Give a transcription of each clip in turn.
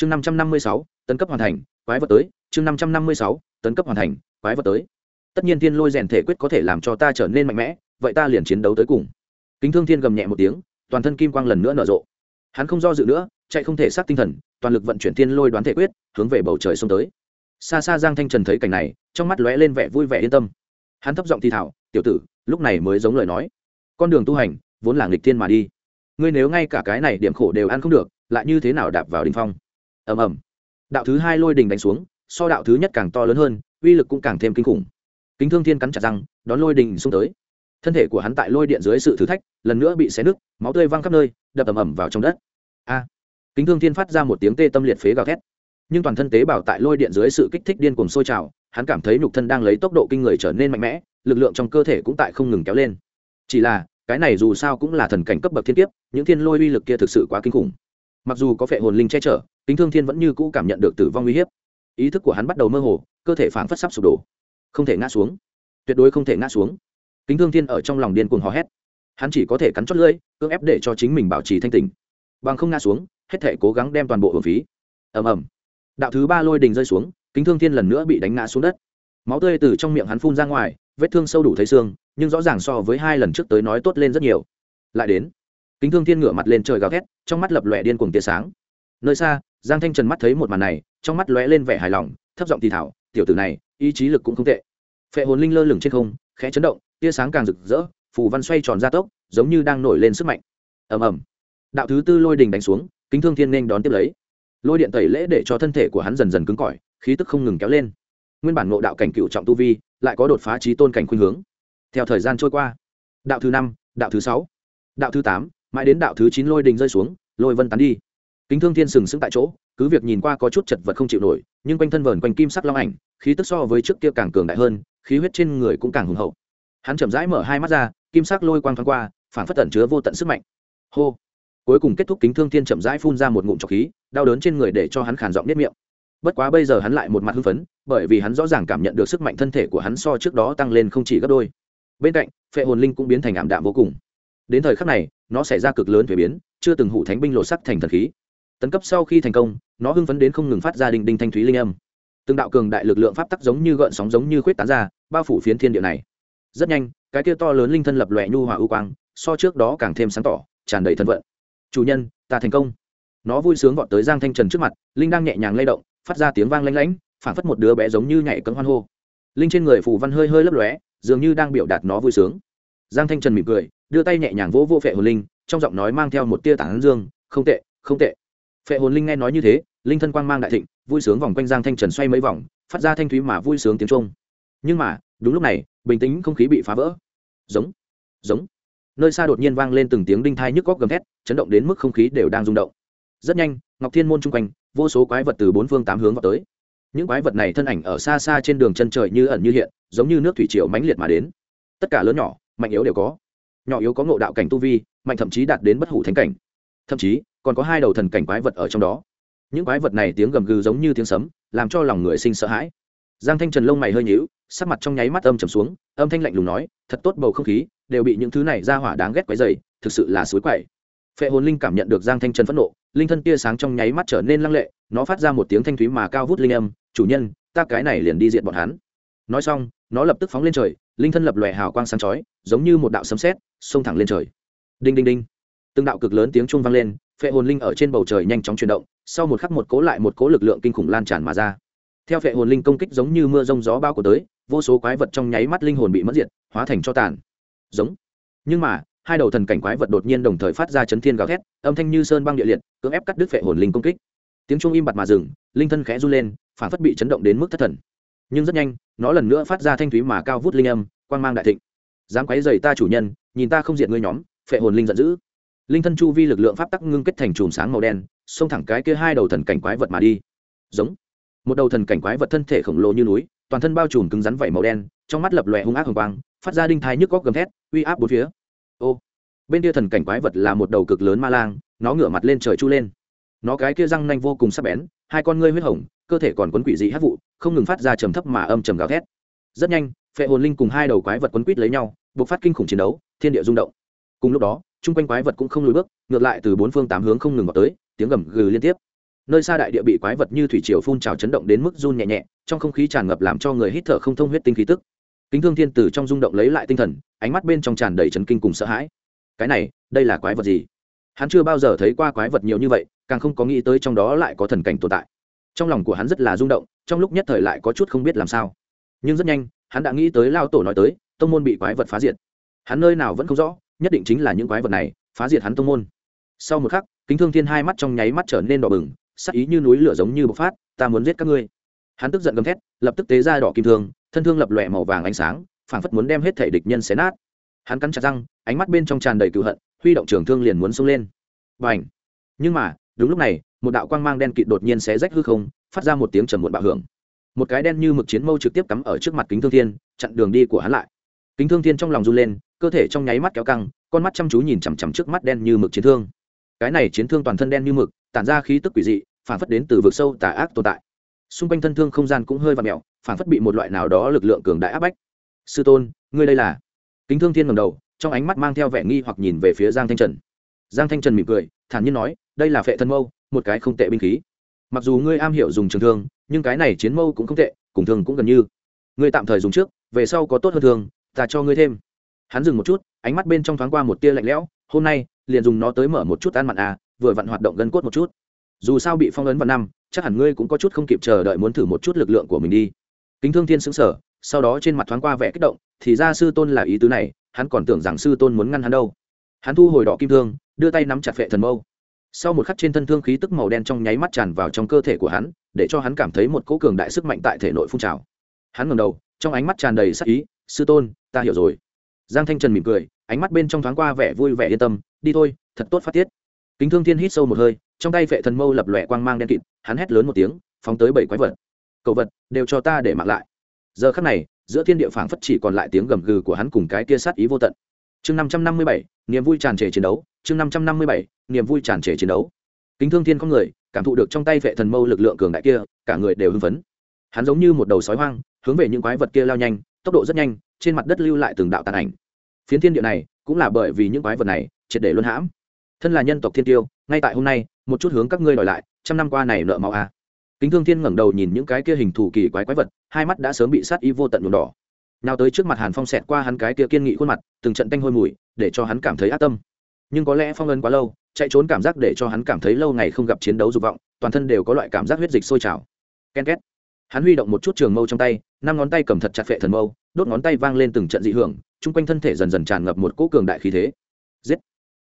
chương năm trăm năm mươi sáu, tấn cấp hoàn thành, quái vật tới. Chương năm trăm năm mươi sáu, tấn cấp hoàn thành, quái vật tới. Tất nhiên thiên lôi rèn thể quyết có thể làm cho ta trở nên mạnh mẽ, vậy ta liền chiến đấu tới cùng. Kính thương thiên gầm nhẹ một tiếng, toàn thân kim quang lần nữa nở rộ. Hắn không do dự nữa, chạy không thể sát tinh thần, toàn lực vận chuyển thiên lôi đoán thể quyết, hướng về bầu trời xông tới. Xa xa giang thanh trần thấy cảnh này, trong mắt lóe lên vẻ vui vẻ yên tâm. Hắn thấp giọng thi thảo tiểu tử, lúc này mới giống lời nói. Con đường tu hành, vốn là nghịch thiên mà đi. Ngươi nếu ngay cả cái này điểm khổ đều ăn không được, lại như thế nào đạp vào đ ỉ n h phong? Ầm ầm. Đạo thứ hai lôi đình đánh xuống, so đạo thứ nhất càng to lớn hơn, uy lực cũng càng thêm kinh khủng. Kính thương thiên cắn chặt răng, đón lôi đình xông tới. Thân thể của hắn tại lôi điện dưới sự thử thách, lần nữa bị xé nứt, máu tươi văng khắp nơi, đập ầm ầm vào trong đất. A! Kính thương thiên phát ra một tiếng tê tâm liệt phế gào thét. Nhưng toàn thân tế bào tại lôi điện dưới sự kích thích điên cuồng sôi trào, hắn cảm thấy nhục thân đang lấy tốc độ kinh người trở nên mạnh mẽ, lực lượng trong cơ thể cũng tại không ngừng kéo lên. Chỉ là, cái này dù sao cũng là thần cảnh cấp bậc thiên kiếp, những thiên lôi uy lực kia thực sự quá kinh khủng mặc dù có phệ hồn linh che chở, kính thương thiên vẫn như cũ cảm nhận được tử vong uy hiếp. Ý thức của hắn bắt đầu mơ hồ, cơ thể phảng phất sắp sụp đổ. Không thể ngã xuống. Tuyệt đối không thể ngã xuống. Kính thương thiên ở trong lòng điên cuồng hò hét. Hắn chỉ có thể cắn chót lưỡi, cưỡng ép để cho chính mình bảo trì thanh tình bằng không ngã xuống, hết thể cố gắng đem toàn bộ hưởng phí. Ầm ầm. Đạo thứ ba lôi đình rơi xuống, kính thương thiên lần nữa bị đánh ngã xuống đất. Máu tươi từ trong miệng hắn phun ra ngoài, vết thương sâu đủ thấy xương, nhưng rõ ràng so với hai lần trước tới nói tốt lên rất nhiều. Lại đến kính thương thiên ngửa mặt lên trời gào thét, trong mắt lập lòe điên cuồng tia sáng. Nơi xa, giang thanh trần mắt thấy một màn này, trong mắt lóe lên vẻ hài lòng, thấp giọng thì thảo tiểu tử này, ý chí lực cũng không tệ. Phệ hồn linh lơ lửng trên không, khẽ chấn động, tia sáng càng rực rỡ, phù văn xoay tròn ra tốc, giống như đang nổi lên sức mạnh. Ầm ầm. Đạo thứ tư lôi đình đánh xuống, kính thương thiên nên đón tiếp lấy. Lôi điện tẩy lễ để cho thân thể của hắn dần dần cứng cỏi, khí tức không ngừng kéo lên. Nguyên bản ngộ đạo cảnh cựu trọng tu vi, lại có đột phá trí tôn cảnh khuynh hướng. Theo thời gian trôi qua, đạo thứ năm, đạo thứ sáu, đạo thứ tám mãi đến đạo thứ chín lôi đình rơi xuống, lôi vân tán đi. Kính thương thiên sừng sững tại chỗ, cứ việc nhìn qua có chút chật vật không chịu nổi, nhưng quanh thân vờn quanh kim sắc long ảnh, khí tức so với trước kia càng cường đại hơn, khí huyết trên người cũng càng hùng hậu. Hắn chậm rãi mở hai mắt ra, kim sắc lôi quang thoáng qua, phản phất tẩn chứa vô tận sức mạnh. Hô! Cuối cùng kết thúc kính thương thiên chậm rãi phun ra một ngụm trọc khí, đau đớn trên người để cho hắn khản giọng nếp miệng. Bất quá bây giờ hắn lại một mặt hưng phấn, bởi vì hắn rõ ràng cảm nhận được sức mạnh thân thể của hắn so trước đó tăng lên không chỉ gấp đôi. Bên cạnh, phệ hồn linh cũng biến thành ảm đạm vô cùng đến thời khắc này, nó xảy ra cực lớn thuế biến, chưa từng hủ thánh binh lộ sắc thành thần khí. Tấn cấp sau khi thành công, nó hưng phấn đến không ngừng phát ra đình đinh thanh thúy linh âm. Từng đạo cường đại lực lượng pháp tắc giống như gợn sóng giống như khuyết tán ra, bao phủ phiến thiên địa này. Rất nhanh, cái kia to lớn linh thân lập lòe nhu hòa ưu quang, so trước đó càng thêm sáng tỏ, tràn đầy thân vận. Chủ nhân, ta thành công. Nó vui sướng vọt tới giang thanh trần trước mặt, linh đang nhẹ nhàng lay động, phát ra tiếng vang lanh lánh phản phất một đứa bé giống như nhảy cấm hoan hô. Linh trên người phù văn hơi hơi lấp lóe, dường như đang biểu đạt nó vui sướng giang thanh trần mỉm cười, đưa tay nhẹ nhàng vỗ vỗ phệ hồn linh, trong giọng nói mang theo một tia tảng dương, không tệ không tệ. Phệ hồn linh nghe nói như thế, linh thân quang mang đại thịnh, vui sướng vòng quanh giang thanh trần xoay mấy vòng, phát ra thanh thúy mà vui sướng tiếng trung nhưng mà, đúng lúc này, bình tĩnh không khí bị phá vỡ. Giống giống. Nơi xa đột nhiên vang lên từng tiếng đinh thai nhức góc gầm thét, chấn động đến mức không khí đều đang rung động. Rất nhanh, ngọc thiên môn chung quanh, vô số quái vật từ bốn phương tám hướng vào tới. Những quái vật này thân ảnh ở xa xa trên đường chân trời như ẩn như hiện, giống như nước thủy triều mãnh liệt mà đến. Tất cả lớn nhỏ mạnh yếu đều có. Nhỏ yếu có ngộ đạo cảnh tu vi, mạnh thậm chí đạt đến bất hủ thánh cảnh. Thậm chí, còn có hai đầu thần cảnh quái vật ở trong đó. Những quái vật này tiếng gầm gừ giống như tiếng sấm, làm cho lòng người sinh sợ hãi. Giang thanh trần lông mày hơi nhíu, sắc mặt trong nháy mắt âm trầm xuống, âm thanh lạnh lùng nói, thật tốt bầu không khí, đều bị những thứ này ra hỏa đáng ghét quấy dày thực sự là suối quậy. Phệ hồn linh cảm nhận được giang thanh trần phẫn nộ, linh thân tia sáng trong nháy mắt trở nên lăng lệ, nó phát ra một tiếng thanh thúy mà cao vút linh âm, chủ nhân, ta cái này liền đi diện bọn hắn. Nói xong, nó lập tức phóng lên trời linh thân lập lòe hào quang sáng chói, giống như một đạo sấm sét, xông thẳng lên trời. Đinh đinh đinh. Từng đạo cực lớn tiếng trung vang lên, phệ hồn linh ở trên bầu trời nhanh chóng chuyển động, sau một khắc một cố lại một cố lực lượng kinh khủng lan tràn mà ra. Theo phệ hồn linh công kích giống như mưa rông gió bao của tới, vô số quái vật trong nháy mắt linh hồn bị mất diệt, hóa thành cho tàn. Giống. Nhưng mà, hai đầu thần cảnh quái vật đột nhiên đồng thời phát ra chấn thiên gào thét, âm thanh như sơn băng địa liệt, cưỡng ép cắt đứt phệ hồn linh công kích. Tiếng chuông im bặt mà dừng, linh thân khẽ run lên, phản phất bị chấn động đến mức thất thần nhưng rất nhanh, nó lần nữa phát ra thanh thúy mà cao vút linh âm, quang mang đại thịnh. Dám quấy dày ta chủ nhân, nhìn ta không diện ngươi nhóm, phệ hồn linh giận dữ. Linh thân chu vi lực lượng pháp tắc ngưng kết thành chùm sáng màu đen, xông thẳng cái kia hai đầu thần cảnh quái vật mà đi. Giống. Một đầu thần cảnh quái vật thân thể khổng lồ như núi, toàn thân bao trùm cứng rắn vảy màu đen, trong mắt lập lòe hung ác hồng quang, phát ra đinh thái nhức góc gầm thét, uy áp bốn phía. Ô. Bên kia thần cảnh quái vật là một đầu cực lớn ma lang, nó ngửa mặt lên trời chu lên. Nó cái kia răng nanh vô cùng sắc bén, hai con ngươi huyết hồng cơ thể còn quấn quỷ dị hát vụ, không ngừng phát ra trầm thấp mà âm trầm gào thét. Rất nhanh, phệ hồn linh cùng hai đầu quái vật quấn quýt lấy nhau buộc phát kinh khủng chiến đấu, thiên địa rung động. Cùng lúc đó, chung quanh quái vật cũng không lùi bước, ngược lại từ bốn phương tám hướng không ngừng vào tới, tiếng gầm gừ liên tiếp. Nơi xa đại địa bị quái vật như thủy triều phun trào chấn động đến mức run nhẹ nhẹ, trong không khí tràn ngập làm cho người hít thở không thông huyết tinh khí tức. Kính thương thiên Tử trong rung động lấy lại tinh thần, ánh mắt bên trong tràn đầy chấn kinh cùng sợ hãi. Cái này, đây là quái vật gì? Hắn chưa bao giờ thấy qua quái vật nhiều như vậy, càng không có nghĩ tới trong đó lại có thần cảnh tồn tại trong lòng của hắn rất là rung động, trong lúc nhất thời lại có chút không biết làm sao. Nhưng rất nhanh, hắn đã nghĩ tới lao tổ nói tới, tông môn bị quái vật phá diệt. Hắn nơi nào vẫn không rõ, nhất định chính là những quái vật này, phá diệt hắn tông môn. Sau một khắc, kính thương thiên hai mắt trong nháy mắt trở nên đỏ bừng, sắc ý như núi lửa giống như bộc phát, ta muốn giết các ngươi. Hắn tức giận gầm thét, lập tức tế ra đỏ kim thương, thân thương lập lòe màu vàng ánh sáng, phảng phất muốn đem hết thể địch nhân xé nát. Hắn cắn chặt răng, ánh mắt bên trong tràn đầy cựu hận, huy động trường thương liền muốn xông lên. Và ảnh nhưng mà, đúng lúc này một đạo quang mang đen kịt đột nhiên xé rách hư không, phát ra một tiếng trầm muộn bạo hưởng. Một cái đen như mực chiến mâu trực tiếp cắm ở trước mặt kính thương thiên, chặn đường đi của hắn lại. Kính thương thiên trong lòng run lên, cơ thể trong nháy mắt kéo căng, con mắt chăm chú nhìn chằm chằm trước mắt đen như mực chiến thương. Cái này chiến thương toàn thân đen như mực, tản ra khí tức quỷ dị, phản phất đến từ vực sâu tà ác tồn tại. Xung quanh thân thương không gian cũng hơi và mẹo phản phất bị một loại nào đó lực lượng cường đại áp bách. Sư tôn, ngươi đây là? Kính thương thiên ngầm đầu, trong ánh mắt mang theo vẻ nghi hoặc nhìn về phía giang thanh trần. Giang thanh trần mỉm cười, thản nhiên nói, đây là phệ thân mâu một cái không tệ binh khí. Mặc dù ngươi am hiểu dùng trường thương, nhưng cái này chiến mâu cũng không tệ, cùng thương cũng gần như. Ngươi tạm thời dùng trước, về sau có tốt hơn thương, ta cho ngươi thêm. Hắn dừng một chút, ánh mắt bên trong thoáng qua một tia lạnh lẽo, hôm nay, liền dùng nó tới mở một chút ăn mặn à vừa vặn hoạt động gân cốt một chút. Dù sao bị phong ấn vào năm, chắc hẳn ngươi cũng có chút không kịp chờ đợi muốn thử một chút lực lượng của mình đi. Kính thương thiên xứng sở sau đó trên mặt thoáng qua vẻ kích động, thì ra sư tôn là ý tứ này, hắn còn tưởng rằng sư tôn muốn ngăn hắn đâu. Hắn thu hồi đỏ kim thương, đưa tay nắm chặt phệ thần mâu sau một khắc trên thân thương khí tức màu đen trong nháy mắt tràn vào trong cơ thể của hắn, để cho hắn cảm thấy một cỗ cường đại sức mạnh tại thể nội phun trào. Hắn ngầm đầu, trong ánh mắt tràn đầy sắc ý, sư tôn, ta hiểu rồi. Giang thanh trần mỉm cười, ánh mắt bên trong thoáng qua vẻ vui vẻ yên tâm, đi thôi, thật tốt phát tiết. Kính thương thiên hít sâu một hơi, trong tay vệ thần mâu lập lòe quang mang đen kịt, hắn hét lớn một tiếng, phóng tới bảy quái vật. Cầu vật, đều cho ta để mặc lại. Giờ khắc này, giữa thiên địa phảng phất chỉ còn lại tiếng gầm gừ của hắn cùng cái kia sát ý vô tận. Chương năm trăm năm mươi bảy, niềm vui tràn trề chiến đấu chương năm trăm năm mươi bảy, niềm vui tràn trề chiến đấu. Kính thương thiên con người, cảm thụ được trong tay vệ thần mâu lực lượng cường đại kia, cả người đều hưng phấn. Hắn giống như một đầu sói hoang, hướng về những quái vật kia lao nhanh, tốc độ rất nhanh, trên mặt đất lưu lại từng đạo tàn ảnh. Phiến thiên địa này, cũng là bởi vì những quái vật này, triệt để luân hãm. Thân là nhân tộc thiên tiêu, ngay tại hôm nay, một chút hướng các ngươi đòi lại, trăm năm qua này nợ máu a à. kính thương thiên ngẩng đầu nhìn những cái kia hình thù kỳ quái quái vật, hai mắt đã sớm bị sát y vô tận nhuộm đỏ. Nào tới trước mặt hàn phong xẹt qua hắn cái kia kiên nghị khuôn mặt, từng trận tanh hôi mùi, để cho hắn cảm thấy ác tâm nhưng có lẽ phong ấn quá lâu, chạy trốn cảm giác để cho hắn cảm thấy lâu ngày không gặp chiến đấu dục vọng, toàn thân đều có loại cảm giác huyết dịch sôi trào. Ken két. Hắn huy động một chút trường mâu trong tay, năm ngón tay cầm thật chặt phệ thần mâu, đốt ngón tay vang lên từng trận dị hưởng, chung quanh thân thể dần dần tràn ngập một cỗ cường đại khí thế. Giết.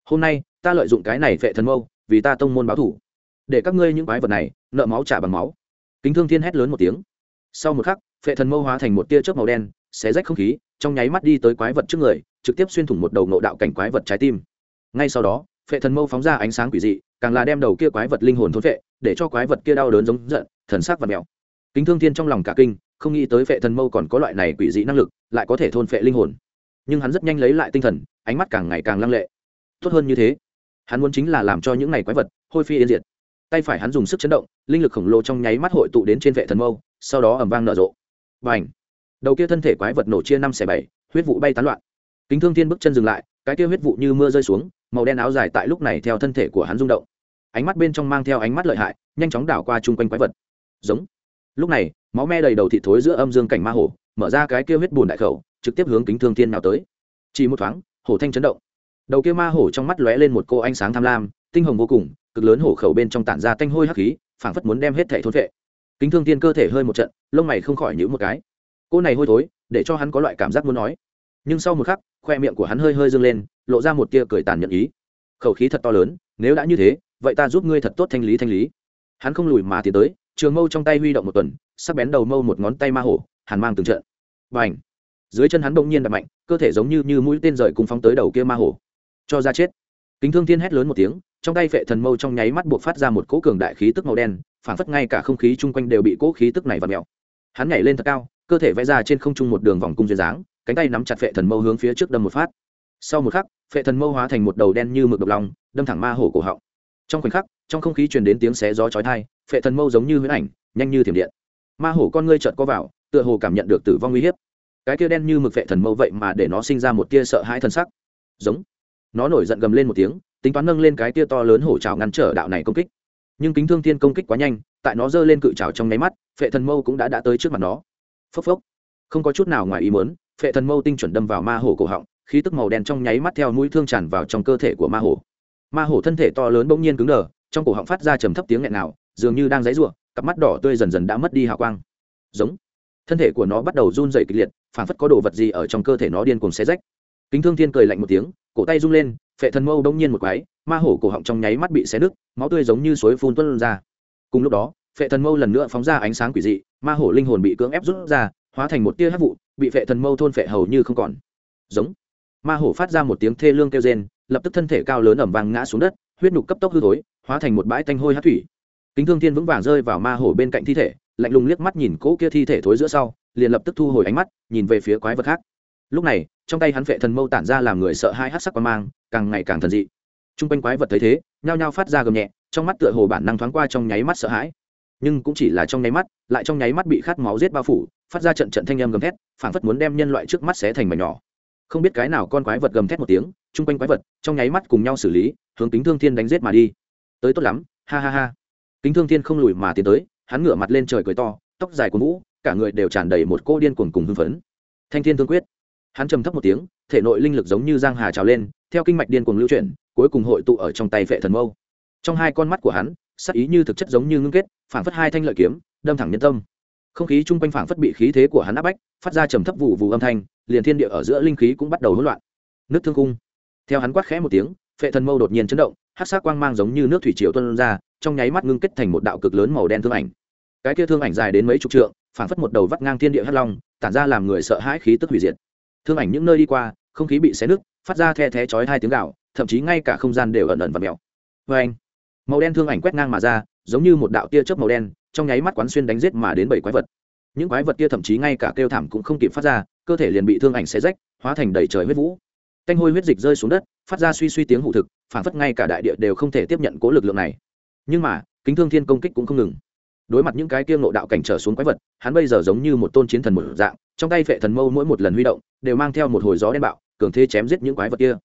Hôm nay, ta lợi dụng cái này phệ thần mâu, vì ta tông môn báo thủ. Để các ngươi những quái vật này, nợ máu trả bằng máu. Kính thương thiên hét lớn một tiếng. Sau một khắc, phệ thần mâu hóa thành một tia chớp màu đen, xé rách không khí, trong nháy mắt đi tới quái vật trước người, trực tiếp xuyên thủng một đầu nộ đạo cảnh quái vật trái tim ngay sau đó, phệ thần mâu phóng ra ánh sáng quỷ dị, càng là đem đầu kia quái vật linh hồn thốn phệ, để cho quái vật kia đau đớn giống giận, thần sắc và mèo. Kính thương thiên trong lòng cả kinh, không nghĩ tới phệ thần mâu còn có loại này quỷ dị năng lực, lại có thể thôn phệ linh hồn. Nhưng hắn rất nhanh lấy lại tinh thần, ánh mắt càng ngày càng lăng lệ. Tốt hơn như thế, hắn muốn chính là làm cho những này quái vật hôi phi yên diệt. Tay phải hắn dùng sức chấn động, linh lực khổng lồ trong nháy mắt hội tụ đến trên vệ thần mâu, sau đó ẩm vang nở rộ. Và h đầu kia thân thể quái vật nổ chia năm xẻ bảy, huyết vụ bay tán loạn. Kính thương thiên bước chân dừng lại, cái kia huyết vụ như mưa rơi xuống màu đen áo dài tại lúc này theo thân thể của hắn rung động. Ánh mắt bên trong mang theo ánh mắt lợi hại, nhanh chóng đảo qua chung quanh quái vật. Giống. Lúc này, máu me đầy đầu thị thối giữa âm dương cảnh ma hổ, mở ra cái kia huyết bùn đại khẩu, trực tiếp hướng kính thương thiên nào tới. Chỉ một thoáng, hổ thanh chấn động. Đầu kia ma hổ trong mắt lóe lên một cô ánh sáng tham lam, tinh hồng vô cùng, cực lớn hổ khẩu bên trong tản ra tanh hôi hắc khí, phảng phất muốn đem hết thể thôn vệ kính thương thiên cơ thể hơi một trận, lông mày không khỏi nhíu một cái. Cô này hôi thối, để cho hắn có loại cảm giác muốn nói. Nhưng sau một khắc, khoe miệng của hắn hơi hơi dâng lên lộ ra một tia cười tàn nhẫn ý. Khẩu khí thật to lớn, nếu đã như thế, vậy ta giúp ngươi thật tốt thanh lý thanh lý. Hắn không lùi mà tiến tới, trường mâu trong tay huy động một tuần, sắc bén đầu mâu một ngón tay ma hổ, hàn mang từng trận. Và ảnh dưới chân hắn bỗng nhiên đập mạnh, cơ thể giống như như mũi tên rời cùng phóng tới đầu kia ma hổ. Cho ra chết! Kính thương thiên hét lớn một tiếng, trong tay phệ thần mâu trong nháy mắt buộc phát ra một cỗ cường đại khí tức màu đen, phản phất ngay cả không khí chung quanh đều bị cỗ khí tức này và mèo. Hắn nhảy lên thật cao, cơ thể vẽ ra trên không trung một đường vòng cung duyên dáng, cánh tay nắm chặt phệ thần mâu hướng phía trước đâm một phát sau một khắc, phệ thần mâu hóa thành một đầu đen như mực độc lòng đâm thẳng ma hổ cổ họng. Trong khoảnh khắc, trong không khí truyền đến tiếng xé gió chói tai, phệ thần mâu giống như huyễn ảnh, nhanh như thiểm điện. Ma hổ con ngươi chợt co vào, tựa hồ cảm nhận được tử vong uy hiếp. Cái kia đen như mực phệ thần mâu vậy mà để nó sinh ra một tia sợ hãi thân sắc. Giống. Nó nổi giận gầm lên một tiếng, tính toán nâng lên cái tia to lớn hổ trào ngăn trở đạo này công kích. Nhưng kính thương thiên công kích quá nhanh, tại nó giơ lên cự trào trong nháy mắt, phệ thần mâu cũng đã đã tới trước mặt nó. Phốc phốc. Không có chút nào ngoài ý muốn, phệ thần mâu tinh chuẩn đâm vào ma hổ cổ họng khí tức màu đen trong nháy mắt theo mũi thương tràn vào trong cơ thể của ma hổ. Ma hổ thân thể to lớn bỗng nhiên cứng đờ, trong cổ họng phát ra trầm thấp tiếng nghẹn nào, dường như đang dãy ruộng cặp mắt đỏ tươi dần dần đã mất đi hào quang. Giống. Thân thể của nó bắt đầu run dày kịch liệt, phản phất có đồ vật gì ở trong cơ thể nó điên cùng xé rách. Kính thương thiên cười lạnh một tiếng, cổ tay rung lên, phệ thần mâu đông nhiên một quái, ma hổ cổ họng trong nháy mắt bị xé nứt, máu tươi giống như suối phun tuân ra. Cùng lúc đó, phệ thần mâu lần nữa phóng ra ánh sáng quỷ dị, ma hổ linh hồn bị cưỡng ép rút ra, hóa thành một tia hắc vụ, bị phệ thần mâu thôn phệ hầu như không còn. Giống ma hổ phát ra một tiếng thê lương kêu rên, lập tức thân thể cao lớn ẩm vàng ngã xuống đất, huyết nhục cấp tốc hư thối, hóa thành một bãi tanh hôi hát thủy. Kính thương thiên vững vàng rơi vào ma hổ bên cạnh thi thể, lạnh lùng liếc mắt nhìn cỗ kia thi thể thối giữa sau, liền lập tức thu hồi ánh mắt, nhìn về phía quái vật khác. Lúc này, trong tay hắn vệ thần mâu tản ra làm người sợ hai hát sắc quan mang, càng ngày càng thần dị. T r u n g quanh quái vật thấy thế, nhao nhao phát ra gầm nhẹ, trong mắt tựa hồ bản năng thoáng qua trong nháy mắt sợ hãi. Nhưng cũng chỉ là trong nháy mắt, lại trong nháy mắt bị khát máu giết bao phủ, phát ra trận trận thanh âm gầm thét, phảng phất muốn đem nhân loại trước mắt xé thành mảnh nhỏ không biết cái nào con quái vật gầm thét một tiếng, chung quanh quái vật, trong nháy mắt cùng nhau xử lý, hướng kính thương thiên đánh giết mà đi. Tới tốt lắm, ha ha ha. Kính thương thiên không lùi mà tiến tới, hắn ngửa mặt lên trời cười to, tóc dài của mũ cả người đều tràn đầy một cô điên cuồng cùng hưng phấn. Thanh thiên thương quyết. Hắn trầm thấp một tiếng, thể nội linh lực giống như giang hà trào lên, theo kinh mạch điên cuồng lưu chuyển, cuối cùng hội tụ ở trong tay vệ thần mâu. Trong hai con mắt của hắn, sắc ý như thực chất giống như ngưng kết, phảng phất hai thanh lợi kiếm, đâm thẳng nhân tâm không khí chung quanh phảng phất bị khí thế của hắn áp bách, phát ra trầm thấp vụ vụ âm thanh, liền thiên địa ở giữa linh khí cũng bắt đầu hỗn loạn. Nước thương cung theo hắn quát khẽ một tiếng, phệ thần mâu đột nhiên chấn động hát sắc quang mang giống như nước thủy triều tuân ra, trong nháy mắt ngưng kết thành một đạo cực lớn màu đen thương ảnh. Cái kia thương ảnh dài đến mấy chục trượng, phảng phất một đầu vắt ngang thiên địa hắt long, tản ra làm người sợ hãi khí tức hủy diệt. Thương ảnh những nơi đi qua, không khí bị xé nứt, phát ra the thé chói hai tiếng gạo thậm chí ngay cả không gian đều ẩn ẩn và mèo. Vê anh màu đen thương ảnh quét ngang mà ra, giống như một đạo tia chớp màu đen trong nháy mắt quán xuyên đánh giết mà đến bảy quái vật. Những quái vật kia thậm chí ngay cả kêu thảm cũng không kịp phát ra, cơ thể liền bị thương ảnh xé rách, hóa thành đầy trời huyết vũ. Canh hôi huyết dịch rơi xuống đất, phát ra suy suy tiếng hụ thực, phản phất ngay cả đại địa đều không thể tiếp nhận cố lực lượng này. Nhưng mà, kính thương thiên công kích cũng không ngừng. Đối mặt những cái kia ngộ đạo cảnh trở xuống quái vật, hắn bây giờ giống như một tôn chiến thần một dạng, trong tay phệ thần mâu mỗi một lần huy động, đều mang theo một hồi gió đen bạo, cường thế chém giết những quái vật kia.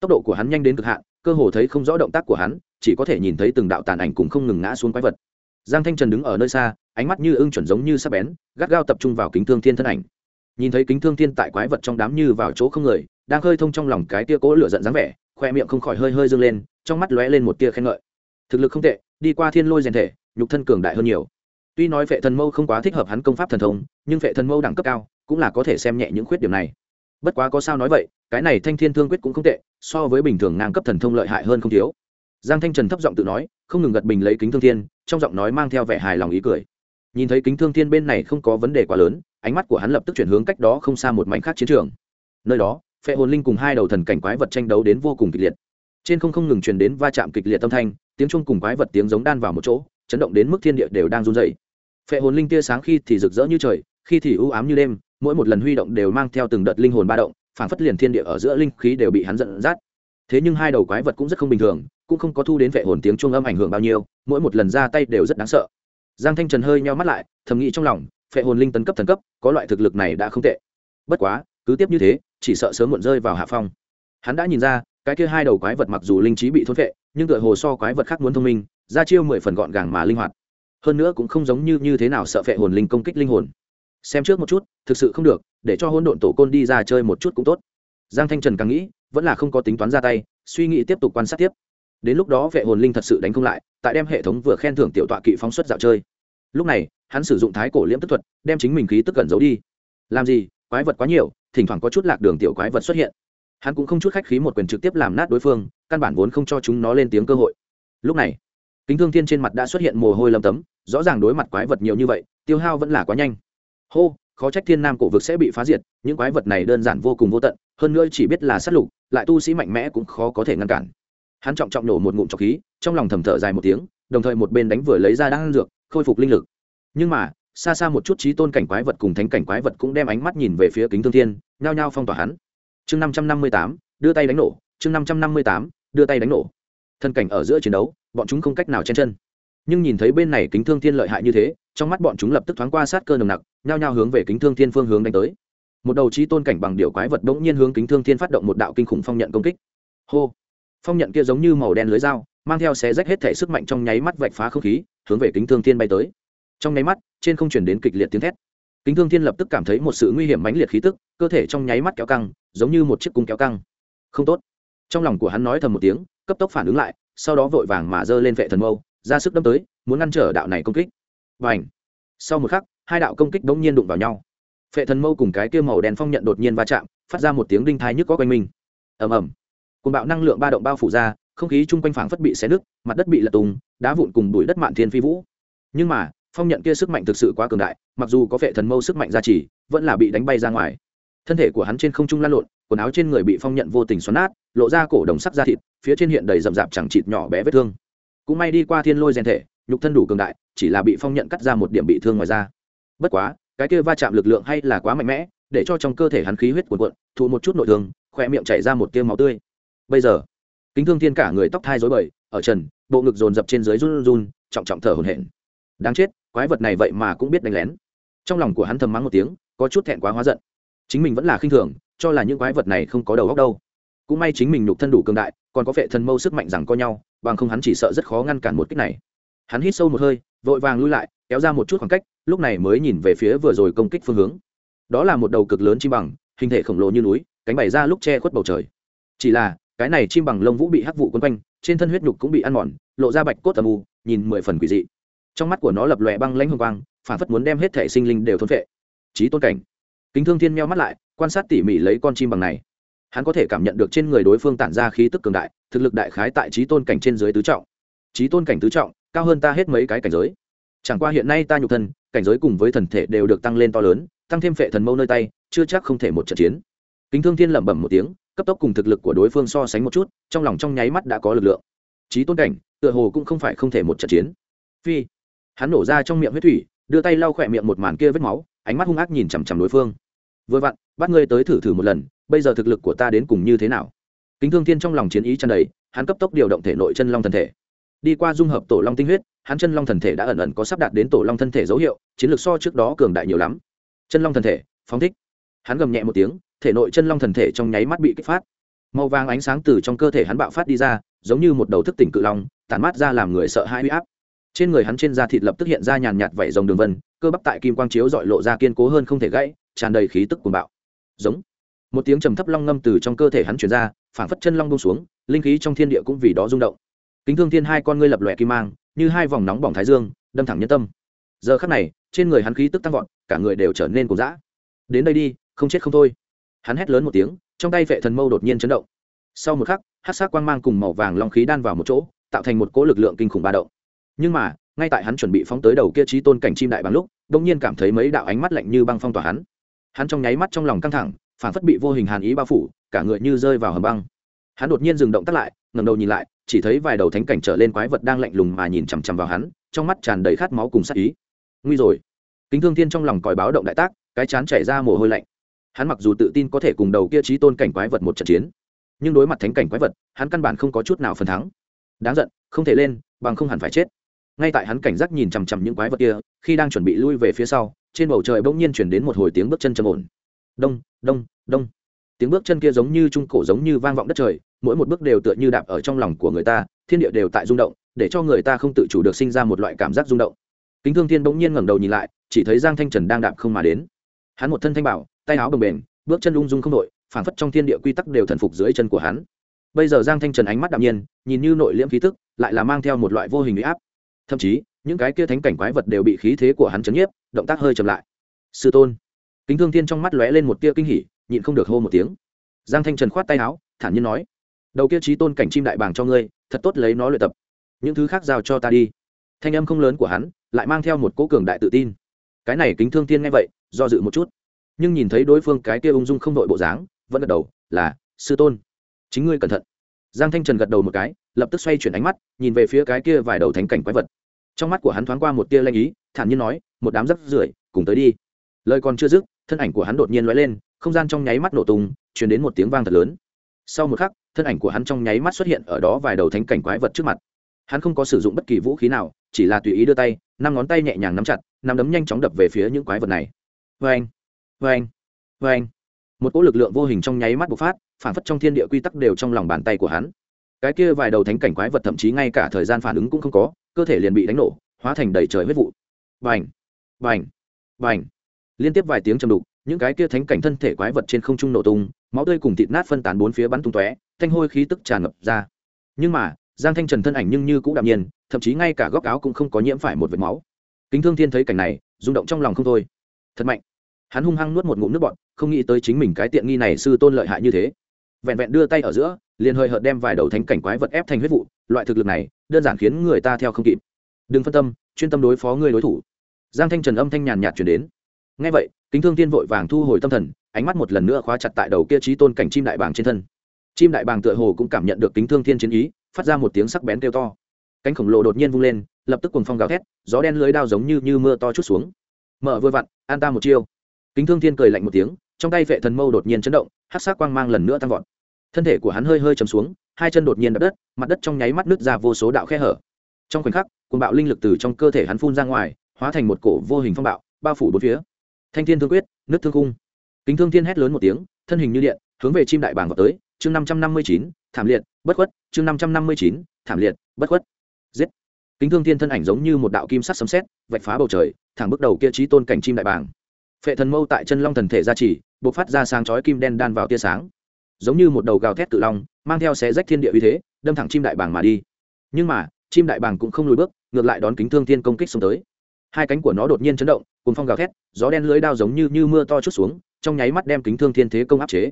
Tốc độ của hắn nhanh đến cực hạn, cơ hồ thấy không rõ động tác của hắn, chỉ có thể nhìn thấy từng đạo tàn ảnh cùng không ngừng ngã xuống quái vật giang thanh trần đứng ở nơi xa, ánh mắt như ưng chuẩn giống như sắp bén, gắt gao tập trung vào kính thương thiên thân ảnh. Nhìn thấy kính thương thiên tại quái vật trong đám như vào chỗ không người, đang hơi thông trong lòng cái tia cỗ lửa giận dáng vẻ, khoe miệng không khỏi hơi hơi dâng lên, trong mắt lóe lên một tia khen ngợi. Thực lực không tệ, đi qua thiên lôi rèn thể, nhục thân cường đại hơn nhiều. Tuy nói vệ thần mâu không quá thích hợp hắn công pháp thần thông, nhưng vệ thần mâu đẳng cấp cao, cũng là có thể xem nhẹ những khuyết điểm này. Bất quá có sao nói vậy, cái này thanh thiên thương quyết cũng không tệ, so với bình thường ngang cấp thần thông lợi hại hơn không thiếu. Giang thanh trần thấp giọng tự nói, không ngừng gật bình lấy kính thương thiên trong giọng nói mang theo vẻ hài lòng ý cười. Nhìn thấy kính thương thiên bên này không có vấn đề quá lớn, ánh mắt của hắn lập tức chuyển hướng cách đó không xa một mảnh khác chiến trường. Nơi đó, phệ hồn linh cùng hai đầu thần cảnh quái vật tranh đấu đến vô cùng kịch liệt. Trên không không ngừng truyền đến va chạm kịch liệt âm thanh, tiếng chung cùng quái vật tiếng giống đan vào một chỗ, chấn động đến mức thiên địa đều đang run dày phệ hồn linh tia sáng khi thì rực rỡ như trời, khi thì ưu ám như đêm, mỗi một lần huy động đều mang theo từng đợt linh hồn ba động phản phất liền thiên địa ở giữa linh khí đều bị hắn dẫn dắt. Thế nhưng hai đầu quái vật cũng rất không bình thường cũng không có thu đến vệ hồn tiếng chuông âm ảnh hưởng bao nhiêu, mỗi một lần ra tay đều rất đáng sợ. Giang thanh trần hơi nheo mắt lại, thầm nghĩ trong lòng phệ hồn linh tấn cấp thần cấp, có loại thực lực này đã không tệ. Bất quá, cứ tiếp như thế, chỉ sợ sớm muộn rơi vào hạ phong. Hắn đã nhìn ra, cái kia hai đầu quái vật mặc dù linh trí bị thôn phệ nhưng tựa hồ so quái vật khác muốn thông minh, ra chiêu mười phần gọn gàng mà linh hoạt. Hơn nữa cũng không giống như như thế nào sợ phệ hồn linh công kích linh hồn. Xem trước một chút, thực sự không được, để cho hỗn độn tổ côn đi ra chơi một chút cũng tốt. Giang thanh trần càng nghĩ, vẫn là không có tính toán ra tay, suy nghĩ tiếp tục quan sát tiếp đến lúc đó vệ hồn linh thật sự đánh không lại, tại đem hệ thống vừa khen thưởng tiểu tọa kỵ phóng xuất dạo chơi. Lúc này, hắn sử dụng thái cổ liễm tức thuật, đem chính mình khí tức gần giấu đi. Làm gì? Quái vật quá nhiều, thỉnh thoảng có chút lạc đường tiểu quái vật xuất hiện. Hắn cũng không chút khách khí một quyền trực tiếp làm nát đối phương, căn bản vốn không cho chúng nó lên tiếng cơ hội. Lúc này, kính thương thiên trên mặt đã xuất hiện mồ hôi lầm tấm, rõ ràng đối mặt quái vật nhiều như vậy, tiêu hao vẫn là quá nhanh. Hô, khó trách thiên nam cổ vực sẽ bị phá diệt, những quái vật này đơn giản vô cùng vô tận, hơn nữa chỉ biết là sát lục, lại tu sĩ mạnh mẽ cũng khó có thể ngăn cản hắn trọng trọng nổ một ngụm trọc khí, trong lòng thầm thở dài một tiếng, đồng thời một bên đánh vừa lấy ra đang dược, khôi phục linh lực. Nhưng mà, xa xa một chút trí tôn cảnh quái vật cùng thánh cảnh quái vật cũng đem ánh mắt nhìn về phía kính thương thiên, nhao nhao phong tỏa hắn. Chương năm trăm năm mươi tám, đưa tay đánh nổ, chương năm trăm năm mươi tám, đưa tay đánh nổ. Thân cảnh ở giữa chiến đấu, bọn chúng không cách nào chen chân. Nhưng nhìn thấy bên này kính thương thiên lợi hại như thế, trong mắt bọn chúng lập tức thoáng qua sát cơ nồng nặc, nhao nhao hướng về kính thương thiên phương hướng đánh tới. Một đầu trí tôn cảnh bằng điệu quái vật bỗng nhiên hướng kính thương thiên phát động một đạo kinh khủng phong nhận công kích. Hô! Phong nhận kia giống như màu đen lưới dao, mang theo xé rách hết thể sức mạnh trong nháy mắt vạch phá không khí, hướng về kính thương thiên bay tới. Trong nháy mắt, trên không chuyển đến kịch liệt tiếng thét. Kính thương thiên lập tức cảm thấy một sự nguy hiểm mãnh liệt khí tức, cơ thể trong nháy mắt kéo căng, giống như một chiếc cung kéo căng. Không tốt. Trong lòng của hắn nói thầm một tiếng, cấp tốc phản ứng lại, sau đó vội vàng mà giơ lên vệ thần mâu, ra sức đâm tới, muốn ngăn trở đạo này công kích. Và ảnh sau một khắc, hai đạo công kích đống nhiên đụng vào nhau. Phệ thần mâu cùng cái kia màu đen phong nhận đột nhiên va chạm, phát ra một tiếng đinh thái nhức có quanh mình. Ầm ầm cồn bạo năng lượng ba động bao phủ ra, không khí chung quanh phảng phất bị xé nứt, mặt đất bị lật tung, đá vụn cùng đuổi đất mạn thiên phi vũ. Nhưng mà, phong nhận kia sức mạnh thực sự quá cường đại, mặc dù có vệ thần mâu sức mạnh gia trì, vẫn là bị đánh bay ra ngoài. Thân thể của hắn trên không trung lan lộn, quần áo trên người bị phong nhận vô tình xoắn nát, lộ ra cổ đồng sắc da thịt, phía trên hiện đầy rậm rạp chẳng chịt nhỏ bé vết thương. Cũng may đi qua thiên lôi rèn thể, nhục thân đủ cường đại, chỉ là bị phong nhận cắt ra một điểm bị thương ngoài da. Bất quá, cái kia va chạm lực lượng hay là quá mạnh mẽ, để cho trong cơ thể hắn khí huyết cuồn cuộn, thụ một chút nội thương, khỏe miệng chảy ra một tiêu máu tươi bây giờ. Kính thương thiên cả người tóc thai rối bời, ở trần, bộ ngực dồn dập trên dưới run run, trọng trọng thở hổn hển. Đáng chết, quái vật này vậy mà cũng biết đánh lén. Trong lòng của hắn thầm mắng một tiếng, có chút thẹn quá hóa giận. Chính mình vẫn là khinh thường, cho là những quái vật này không có đầu óc đâu. Cũng may chính mình nhục thân đủ cường đại, còn có vệ thần mâu sức mạnh rằng co nhau, bằng không hắn chỉ sợ rất khó ngăn cản một kích này. Hắn hít sâu một hơi, vội vàng lui lại, kéo ra một chút khoảng cách, lúc này mới nhìn về phía vừa rồi công kích phương hướng. Đó là một đầu cực lớn chim bằng, hình thể khổng lồ như núi, cánh bày ra lúc che khuất bầu trời. Chỉ là cái này chim bằng lông vũ bị hắc vụ quấn quanh, trên thân huyết nhục cũng bị ăn mòn, lộ ra bạch cốt âm u, nhìn mười phần quỷ dị. Trong mắt của nó lập lòe băng lãnh hồng quang, phản phất muốn đem hết thể sinh linh đều thôn phệ. Trí tôn cảnh. Kính thương thiên meo mắt lại, quan sát tỉ mỉ lấy con chim bằng này. Hắn có thể cảm nhận được trên người đối phương tản ra khí tức cường đại, thực lực đại khái tại trí tôn cảnh trên dưới tứ trọng. Trí tôn cảnh tứ trọng, cao hơn ta hết mấy cái cảnh giới. Chẳng qua hiện nay ta nhục thân, cảnh giới cùng với thần thể đều được tăng lên to lớn, tăng thêm phệ thần mâu nơi tay, chưa chắc không thể một trận chiến. Kính thương thiên lẩm bẩm một tiếng cấp tốc cùng thực lực của đối phương so sánh một chút, trong lòng trong nháy mắt đã có lực lượng. Trí tôn cảnh, tựa hồ cũng không phải không thể một trận chiến. Phi, hắn nổ ra trong miệng huyết thủy, đưa tay lau khỏe miệng một màn kia vết máu, ánh mắt hung ác nhìn chằm chằm đối phương. Vừa vặn, bắt ngươi tới thử thử một lần, bây giờ thực lực của ta đến cùng như thế nào? Kính thương thiên trong lòng chiến ý tràn đầy, hắn cấp tốc điều động thể nội chân long thần thể. Đi qua dung hợp tổ long tinh huyết, hắn chân long thần thể đã ẩn ẩn có sắp đạt đến tổ long thân thể dấu hiệu, chiến lược so trước đó cường đại nhiều lắm. Chân long thần thể, phóng thích. Hắn gầm nhẹ một tiếng thể nội chân long thần thể trong nháy mắt bị kích phát. Màu vàng ánh sáng từ trong cơ thể hắn bạo phát đi ra, giống như một đầu thức tỉnh cự long, tản mát ra làm người sợ hãi huy áp. Trên người hắn trên da thịt lập tức hiện ra nhàn nhạt vảy rồng đường vân, cơ bắp tại kim quang chiếu dọi lộ ra kiên cố hơn không thể gãy, tràn đầy khí tức cuồng bạo. Giống. Một tiếng trầm thấp long ngâm từ trong cơ thể hắn chuyển ra, phảng phất chân long bông xuống, linh khí trong thiên địa cũng vì đó rung động. Kính thương thiên hai con ngươi lập lòe kim mang, như hai vòng nóng bỏng thái dương, đâm thẳng nhân tâm. Giờ khắc này, trên người hắn khí tức tăng vọt, cả người đều trở nên cuồng dã. Đến đây đi, không chết không thôi hắn hét lớn một tiếng, trong tay vệ thần mâu đột nhiên chấn động. Sau một khắc hát sát quang mang cùng màu vàng long khí đan vào một chỗ, tạo thành một cỗ lực lượng kinh khủng ba động. Nhưng mà, ngay tại hắn chuẩn bị phóng tới đầu kia trí tôn cảnh chim đại bằng lúc đ ỗ n g nhiên cảm thấy mấy đạo ánh mắt lạnh như băng phong tỏa hắn. Hắn trong nháy mắt trong lòng căng thẳng, phản phất bị vô hình hàn ý bao phủ, cả người như rơi vào hầm băng. Hắn đột nhiên dừng động tắt lại ngầm đầu nhìn lại, chỉ thấy vài đầu thánh cảnh trở lên quái vật đang lạnh lùng mà nhìn chằm chằm vào hắn, trong mắt tràn đầy khát máu cùng sát ý. Nguy rồi. Kính thương thiên trong lòng còi báo động đại tác, cái chán chảy ra mồ hôi lạnh hắn mặc dù tự tin có thể cùng đầu kia trí tôn cảnh quái vật một trận chiến, nhưng đối mặt thánh cảnh quái vật, hắn căn bản không có chút nào phần thắng. Đáng giận, không thể lên, bằng không hẳn phải chết. Ngay tại hắn cảnh giác nhìn chằm chằm những quái vật kia, khi đang chuẩn bị lui về phía sau, trên bầu trời bỗng nhiên chuyển đến một hồi tiếng bước chân trầm ổn. Đông đông đông. Tiếng bước chân kia giống như trung cổ giống như vang vọng đất trời, mỗi một bước đều tựa như đạp ở trong lòng của người ta, thiên địa đều tại rung động, để cho người ta không tự chủ được sinh ra một loại cảm giác rung động. Kính thương thiên bỗng nhiên ngẩng đầu nhìn lại, chỉ thấy giang thanh trần đang đạp không mà đến. Hắn một thân thanh bảo tay áo bồng bềnh, bước chân ung dung không đội, phảng phất trong thiên địa quy tắc đều thần phục dưới chân của hắn. Bây giờ giang thanh trần ánh mắt đạm nhiên, nhìn như nội liễm khí tức, lại là mang theo một loại vô hình huy áp. Thậm chí, những cái kia thánh cảnh quái vật đều bị khí thế của hắn chấn nhiếp, động tác hơi chậm lại. Sư tôn. Kính thương thiên trong mắt lóe lên một tia kinh hỉ, nhịn không được hô một tiếng. Giang thanh trần khoát tay áo, thản nhiên nói, đầu kia trí tôn cảnh chim đại bàng cho ngươi, thật tốt lấy nó luyện tập. Những thứ khác giao cho ta đi. Thanh âm không lớn của hắn, lại mang theo một cố cường đại tự tin. Cái này kính thương thiên nghe vậy, do dự một chút nhưng nhìn thấy đối phương cái kia ung dung không đội bộ dáng, vẫn gật đầu, là, sư tôn, chính ngươi cẩn thận. Giang thanh trần gật đầu một cái, lập tức xoay chuyển ánh mắt, nhìn về phía cái kia vài đầu thánh cảnh quái vật. Trong mắt của hắn thoáng qua một tia lanh ý, thản nhiên nói, một đám rắc rưởi, cùng tới đi. Lời còn chưa dứt, thân ảnh của hắn đột nhiên lóe lên, không gian trong nháy mắt nổ tung chuyển đến một tiếng vang thật lớn. Sau một khắc, thân ảnh của hắn trong nháy mắt xuất hiện ở đó vài đầu thánh cảnh quái vật trước mặt. Hắn không có sử dụng bất kỳ vũ khí nào, chỉ là tùy ý đưa tay, năm ngón tay nhẹ nhàng nắm chặt nắm đấm nhanh chóng đập về phía những quái vật này. Vê anh vê anh vê anh. Một cỗ lực lượng vô hình trong nháy mắt bộc phát, phản phất trong thiên địa quy tắc đều trong lòng bàn tay của hắn. Cái kia vài đầu thánh cảnh quái vật thậm chí ngay cả thời gian phản ứng cũng không có, cơ thể liền bị đánh nổ, hóa thành đầy trời huyết vụ. Vành vành vành liên tiếp vài tiếng chầm đục, những cái kia thánh cảnh thân thể quái vật trên không trung nổ tung, máu tươi cùng thịt nát phân tán bốn phía bắn tung tóe, thanh hôi khí tức tràn ngập ra. Nhưng mà, giang thanh trần thân ảnh nhưng như cũng đạm nhiên, thậm chí ngay cả góc áo cũng không có nhiễm phải một vệt máu. Kính thương thiên thấy cảnh này, rung động trong lòng không thôi. Thật mạnh hắn hung hăng nuốt một ngụm nước bọt không nghĩ tới chính mình cái tiện nghi này sư tôn lợi hại như thế. Vẹn vẹn đưa tay ở giữa liền hơi hợt đem vài đầu thánh cảnh quái vật ép thành huyết vụ loại thực lực này đơn giản khiến người ta theo không kịp. Đừng phân tâm chuyên tâm đối phó người đối thủ. Giang thanh trần âm thanh nhàn nhạt chuyển đến. Ngay vậy kính thương tiên vội vàng thu hồi tâm thần ánh mắt một lần nữa khóa chặt tại đầu kia trí tôn cảnh chim đại bàng trên thân. Chim đại bàng tựa hồ cũng cảm nhận được kính thương thiên chiến ý phát ra một tiếng sắc bén kêu to. Cánh khổng lồ đột nhiên vung lên lập tức cuồng phong gào thét gió đen lưới đao giống như, như mưa to chút xuống. Mở vừa vặn an ta một chiêu kính thương thiên cười lạnh một tiếng, trong tay vệ thần mâu đột nhiên chấn động hát sắc quang mang lần nữa tăng vọt. Thân thể của hắn hơi hơi chầm xuống, hai chân đột nhiên đập đất, mặt đất trong nháy mắt nứt ra vô số đạo khe hở. Trong khoảnh khắc, cuồng bạo linh lực từ trong cơ thể hắn phun ra ngoài, hóa thành một cổ vô hình phong bạo, bao phủ bốn phía. Thanh thiên thương quyết nước thương cung kính thương thiên hét lớn một tiếng, thân hình như điện, hướng về chim đại bàng vào tới, chương năm trăm năm mươi chín, thảm liệt, bất khuất, chương năm trăm năm mươi chín, thảm liệt, bất khuất. Giết. Kính thương thiên thân ảnh giống như một đạo kim sắc sấm sét, vạch phá bầu trời, thẳng bước đầu kia trí tôn cảnh chim đại bàng phệ thần mâu tại chân long thần thể ra chỉ b ộ c phát ra sáng chói kim đen đan vào tia sáng. Giống như một đầu gào thét tự long mang theo xé rách thiên địa uy thế đâm thẳng chim đại bàng mà đi. Nhưng mà chim đại bàng cũng không lùi bước ngược lại đón kính thương thiên công kích xông tới. Hai cánh của nó đột nhiên chấn động cùng phong gào thét gió đen lưới đao giống như, như mưa to chút xuống trong nháy mắt đem kính thương thiên thế công áp chế.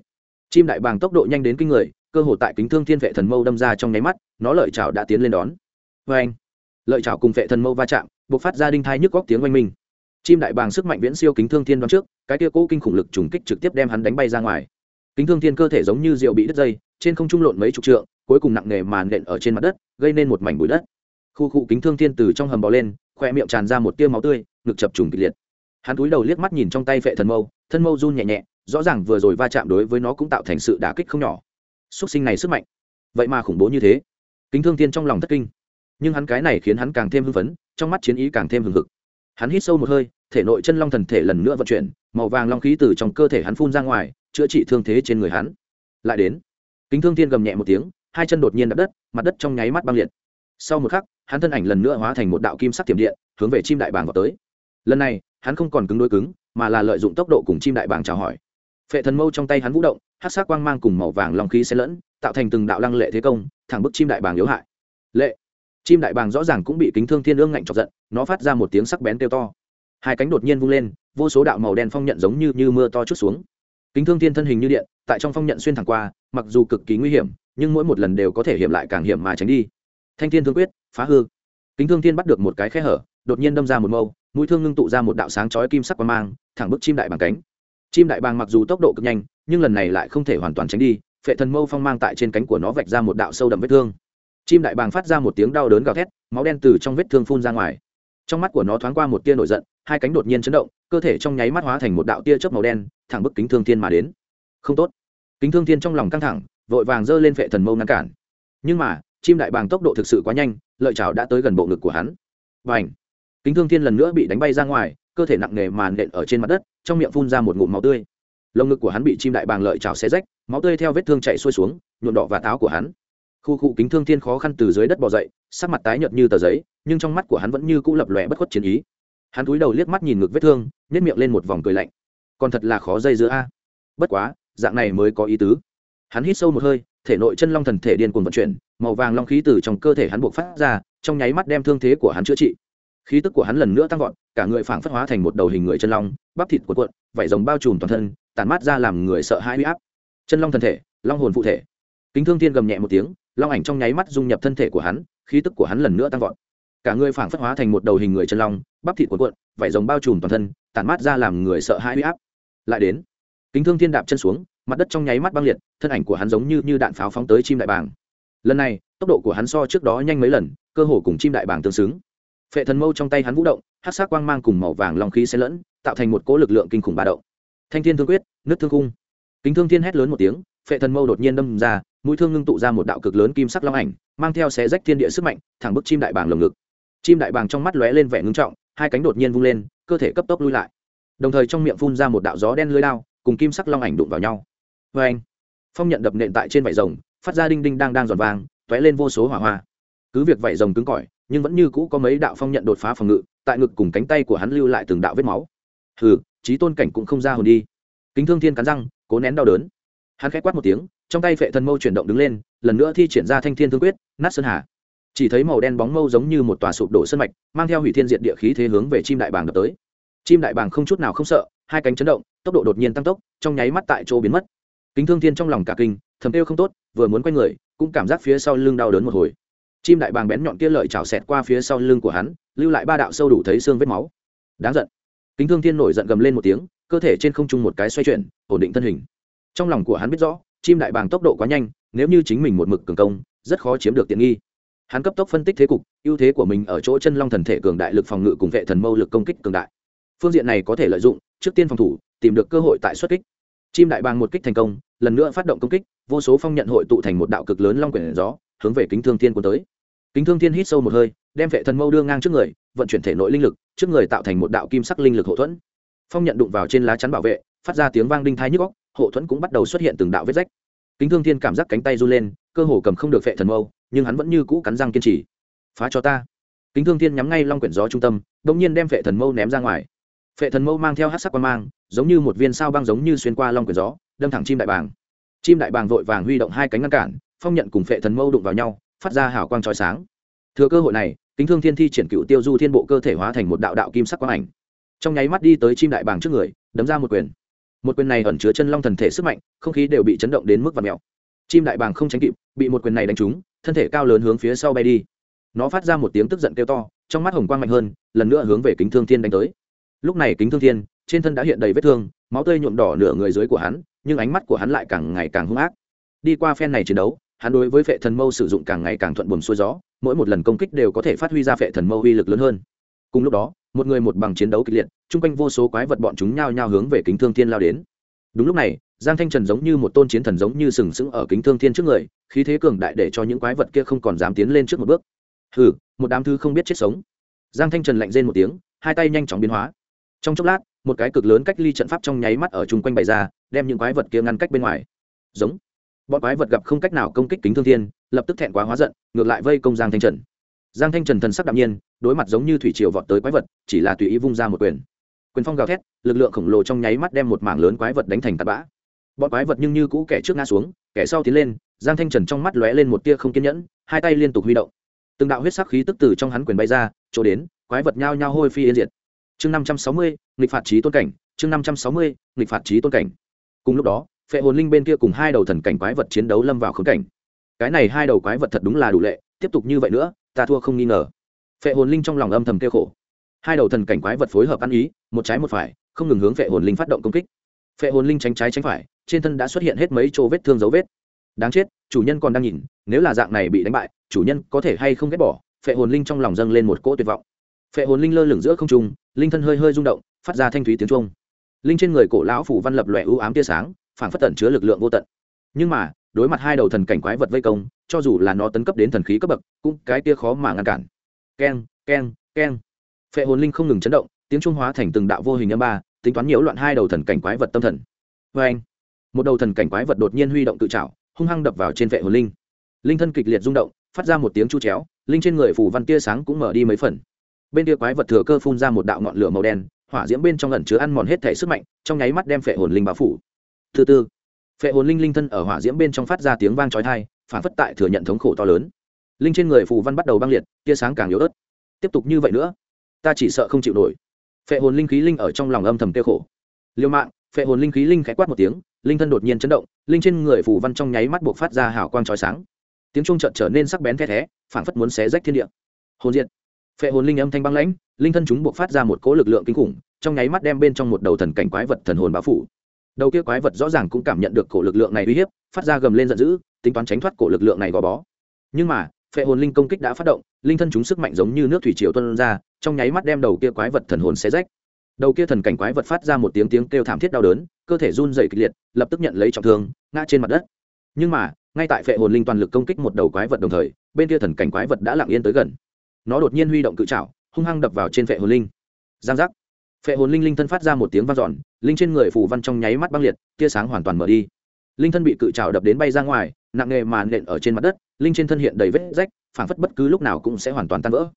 Chim đại bàng tốc độ nhanh đến kinh người cơ hội tại kính thương thiên vệ thần mâu đâm ra trong nháy mắt nó lợi chảo đã tiến lên đón. Vê anh lợi chảo cùng vệ thần mâu va chạm buộc phát ra đinh thai nhức góc tiếng oanh minh chim đại bàng sức mạnh viễn siêu kính thương thiên đoán trước, cái tia cỗ kinh khủng lực trùng kích trực tiếp đem hắn đánh bay ra ngoài. Kính thương thiên cơ thể giống như rượu bị đứt dây, trên không trung lộn mấy chục trượng, cuối cùng nặng nề màn nện ở trên mặt đất, gây nên một mảnh bụi đất. Khu cụ kính thương thiên từ trong hầm bò lên khoe miệng tràn ra một tia máu tươi, ngực chập trùng kịch liệt. Hắn cúi đầu liếc mắt nhìn trong tay phệ thần mâu, thân mâu run nhẹ nhẹ, rõ ràng vừa rồi va chạm đối với nó cũng tạo thành sự đả kích không nhỏ. Xuất sinh này sức mạnh, vậy mà khủng bố như thế. Kính thương thiên trong lòng thất kinh, nhưng hắn cái này khiến hắn càng thêm hưng phấn, trong mắt chiến ý càng thêm hừng hực hắn hít sâu một hơi, thể nội chân long thần thể lần nữa vận chuyển, màu vàng long khí từ trong cơ thể hắn phun ra ngoài, chữa trị thương thế trên người hắn. Lại đến, kính thương thiên gầm nhẹ một tiếng, hai chân đột nhiên đập đất, mặt đất trong nháy mắt băng liệt. Sau một khắc, hắn thân ảnh lần nữa hóa thành một đạo kim sắc tiềm điện, hướng về chim đại bàng vào tới. Lần này, hắn không còn cứng đôi cứng, mà là lợi dụng tốc độ cùng chim đại bàng chào hỏi. Phệ thần mâu trong tay hắn vũ động hát sắc quang mang cùng màu vàng long khí xen lẫn, tạo thành từng đạo lăng lệ thế công, thẳng bức chim đại bàng yếu hại. Lệ chim đại bàng rõ ràng cũng bị kính thương thiên ương ngạnh chọc giận nó phát ra một tiếng sắc bén kêu to. Hai cánh đột nhiên vung lên vô số đạo màu đen phong nhận giống như, như mưa to chút xuống. Kính thương thiên thân hình như điện tại trong phong nhận xuyên thẳng qua mặc dù cực kỳ nguy hiểm nhưng mỗi một lần đều có thể hiểm lại càng hiểm mà tránh đi. Thanh thiên thương quyết phá hư. Kính thương thiên bắt được một cái khe hở đột nhiên đâm ra một mâu mũi thương ngưng tụ ra một đạo sáng chói kim sắc qua mang thẳng bức chim đại bàng cánh. Chim đại bàng mặc dù tốc độ cực nhanh nhưng lần này lại không thể hoàn toàn tránh đi phệ thần mâu phong mang tại trên cánh của nó vạch ra một đạo sâu đậm vết thương chim đại bàng phát ra một tiếng đau đớn gào thét, máu đen từ trong vết thương phun ra ngoài. Trong mắt của nó thoáng qua một tia nổi giận, hai cánh đột nhiên chấn động, cơ thể trong nháy mắt hóa thành một đạo tia chớp màu đen, thẳng bức kính thương thiên mà đến. Không tốt. Kính thương thiên trong lòng căng thẳng, vội vàng giơ lên vệ thần mâu ngăn cản. Nhưng mà, chim đại bàng tốc độ thực sự quá nhanh, lợi chảo đã tới gần bộ ngực của hắn. Và ảnh kính thương thiên lần nữa bị đánh bay ra ngoài, cơ thể nặng nề màn nện ở trên mặt đất, trong miệng phun ra một ngụm máu tươi. Lồng ngực của hắn bị chim đại bàng lợi chảo xé rách, máu tươi theo vết thương chạy xuôi xuống, nhuộm đỏ và táo của hắn khu cụ kính thương thiên khó khăn từ dưới đất bò dậy, sắc mặt tái nhợt như tờ giấy, nhưng trong mắt của hắn vẫn như cũ lập lòe bất khuất chiến ý. Hắn cúi đầu liếc mắt nhìn ngực vết thương nhét miệng lên một vòng cười lạnh. Còn thật là khó dây giữa a. Bất quá, dạng này mới có ý tứ. Hắn hít sâu một hơi, thể nội chân long thần thể điên cuồng vận chuyển, màu vàng long khí từ trong cơ thể hắn buộc phát ra, trong nháy mắt đem thương thế của hắn chữa trị. Khí tức của hắn lần nữa tăng vọt, cả người phảng phất hóa thành một đầu hình người chân long, bắp thịt cuộn cuộn, vảy rồng bao trùm toàn thân tàn mát ra làm người sợ hãi huy áp. Chân long thần thể, long hồn phụ thể. Kính thương thiên gầm nhẹ một tiếng long ảnh trong nháy mắt dung nhập thân thể của hắn, khí tức của hắn lần nữa tăng vọt. Cả người phảng phất hóa thành một đầu hình người chân long, bắp thịt cuộn cuộn, vảy rồng bao trùm toàn thân tàn mát ra làm người sợ hãi huy áp. Lại đến, kính thương thiên đạp chân xuống, mặt đất trong nháy mắt băng liệt, thân ảnh của hắn giống như như đạn pháo phóng tới chim đại bàng. Lần này, tốc độ của hắn so trước đó nhanh mấy lần, cơ hồ cùng chim đại bàng tương xứng. Phệ thần mâu trong tay hắn vũ động hát sát quang mang cùng màu vàng long khí xen lẫn, tạo thành một cỗ lực lượng kinh khủng ba động. Thanh thiên thương quyết nước thương cung kính thương thiên hét lớn một tiếng, phệ thần mâu đột nhiên đâm ra mũi thương ngưng tụ ra một đạo cực lớn kim sắc long ảnh, mang theo xé rách thiên địa sức mạnh, thẳng bức chim đại bàng lồng ngực. Chim đại bàng trong mắt lóe lên vẻ ngưng trọng, hai cánh đột nhiên vung lên, cơ thể cấp tốc lui lại. Đồng thời trong miệng phun ra một đạo gió đen lưới lao cùng kim sắc long ảnh đụng vào nhau. Vê anh, phong nhận đập nện tại trên vải rồng, phát ra đinh đinh đang đang giòn vàng t ó é lên vô số hỏa hoa. Cứ việc vảy rồng cứng cỏi, nhưng vẫn như cũ có mấy đạo phong nhận đột phá phòng ngự, tại ngực cùng cánh tay của hắn lưu lại từng đạo vết máu. Hừ trí tôn cảnh cũng không ra hồn đi. Kính thương thiên cắn răng, cố nén đau đớn. Hắn k h á quát một tiếng trong tay phệ thần mâu chuyển động đứng lên, lần nữa thi triển ra thanh thiên thương quyết, nát sơn hà. Chỉ thấy màu đen bóng mâu giống như một tòa sụp đổ sân mạch, mang theo hủy thiên diện địa khí thế hướng về chim đại bàng đập tới. Chim đại bàng không chút nào không sợ, hai cánh chấn động, tốc độ đột nhiên tăng tốc, trong nháy mắt tại chỗ biến mất. Kính thương thiên trong lòng cả kinh, thầm kêu không tốt, vừa muốn quay người, cũng cảm giác phía sau lưng đau đớn một hồi. Chim đại bàng bén nhọn kia lợi chảo xẹt qua phía sau lưng của hắn, lưu lại ba đạo sâu đủ thấy xương vết máu. Đáng giận. Kính thương thiên nổi giận gầm lên một tiếng, cơ thể trên không trung một cái xoay chuyển, ổn định thân hình. Trong lòng của hắn biết rõ chim đại bàng tốc độ quá nhanh, nếu như chính mình một mực cường công, rất khó chiếm được tiện nghi. Hắn cấp tốc phân tích thế cục, ưu thế của mình ở chỗ chân long thần thể cường đại lực phòng ngự cùng vệ thần mâu lực công kích cường đại. Phương diện này có thể lợi dụng, trước tiên phòng thủ, tìm được cơ hội tại xuất kích. Chim đại bàng một kích thành công, lần nữa phát động công kích, vô số phong nhận hội tụ thành một đạo cực lớn long quyển gió, hướng về kính thương thiên quân tới. Kính thương thiên hít sâu một hơi, đem vệ thần mâu đưa ngang trước người, vận chuyển thể nội linh lực, trước người tạo thành một đạo kim sắc linh lực hậu thuẫn. Phong nhận đụng vào trên lá chắn bảo vệ, phát ra tiếng vang đinh thái nhức góc hộ thuẫn cũng bắt đầu xuất hiện từng đạo vết rách. Kính thương thiên cảm giác cánh tay run lên, cơ hồ cầm không được Phệ thần mâu, nhưng hắn vẫn như cũ cắn răng kiên trì. Phá cho ta. Kính thương thiên nhắm ngay long quyển gió trung tâm đ ỗ n g nhiên đem Phệ thần mâu ném ra ngoài. Phệ thần mâu mang theo hát sắc quan mang, giống như một viên sao băng giống như xuyên qua long quyển gió, đâm thẳng chim đại bàng. Chim đại bàng vội vàng huy động hai cánh ngăn cản, phong nhận cùng Phệ thần mâu đụng vào nhau, phát ra hào quang trói sáng. Thừa cơ hội này, kính thương thiên thi triển cựu tiêu du thiên bộ cơ thể hóa thành một đạo đạo kim sắc quang ảnh. Trong nháy mắt đi tới chim đại bàng trước người, đấm ra một quyền một quyền này ẩn chứa chân long thần thể sức mạnh, không khí đều bị chấn động đến mức và mèo. Chim đại bàng không tránh kịp, bị một quyền này đánh trúng, thân thể cao lớn hướng phía sau bay đi. Nó phát ra một tiếng tức giận kêu to, trong mắt hồng quang mạnh hơn, lần nữa hướng về kính thương thiên đánh tới. Lúc này kính thương thiên, trên thân đã hiện đầy vết thương, máu tươi nhuộm đỏ nửa người dưới của hắn, nhưng ánh mắt của hắn lại càng ngày càng hung ác. Đi qua phen này chiến đấu, hắn đối với phệ thần mâu sử dụng càng ngày càng thuận buồm xuôi gió, mỗi một lần công kích đều có thể phát huy ra phệ thần mâu uy lực lớn hơn. Cùng lúc đó một người một bằng chiến đấu kịch liệt, chung quanh vô số quái vật bọn chúng nhao nhao hướng về kính thương thiên lao đến. Đúng lúc này, giang thanh trần giống như một tôn chiến thần giống như sừng sững ở kính thương thiên trước người, khí thế cường đại để cho những quái vật kia không còn dám tiến lên trước một bước. Hừ, một đám thư không biết chết sống. Giang thanh trần lạnh rên một tiếng, hai tay nhanh chóng biến hóa. Trong chốc lát, một cái cực lớn cách ly trận pháp trong nháy mắt ở chung quanh bày ra, đem những quái vật kia ngăn cách bên ngoài. Giống. Bọn quái vật gặp không cách nào công kích kính thương thiên, lập tức thẹn quá hóa giận, ngược lại vây công giang thanh trần giang thanh trần thần sắc đạm nhiên, đối mặt giống như thủy triều vọt tới quái vật, chỉ là tùy ý vung ra một quyền. Quyền phong gào thét, lực lượng khổng lồ trong nháy mắt đem một mảng lớn quái vật đánh thành tạt bã. Bọn quái vật nhưng như cũ kẻ trước ngã xuống, kẻ sau tiến lên, giang thanh trần trong mắt lóe lên một tia không kiên nhẫn, hai tay liên tục huy động. Từng đạo huyết sắc khí tức từ trong hắn quyền bay ra, chỗ đến, quái vật nhao nhao hôi phi yên diệt. Chương năm trăm sáu mươi, nghịch phạt trí tôn cảnh, chương năm trăm sáu mươi, nghịch phạt trí tôn cảnh. Cùng lúc đó, phệ hồn linh bên kia cùng hai đầu thần cảnh quái vật chiến đấu lâm vào khống cảnh. Cái này hai đầu quái vật thật đúng là đủ lệ, tiếp tục như vậy nữa ta thua không nghi ngờ. Phệ hồn linh trong lòng âm thầm kêu khổ. Hai đầu thần cảnh quái vật phối hợp ăn ý, một trái một phải, không ngừng hướng phệ hồn linh phát động công kích. Phệ hồn linh tránh trái tránh phải, trên thân đã xuất hiện hết mấy chỗ vết thương dấu vết. Đáng chết, chủ nhân còn đang nhìn, nếu là dạng này bị đánh bại, chủ nhân có thể hay không ghét bỏ, phệ hồn linh trong lòng dâng lên một cỗ tuyệt vọng. Phệ hồn linh lơ lửng giữa không trung, linh thân hơi hơi rung động, phát ra thanh thúy tiếng trung linh trên người cổ lão phủ văn lập lòe ưu ám tia sáng phản phất tẩn chứa lực lượng vô tận. Nhưng mà, đối mặt hai đầu thần cảnh quái vật vây công cho dù là nó tấn cấp đến thần khí cấp bậc, cũng cái kia khó mà ngăn cản. Keng keng keng. Phệ hồn linh không ngừng chấn động, tiếng trung hóa thành từng đạo vô hình âm ba, tính toán nhiễu loạn hai đầu thần cảnh quái vật tâm thần. Vê anh, một đầu thần cảnh quái vật đột nhiên huy động tự trảo, hung hăng đập vào trên vệ hồn linh. Linh thân kịch liệt rung động, phát ra một tiếng chu chéo, linh trên người phủ văn tia sáng cũng mở đi mấy phần. Bên kia quái vật thừa cơ phun ra một đạo ngọn lửa màu đen, hỏa diễm bên trong lần chứa ăn mòn hết thể sức mạnh, trong nháy mắt đem phệ hồn linh bao phủ. Thứ tư, phệ hồn linh linh thân ở hỏa diễm bên trong phát ra tiếng vang chói tai phản phất tại thừa nhận thống khổ to lớn. Linh trên người phù văn bắt đầu băng liệt, tia sáng càng yếu ớt. Tiếp tục như vậy nữa, ta chỉ sợ không chịu nổi. Phệ hồn linh khí linh ở trong lòng âm thầm tiêu khổ. Liêu mạng, phệ hồn linh khí linh khẽ quát một tiếng, linh thân đột nhiên chấn động, linh trên người Phù văn trong nháy mắt buộc phát ra hào quang trói sáng. Tiếng trung trợn trở nên sắc bén the thé, phảng phất muốn xé rách thiên địa. Hồn diện phệ hồn linh âm thanh băng lãnh, linh thân chúng buộc phát ra một cỗ lực lượng kinh khủng, trong nháy mắt đem bên trong một đầu thần cảnh quái vật thần hồn báo phủ. Đầu kia quái vật rõ ràng cũng cảm nhận được cổ lực lượng này uy hiếp, phát ra gầm lên giận dữ tính toán tránh thoát cổ lực lượng này gò bó. Nhưng mà, phệ hồn linh công kích đã phát động, linh thân chúng sức mạnh giống như nước thủy triều tuân ra, trong nháy mắt đem đầu kia quái vật thần hồn xé rách. Đầu kia thần cảnh quái vật phát ra một tiếng tiếng kêu thảm thiết đau đớn, cơ thể run dày kịch liệt, lập tức nhận lấy trọng thương, ngã trên mặt đất. Nhưng mà, ngay tại phệ hồn linh toàn lực công kích một đầu quái vật đồng thời, bên kia thần cảnh quái vật đã lặng yên tới gần. Nó đột nhiên huy động cự trào hung hăng đập vào trên phệ hồn linh. Giang giác. Phệ hồn linh linh thân phát ra một tiếng vang dọn, linh trên người phủ văn trong nháy mắt băng liệt, tia sáng hoàn toàn mở đi. Linh thân bị cự trào đập đến bay ra ngoài nặng nghề mà nện ở trên mặt đất, linh trên thân hiện đầy vết rách, phảng phất bất cứ lúc nào cũng sẽ hoàn toàn tan vỡ.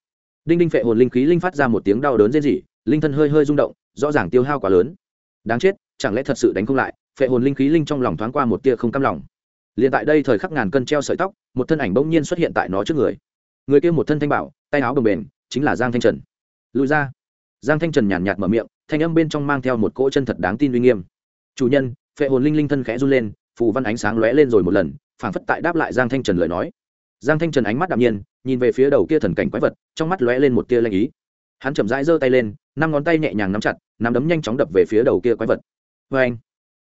Đinh đinh phệ hồn linh khí linh phát ra một tiếng đau đớn dễ dỉ linh thân hơi hơi rung động, rõ ràng tiêu hao quá lớn. Đáng chết, chẳng lẽ thật sự đánh không lại, phệ hồn linh khí linh trong lòng thoáng qua một tia không cam lòng. Liền tại đây thời khắc ngàn cân treo sợi tóc, một thân ảnh bỗng nhiên xuất hiện tại nó trước người. Người kia một thân thanh bảo, tay áo bồng bền, chính là giang thanh trần. Lùi ra. Giang thanh trần nhàn nhạt mở miệng, thanh âm bên trong mang theo một cỗ chân thật đáng tin uy nghiêm. Chủ nhân, phệ hồn linh linh thân khẽ run lên, phù văn ánh sáng lóe lên rồi một lần phảng phất tại đáp lại giang thanh trần lời nói. Giang thanh trần ánh mắt đạm nhiên, nhìn về phía đầu kia thần cảnh quái vật, trong mắt lóe lên một tia lanh ý. Hắn chậm rãi giơ tay lên, năm ngón tay nhẹ nhàng nắm chặt, nắm đấm nhanh chóng đập về phía đầu kia quái vật. Vê anh,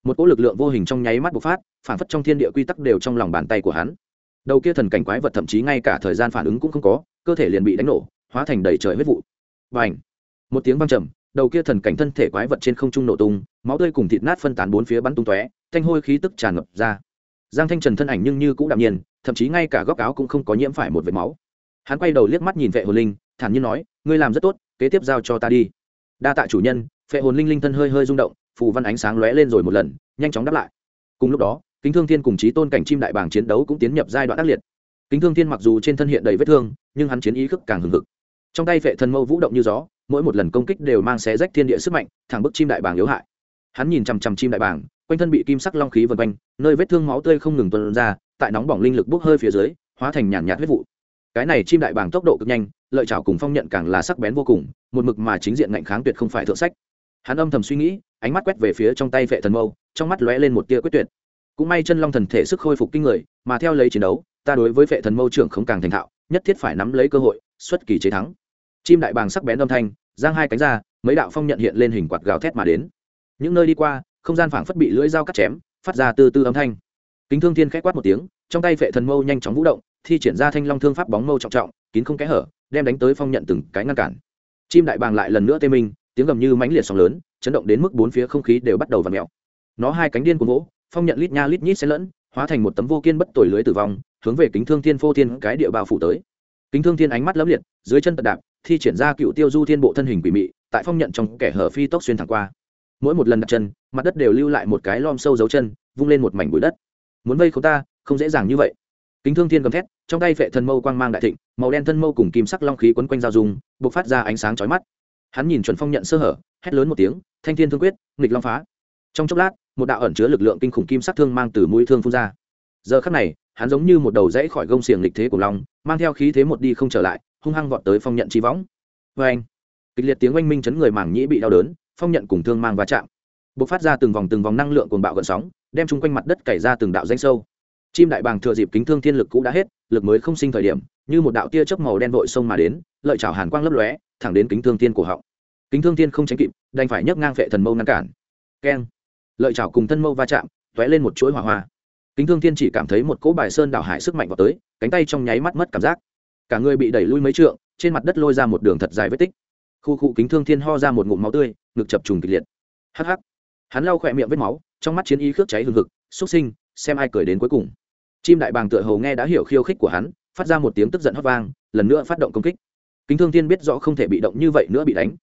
một cỗ lực lượng vô hình trong nháy mắt bộc phát, phảng phất trong thiên địa quy tắc đều trong lòng bàn tay của hắn. Đầu kia thần cảnh quái vật thậm chí ngay cả thời gian phản ứng cũng không có, cơ thể liền bị đánh nổ, hóa thành đầy trời huyết vụ. Và anh, một tiếng vang trầm, đầu kia thần cảnh thân thể quái vật trên không trung nổ tung, máu tươi cùng thịt nát phân tán bốn phía bắn tung tóe, thanh hôi khí tức tràn ngập ra giang thanh trần thân ảnh nhưng như cũng đạm nhiên, thậm chí ngay cả góc áo cũng không có nhiễm phải một vệt máu. Hắn quay đầu liếc mắt nhìn vệ hồn linh, thản nhiên nói, ngươi làm rất tốt, kế tiếp giao cho ta đi. Đa tạ chủ nhân vệ hồn linh linh thân hơi hơi rung động, phù văn ánh sáng lóe lên rồi một lần, nhanh chóng đáp lại. Cùng lúc đó, kính thương thiên cùng chí tôn cảnh chim đại bảng chiến đấu cũng tiến nhập giai đoạn ác liệt. Kính thương thiên mặc dù trên thân hiện đầy vết thương, nhưng hắn chiến ý khức càng hừng hực. Trong tay vệ thần mâu vũ động như gió, mỗi một lần công kích đều mang xé rách thiên địa sức mạnh, thẳng bức chim đại bàng yếu hại hắn nhìn chằm chằm chim đại bàng, quanh thân bị kim sắc long khí vần quanh, nơi vết thương máu tươi không ngừng tuân ra, tại nóng bỏng linh lực bốc hơi phía dưới, hóa thành nhàn nhạt huyết vụ. Cái này chim đại bàng tốc độ cực nhanh, lợi chảo cùng phong nhận càng là sắc bén vô cùng, một mực mà chính diện ngạnh kháng tuyệt không phải thượng sách. Hắn âm thầm suy nghĩ, ánh mắt quét về phía trong tay vệ thần mâu, trong mắt lóe lên một tia quyết tuyệt. Cũng may chân long thần thể sức khôi phục kinh người, mà theo lấy chiến đấu, ta đối với vệ thần mâu trưởng không càng thành thạo, nhất thiết phải nắm lấy cơ hội, xuất kỳ chế thắng. Chim đại bàng sắc bén âm thanh, giang hai cánh ra, mấy đạo phong nhận hiện lên hình quạt gào thét mà đến những nơi đi qua, không gian phảng phất bị lưỡi dao cắt chém, phát ra từ từ âm thanh. Kính thương thiên k h á c quát một tiếng, trong tay vệ thần mâu nhanh chóng vũ động, thi triển ra thanh long thương pháp bóng mâu trọng trọng, kín không kẽ hở, đem đánh tới phong nhận từng cái ngăn cản. Chim đại bàng lại lần nữa tê minh, tiếng gầm như mãnh liệt sóng lớn, chấn động đến mức bốn phía không khí đều bắt đầu v ặ mẹo nó hai cánh điên của gỗ phong nhận lít nha lít nhít xen lẫn, hóa thành một tấm vô kiên bất tội lưới tử vong, hướng về kính thương thiên phô thiên cái địa bào phủ tới. Kính thương thiên ánh mắt lấp liệt, dưới chân tật đạp, thi triển ra cựu tiêu du thiên bộ thân hình quỷ mị, tại phong nhận trong kẻ hở phi tốc xuyên thẳng qua mỗi một lần đặt chân, mặt đất đều lưu lại một cái lom sâu dấu chân, vung lên một mảnh bụi đất. Muốn vây không ta, không dễ dàng như vậy. Kính thương thiên cầm thét, trong tay vệ thần mâu quang mang đại thịnh, màu đen thân mâu cùng kim sắc long khí quấn quanh giao dung b ộ c phát ra ánh sáng chói mắt. Hắn nhìn chuẩn phong nhận sơ hở, hét lớn một tiếng, thanh thiên thương quyết, nghịch long phá. Trong chốc lát, một đạo ẩn chứa lực lượng kinh khủng kim sắc thương mang từ mũi thương phun ra. Giờ khắc này, hắn giống như một đầu rẫy khỏi gông xiềng lịch thế của long, mang theo khí thế một đi không trở lại, hung hăng vọt tới phong nhận trí võng. Vê anh kịch liệt tiếng oanh minh chấn người mảng nhĩ bị đau đớn phong nhận cùng thương mang va chạm. B ộ c phát ra từng vòng từng vòng năng lượng cuồng bạo gợn sóng, đem chung quanh mặt đất cày ra từng đạo danh sâu. Chim đại bàng thừa dịp kính thương thiên lực cũ đã hết, lực mới không sinh thời điểm, như một đạo tia chớp màu đen vội sông mà đến, lợi chảo hàn quang lấp lóe, thẳng đến kính thương thiên cổ họng. Kính thương thiên không tránh kịp, đành phải nhấc ngang vệ thần mâu ngăn cản. Keng. Lợi chảo cùng thân mâu va chạm t lên một chuỗi hỏa hoa. Kính thương thiên chỉ cảm thấy một cỗ bài sơn đảo hải sức mạnh vào tới, cánh tay trong nháy mắt mất cảm giác. Cả người bị đẩy lui mấy trượng, trên mặt đất lôi ra một đường thật dài vết tích khu cụ kính thương thiên ho ra một ngụm máu tươi, ngực chập trùng kịch liệt. Hắc hắc. Hắn lau khỏe miệng vết máu, trong mắt chiến ý khước cháy hừng hực xúc sinh, xem ai cười đến cuối cùng. Chim đại bàng tựa hồ nghe đã hiểu khiêu khích của hắn, phát ra một tiếng tức giận hót vang, lần nữa phát động công kích. Kính thương thiên biết rõ không thể bị động như vậy nữa bị đánh.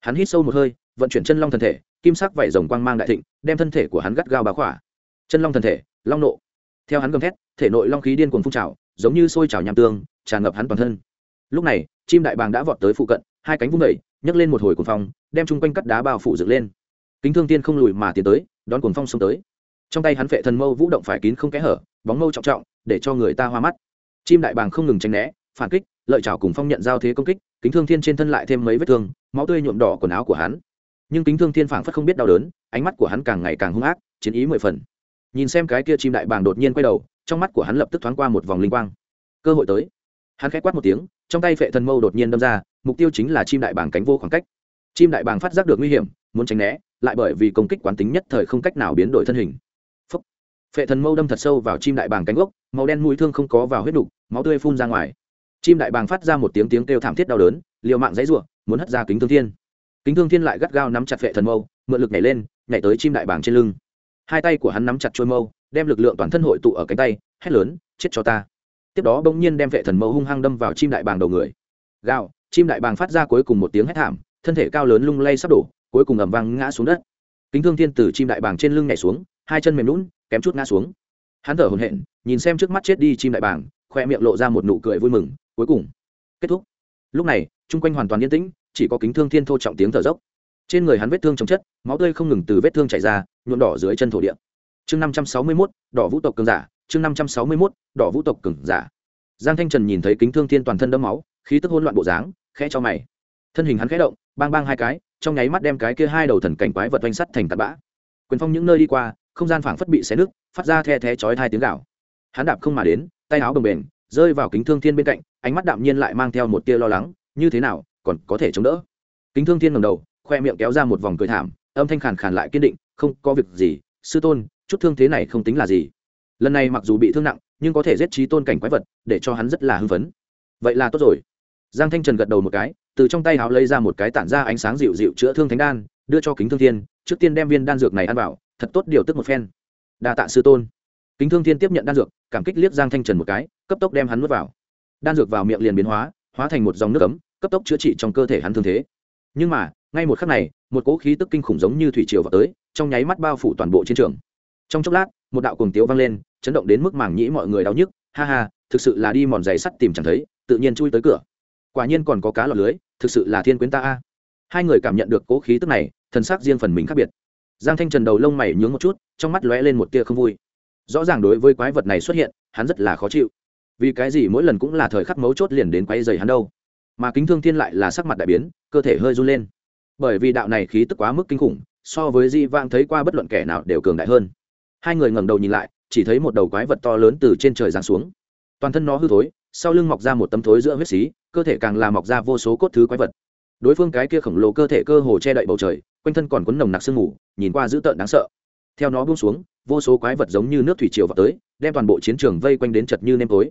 Hắn hít sâu một hơi, vận chuyển chân long thần thể, kim sắc vảy rồng quang mang đại thịnh, đem thân thể của hắn gắt gao bá khỏa. Chân long thần thể, long nộ. Theo hắn gầm thét, thể nội long khí điên cuồng phun trào, giống như sôi trào nham tương, tràn ngập hắn toàn thân. Lúc này, chim đại bàng đã vọt tới phụ cận hai cánh vung đẩy, nhấc lên một hồi cuồng phong, đem chung quanh cắt đá bao phủ dựng lên. Kính thương tiên không lùi mà tiến tới, đón cuồng phong xông tới. Trong tay hắn phệ thần mâu vũ động phải kín không kẽ hở, bóng mâu trọng trọng, để cho người ta hoa mắt. Chim đại bàng không ngừng tránh né, phản kích, lợi chảo cùng phong nhận giao thế công kích, kính thương thiên trên thân lại thêm mấy vết thương, máu tươi nhuộm đỏ quần áo của hắn. Nhưng kính thương thiên phảng phất không biết đau đớn, ánh mắt của hắn càng ngày càng hung ác, chiến ý mười phần. Nhìn xem cái kia chim đại bàng đột nhiên quay đầu, trong mắt của hắn lập tức thoáng qua một vòng linh quang. Cơ hội tới. Hắn khẽ quát một tiếng trong tay phệ thần mâu đột nhiên đâm ra, mục tiêu chính là chim đại bàng cánh vô khoảng cách. Chim đại bàng phát giác được nguy hiểm, muốn tránh né, lại bởi vì công kích quán tính nhất thời không cách nào biến đổi thân hình. Phệ thần mâu đâm thật sâu vào chim đại bàng cánh gốc, màu đen mũi thương không có vào huyết đục, máu tươi phun ra ngoài. Chim đại bàng phát ra một tiếng tiếng kêu thảm thiết đau đớn, liều mạng dãy r u ộ muốn hất ra kính thương thiên. Kính thương thiên lại gắt gao nắm chặt phệ thần mâu, mượn lực nhảy lên, nhảy tới chim đại bàng trên lưng. Hai tay của hắn nắm chặt trôi mâu, đem lực lượng toàn thân hội tụ ở cánh tay, hét lớn, chết cho ta! Tiếp đó bỗng nhiên đem vệ thần mâu hung hăng đâm vào chim đại bàng đầu người. Gào, chim đại bàng phát ra cuối cùng một tiếng hét thảm, thân thể cao lớn lung lay sắp đổ, cuối cùng ẩm vang ngã xuống đất. Kính thương thiên từ chim đại bàng trên lưng nhảy xuống, hai chân mềm lún kém chút ngã xuống. Hắn thở hổn hển, nhìn xem trước mắt chết đi chim đại bàng, khoe miệng lộ ra một nụ cười vui mừng, cuối cùng, kết thúc. Lúc này, chung quanh hoàn toàn yên tĩnh, chỉ có kính thương thiên thô trọng tiếng thở dốc. Trên người hắn vết thương chống chất, máu tươi không ngừng từ vết thương chảy ra, nhuộm đỏ dưới chân thổ địa. Chương năm trăm sáu mươi mốt, đỏ vũ tộc cường giả chương năm trăm sáu mươi mốt, đỏ vũ tộc cường giả. Giang thanh trần nhìn thấy kính thương thiên toàn thân đẫm máu, khí tức hỗn loạn bộ dáng, khẽ cho mày. Thân hình hắn khẽ động, bang bang hai cái, trong nháy mắt đem cái kia hai đầu thần cảnh quái vật oanh sắt thành tạt bã. Quyền phong những nơi đi qua, không gian phảng phất bị xé nứt, phát ra the thé chói hai tiếng gạo hắn đạp không mà đến, tay áo bồng bềnh, rơi vào kính thương thiên bên cạnh, ánh mắt đạm nhiên lại mang theo một tia lo lắng, như thế nào, còn có thể chống đỡ. Kính thương thiên ngầm đầu, khoe miệng kéo ra một vòng cười thảm, âm thanh khàn khàn lại kiên định, không có việc gì, sư tôn, chút thương thế này không tính là gì lần này mặc dù bị thương nặng, nhưng có thể giết trí tôn cảnh quái vật, để cho hắn rất là hưng phấn. Vậy là tốt rồi. Giang thanh trần gật đầu một cái, từ trong tay áo lấy ra một cái tản ra ánh sáng dịu dịu chữa thương thánh đan, đưa cho kính thương thiên, trước tiên đem viên đan dược này ăn vào, thật tốt điều tức một phen. Đa tạ sư tôn. Kính thương thiên tiếp nhận đan dược, cảm kích liếc giang thanh trần một cái, cấp tốc đem hắn nuốt vào. Đan dược vào miệng liền biến hóa hóa thành một dòng nước ấm, cấp tốc chữa trị trong cơ thể hắn thương thế. Nhưng mà, ngay một khắc này, một cỗ khí tức kinh khủng giống như thủy triều vào tới, trong nháy mắt bao phủ toàn bộ chiến trường. Trong chốc lát, một đạo cuồng tiếu vang lên chấn động đến mức màng nhĩ mọi người đau nhức, ha ha, thực sự là đi mòn giày sắt tìm chẳng thấy, tự nhiên chui tới cửa. Quả nhiên còn có cá lọt lưới, thực sự là thiên quyến ta a. Hai người cảm nhận được cố khí tức này thân xác riêng phần mình khác biệt. Giang thanh trần đầu lông mày nhướng một chút, trong mắt lóe lên một tia không vui. Rõ ràng đối với quái vật này xuất hiện, hắn rất là khó chịu. Vì cái gì mỗi lần cũng là thời khắc mấu chốt liền đến quay dày hắn đâu. Mà kính thương thiên lại là sắc mặt đại biến, cơ thể hơi run lên. Bởi vì đạo này khí tức quá mức kinh khủng, so với di vang thấy qua bất luận kẻ nào đều cường đại hơn. Hai người ngẩng đầu nhìn lại chỉ thấy một đầu quái vật to lớn từ trên trời giáng xuống. Toàn thân nó hư thối, sau lưng mọc ra một tấm thối giữa huyết xí, cơ thể càng là mọc ra vô số cốt thứ quái vật. Đối phương cái kia khổng lồ cơ thể cơ hồ che đậy bầu trời, quanh thân còn quấn nồng nặc sương mù, nhìn qua dữ tợn đáng sợ. Theo nó buông xuống, vô số quái vật giống như nước thủy triều vào tới, đem toàn bộ chiến trường vây quanh đến chật như nêm tối.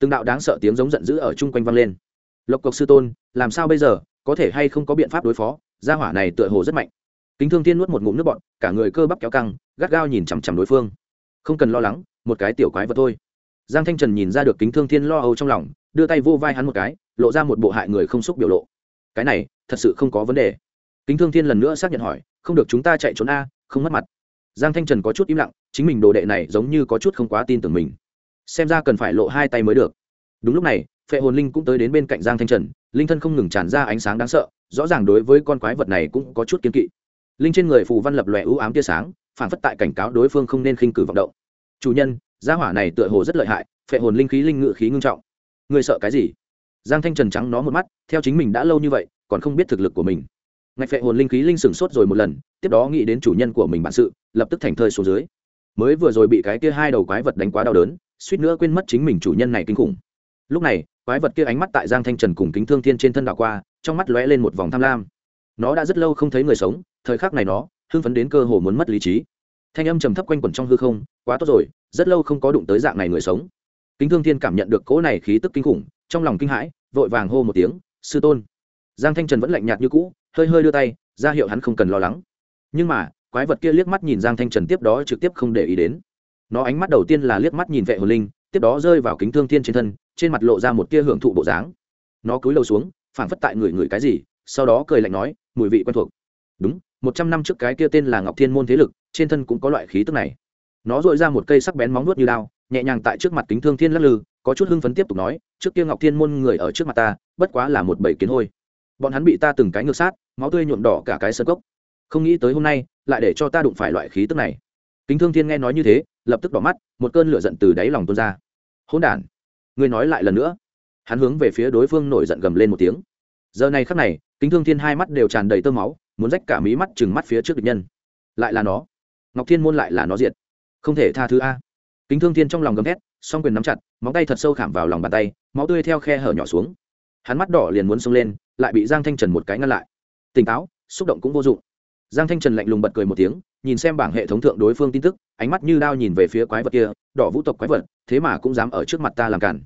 Từng đạo đáng sợ tiếng giống giận dữ ở chung quanh vang lên. Lộc cộc sư tôn, làm sao bây giờ? Có thể hay không có biện pháp đối phó? Gia hỏa này tựa hồ rất mạnh. Kính thương thiên nuốt một ngụm nước bọn cả người cơ bắp kéo căng, gắt gao nhìn chằm chằm đối phương không cần lo lắng, một cái tiểu quái vật thôi. Giang thanh trần nhìn ra được kính thương thiên lo âu trong lòng, đưa tay vô vai hắn một cái, lộ ra một bộ hại người không xúc biểu lộ. Cái này, thật sự không có vấn đề. Kính thương thiên lần nữa xác nhận hỏi, không được chúng ta chạy trốn a, không mất mặt. Giang thanh trần có chút im lặng, chính mình đồ đệ này giống như có chút không quá tin tưởng mình. Xem ra cần phải lộ hai tay mới được. Đúng lúc này, phệ hồn linh cũng tới đến bên cạnh giang thanh trần, linh thân không ngừng tràn ra ánh sáng đáng sợ, rõ ràng đối với con quái vật này cũng có chút kiên kỵ. Linh trên người phù văn lập lòe ưu ám tia sáng phản phất tại cảnh cáo đối phương không nên khinh cử vọng động. Chủ nhân, gia hỏa này tựa hồ rất lợi hại, phệ hồn linh khí linh ngự khí ngưng trọng. Người sợ cái gì? Giang thanh trần trắng nó một mắt, theo chính mình đã lâu như vậy, còn không biết thực lực của mình. Ngạch phệ hồn linh khí linh sửng sốt rồi một lần, tiếp đó nghĩ đến chủ nhân của mình bản sự, lập tức thành thơi xuống dưới. Mới vừa rồi bị cái kia hai đầu quái vật đánh quá đau đớn, suýt nữa quên mất chính mình chủ nhân này kinh khủng. Lúc này, quái vật kia ánh mắt tại giang thanh trần cùng kính thương thiên trên thân đảo qua, trong mắt lóe lên một vòng tham lam. Nó đã rất lâu không thấy người sống, thời khắc này nó hưng phấn đến cơ hồ muốn mất lý trí. Thanh âm trầm thấp quanh quẩn trong hư không, quá tốt rồi, rất lâu không có đụng tới dạng này người sống. Kính thương thiên cảm nhận được cỗ này khí tức kinh khủng, trong lòng kinh hãi, vội vàng hô một tiếng, sư tôn. Giang thanh trần vẫn lạnh nhạt như cũ, hơi hơi đưa tay, ra hiệu hắn không cần lo lắng. Nhưng mà, quái vật kia liếc mắt nhìn giang thanh trần tiếp đó trực tiếp không để ý đến. Nó ánh mắt đầu tiên là liếc mắt nhìn vệ hồn linh, tiếp đó rơi vào kính thương thiên trên thân, trên mặt lộ ra một tia hưởng thụ bộ dáng. Nó cúi đầu xuống, phảng phất tại người người cái gì, sau đó cười lạnh nói, mùi vị quen thuộc. Đúng một trăm năm trước cái kia tên là ngọc thiên môn thế lực, trên thân cũng có loại khí tức này. Nó dội ra một cây sắc bén móng nuốt như đao, nhẹ nhàng tại trước mặt kính thương thiên lắc lư, có chút hưng phấn tiếp tục nói, trước kia ngọc thiên môn người ở trước mặt ta, bất quá là một bầy kiến hôi. Bọn hắn bị ta từng cái ngược sát, máu tươi nhuộm đỏ cả cái sơ cốc. Không nghĩ tới hôm nay, lại để cho ta đụng phải loại khí tức này. Kính thương thiên nghe nói như thế, lập tức đỏ mắt, một cơn lửa giận từ đáy lòng tuôn ra. Hỗn đản, ngươi nói lại lần nữa. Hắn hướng về phía đối phương nổi giận gầm lên một tiếng. Giờ này khắc này, kính thương thiên hai mắt đều tràn đầy tơ máu muốn rách cả mí mắt chừng mắt phía trước địch nhân. Lại là nó. Ngọc thiên môn lại là nó diệt. Không thể tha thứ a. Kính thương thiên trong lòng gầm hét song quyền nắm chặt, móng tay thật sâu khảm vào lòng bàn tay, máu tươi theo khe hở nhỏ xuống. Hắn mắt đỏ liền muốn xông lên, lại bị giang thanh trần một cái ngăn lại. Tỉnh táo, xúc động cũng vô dụng. Giang thanh trần lạnh lùng bật cười một tiếng, nhìn xem bảng hệ thống thượng đối phương tin tức, ánh mắt như đao nhìn về phía quái vật kia, đỏ vũ tộc quái vật, thế mà cũng dám ở trước mặt ta làm cản.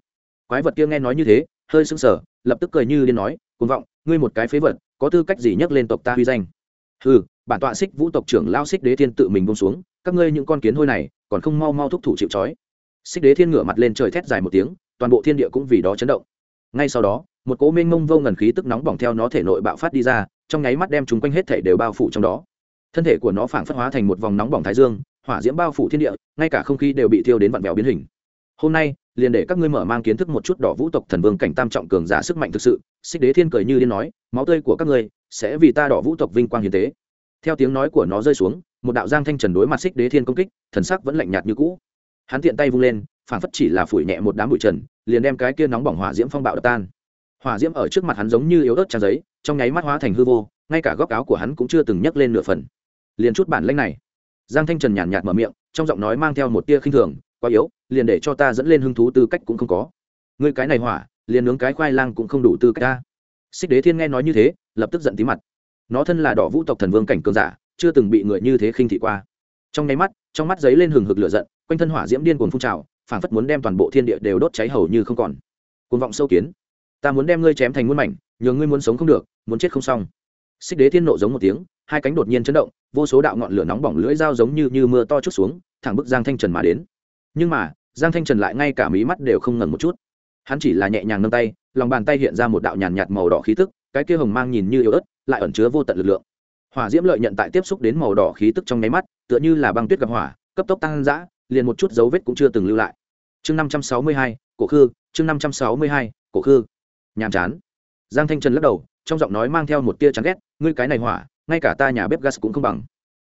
Quái vật kia nghe nói như thế, hơi sưng sờ, lập tức cười như điên nói, cuồng vọng, ngươi một cái phế vật có tư cách gì nhắc lên tộc ta huy danh? Ừ bản tọa xích vũ tộc trưởng lao xích đế thiên tự mình bông xuống, các ngươi những con kiến hôi này, còn không mau mau thúc thủ chịu trói. Xích đế thiên ngửa mặt lên trời thét dài một tiếng, toàn bộ thiên địa cũng vì đó chấn động. Ngay sau đó, một cỗ mênh mông vô ngần khí tức nóng bỏng theo nó thể nội bạo phát đi ra, trong nháy mắt đem chúng quanh hết thể đều bao phủ trong đó. Thân thể của nó phảng phất hóa thành một vòng nóng bỏng thái dương, hỏa diễm bao phủ thiên địa, ngay cả không khí đều bị thiêu đến vặn vẹo biến hình. Hôm nay liền để các ngươi mở mang kiến thức một chút đỏ vũ tộc thần vương cảnh tam trọng cường giả sức mạnh thực sự, xích đế thiên cười như điên nói, máu tươi của các ngươi sẽ vì ta đỏ vũ tộc vinh quang hiến tế. Theo tiếng nói của nó rơi xuống, một đạo giang thanh trần đối mặt xích đế thiên công kích, thần sắc vẫn lạnh nhạt như cũ. Hắn tiện tay vung lên, phản phất chỉ là phủi nhẹ một đám bụi trần, liền đem cái kia nóng bỏng hỏa diễm phong bạo đập tan. Hỏa diễm ở trước mặt hắn giống như yếu ớt trang giấy, trong nháy mắt hóa thành hư vô, ngay cả góc áo của hắn cũng chưa từng nhấc lên nửa phần. Liền chút bản lanh này. Giang thanh trần nhàn nhạt mở miệng, trong giọng nói mang theo một tia khinh thường, quá yếu liền để cho ta dẫn lên hứng thú tư cách cũng không có. Ngươi cái này hỏa, liền nướng cái khoai lang cũng không đủ tư cách ta. Xích đế thiên nghe nói như thế, lập tức giận tí mặt. Nó thân là đỏ vũ tộc thần vương cảnh cường giả, chưa từng bị người như thế khinh thị qua. Trong nháy mắt, trong mắt giấy lên hừng hực lửa giận, quanh thân hỏa diễm điên cuồng phun trào, phảng phất muốn đem toàn bộ thiên địa đều đốt cháy hầu như không còn. Cuồng vọng sâu kiến. Ta muốn đem ngươi chém thành muôn mảnh, nhờ ngươi muốn sống không được, muốn chết không xong. Xích đế thiên nộ giống một tiếng, hai cánh đột nhiên chấn động, vô số đạo ngọn lửa nóng bỏng lưỡi dao giống như như mưa to chút xuống, thẳng bức giang thanh trần mà đến nhưng mà, giang thanh trần lại ngay cả mí mắt đều không ngẩn một chút. Hắn chỉ là nhẹ nhàng nâng tay, lòng bàn tay hiện ra một đạo nhàn nhạt màu đỏ khí tức, cái kia hồng mang nhìn như yếu ớt, lại ẩn chứa vô tận lực lượng. Hỏa diễm lợi nhận tại tiếp xúc đến màu đỏ khí tức trong nháy mắt, tựa như là băng tuyết gặp hỏa, cấp tốc tăng giã liền một chút dấu vết cũng chưa từng lưu lại. Chương năm trăm sáu mươi hai, cổ khư, chương năm trăm sáu mươi hai, cổ khư. Nhàm chán. Giang thanh trần lắc đầu, trong giọng nói mang theo một tia chán ghét, ngươi cái này hỏa, ngay cả ta nhà bếp gas cũng không bằng.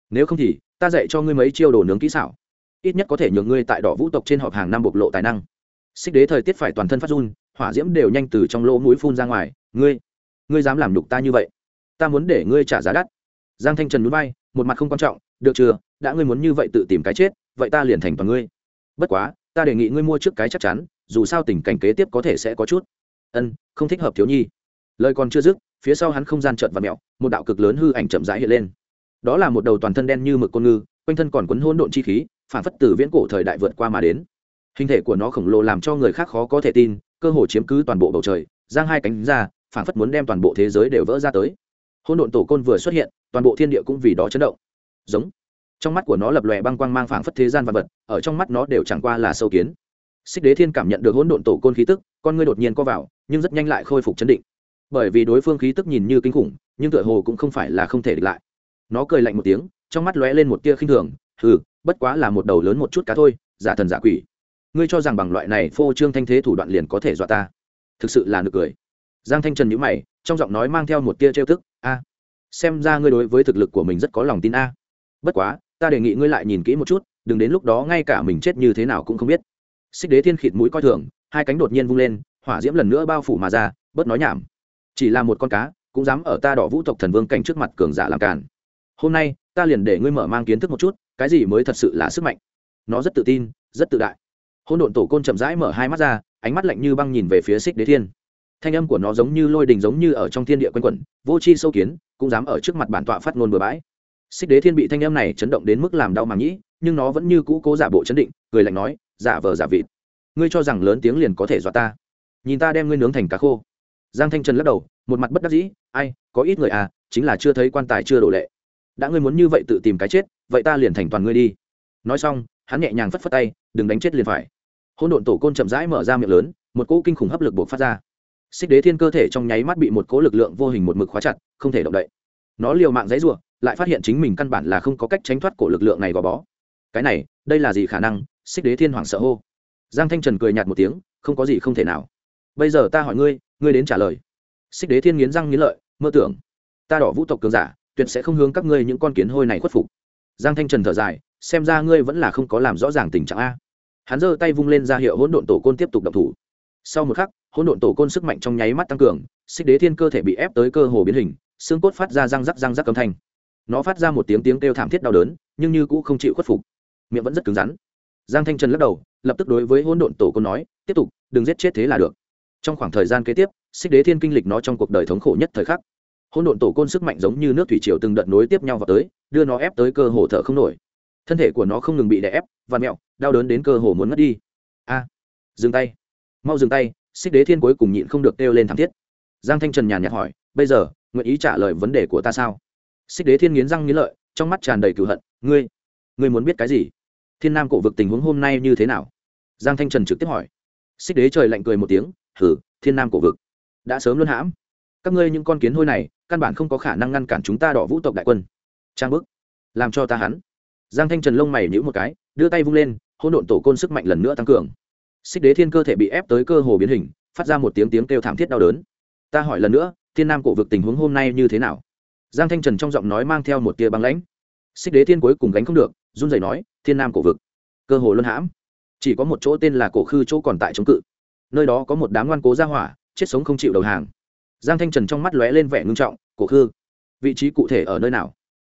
Nếu không thì, ta dạy cho ngươi mấy chiêu đồ nướng kỹ xảo ít nhất có thể nhường ngươi tại đỏ vũ tộc trên họp hàng năm bộc lộ tài năng. Xích đế thời tiết phải toàn thân phát run, hỏa diễm đều nhanh từ trong lỗ mũi phun ra ngoài. Ngươi ngươi dám làm nhục ta như vậy? Ta muốn để ngươi trả giá đắt. Giang thanh trần núi bay một mặt không quan trọng, được chưa? Đã ngươi muốn như vậy tự tìm cái chết, vậy ta liền thành toàn ngươi. Bất quá, ta đề nghị ngươi mua trước cái chắc chắn, dù sao tình cảnh kế tiếp có thể sẽ có chút. Ân, không thích hợp thiếu nhi. Lời còn chưa dứt, phía sau hắn không gian trợn và mẹo một đạo cực lớn hư ảnh chậm rãi hiện lên. Đó là một đầu toàn thân đen như mực côn ngư, quanh thân còn quấn hôn độn chi khí phản phất từ viễn cổ thời đại vượt qua mà đến. Hình thể của nó khổng lồ làm cho người khác khó có thể tin, cơ hồ chiếm cứ toàn bộ bầu trời, giang hai cánh ra phản phất muốn đem toàn bộ thế giới đều vỡ ra tới. Hôn độn tổ côn vừa xuất hiện, toàn bộ thiên địa cũng vì đó chấn động. Giống. Trong mắt của nó lập lòe băng quang mang phảng phất thế gian vật vật, ở trong mắt nó đều chẳng qua là sâu kiến. Xích đế thiên cảm nhận được hỗn độn tổ côn khí tức, con ngươi đột nhiên co vào, nhưng rất nhanh lại khôi phục chấn định. Bởi vì đối phương khí tức nhìn như kinh khủng, nhưng tựa hồ cũng không phải là không thể địch lại. Nó cười lạnh một tiếng, trong mắt lóe lên một tia khinh thường, hừ bất quá là một đầu lớn một chút cá thôi giả thần giả quỷ. Ngươi cho rằng bằng loại này phô trương thanh thế thủ đoạn liền có thể dọa ta? Thực sự là nực cười. Giang thanh trần nhữ mày trong giọng nói mang theo một tia trêu thức, a xem ra ngươi đối với thực lực của mình rất có lòng tin a. Bất quá ta đề nghị ngươi lại nhìn kỹ một chút đừng đến lúc đó ngay cả mình chết như thế nào cũng không biết. Xích đế thiên khịt mũi coi thường hai cánh đột nhiên vung lên hỏa diễm lần nữa bao phủ mà ra bớt nói nhảm. Chỉ là một con cá cũng dám ở ta đỏ vũ tộc thần vương cảnh trước mặt cường giả làm càn. Hôm nay ta liền để ngươi mở mang kiến thức một chút cái gì mới thật sự là sức mạnh? Nó rất tự tin, rất tự đại. Hôn độn tổ côn chậm rãi mở hai mắt ra, ánh mắt lạnh như băng nhìn về phía xích đế thiên. Thanh âm của nó giống như lôi đình giống như ở trong thiên địa quanh quẩn, vô c h i sâu kiến, cũng dám ở trước mặt bản tọa phát ngôn bừa bãi. Xích đế thiên bị thanh âm này chấn động đến mức làm đau màng nhĩ, nhưng nó vẫn như cũ cố giả bộ chấn định, cười lạnh nói, giả vờ giả vịt, ngươi cho rằng lớn tiếng liền có thể dọa ta? Nhìn ta đem ngươi nướng thành cá khô. Giang thanh trần lắc đầu, một mặt bất đắc dĩ, ai, có ít người à chính là chưa thấy quan tài chưa đổ lệ. Đã ngươi muốn như vậy tự tìm cái chết vậy ta liền thành toàn ngươi đi. Nói xong, hắn nhẹ nhàng phất phất tay, đừng đánh chết liền phải. Hôn độn tổ côn chậm rãi mở ra miệng lớn, một cỗ kinh khủng hấp lực buộc phát ra. Xích đế thiên cơ thể trong nháy mắt bị một cỗ lực lượng vô hình một mực khóa chặt, không thể động đậy. Nó liều mạng dãy r u ộ lại phát hiện chính mình căn bản là không có cách tránh thoát cổ lực lượng này gò bó. Cái này, đây là gì khả năng? Xích đế thiên hoảng sợ hô. Giang thanh trần cười nhạt một tiếng, không có gì không thể nào. Bây giờ ta hỏi ngươi ngươi đến trả lời. Xích đế thiên nghiến răng nghiến lợi, mơ tưởng. Ta đỏ vũ tộc cường giả, tuyệt sẽ không hướng các ngươi những con kiến hôi này khuất phục giang thanh trần thở dài, xem ra ngươi vẫn là không có làm rõ ràng tình trạng a. Hắn giơ tay vung lên ra hiệu hỗn độn tổ côn tiếp tục đập thủ. Sau một khắc, hỗn độn tổ côn sức mạnh trong nháy mắt tăng cường, xích đế thiên cơ thể bị ép tới cơ hồ biến hình, xương cốt phát ra răng rắc răng rắc âm thanh. Nó phát ra một tiếng tiếng kêu thảm thiết đau đớn, nhưng như cũ không chịu khuất phục. Miệng vẫn rất cứng rắn. Giang thanh trần lắc đầu, lập tức đối với hỗn độn tổ côn nói, tiếp tục, đừng giết chết thế là được. Trong khoảng thời gian kế tiếp, xích đế thiên kinh lịch nó trong cuộc đời thống khổ nhất thời khắc hỗn độn tổ côn sức mạnh giống như nước thủy triều từng đợt nối tiếp nhau vào tới, đưa nó ép tới cơ hồ thở không nổi. Thân thể của nó không ngừng bị đè ép và mẹo đau đớn đến cơ hồ muốn mất đi. A, dừng tay. Mau dừng tay, xích đế thiên cuối cùng nhịn không được kêu lên thảm thiết. Giang thanh trần nhàn nhạt hỏi, bây giờ, nguyện ý trả lời vấn đề của ta sao? Xích đế thiên nghiến răng nghiến lợi, trong mắt tràn đầy cửu hận, ngươi ngươi muốn biết cái gì? Thiên nam cổ vực tình huống hôm nay như thế nào? Giang thanh trần trực tiếp hỏi. Xích đế trời lạnh cười một tiếng, hử, thiên nam cổ vực đã sớm luân hãm các ngươi những con kiến hôi này, căn bản không có khả năng ngăn cản chúng ta đỏ vũ tộc đại quân. Trang bức, làm cho ta hắn. Giang thanh trần lông mày nhữ một cái, đưa tay vung lên hôn độn tổ côn sức mạnh lần nữa tăng cường. Xích đế thiên cơ thể bị ép tới cơ hồ biến hình, phát ra một tiếng tiếng kêu thảm thiết đau đớn. Ta hỏi lần nữa, thiên nam cổ vực tình huống hôm nay như thế nào? Giang thanh trần trong giọng nói mang theo một tia băng lãnh. Xích đế thiên cuối cùng gánh không được, run rẩy nói, thiên nam cổ vực. Cơ hồ luân hãm. Chỉ có một chỗ tên là cổ khư chỗ còn tại chống cự. Nơi đó có một đám ngoan cố ra hỏa, chết sống không chịu đầu hàng giang thanh trần trong mắt lóe lên vẻ ngưng trọng, cổ khư, vị trí cụ thể ở nơi nào?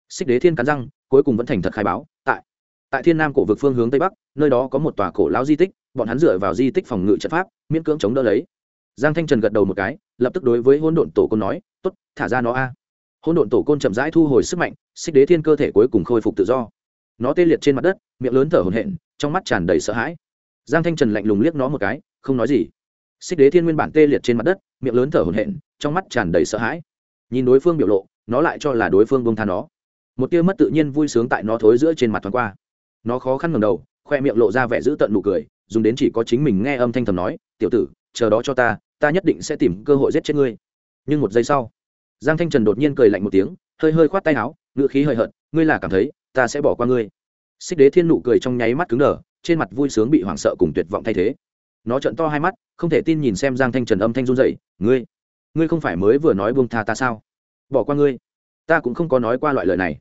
Xích đế thiên cắn răng, cuối cùng vẫn thành thật khai báo, tại tại thiên nam cổ vực phương hướng tây bắc, nơi đó có một tòa cổ lão di tích, bọn hắn dựa vào di tích phòng ngự trận pháp, miễn cưỡng chống đỡ lấy. Giang thanh trần gật đầu một cái, lập tức đối với hôn độn tổ côn nói t ố t thả ra nó a. À. hôn độn tổ côn chậm rãi thu hồi sức mạnh, xích đế thiên cơ thể cuối cùng khôi phục tự do. Nó tê liệt trên mặt đất, miệng lớn thở hồn hện trong mắt tràn đầy sợ hãi. Giang thanh trần lạnh lùng liếc nó một cái, không nói gì xích đế thiên nguyên bản tê liệt trên mặt đất miệng lớn thở hổn hển, trong mắt tràn đầy sợ hãi. Nhìn đối phương biểu lộ nó lại cho là đối phương bông tha nó. Một tia mất tự nhiên vui sướng tại nó thối giữa trên mặt thoáng qua. Nó khó khăn ngầm đầu khoe miệng lộ ra vẻ giữ tận nụ cười dùng đến chỉ có chính mình nghe âm thanh thầm nói tiểu tử chờ đó cho ta ta nhất định sẽ tìm cơ hội giết chết ngươi. Nhưng một giây sau giang thanh trần đột nhiên cười lạnh một tiếng hơi hơi khoát tay áo ngự khí hơi hợt ngươi là cảm thấy ta sẽ bỏ qua ngươi. Xích đế thiên nụ cười trong nháy mắt cứng đờ trên mặt vui sướng bị hoảng sợ cùng tuyệt vọng thay thế nó trận to hai mắt, không thể tin nhìn xem giang thanh trần âm thanh run dậy ngươi ngươi không phải mới vừa nói buông tha ta sao? Bỏ qua ngươi. Ta cũng không có nói qua loại lời này.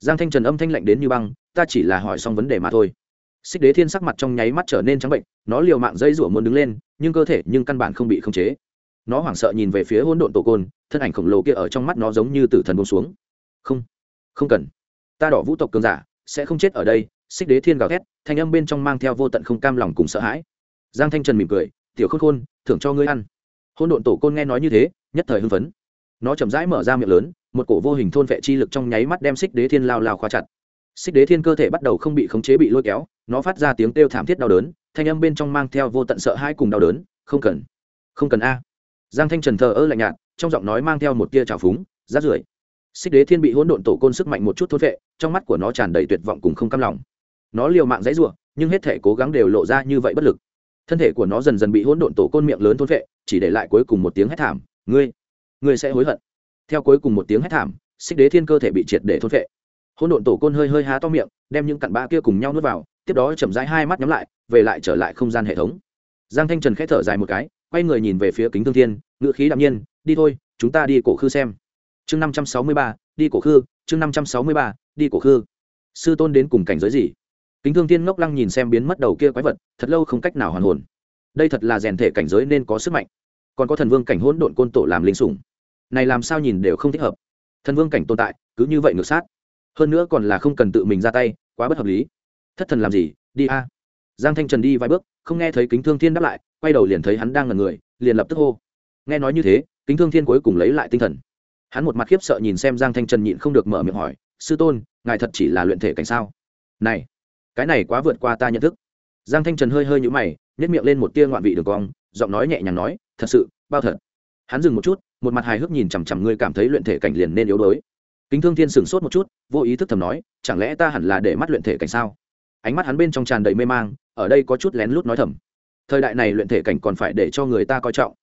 Giang thanh trần âm thanh lạnh đến như băng, ta chỉ là hỏi xong vấn đề mà thôi. Xích đế thiên sắc mặt trong nháy mắt trở nên trắng bệnh, nó liều mạng dây rủa muốn đứng lên, nhưng cơ thể nhưng căn bản không bị khống chế. Nó hoảng sợ nhìn về phía hỗn độn tổ côn, thân ảnh khổng lồ kia ở trong mắt nó giống như tử thần bông xuống. Không không cần. Ta đỏ vũ tộc cường giả, sẽ không chết ở đây. Xích đế thiên gào thét, thanh âm bên trong mang theo vô tận không cam lòng cùng sợ hãi giang thanh trần mỉm cười, tiểu khôn khôn, thưởng cho ngươi ăn. Hôn độn tổ côn nghe nói như thế, nhất thời hưng phấn. Nó chậm rãi mở ra miệng lớn, một cổ vô hình thôn vệ chi lực trong nháy mắt đem xích đế thiên lao lao khóa chặt. Xích đế thiên cơ thể bắt đầu không bị khống chế bị lôi kéo, nó phát ra tiếng kêu thảm thiết đau đớn, thanh âm bên trong mang theo vô tận sợ hãi cùng đau đớn, không cần không cần a. Giang thanh trần thờ ơ lạnh nhạt, trong giọng nói mang theo một tia trào phúng, rát rưởi. Xích đế thiên bị hỗn độn tổ côn sức mạnh một chút thốt vệ, trong mắt của nó tràn đầy tuyệt vọng cùng không cam lòng. Nó liều mạng dãy ruộng nhưng hết thể cố gắng đều lộ ra như vậy bất lực thân thể của nó dần dần bị hỗn độn tổ côn miệng lớn thôn vệ chỉ để lại cuối cùng một tiếng hét thảm, ngươi ngươi sẽ hối hận. Theo cuối cùng một tiếng hét thảm, xích đế thiên cơ thể bị triệt để thôn vệ hỗn độn tổ côn hơi hơi há to miệng, đem những cặn bã kia cùng nhau nuốt vào, tiếp đó chậm rãi hai mắt nhắm lại, về lại trở lại không gian hệ thống. Giang thanh trần khẽ thở dài một cái, quay người nhìn về phía kính thương thiên ngự khí đạm nhiên, đi thôi, chúng ta đi cổ khư xem. Chương năm trăm sáu mươi ba, đi cổ khư, chương năm trăm sáu mươi ba, đi cổ khư. Sư tôn đến cùng cảnh giới gì? Kính thương thiên ngốc lăng nhìn xem biến mất đầu kia quái vật, thật lâu không cách nào hoàn hồn. Đây thật là rèn thể cảnh giới nên có sức mạnh. Còn có thần vương cảnh hỗn độn côn tổ làm linh sủng. Này làm sao nhìn đều không thích hợp. Thần vương cảnh tồn tại, cứ như vậy ngược sát. Hơn nữa còn là không cần tự mình ra tay, quá bất hợp lý. Thất thần làm gì, đi a. Giang thanh trần đi vài bước, không nghe thấy kính thương thiên đáp lại, quay đầu liền thấy hắn đang ngần người, liền lập tức hô. Nghe nói như thế, kính thương thiên cuối cùng lấy lại tinh thần. Hắn một mặt khiếp sợ nhìn xem giang thanh trần nhịn không được mở miệng hỏi, sư tôn, ngài thật chỉ là luyện thể cảnh sao? Này cái này quá vượt qua ta nhận thức. Giang thanh trần hơi hơi nhũ mày nhét miệng lên một tia ngoạn vị đường cong, giọng nói nhẹ nhàng nói, thật sự, bao thật. Hắn dừng một chút, một mặt hài hước nhìn chằm chằm ngươi cảm thấy luyện thể cảnh liền nên yếu đuối. Kính thương thiên sửng sốt một chút, vô ý thức thầm nói, chẳng lẽ ta hẳn là để mắt luyện thể cảnh sao? Ánh mắt hắn bên trong tràn đầy mê mang, ở đây có chút lén lút nói thầm, thời đại này luyện thể cảnh còn phải để cho người ta coi trọng.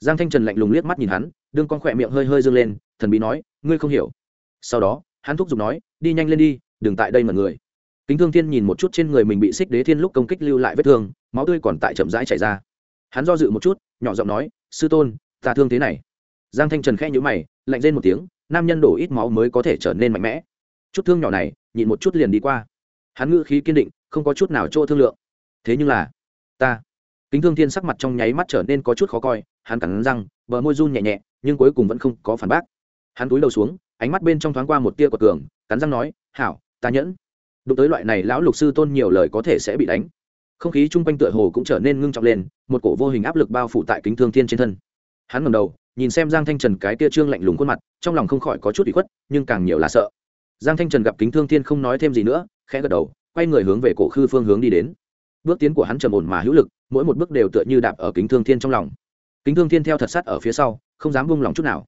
Giang thanh trần lạnh lùng liếc mắt nhìn hắn, đương con khỏe miệng hơi hơi dâng lên, thần bí nói, ngươi không hiểu. Sau đó, hắn thúc giục nói, đi nhanh lên đi, đừng tại đây mà người kính thương thiên nhìn một chút trên người mình bị xích đế thiên lúc công kích lưu lại vết thương, máu tươi còn tại chậm rãi chảy ra. Hắn do dự một chút, nhỏ giọng nói, sư tôn, ta thương thế này. Giang thanh trần khẽ nhữ mày, lạnh lên một tiếng, nam nhân đổ ít máu mới có thể trở nên mạnh mẽ. Chút thương nhỏ này, nhịn một chút liền đi qua. Hắn ngữ khí kiên định, không có chút nào chỗ thương lượng. Thế nhưng là, ta. Kính thương thiên sắc mặt trong nháy mắt trở nên có chút khó coi, hắn cắn răng, bờ môi run nhẹ nhẹ, nhưng cuối cùng vẫn không có phản bác. Hắn túi đầu xuống, ánh mắt bên trong thoáng qua một tia của cường, cắn răng nói, hảo, ta nhẫn đụng tới loại này lão lục sư tôn nhiều lời có thể sẽ bị đánh. Không khí chung quanh tựa hồ cũng trở nên ngưng trọng lên, một cổ vô hình áp lực bao phủ tại kính thương thiên trên thân. Hắn ngầm đầu, nhìn xem giang thanh trần cái tia trương lạnh lùng khuôn mặt, trong lòng không khỏi có chút bị khuất, nhưng càng nhiều là sợ. Giang thanh trần gặp kính thương thiên không nói thêm gì nữa, khẽ gật đầu, quay người hướng về cổ khư phương hướng đi đến. Bước tiến của hắn trầm ổn mà hữu lực, mỗi một bước đều tựa như đạp ở kính thương thiên trong lòng. Kính thương thiên theo thật sát ở phía sau, không dám buông lòng chút nào.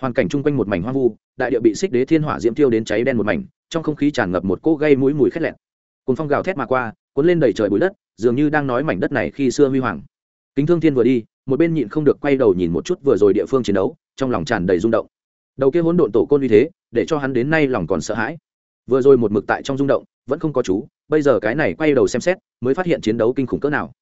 Hoàn cảnh chung quanh một mảnh hoang vu, đại địa bị xích đế thiên hỏa diễm tiêu đến cháy đen một mảnh trong không khí tràn ngập một cỗ gây mũi mùi khét lẹn cồn phong gào thét mà qua, cuốn lên đầy trời bụi đất, dường như đang nói mảnh đất này khi xưa huy hoàng. Kính thương thiên vừa đi, một bên nhịn không được quay đầu nhìn một chút vừa rồi địa phương chiến đấu, trong lòng tràn đầy rung động. Đầu kia hỗn độn tổ côn như thế, để cho hắn đến nay lòng còn sợ hãi. Vừa rồi một mực tại trong rung động, vẫn không có chú, bây giờ cái này quay đầu xem xét, mới phát hiện chiến đấu kinh khủng cỡ nào.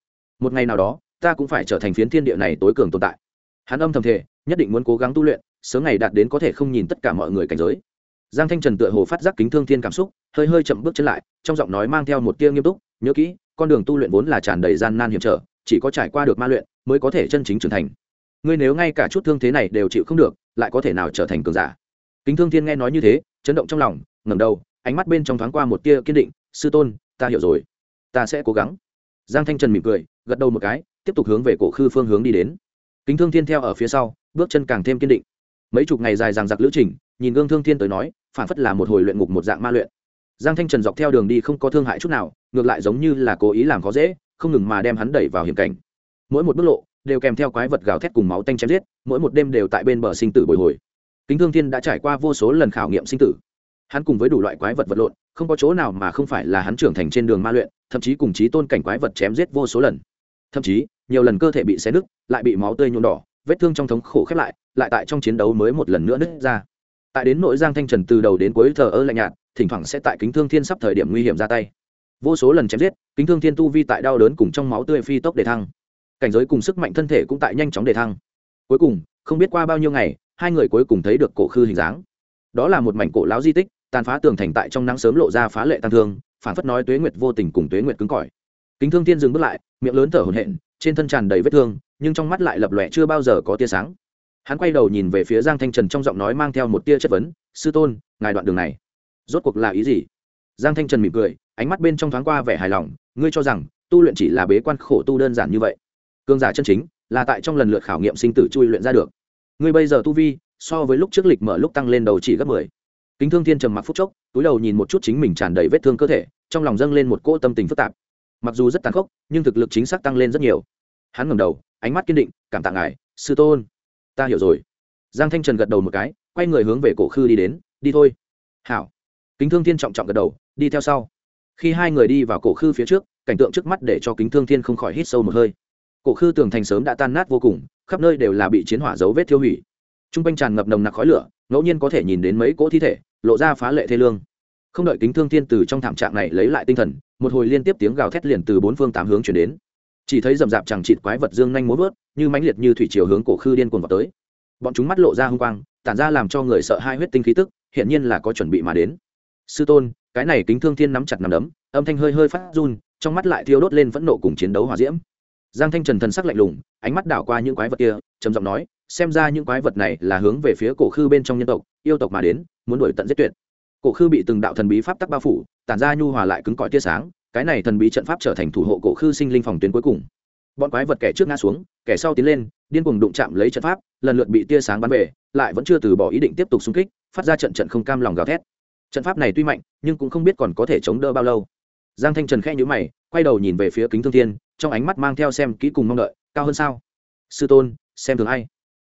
Một ngày nào đó, ta cũng phải trở thành phiến thiên địa này tối cường tồn tại. Hắn âm thầm thể nhất định muốn cố gắng tu luyện, sớm ngày đạt đến có thể không nhìn tất cả mọi người cảnh giới giang thanh trần tựa hồ phát giác kính thương thiên cảm xúc, hơi hơi chậm bước chân lại, trong giọng nói mang theo một tia nghiêm túc, nhớ kỹ, con đường tu luyện vốn là tràn đầy gian nan hiểm trở, chỉ có trải qua được ma luyện mới có thể chân chính trưởng thành. Ngươi nếu ngay cả chút thương thế này đều chịu không được, lại có thể nào trở thành cường giả? Kính thương thiên nghe nói như thế, chấn động trong lòng, ngẩng đầu, ánh mắt bên trong thoáng qua một tia kiên định, sư tôn, ta hiểu rồi, ta sẽ cố gắng. Giang thanh trần mỉm cười, gật đầu một cái, tiếp tục hướng về cổ khư phương hướng đi đến. Kính thương thiên theo ở phía sau, bước chân càng thêm kiên định. Mấy chục ngày dài dằng dặc lữ trình nhìn gương thương thiên tới nói, phản phất là một hồi luyện ngục một dạng ma luyện. Giang thanh trần dọc theo đường đi không có thương hại chút nào, ngược lại giống như là cố ý làm khó dễ, không ngừng mà đem hắn đẩy vào hiểm cảnh. Mỗi một bước lộ, đều kèm theo quái vật gào thét cùng máu tanh chém giết, mỗi một đêm đều tại bên bờ sinh tử bồi hồi. Kính thương thiên đã trải qua vô số lần khảo nghiệm sinh tử. Hắn cùng với đủ loại quái vật vật lộn, không có chỗ nào mà không phải là hắn trưởng thành trên đường ma luyện, thậm chí cùng chí tôn cảnh quái vật chém giết vô số lần. Thậm chí, nhiều lần cơ thể bị xé nứt, lại bị máu tươi nhuộm đỏ, vết thương trong thống khổ khép lại lại tại trong chiến đấu mới một lần nữa nứt ra tại đến nội giang thanh trần từ đầu đến cuối thờ ơ lạnh nhạt, thỉnh thoảng sẽ tại kính thương thiên sắp thời điểm nguy hiểm ra tay. Vô số lần chém giết, kính thương thiên tu vi tại đau đớn cùng trong máu tươi phi tốc để thăng. Cảnh giới cùng sức mạnh thân thể cũng tại nhanh chóng để thăng. Cuối cùng, không biết qua bao nhiêu ngày, hai người cuối cùng thấy được cổ khư hình dáng. Đó là một mảnh cổ lão di tích, tàn phá tường thành tại trong nắng sớm lộ ra phá lệ tăng thương, phản phất nói tuế nguyệt vô tình cùng tuế nguyệt cứng cỏi. Kính thương thiên dừng bước lại, miệng lớn thở hổn hển, trên thân tràn đầy vết thương, nhưng trong mắt lại lập lòe chưa bao giờ có tia sáng hắn quay đầu nhìn về phía giang thanh trần trong giọng nói mang theo một tia chất vấn, sư tôn, ngài đoạn đường này, rốt cuộc là ý gì? Giang thanh trần mỉm cười, ánh mắt bên trong thoáng qua vẻ hài lòng, ngươi cho rằng, tu luyện chỉ là bế quan khổ tu đơn giản như vậy? Cương giả chân chính, là tại trong lần lượt khảo nghiệm sinh tử chui luyện ra được. Ngươi bây giờ tu vi, so với lúc trước lịch mở lúc tăng lên đầu chỉ gấp mười. Kính thương thiên trầm mặc phút chốc, túi đầu nhìn một chút chính mình tràn đầy vết thương cơ thể, trong lòng dâng lên một cỗ tâm tình phức tạp. Mặc dù rất tàn khốc, nhưng thực lực chính xác tăng lên rất nhiều. Hắn ngầm đầu, ánh mắt kiên định, cảm tạ ngài, sư tôn ta hiểu rồi. Giang thanh trần gật đầu một cái, quay người hướng về cổ khư đi đến, đi thôi. Hảo. Kính thương thiên trọng trọng gật đầu, đi theo sau. Khi hai người đi vào cổ khư phía trước, cảnh tượng trước mắt để cho kính thương thiên không khỏi hít sâu một hơi. Cổ khư tường thành sớm đã tan nát vô cùng, khắp nơi đều là bị chiến hỏa dấu vết thiêu hủy. T r u n g quanh tràn ngập nồng nặc khói lửa, ngẫu nhiên có thể nhìn đến mấy cỗ thi thể, lộ ra phá lệ thê lương. Không đợi kính thương thiên từ trong thảm trạng này lấy lại tinh thần, một hồi liên tiếp tiếng gào thét liền từ bốn phương tám hướng chuyển đến chỉ thấy rậm rạp chẳng chịt quái vật dương nhanh muốn vớt, như mãnh liệt như thủy chiều hướng cổ khư điên cuồng vào tới. Bọn chúng mắt lộ ra hung quang, tản ra làm cho người sợ hai huyết tinh khí tức hiện nhiên là có chuẩn bị mà đến. Sư tôn, cái này kính thương thiên nắm chặt nắm đấm, âm thanh hơi hơi phát run, trong mắt lại thiêu đốt lên phẫn nộ cùng chiến đấu hòa diễm. Giang thanh trần thần sắc lạnh lùng, ánh mắt đảo qua những quái vật kia, trầm giọng nói, xem ra những quái vật này là hướng về phía cổ khư bên trong nhân tộc, yêu tộc mà đến, muốn đuổi tận giết tuyệt. Cổ khư bị từng đạo thần bí pháp tắc bao phủ, tản ra nhu hòa lại cứng cỏi tia sáng cái này thần bí trận pháp trở thành thủ hộ cổ khư sinh linh phòng tuyến cuối cùng. Bọn quái vật kẻ trước ngã xuống, kẻ sau tiến lên, điên cuồng đụng chạm lấy trận pháp, lần lượt bị tia sáng bắn về, lại vẫn chưa từ bỏ ý định tiếp tục xung kích, phát ra trận trận không cam lòng gào thét. Trận pháp này tuy mạnh, nhưng cũng không biết còn có thể chống đỡ bao lâu. Giang thanh trần khẽ nhữ mày, quay đầu nhìn về phía kính thương thiên, trong ánh mắt mang theo xem kỹ cùng mong đợi, cao hơn sao? Sư tôn, xem thường hay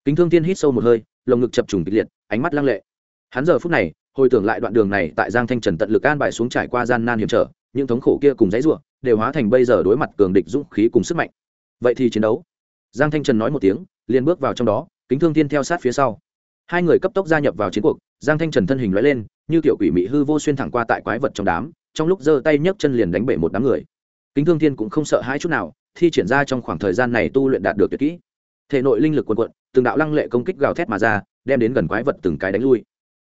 kính thương thiên hít sâu một hơi, lồng ngực chập trùng kịch liệt, ánh mắt lăng lệ. Hắn giờ phút này, hồi tưởng lại đoạn đường này tại giang thanh trần tận lực an bài xuống trải qua gian nan hiểm trở những thống khổ kia cùng dãy ruộng đều hóa thành bây giờ đối mặt cường địch dũng khí cùng sức mạnh. Vậy thì chiến đấu. Giang thanh trần nói một tiếng, liền bước vào trong đó, kính thương thiên theo sát phía sau. Hai người cấp tốc gia nhập vào chiến cuộc, giang thanh trần thân hình loại lên, như tiểu quỷ mị hư vô xuyên thẳng qua tại quái vật trong đám, trong lúc giơ tay nhấc chân liền đánh bể một đám người. Kính thương thiên cũng không sợ hãi chút nào, thi triển ra trong khoảng thời gian này tu luyện đạt được tuyệt kỹ. Thể nội linh lực quần quận từng đạo lăng lệ công kích gào thét mà ra, đem đến gần quái vật từng cái đánh lui.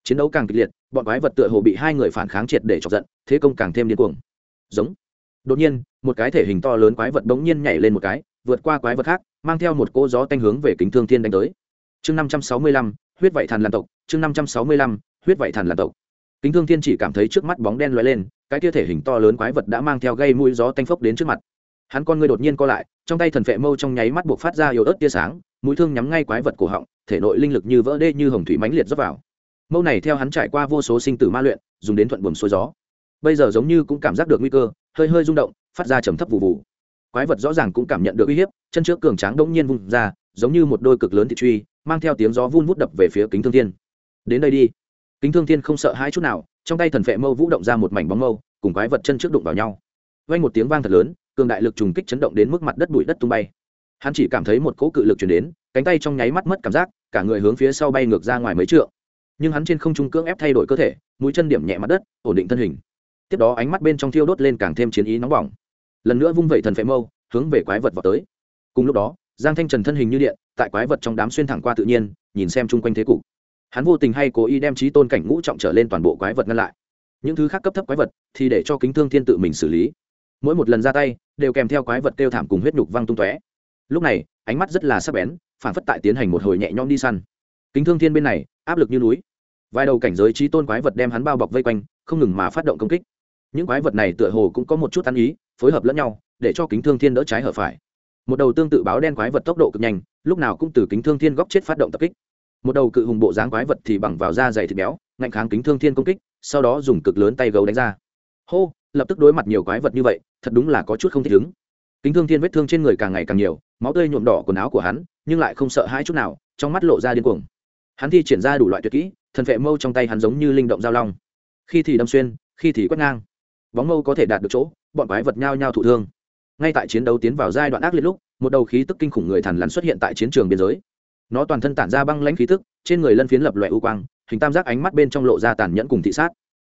Chiến đấu càng kịch liệt, bọn quái vật tựa hồ bị hai người phản kháng triệt để chọc giận, thế công càng thêm điên cuồng giống. Đột nhiên, một cái thể hình to lớn quái vật bỗng nhiên nhảy lên một cái, vượt qua quái vật khác, mang theo một cỗ gió tanh hướng về kính thương thiên đánh tới. Chương năm trăm sáu mươi lăm, huyết vạy thần làm tộc, chương năm trăm sáu mươi lăm, huyết vạy thần làm tộc. Kính thương thiên chỉ cảm thấy trước mắt bóng đen lóe lên, cái kia thể hình to lớn quái vật đã mang theo gây mũi gió tanh phốc đến trước mặt. Hắn con ngươi đột nhiên co lại, trong tay thần phệ mâu trong nháy mắt buộc phát ra yếu ớt tia sáng, mũi thương nhắm ngay quái vật cổ họng, thể nội linh lực như vỡ đê như hồng thủy mãnh liệt dốc vào. Mâu này theo hắn trải qua vô số sinh tử ma luyện, dùng đến thuận buồm xuôi gió bây giờ giống như cũng cảm giác được nguy cơ, hơi hơi rung động, phát ra trầm thấp vụ vụ quái vật rõ ràng cũng cảm nhận được uy hiếp, chân trước cường tráng đông nhiên vung ra, giống như một đôi cực lớn thị truy, mang theo tiếng gió vun vút đập về phía kính thương thiên. Đến đây đi. Kính thương thiên không sợ hai chút nào, trong tay thần phệ mâu vũ động ra một mảnh bóng mâu, cùng quái vật chân trước đụng vào nhau. Vang một tiếng vang thật lớn, cường đại lực trùng kích chấn động đến mức mặt đất bụi đất tung bay. Hắn chỉ cảm thấy một cỗ cự lực chuyển đến, cánh tay trong nháy mắt mất cảm giác, cả người hướng phía sau bay ngược ra ngoài mấy trượng. Nhưng hắn trên không trung cưỡng ép thay đổi cơ thể, mũi chân điểm nhẹ mặt đất, ổn định thân hình tiếp đó ánh mắt bên trong thiêu đốt lên càng thêm chiến ý nóng bỏng. Lần nữa vung vẩy thần phệ mâu, hướng về quái vật vào tới. Cùng lúc đó, giang thanh trần thân hình như điện, tại quái vật trong đám xuyên thẳng qua tự nhiên, nhìn xem chung quanh thế cục. Hắn vô tình hay cố ý đem trí tôn cảnh ngũ trọng trở lên toàn bộ quái vật ngăn lại. Những thứ khác cấp thấp quái vật thì để cho kính thương thiên tự mình xử lý. Mỗi một lần ra tay, đều kèm theo quái vật kêu thảm cùng huyết nhục văng tung tóe. Lúc này, ánh mắt rất là sắc bén, phản phất tại tiến hành một hồi nhẹ nhõm đi săn. Kính thương thiên bên này, áp lực như núi. Vài đầu cảnh giới trí tôn quái vật đem hắn bao bọc vây quanh, không ngừng mà phát động công kích những quái vật này tựa hồ cũng có một chút ăn ý, phối hợp lẫn nhau, để cho kính thương thiên đỡ trái hở phải. Một đầu tương tự báo đen quái vật tốc độ cực nhanh, lúc nào cũng từ kính thương thiên góc chết phát động tập kích. Một đầu cự hùng bộ dáng quái vật thì bằng vào da dày thịt béo, ngạnh kháng kính thương thiên công kích, sau đó dùng cực lớn tay gấu đánh ra. Hô, lập tức đối mặt nhiều quái vật như vậy, thật đúng là có chút không thích ứng. Kính thương thiên vết thương trên người càng ngày càng nhiều, máu tươi nhuộm đỏ quần áo của hắn, nhưng lại không sợ hãi chút nào, trong mắt lộ ra điên cuồng. Hắn thi triển ra đủ loại tuyệt kỹ thần vệ mâu trong tay hắn giống như linh động giao long. Khi thì đâm xuyên, khi thì quét ngang bóng mâu có thể đạt được chỗ, bọn quái vật nhao nhao thụ thương. Ngay tại chiến đấu tiến vào giai đoạn ác liệt lúc, một đầu khí tức kinh khủng người thằn lằn xuất hiện tại chiến trường biên giới. Nó toàn thân tản ra băng lãnh khí tức, trên người lân phiến lập loại u quang, hình tam giác ánh mắt bên trong lộ ra tàn nhẫn cùng thị sát.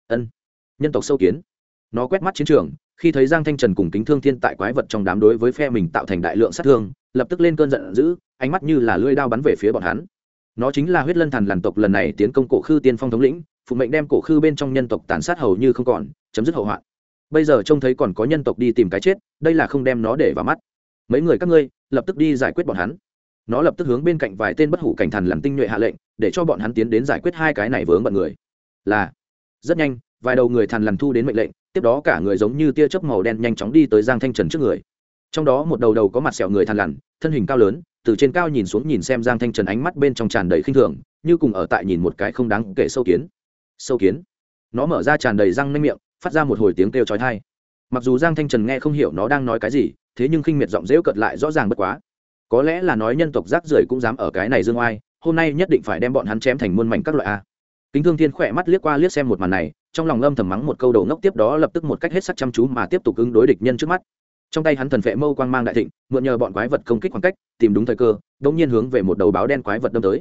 Ân, nhân tộc sâu kiến. Nó quét mắt chiến trường, khi thấy giang thanh trần cùng kính thương thiên tại quái vật trong đám đối với phe mình tạo thành đại lượng sát thương, lập tức lên cơn giận dữ, ánh mắt như là lưỡi đao bắn về phía bọn hắn nó chính là huyết lân thần làn tộc lần này tiến công cổ khư tiên phong thống lĩnh, phụ mệnh đem cổ khư bên trong nhân tộc tàn sát hầu như không còn, chấm dứt hậu hoạn. Bây giờ trông thấy còn có nhân tộc đi tìm cái chết, đây là không đem nó để vào mắt. Mấy người các ngươi, lập tức đi giải quyết bọn hắn. Nó lập tức hướng bên cạnh vài tên bất hủ cảnh thần làm tinh nhuệ hạ lệnh, để cho bọn hắn tiến đến giải quyết hai cái này vướng bận người. Là, rất nhanh, vài đầu người thần làm thu đến mệnh lệnh, tiếp đó cả người giống như tia chớp màu đen nhanh chóng đi tới giang thanh trần trước người trong đó một đầu đầu có mặt sẹo người thằn lằn, thân hình cao lớn, từ trên cao nhìn xuống nhìn xem giang thanh trần ánh mắt bên trong tràn đầy khinh thường, như cùng ở tại nhìn một cái không đáng kể sâu kiến. Sâu kiến? Nó mở ra tràn đầy răng nanh miệng, phát ra một hồi tiếng kêu chói tai. Mặc dù giang thanh trần nghe không hiểu nó đang nói cái gì, thế nhưng khinh miệt giọng dễu cợt lại rõ ràng bất quá. Có lẽ là nói nhân tộc rác rưởi cũng dám ở cái này dương oai, hôm nay nhất định phải đem bọn hắn chém thành muôn mảnh các loại a. Kính thương thiên khỏe mắt liếc qua liếc xem một màn này, trong lòng lâm thầm mắng một câu đầu ngốc tiếp đó lập tức một cách hết sắc chăm chú mà tiếp tục ứng đối địch nhân trước mắt trong tay hắn thần vệ mâu quang mang đại thịnh, mượn nhờ bọn quái vật công kích khoảng cách, tìm đúng thời cơ đ ỗ n g nhiên hướng về một đầu báo đen quái vật đâm tới.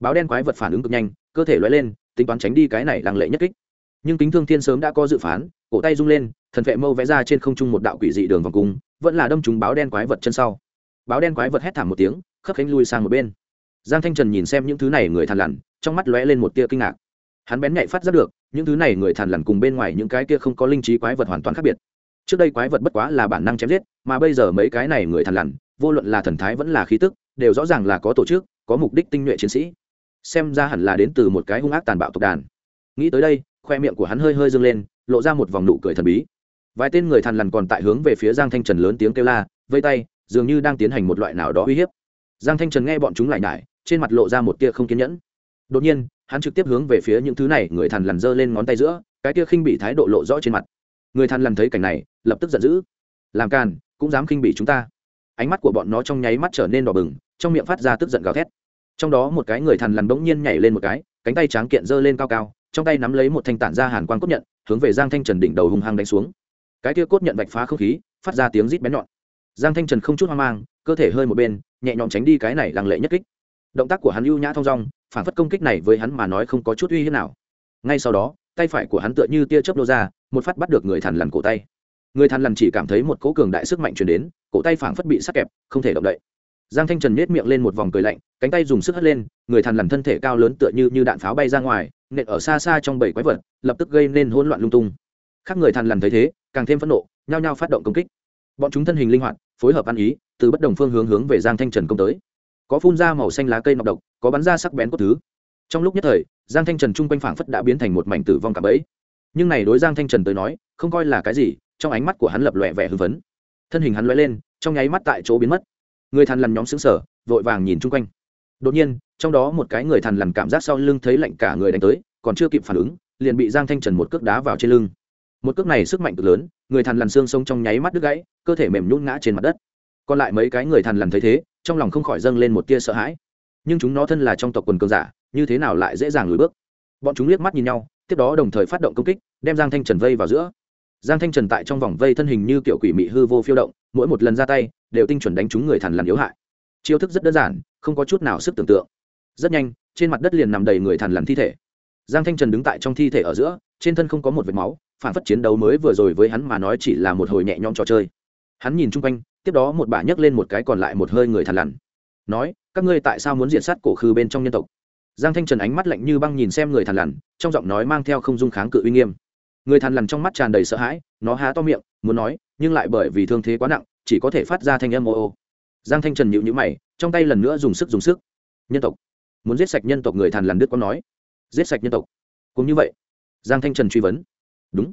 Báo đen quái vật phản ứng cực nhanh, cơ thể loay lên, tính toán tránh đi cái này lăng lệ nhất kích. Nhưng kính thương thiên sớm đã có dự phán, cổ tay rung lên, thần vệ mâu vẽ ra trên không trung một đạo quỷ dị đường vòng cung, vẫn là đâm trúng báo đen quái vật chân sau. Báo đen quái vật hét thảm một tiếng khấp khánh lui sang một bên. Giang thanh trần nhìn xem những thứ này người thàn lằn, trong mắt lóe lên một tia kinh ngạc. Hắn bén nhạy phát giác được, những thứ này người thàn lằn cùng bên ngoài những cái kia không có linh trí quái vật hoàn toàn khác biệt trước đây quái vật bất quá là bản năng chém giết, mà bây giờ mấy cái này người thằn lằn, vô luận là thần thái vẫn là khí tức, đều rõ ràng là có tổ chức, có mục đích tinh nhuệ chiến sĩ. Xem ra hẳn là đến từ một cái hung ác tàn bạo tộc đàn. Nghĩ tới đây, khoe miệng của hắn hơi hơi dâng lên, lộ ra một vòng nụ cười thần bí. Vài tên người thằn lằn còn tại hướng về phía giang thanh trần lớn tiếng kêu la, vây tay, dường như đang tiến hành một loại nào đó uy hiếp. Giang thanh trần nghe bọn chúng lại nhải, trên mặt lộ ra một tia không kiên nhẫn. Đột nhiên, hắn trực tiếp hướng về phía những thứ này người thằn lằn giơ lên ngón tay giữa, cái tia khinh bị thái độ lộ rõ trên mặt người thằn lằn thấy cảnh này, lập tức giận dữ. Làm càn, cũng dám khinh bỉ chúng ta. Ánh mắt của bọn nó trong nháy mắt trở nên đỏ bừng, trong miệng phát ra tức giận gào thét. Trong đó một cái người thằn lằn bỗng nhiên nhảy lên một cái, cánh tay tráng kiện giơ lên cao cao, trong tay nắm lấy một thanh tản ra hàn quang cốt nhận, hướng về giang thanh trần đỉnh đầu hung hăng đánh xuống. Cái kia cốt nhận vạch phá không khí, phát ra tiếng rít bén nhọn. Giang thanh trần không chút hoang mang, cơ thể hơi một bên, nhẹ nhõm tránh đi cái này lăng lệ nhất kích. Động tác của hắn ưu nhã thong dong, phản phất công kích này với hắn mà nói không có chút uy hiếp nào. Ngay sau đó, tay phải của hắn tựa như tia chớp lô ra một phát bắt được người thằn lằn cổ tay. Người thằn lằn chỉ cảm thấy một cỗ cường đại sức mạnh chuyển đến, cổ tay phảng phất bị sắc kẹp, không thể động đậy. Giang thanh trần nhét miệng lên một vòng cười lạnh, cánh tay dùng sức hất lên, người thằn lằn thân thể cao lớn tựa như như đạn pháo bay ra ngoài, nện ở xa xa trong bảy quái vật, lập tức gây nên hỗn loạn lung tung. Khác người thằn lằn thấy thế, càng thêm phẫn nộ, nhao nhao phát động công kích. Bọn chúng thân hình linh hoạt, phối hợp ăn ý, từ bất đồng phương hướng hướng về giang thanh trần công tới. Có phun ra màu xanh lá cây nọc độc, có bắn ra sắc bén cốt thứ. Trong lúc nhất thời, giang thanh trần chung quanh phảng phất đã biến thành một mảnh tử vong cả bẫy nhưng này đối giang thanh trần tới nói, không coi là cái gì, trong ánh mắt của hắn lập lòe vẻ hưng phấn. Thân hình hắn lóe lên, trong nháy mắt tại chỗ biến mất. Người thằn lằn nhóm xứng sở vội vàng nhìn chung quanh. Đột nhiên, trong đó một cái người thằn lằn cảm giác sau lưng thấy lạnh cả người đánh tới, còn chưa kịp phản ứng, liền bị giang thanh trần một cước đá vào trên lưng. Một cước này sức mạnh cực lớn, người thằn lằn xương sông trong nháy mắt đứt gãy, cơ thể mềm nhún ngã trên mặt đất. Còn lại mấy cái người thằn lằn thấy thế, trong lòng không khỏi dâng lên một tia sợ hãi. Nhưng chúng nó thân là trong tộc quần cường giả, như thế nào lại dễ dàng lùi bước? Bọn chúng liếc mắt nhìn nhau tiếp đó đồng thời phát động công kích, đem giang thanh trần vây vào giữa. Giang thanh trần tại trong vòng vây thân hình như kiểu quỷ mị hư vô phiêu động, mỗi một lần ra tay, đều tinh chuẩn đánh trúng người thằn lằn yếu hại. Chiêu thức rất đơn giản, không có chút nào sức tưởng tượng. Rất nhanh, trên mặt đất liền nằm đầy người thằn lằn thi thể. Giang thanh trần đứng tại trong thi thể ở giữa, trên thân không có một vệt máu, phản phất chiến đấu mới vừa rồi với hắn mà nói chỉ là một hồi nhẹ nhõm trò chơi. Hắn nhìn chung quanh, tiếp đó một bà nhấc lên một cái còn lại một hơi người thằn lằn. Nói, các ngươi tại sao muốn diệt sát cổ khư bên trong nhân tộc? Giang thanh trần ánh mắt lạnh như băng nhìn xem người thằn lằn, trong giọng nói mang theo không dung kháng cự uy nghiêm. Người thằn lằn trong mắt tràn đầy sợ hãi, nó há to miệng, muốn nói, nhưng lại bởi vì thương thế quá nặng, chỉ có thể phát ra thanh âm ô ô. Giang thanh trần nhịu nhữ mày, trong tay lần nữa dùng sức dùng sức. Nhân tộc. Muốn giết sạch nhân tộc người thằn lằn đức có nói. Giết sạch nhân tộc. Cũng như vậy, giang thanh trần truy vấn. Đúng.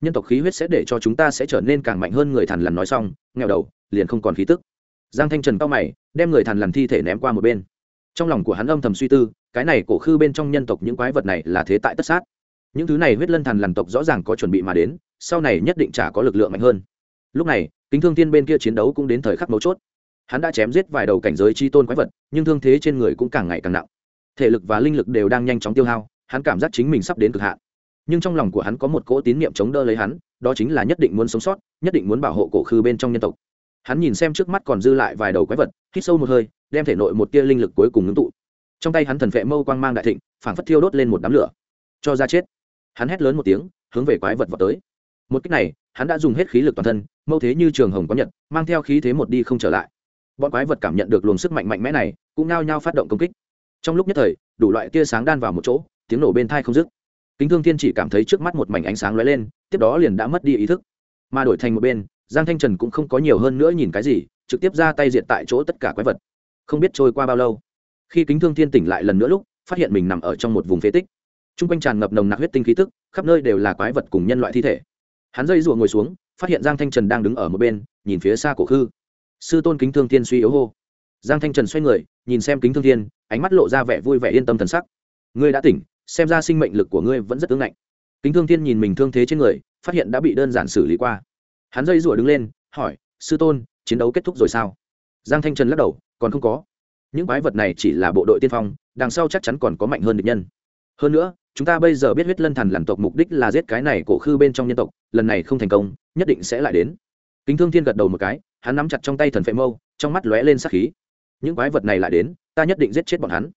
Nhân tộc khí huyết sẽ để cho chúng ta sẽ trở nên càng mạnh hơn người thằn lằn nói xong nghèo đầu, liền không còn khí tức. Giang thanh trần cao mày, đem người thằn lằn thi thể ném qua một bên trong lòng của hắn âm thầm suy tư, cái này cổ khư bên trong nhân tộc những quái vật này là thế tại tất sát. Những thứ này huyết lân thần lằn tộc rõ ràng có chuẩn bị mà đến, sau này nhất định chả có lực lượng mạnh hơn. Lúc này, kính thương tiên bên kia chiến đấu cũng đến thời khắc mấu chốt. Hắn đã chém giết vài đầu cảnh giới chi tôn quái vật, nhưng thương thế trên người cũng càng ngày càng nặng. Thể lực và linh lực đều đang nhanh chóng tiêu hao, hắn cảm giác chính mình sắp đến cực hạn. Nhưng trong lòng của hắn có một cỗ tín niệm chống đỡ lấy hắn, đó chính là nhất định muốn sống sót, nhất định muốn bảo hộ cổ khư bên trong nhân tộc hắn nhìn xem trước mắt còn dư lại vài đầu quái vật, hít sâu một hơi, đem thể nội một tia linh lực cuối cùng ngưng tụ. Trong tay hắn thần vệ mâu quang mang đại thịnh, phảng phất thiêu đốt lên một đám lửa. Cho ra chết. Hắn hét lớn một tiếng, hướng về quái vật vào tới. Một cách này, hắn đã dùng hết khí lực toàn thân, mâu thế như trường hồng có nhật, mang theo khí thế một đi không trở lại. Bọn quái vật cảm nhận được luồng sức mạnh mạnh mẽ này, cũng nao nhao phát động công kích. Trong lúc nhất thời, đủ loại tia sáng đan vào một chỗ, tiếng nổ bên thai không dứt. Kính thương thiên chỉ cảm thấy trước mắt một mảnh ánh sáng lóe lên, tiếp đó liền đã mất đi ý thức. Mà đổi thành một bên giang thanh trần cũng không có nhiều hơn nữa nhìn cái gì, trực tiếp ra tay diện tại chỗ tất cả quái vật. Không biết trôi qua bao lâu, khi kính thương thiên tỉnh lại lần nữa lúc, phát hiện mình nằm ở trong một vùng phế tích. T r u n g quanh tràn ngập nồng nặc huyết tinh khí tức, khắp nơi đều là quái vật cùng nhân loại thi thể. Hắn dây ruộng ngồi xuống, phát hiện giang thanh trần đang đứng ở một bên, nhìn phía xa cổ khư. Sư tôn kính thương thiên suy yếu hô. Giang thanh trần xoay người, nhìn xem kính thương thiên, ánh mắt lộ ra vẻ vui vẻ yên tâm thần sắc. Ngươi đã tỉnh, xem ra sinh mệnh lực của ngươi vẫn rất ứng ngạnh. Kính thương thiên nhìn mình thương thế trên người, phát hiện đã bị đơn giản xử lý qua hắn dây rủa đứng lên, hỏi, sư tôn, chiến đấu kết thúc rồi sao? Giang thanh trần lắc đầu, còn không có. Những quái vật này chỉ là bộ đội tiên phong, đằng sau chắc chắn còn có mạnh hơn địch nhân. Hơn nữa, chúng ta bây giờ biết huyết lân thần làm tộc mục đích là giết cái này cổ khư bên trong nhân tộc, lần này không thành công, nhất định sẽ lại đến. Kính thương thiên gật đầu một cái, hắn nắm chặt trong tay thần phệ mâu, trong mắt lóe lên sắc khí. Những quái vật này lại đến, ta nhất định giết chết bọn hắn.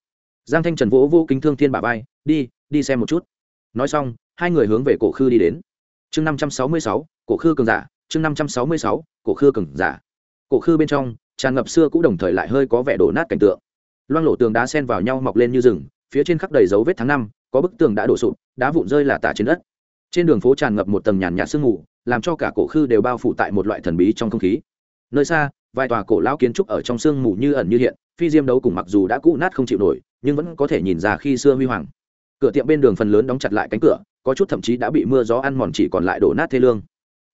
Giang thanh trần vỗ vô kính thương thiên bà vai, đi đi xem một chút. Nói xong, hai người hướng về cổ khư đi đến. Chương năm trăm sáu mươi sáu, cổ khư cường giả chương năm trăm sáu mươi sáu, cổ khư cường giả. Cổ khư bên trong, tràn ngập xưa cũng đồng thời lại hơi có vẻ đổ nát cảnh tượng. Loang lổ tường đá sen vào nhau mọc lên như rừng, phía trên khắp đầy dấu vết tháng năm, có bức tường đã đổ sụp, đá vụn rơi là tả trên đất. Trên đường phố tràn ngập một tầng nhàn nhạt sương mù, làm cho cả cổ khư đều bao phủ tại một loại thần bí trong không khí. Nơi xa, vài tòa cổ lão kiến trúc ở trong sương mù như ẩn như hiện, phi diêm đấu cùng mặc dù đã cũ nát không chịu nổi, nhưng vẫn có thể nhìn ra khi xưa huy hoàng. Cửa tiệm bên đường phần lớn đóng chặt lại cánh cửa, có chút thậm chí đã bị mưa gió ăn mòn chỉ còn lại đổ nát thê lương.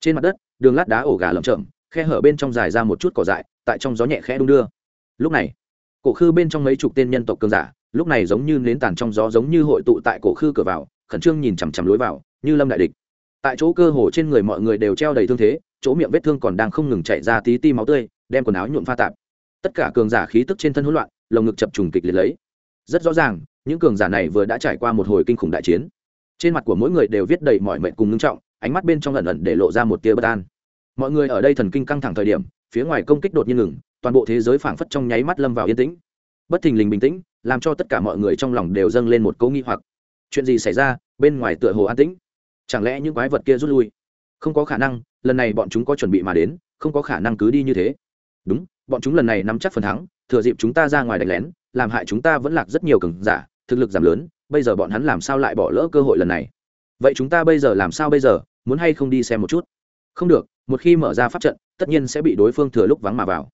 Trên mặt đất đường lát đá ổ gà lởm chởm, khe hở bên trong dài ra một chút cỏ dại, tại trong gió nhẹ khẽ đung đưa. Lúc này, cổ khư bên trong mấy chục tên nhân tộc cường giả, lúc này giống như nến tàn trong gió giống như hội tụ tại cổ khư cửa vào, khẩn trương nhìn chằm chằm lối vào, như lâm đại địch. Tại chỗ cơ hồ trên người mọi người đều treo đầy thương thế, chỗ miệng vết thương còn đang không ngừng chạy ra tí ti máu tươi, đem quần áo nhuộm pha tạp. Tất cả cường giả khí tức trên thân hỗn loạn, lồng ngực chập trùng kịch liệt lấy. Rất rõ ràng, những cường giả này vừa đã trải qua một hồi kinh khủng đại chiến. Trên mặt của mỗi người đều viết đầy mọi mệnh cùng ngưng trọng ánh mắt bên trong lần ẩn để lộ ra một tia bất an. Mọi người ở đây thần kinh căng thẳng thời điểm, phía ngoài công kích đột nhiên ngừng, toàn bộ thế giới phảng phất trong nháy mắt lâm vào yên tĩnh. Bất thình lình bình tĩnh, làm cho tất cả mọi người trong lòng đều dâng lên một câu nghi hoặc. Chuyện gì xảy ra? Bên ngoài tựa hồ an tĩnh. Chẳng lẽ những quái vật kia rút lui? Không có khả năng, lần này bọn chúng có chuẩn bị mà đến, không có khả năng cứ đi như thế. Đúng, bọn chúng lần này nắm chắc phần thắng, thừa dịp chúng ta ra ngoài đánh lén, làm hại chúng ta vẫn lạc rất nhiều cường giả, thực lực giảm lớn, bây giờ bọn hắn làm sao lại bỏ lỡ cơ hội lần này? Vậy chúng ta bây giờ làm sao bây giờ? Muốn hay không đi xem một chút? Không được, một khi mở ra pháp trận, tất nhiên sẽ bị đối phương thừa lúc vắng mà vào.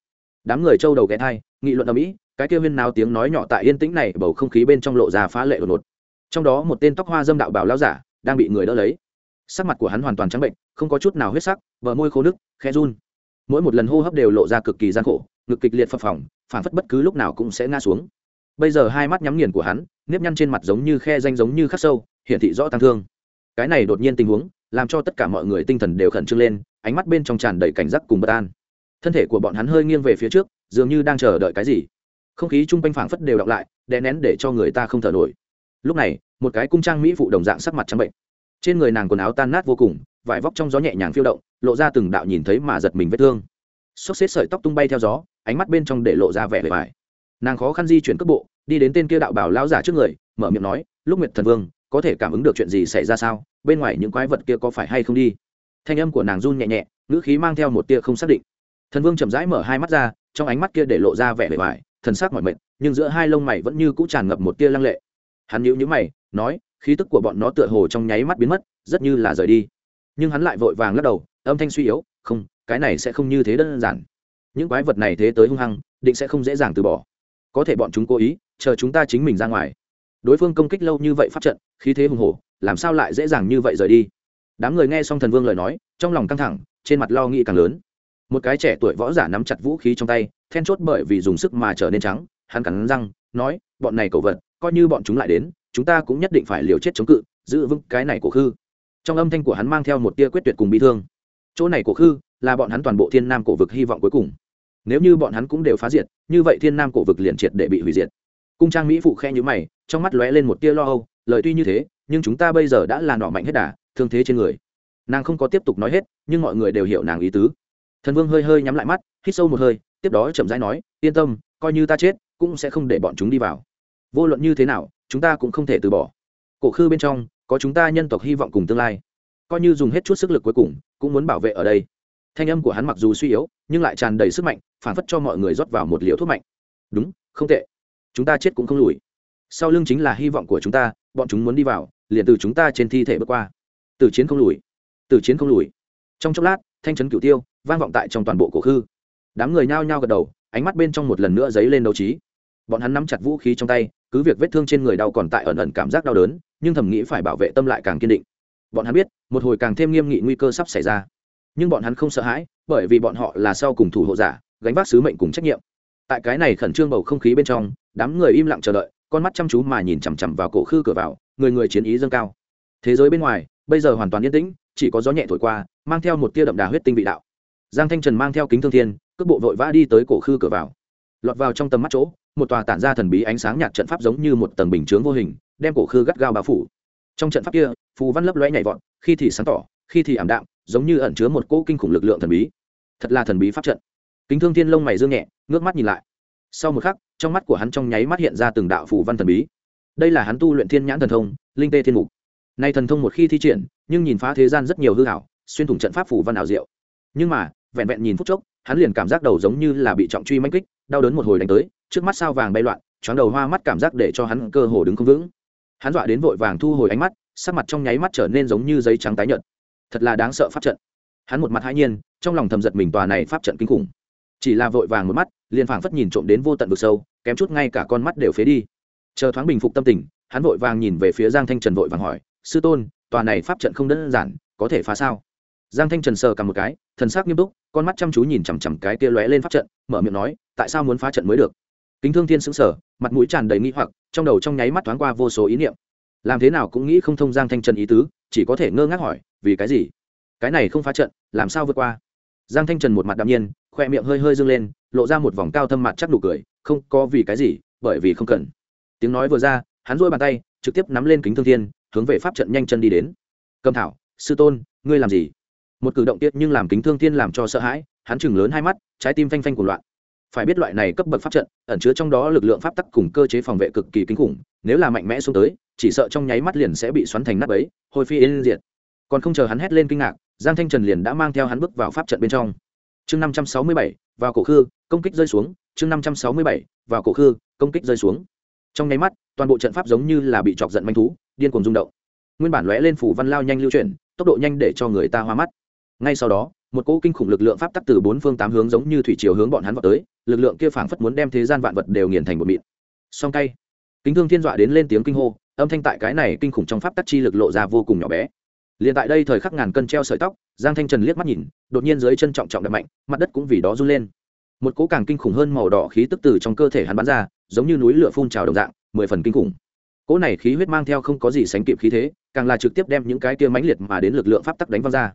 Đám người trâu đầu ghé thai, nghị luận ở mỹ cái kêu huyên nào tiếng nói nhỏ tại yên tĩnh này bầu không khí bên trong lộ ra phá lệ đột ngột. Trong đó một tên tóc hoa dâm đạo bảo lao giả đang bị người đỡ lấy. Sắc mặt của hắn hoàn toàn trắng bệnh, không có chút nào huyết sắc, bờ môi khô nước khe run. Mỗi một lần hô hấp đều lộ ra cực kỳ gian khổ, ngực kịch liệt phập phỏng phản phất bất cứ lúc nào cũng sẽ ngã xuống. Bây giờ hai mắt nhắm nghiền của hắn, nếp nhăn trên mặt giống như khe danh giống như khắc sâu, hiển thị rõ tăng thương cái này đột nhiên tình huống, làm cho tất cả mọi người tinh thần đều khẩn trương lên, ánh mắt bên trong tràn đầy cảnh giác cùng bất an. Thân thể của bọn hắn hơi nghiêng về phía trước, dường như đang chờ đợi cái gì. Không khí chung quanh phảng phất đều đọng lại, đè nén để cho người ta không thở nổi. Lúc này, một cái cung trang mỹ phụ đồng dạng sắc mặt trắng bệnh. Trên người nàng quần áo tan nát vô cùng, vải vóc trong gió nhẹ nhàng phiêu động, lộ ra từng đạo nhìn thấy mà giật mình vết thương. Xốc xếp sợi tóc tung bay theo gió, ánh mắt bên trong để lộ ra vẻ vẻ vải nàng khó khăn di chuyển cước bộ, đi đến tên kia đạo bảo lao giả trước người, mở miệng nói, lúc nguyệt thần vương có thể cảm ứng được chuyện gì xảy ra sao, bên ngoài những quái vật kia có phải hay không đi? Thanh âm của nàng run nhẹ nhẹ, ngữ khí mang theo một tia không xác định. Thần vương chậm rãi mở hai mắt ra, trong ánh mắt kia để lộ ra vẻ bề bài thần sắc mỏi mệt, nhưng giữa hai lông mày vẫn như cũ tràn ngập một tia lăng lệ. Hắn nhíu nhíu mày, nói, khí tức của bọn nó tựa hồ trong nháy mắt biến mất, rất như là rời đi. Nhưng hắn lại vội vàng lắc đầu, âm thanh suy yếu, không, cái này sẽ không như thế đơn giản. Những quái vật này thế tới hung hăng, định sẽ không dễ dàng từ bỏ. Có thể bọn chúng cố ý, chờ chúng ta chính mình ra ngoài đối phương công kích lâu như vậy phát trận, khí thế hùng hổ, làm sao lại dễ dàng như vậy rời đi? Đám người nghe xong thần vương lời nói, trong lòng căng thẳng, trên mặt lo nghĩ càng lớn. Một cái trẻ tuổi võ giả nắm chặt vũ khí trong tay, then chốt bởi vì dùng sức mà trở nên trắng, hắn cắn răng, nói, bọn này cầu vật, coi như bọn chúng lại đến, chúng ta cũng nhất định phải liều chết chống cự, giữ vững cái này của khư. Trong âm thanh của hắn mang theo một tia quyết tuyệt cùng bị thương. Chỗ này của khư là bọn hắn toàn bộ thiên nam cổ vực hy vọng cuối cùng. Nếu như bọn hắn cũng đều phá diệt, như vậy thiên nam cổ vực liền triệt để bị hủy diệt cung trang mỹ phụ khe nhữ mày, trong mắt lóe lên một tia lo âu, lời tuy như thế, nhưng chúng ta bây giờ đã là nọ mạnh hết đà, thương thế trên người. Nàng không có tiếp tục nói hết, nhưng mọi người đều hiểu nàng ý tứ. Thần vương hơi hơi nhắm lại mắt, hít sâu một hơi, tiếp đó chậm rãi nói, yên tâm, coi như ta chết, cũng sẽ không để bọn chúng đi vào. Vô luận như thế nào, chúng ta cũng không thể từ bỏ. Cổ khư bên trong, có chúng ta nhân tộc hy vọng cùng tương lai. Coi như dùng hết chút sức lực cuối cùng, cũng muốn bảo vệ ở đây. Thanh âm của hắn mặc dù suy yếu, nhưng lại tràn đầy sức mạnh, phản phất cho mọi người rót vào một liều thuốc mạnh. Đúng, không tệ chúng ta chết cũng không lùi. Sau lưng chính là hy vọng của chúng ta, bọn chúng muốn đi vào, liền từ chúng ta trên thi thể bước qua. Từ chiến không lùi. Từ chiến không lùi. Trong chốc lát, thanh trấn cửu tiêu vang vọng tại trong toàn bộ cổ khư. Đám người nhao nhao gật đầu, ánh mắt bên trong một lần nữa dấy lên đấu trí. Bọn hắn nắm chặt vũ khí trong tay, cứ việc vết thương trên người đau còn tại ẩn ẩn cảm giác đau đớn, nhưng thầm nghĩ phải bảo vệ tâm lại càng kiên định. Bọn hắn biết, một hồi càng thêm nghiêm nghị nguy cơ sắp xảy ra. Nhưng bọn hắn không sợ hãi, bởi vì bọn họ là sau cùng thủ hộ giả, gánh vác sứ mệnh cùng trách nhiệm. Tại cái này khẩn trương bầu không khí bên trong đám người im lặng chờ đợi, con mắt chăm chú mà nhìn chằm chằm vào cổ khư cửa vào, người người chiến ý dâng cao. Thế giới bên ngoài, bây giờ hoàn toàn yên tĩnh, chỉ có gió nhẹ thổi qua, mang theo một tia đậm đà huyết tinh vị đạo. Giang thanh trần mang theo kính thương thiên, cước bộ vội vã đi tới cổ khư cửa vào. Lọt vào trong tầm mắt chỗ, một tòa tản ra thần bí ánh sáng nhạt trận pháp giống như một tầng bình chướng vô hình, đem cổ khư gắt gao bao phủ. Trong trận pháp kia, phù văn lấp lóe nhảy vọt, khi thì sáng tỏ, khi thì ảm đạm, giống như ẩn chứa một cỗ kinh khủng lực lượng thần bí. Thật là thần bí pháp trận. Kính thương thiên lông mày dương nhẹ, ngước mắt nhìn lại sau một khắc, trong mắt của hắn trong nháy mắt hiện ra từng đạo phù văn thần bí. Đây là hắn tu luyện thiên nhãn thần thông, linh tê thiên mục. Nay thần thông một khi thi triển, nhưng nhìn phá thế gian rất nhiều hư hảo xuyên thủng trận pháp phù văn ảo diệu. Nhưng mà, vẹn vẹn nhìn phút chốc, hắn liền cảm giác đầu giống như là bị trọng truy manh kích, đau đớn một hồi đánh tới, trước mắt sao vàng bay loạn, choáng đầu hoa mắt cảm giác để cho hắn cơ hồ đứng không vững. Hắn dọa đến vội vàng thu hồi ánh mắt, sắc mặt trong nháy mắt trở nên giống như giấy trắng tái nhợt. Thật là đáng sợ pháp trận. Hắn một mặt hãi nhiên, trong lòng thầm giật mình tòa này pháp trận kinh khủng chỉ là vội vàng một mắt, liền phảng phất nhìn trộm đến vô tận vực sâu, kém chút ngay cả con mắt đều phế đi. Chờ thoáng bình phục tâm tình, hắn vội vàng nhìn về phía giang thanh trần vội vàng hỏi, sư tôn, tòa này pháp trận không đơn giản, có thể phá sao? Giang thanh trần sờ cầm một cái, thần sắc nghiêm túc, con mắt chăm chú nhìn chằm chằm cái kia lóe lên pháp trận, mở miệng nói, tại sao muốn phá trận mới được? Kính thương thiên sững sờ, mặt mũi tràn đầy nghi hoặc, trong đầu trong nháy mắt thoáng qua vô số ý niệm. Làm thế nào cũng nghĩ không thông giang thanh trần ý tứ, chỉ có thể ngơ ngác hỏi, vì cái gì? Cái này không phá trận, làm sao vượt qua? Giang thanh trần một mặt đạm nhiên khoe miệng hơi hơi dâng lên, lộ ra một vòng cao thâm mặt chắc đủ cười, không có vì cái gì, bởi vì không cần. Tiếng nói vừa ra, hắn dôi bàn tay, trực tiếp nắm lên kính thương thiên, hướng về pháp trận nhanh chân đi đến. Cầm thảo, sư tôn, ngươi làm gì? Một cử động tiết nhưng làm kính thương thiên làm cho sợ hãi, hắn chừng lớn hai mắt, trái tim phanh phanh của loạn. Phải biết loại này cấp bậc pháp trận, ẩn chứa trong đó lực lượng pháp tắc cùng cơ chế phòng vệ cực kỳ kinh khủng, nếu là mạnh mẽ xuống tới, chỉ sợ trong nháy mắt liền sẽ bị xoắn thành nắp ấy hồi phi yên diệt. Còn không chờ hắn hét lên kinh ngạc, giang thanh trần liền đã mang theo hắn bước vào pháp trận bên trong chương năm trăm sáu mươi bảy vào cổ khư công kích rơi xuống. Chương năm trăm sáu mươi bảy vào cổ khư công kích rơi xuống. Trong nháy mắt toàn bộ trận pháp giống như là bị chọc giận manh thú điên cuồng rung động. Nguyên bản lóe lên phủ văn lao nhanh lưu chuyển tốc độ nhanh để cho người ta hoa mắt. Ngay sau đó một cỗ kinh khủng lực lượng pháp tắc từ bốn phương tám hướng giống như thủy chiều hướng bọn hắn vào tới lực lượng kia phảng phất muốn đem thế gian vạn vật đều nghiền thành một mịn. Song cay, kính thương thiên dọa đến lên tiếng kinh hô âm thanh tại cái này kinh khủng trong pháp tắc chi lực lộ ra vô cùng nhỏ bé. Liền tại đây thời khắc ngàn cân treo sợi tóc giang thanh trần liếc mắt nhìn, đột nhiên dưới chân trọng trọng đập mạnh, mặt đất cũng vì đó run lên. Một cỗ càng kinh khủng hơn màu đỏ khí tức từ trong cơ thể hắn bắn ra, giống như núi lửa phun trào đồng dạng, mười phần kinh khủng. Cỗ này khí huyết mang theo không có gì sánh kịp khí thế, càng là trực tiếp đem những cái tia mãnh liệt mà đến lực lượng pháp tắc đánh văng ra.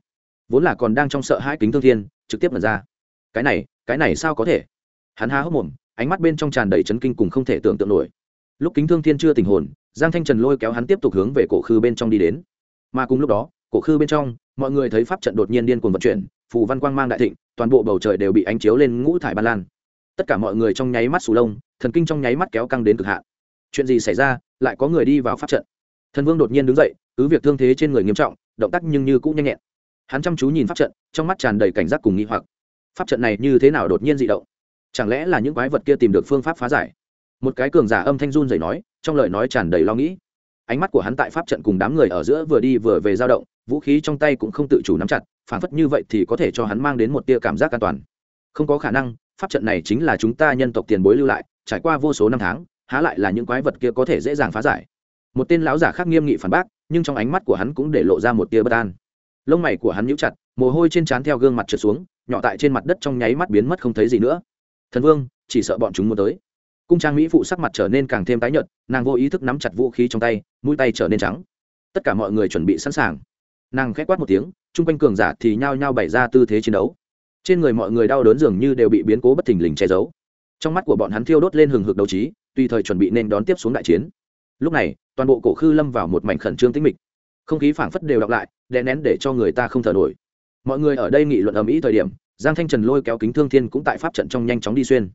Vốn là còn đang trong sợ hãi kính thương thiên, trực tiếp mật ra. Cái này cái này sao có thể? Hắn há hốc mồm, ánh mắt bên trong tràn đầy chấn kinh cùng không thể tưởng tượng nổi. Lúc kính thương thiên chưa tình hồn, giang thanh trần lôi kéo hắn tiếp tục hướng về cổ khư bên trong đi đến. Mà cùng lúc đó, cổ khư bên trong mọi người thấy pháp trận đột nhiên điên cuồng vận chuyển, phù văn quang mang đại thịnh, toàn bộ bầu trời đều bị ánh chiếu lên ngũ thải ban lan. Tất cả mọi người trong nháy mắt sù lông, thần kinh trong nháy mắt kéo căng đến cực hạn. Chuyện gì xảy ra, lại có người đi vào pháp trận? Thần vương đột nhiên đứng dậy, cứ việc thương thế trên người nghiêm trọng, động tác nhưng như cũng nhanh nhẹn. Hắn chăm chú nhìn pháp trận, trong mắt tràn đầy cảnh giác cùng nghi hoặc. Pháp trận này như thế nào đột nhiên dị động? Chẳng lẽ là những quái vật kia tìm được phương pháp phá giải? Một cái cường giả âm thanh run dậy nói, trong lời nói tràn đầy lo nghĩ. Ánh mắt của hắn tại pháp trận cùng đám người ở giữa vừa đi vừa về dao động vũ khí trong tay cũng không tự chủ nắm chặt, phản phất như vậy thì có thể cho hắn mang đến một tia cảm giác an toàn. Không có khả năng, pháp trận này chính là chúng ta nhân tộc tiền bối lưu lại, trải qua vô số năm tháng, há lại là những quái vật kia có thể dễ dàng phá giải. Một tên lão giả khác nghiêm nghị phản bác, nhưng trong ánh mắt của hắn cũng để lộ ra một tia bất an. Lông mày của hắn nhíu chặt, mồ hôi trên trán theo gương mặt trượt xuống, nhỏ tại trên mặt đất trong nháy mắt biến mất không thấy gì nữa. Thần vương, chỉ sợ bọn chúng muốn tới. Cung trang mỹ phụ sắc mặt trở nên càng thêm tái nhợt, nàng vô ý thức nắm chặt vũ khí trong tay, mũi tay trở nên trắng. Tất cả mọi người chuẩn bị sẵn sàng nàng khẽ quát một tiếng, chung quanh cường giả thì nhao nhao bày ra tư thế chiến đấu. Trên người mọi người đau đớn dường như đều bị biến cố bất thình lình che giấu. Trong mắt của bọn hắn thiêu đốt lên hừng hực đấu trí, tùy thời chuẩn bị nên đón tiếp xuống đại chiến. Lúc này, toàn bộ cổ khư lâm vào một mảnh khẩn trương tĩnh mịch. Không khí phảng phất đều đọc lại, đè nén để cho người ta không thở nổi. Mọi người ở đây nghị luận ầm ĩ thời điểm, giang thanh trần lôi kéo kính thương thiên cũng tại pháp trận trong nhanh chóng đi xuyên.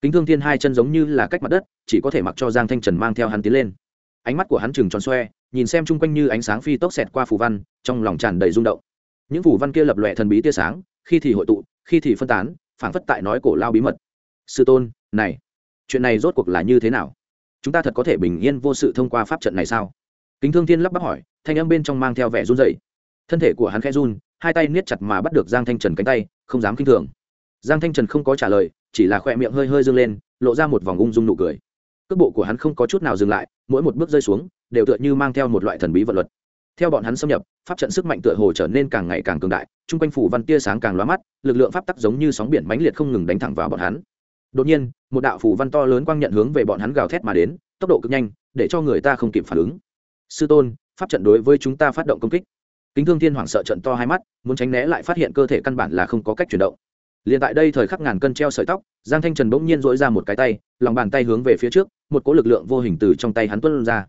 Kính thương thiên hai chân giống như là cách mặt đất, chỉ có thể mặc cho giang thanh trần mang theo hắn tiến lên. Ánh mắt của hắn chừng tròn xoe nhìn xem chung quanh như ánh sáng phi tốc xẹt qua phù văn, trong lòng tràn đầy rung động. Những phù văn kia lập lòe thần bí tia sáng, khi thì hội tụ, khi thì phân tán, phảng phất tại nói cổ lao bí mật. Sư tôn, này, chuyện này rốt cuộc là như thế nào? Chúng ta thật có thể bình yên vô sự thông qua pháp trận này sao? Kính thương thiên lắp bắp hỏi, thanh âm bên trong mang theo vẻ run dậy thân thể của hắn khẽ run, hai tay niết chặt mà bắt được giang thanh trần cánh tay, không dám k i n h thường. Giang thanh trần không có trả lời, chỉ là khoe miệng hơi hơi dâng lên, lộ ra một vòng ung dung nụ cười. Cước bộ của hắn không có chút nào dừng lại, mỗi một bước rơi xuống đều tựa như mang theo một loại thần bí vật luật. Theo bọn hắn xâm nhập, pháp trận sức mạnh tựa hồ trở nên càng ngày càng cường đại, chung quanh phủ văn tia sáng càng lóa mắt, lực lượng pháp tắc giống như sóng biển mãnh liệt không ngừng đánh thẳng vào bọn hắn. Đột nhiên, một đạo phủ văn to lớn quang nhận hướng về bọn hắn gào thét mà đến, tốc độ cực nhanh, để cho người ta không kịp phản ứng. Sư tôn, pháp trận đối với chúng ta phát động công kích. Kính thương thiên hoảng sợ trận to hai mắt, muốn tránh né lại phát hiện cơ thể căn bản là không có cách chuyển động. Liền tại đây thời khắc ngàn cân treo sợi tóc, giang thanh trần bỗng nhiên dỗi ra một cái tay, lòng bàn tay hướng về phía trước, một cỗ lực lượng vô hình từ trong tay hắn tuân ra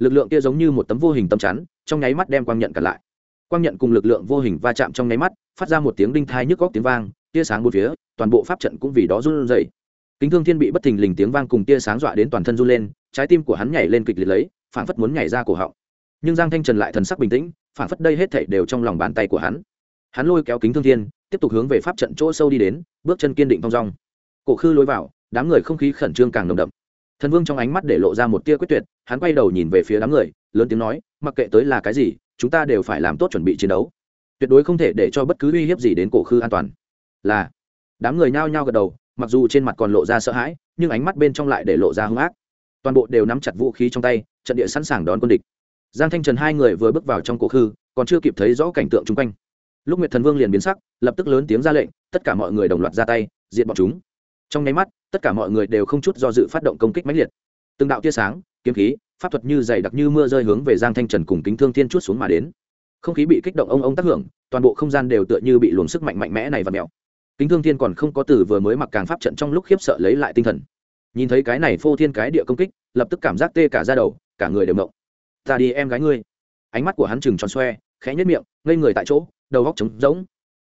lực lượng kia giống như một tấm vô hình tấm chắn, trong nháy mắt đem quang nhận cản lại. Quang nhận cùng lực lượng vô hình va chạm trong nháy mắt, phát ra một tiếng đinh thai nhức góc tiếng vang, tia sáng một phía, toàn bộ pháp trận cũng vì đó run rẩy. Kính thương thiên bị bất thình lình tiếng vang cùng tia sáng dọa đến toàn thân run lên, trái tim của hắn nhảy lên kịch liệt lấy, phảng phất muốn nhảy ra cổ họng. Nhưng giang thanh trần lại thần sắc bình tĩnh, phảng phất đây hết thảy đều trong lòng bàn tay của hắn. Hắn lôi kéo kính thương thiên, tiếp tục hướng về pháp trận chỗ sâu đi đến, bước chân kiên định thong dong. Cổ khư lối vào, đám người không khí khẩn trương càng nồng đậm thần vương trong ánh mắt để lộ ra một tia quyết tuyệt, hắn quay đầu nhìn về phía đám người, lớn tiếng nói, mặc kệ tới là cái gì, chúng ta đều phải làm tốt chuẩn bị chiến đấu. Tuyệt đối không thể để cho bất cứ uy hiếp gì đến cổ khư an toàn. Là, đám người nhao nhao gật đầu, mặc dù trên mặt còn lộ ra sợ hãi, nhưng ánh mắt bên trong lại để lộ ra hung ác. Toàn bộ đều nắm chặt vũ khí trong tay, trận địa sẵn sàng đón quân địch. Giang thanh trần hai người vừa bước vào trong cổ khư, còn chưa kịp thấy rõ cảnh tượng chung quanh. Lúc nguyệt thần vương liền biến sắc, lập tức lớn tiếng ra lệnh, tất cả mọi người đồng loạt ra tay diện bọn chúng. Trong nháy mắt tất cả mọi người đều không chút do dự phát động công kích mãnh liệt. Từng đạo tia sáng, kiếm khí, pháp thuật như dày đặc như mưa rơi hướng về giang thanh trần cùng kính thương thiên chút xuống mà đến. Không khí bị kích động ông ông tác hưởng, toàn bộ không gian đều tựa như bị luồng sức mạnh mạnh mẽ này và mèo. Kính thương thiên còn không có từ vừa mới mặc càng pháp trận trong lúc khiếp sợ lấy lại tinh thần. Nhìn thấy cái này phô thiên cái địa công kích, lập tức cảm giác tê cả ra đầu, cả người đều động ta đi em gái ngươi. Ánh mắt của hắn chừng tròn xoe, khẽ nhất miệng, ngây người tại chỗ, đầu góc trống rỗng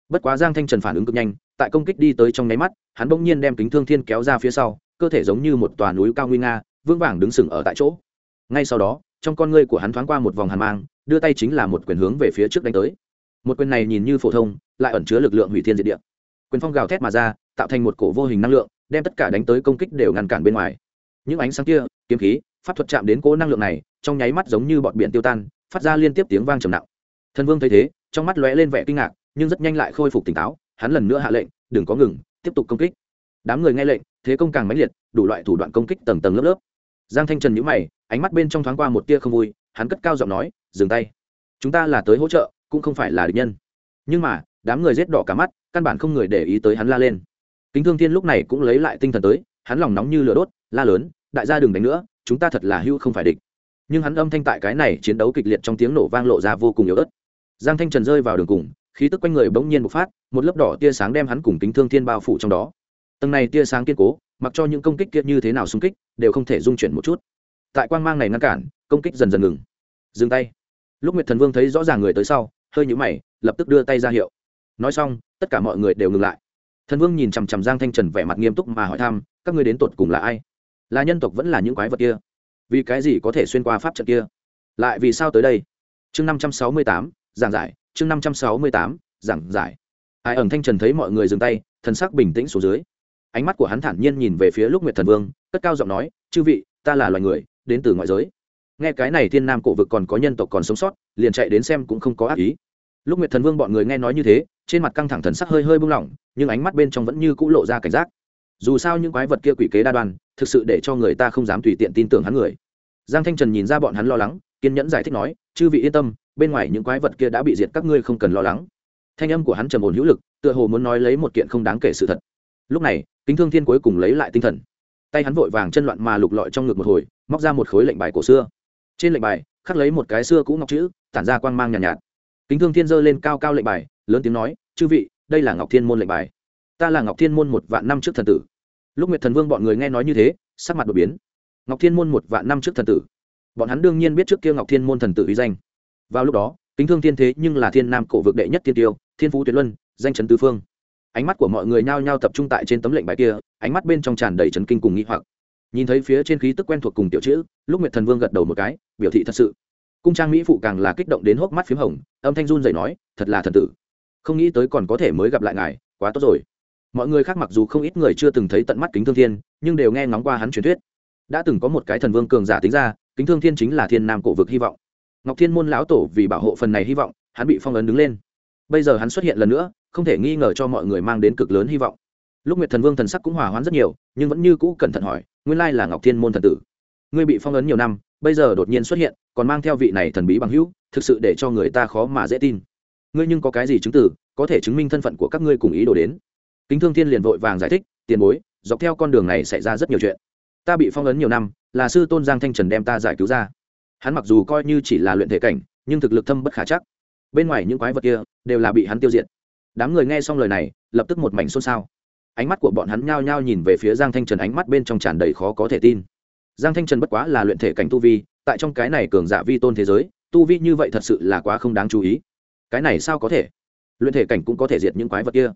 bất quá giang thanh trần phản ứng cực nhanh, tại công kích đi tới trong nháy mắt, hắn bỗng nhiên đem kính thương thiên kéo ra phía sau, cơ thể giống như một tòa núi cao nguy nga, vững vàng đứng sừng ở tại chỗ. Ngay sau đó, trong con ngươi của hắn thoáng qua một vòng hàn mang, đưa tay chính là một quyền hướng về phía trước đánh tới. Một quyền này nhìn như phổ thông, lại ẩn chứa lực lượng hủy thiên diệt địa. Quyền phong gào thét mà ra, tạo thành một cổ vô hình năng lượng, đem tất cả đánh tới công kích đều ngăn cản bên ngoài. Những ánh sáng kia, kiếm khí, pháp thuật chạm đến cố năng lượng này, trong nháy mắt giống như bọn biển tiêu tan, phát ra liên tiếp tiếng vang trầm nặng. Thần vương thấy thế, trong mắt lóe lên vẻ kinh ngạc nhưng rất nhanh lại khôi phục tỉnh táo, hắn lần nữa hạ lệnh, đừng có ngừng, tiếp tục công kích. Đám người nghe lệnh, thế công càng mãnh liệt, đủ loại thủ đoạn công kích tầng tầng lớp lớp. Giang thanh trần nhíu mày, ánh mắt bên trong thoáng qua một tia không vui, hắn cất cao giọng nói, dừng tay. Chúng ta là tới hỗ trợ, cũng không phải là địch nhân. Nhưng mà, đám người rết đỏ cả mắt, căn bản không người để ý tới hắn la lên. Kính thương thiên lúc này cũng lấy lại tinh thần tới, hắn lòng nóng như lửa đốt, la lớn, đại gia đừng đánh nữa, chúng ta thật là hưu không phải địch. Nhưng hắn âm thanh tại cái này chiến đấu kịch liệt trong tiếng nổ vang lộ ra vô cùng yếu ớt. Giang thanh trần rơi vào đường cùng khí tức quanh người bỗng nhiên bộc phát, một lớp đỏ tia sáng đem hắn cùng kính thương thiên bao phủ trong đó. Tầng này tia sáng kiên cố, mặc cho những công kích kia như thế nào xung kích, đều không thể dung chuyển một chút. Tại quang mang này ngăn cản, công kích dần dần ngừng. Dừng tay. Lúc nguyệt thần vương thấy rõ ràng người tới sau, hơi nhũ mày, lập tức đưa tay ra hiệu. Nói xong, tất cả mọi người đều ngừng lại. Thần vương nhìn chằm chằm giang thanh trần vẻ mặt nghiêm túc mà hỏi thăm, các ngươi đến tột cùng là ai? Là nhân tộc vẫn là những quái vật kia? Vì cái gì có thể xuyên qua pháp trận kia? Lại vì sao tới đây? Chương năm trăm sáu mươi tám giảng giải, chương năm trăm sáu mươi tám, giảng giải. Ai ẩn thanh trần thấy mọi người dừng tay, thần sắc bình tĩnh xuống dưới. Ánh mắt của hắn thản nhiên nhìn về phía lúc nguyệt thần vương, cất cao giọng nói, chư vị, ta là loài người, đến từ ngoại giới. Nghe cái này thiên nam cổ vực còn có nhân tộc còn sống sót, liền chạy đến xem cũng không có ác ý. Lúc nguyệt thần vương bọn người nghe nói như thế, trên mặt căng thẳng thần sắc hơi hơi buông lỏng, nhưng ánh mắt bên trong vẫn như cũ lộ ra cảnh giác. Dù sao những quái vật kia quỷ kế đa đoan, thực sự để cho người ta không dám tùy tiện tin tưởng hắn người. Giang thanh trần nhìn ra bọn hắn lo lắng kiên nhẫn giải thích nói chư vị yên tâm bên ngoài những quái vật kia đã bị diệt các ngươi không cần lo lắng. Thanh âm của hắn trầm ổn hữu lực tựa hồ muốn nói lấy một kiện không đáng kể sự thật. Lúc này kính thương thiên cuối cùng lấy lại tinh thần. Tay hắn vội vàng chân loạn mà lục lọi trong ngực một hồi móc ra một khối lệnh bài cổ xưa. Trên lệnh bài khắc lấy một cái xưa cũ ngọc chữ tản ra quang mang nhàn nhạt, nhạt. Kính thương thiên giơ lên cao cao lệnh bài lớn tiếng nói chư vị đây là ngọc thiên môn lệnh bài. Ta là ngọc thiên môn một vạn năm trước thần tử. Lúc nguyệt thần vương bọn người nghe nói như thế sắc mặt đột biến. Ngọc thiên môn một vạn năm trước thần tử bọn hắn đương nhiên biết trước kia ngọc thiên môn thần tử uy danh. Vào lúc đó, kính thương thiên thế nhưng là thiên nam cổ vực đệ nhất thiên tiêu, thiên phú tuyệt luân, danh chấn tứ phương. Ánh mắt của mọi người nhao nhao tập trung tại trên tấm lệnh bài kia, ánh mắt bên trong tràn đầy trấn kinh cùng nghĩ hoặc. Nhìn thấy phía trên khí tức quen thuộc cùng tiểu chữ, lúc nguyệt thần vương gật đầu một cái, biểu thị thật sự. Cung trang mỹ phụ càng là kích động đến hốc mắt p h í m hồng, âm thanh run dậy nói, thật là thần tử. Không nghĩ tới còn có thể mới gặp lại ngài, quá tốt rồi. Mọi người khác mặc dù không ít người chưa từng thấy tận mắt kính thương thiên, nhưng đều nghe ngóng qua hắn truyền thuyết. Đã từng có một cái thần vương cường giả tính ra kính thương thiên chính là thiên nam cổ vực hy vọng. Ngọc thiên môn lão tổ vì bảo hộ phần này hy vọng, hắn bị phong ấn đứng lên. Bây giờ hắn xuất hiện lần nữa, không thể nghi ngờ cho mọi người mang đến cực lớn hy vọng. Lúc nguyệt thần vương thần sắc cũng hòa hoãn rất nhiều, nhưng vẫn như cũ cẩn thận hỏi, nguyên lai là ngọc thiên môn thần tử? Ngươi bị phong ấn nhiều năm, bây giờ đột nhiên xuất hiện, còn mang theo vị này thần bí bằng hữu, thực sự để cho người ta khó mà dễ tin. Ngươi nhưng có cái gì chứng tử có thể chứng minh thân phận của các ngươi cùng ý đồ đến? Kính thương thiên liền vội vàng giải thích, tiền bối, dọc theo con đường này xảy ra rất nhiều chuyện. Ta bị phong ấn nhiều năm là sư tôn giang thanh trần đem ta giải cứu ra. Hắn mặc dù coi như chỉ là luyện thể cảnh, nhưng thực lực thâm bất khả chắc. Bên ngoài những quái vật kia đều là bị hắn tiêu diệt. Đám người nghe xong lời này, lập tức một mảnh xôn xao. Ánh mắt của bọn hắn nhao nhao nhìn về phía giang thanh trần, ánh mắt bên trong tràn đầy khó có thể tin. Giang thanh trần bất quá là luyện thể cảnh tu vi, tại trong cái này cường giả vi tôn thế giới, tu vi như vậy thật sự là quá không đáng chú ý. Cái này sao có thể? Luyện thể cảnh cũng có thể diệt những quái vật kia.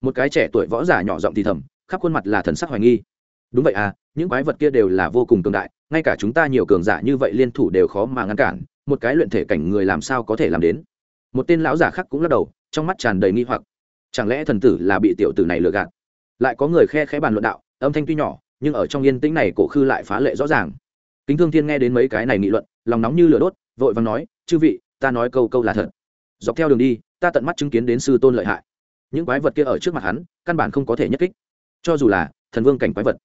Một cái trẻ tuổi võ giả nhỏ giọng thì thầm, khắp khuôn mặt là thần sắc hoài nghi. Đúng vậy à những quái vật kia đều là vô cùng cường đại, ngay cả chúng ta nhiều cường giả như vậy liên thủ đều khó mà ngăn cản, một cái luyện thể cảnh người làm sao có thể làm đến? Một tên lão giả khác cũng lắc đầu, trong mắt tràn đầy nghi hoặc. Chẳng lẽ thần tử là bị tiểu tử này lừa gạt? Lại có người khe khẽ bàn luận đạo, âm thanh tuy nhỏ, nhưng ở trong yên tĩnh này cổ khư lại phá lệ rõ ràng. Kính thương thiên nghe đến mấy cái này nghị luận, lòng nóng như lửa đốt, vội vàng nói, chư vị, ta nói câu câu là thật. Dọc theo đường đi, ta tận mắt chứng kiến đến sư tôn lợi hại. Những quái vật kia ở trước mặt hắn, căn bản không có thể nhất kích. Cho dù là thần vương cảnh quái vật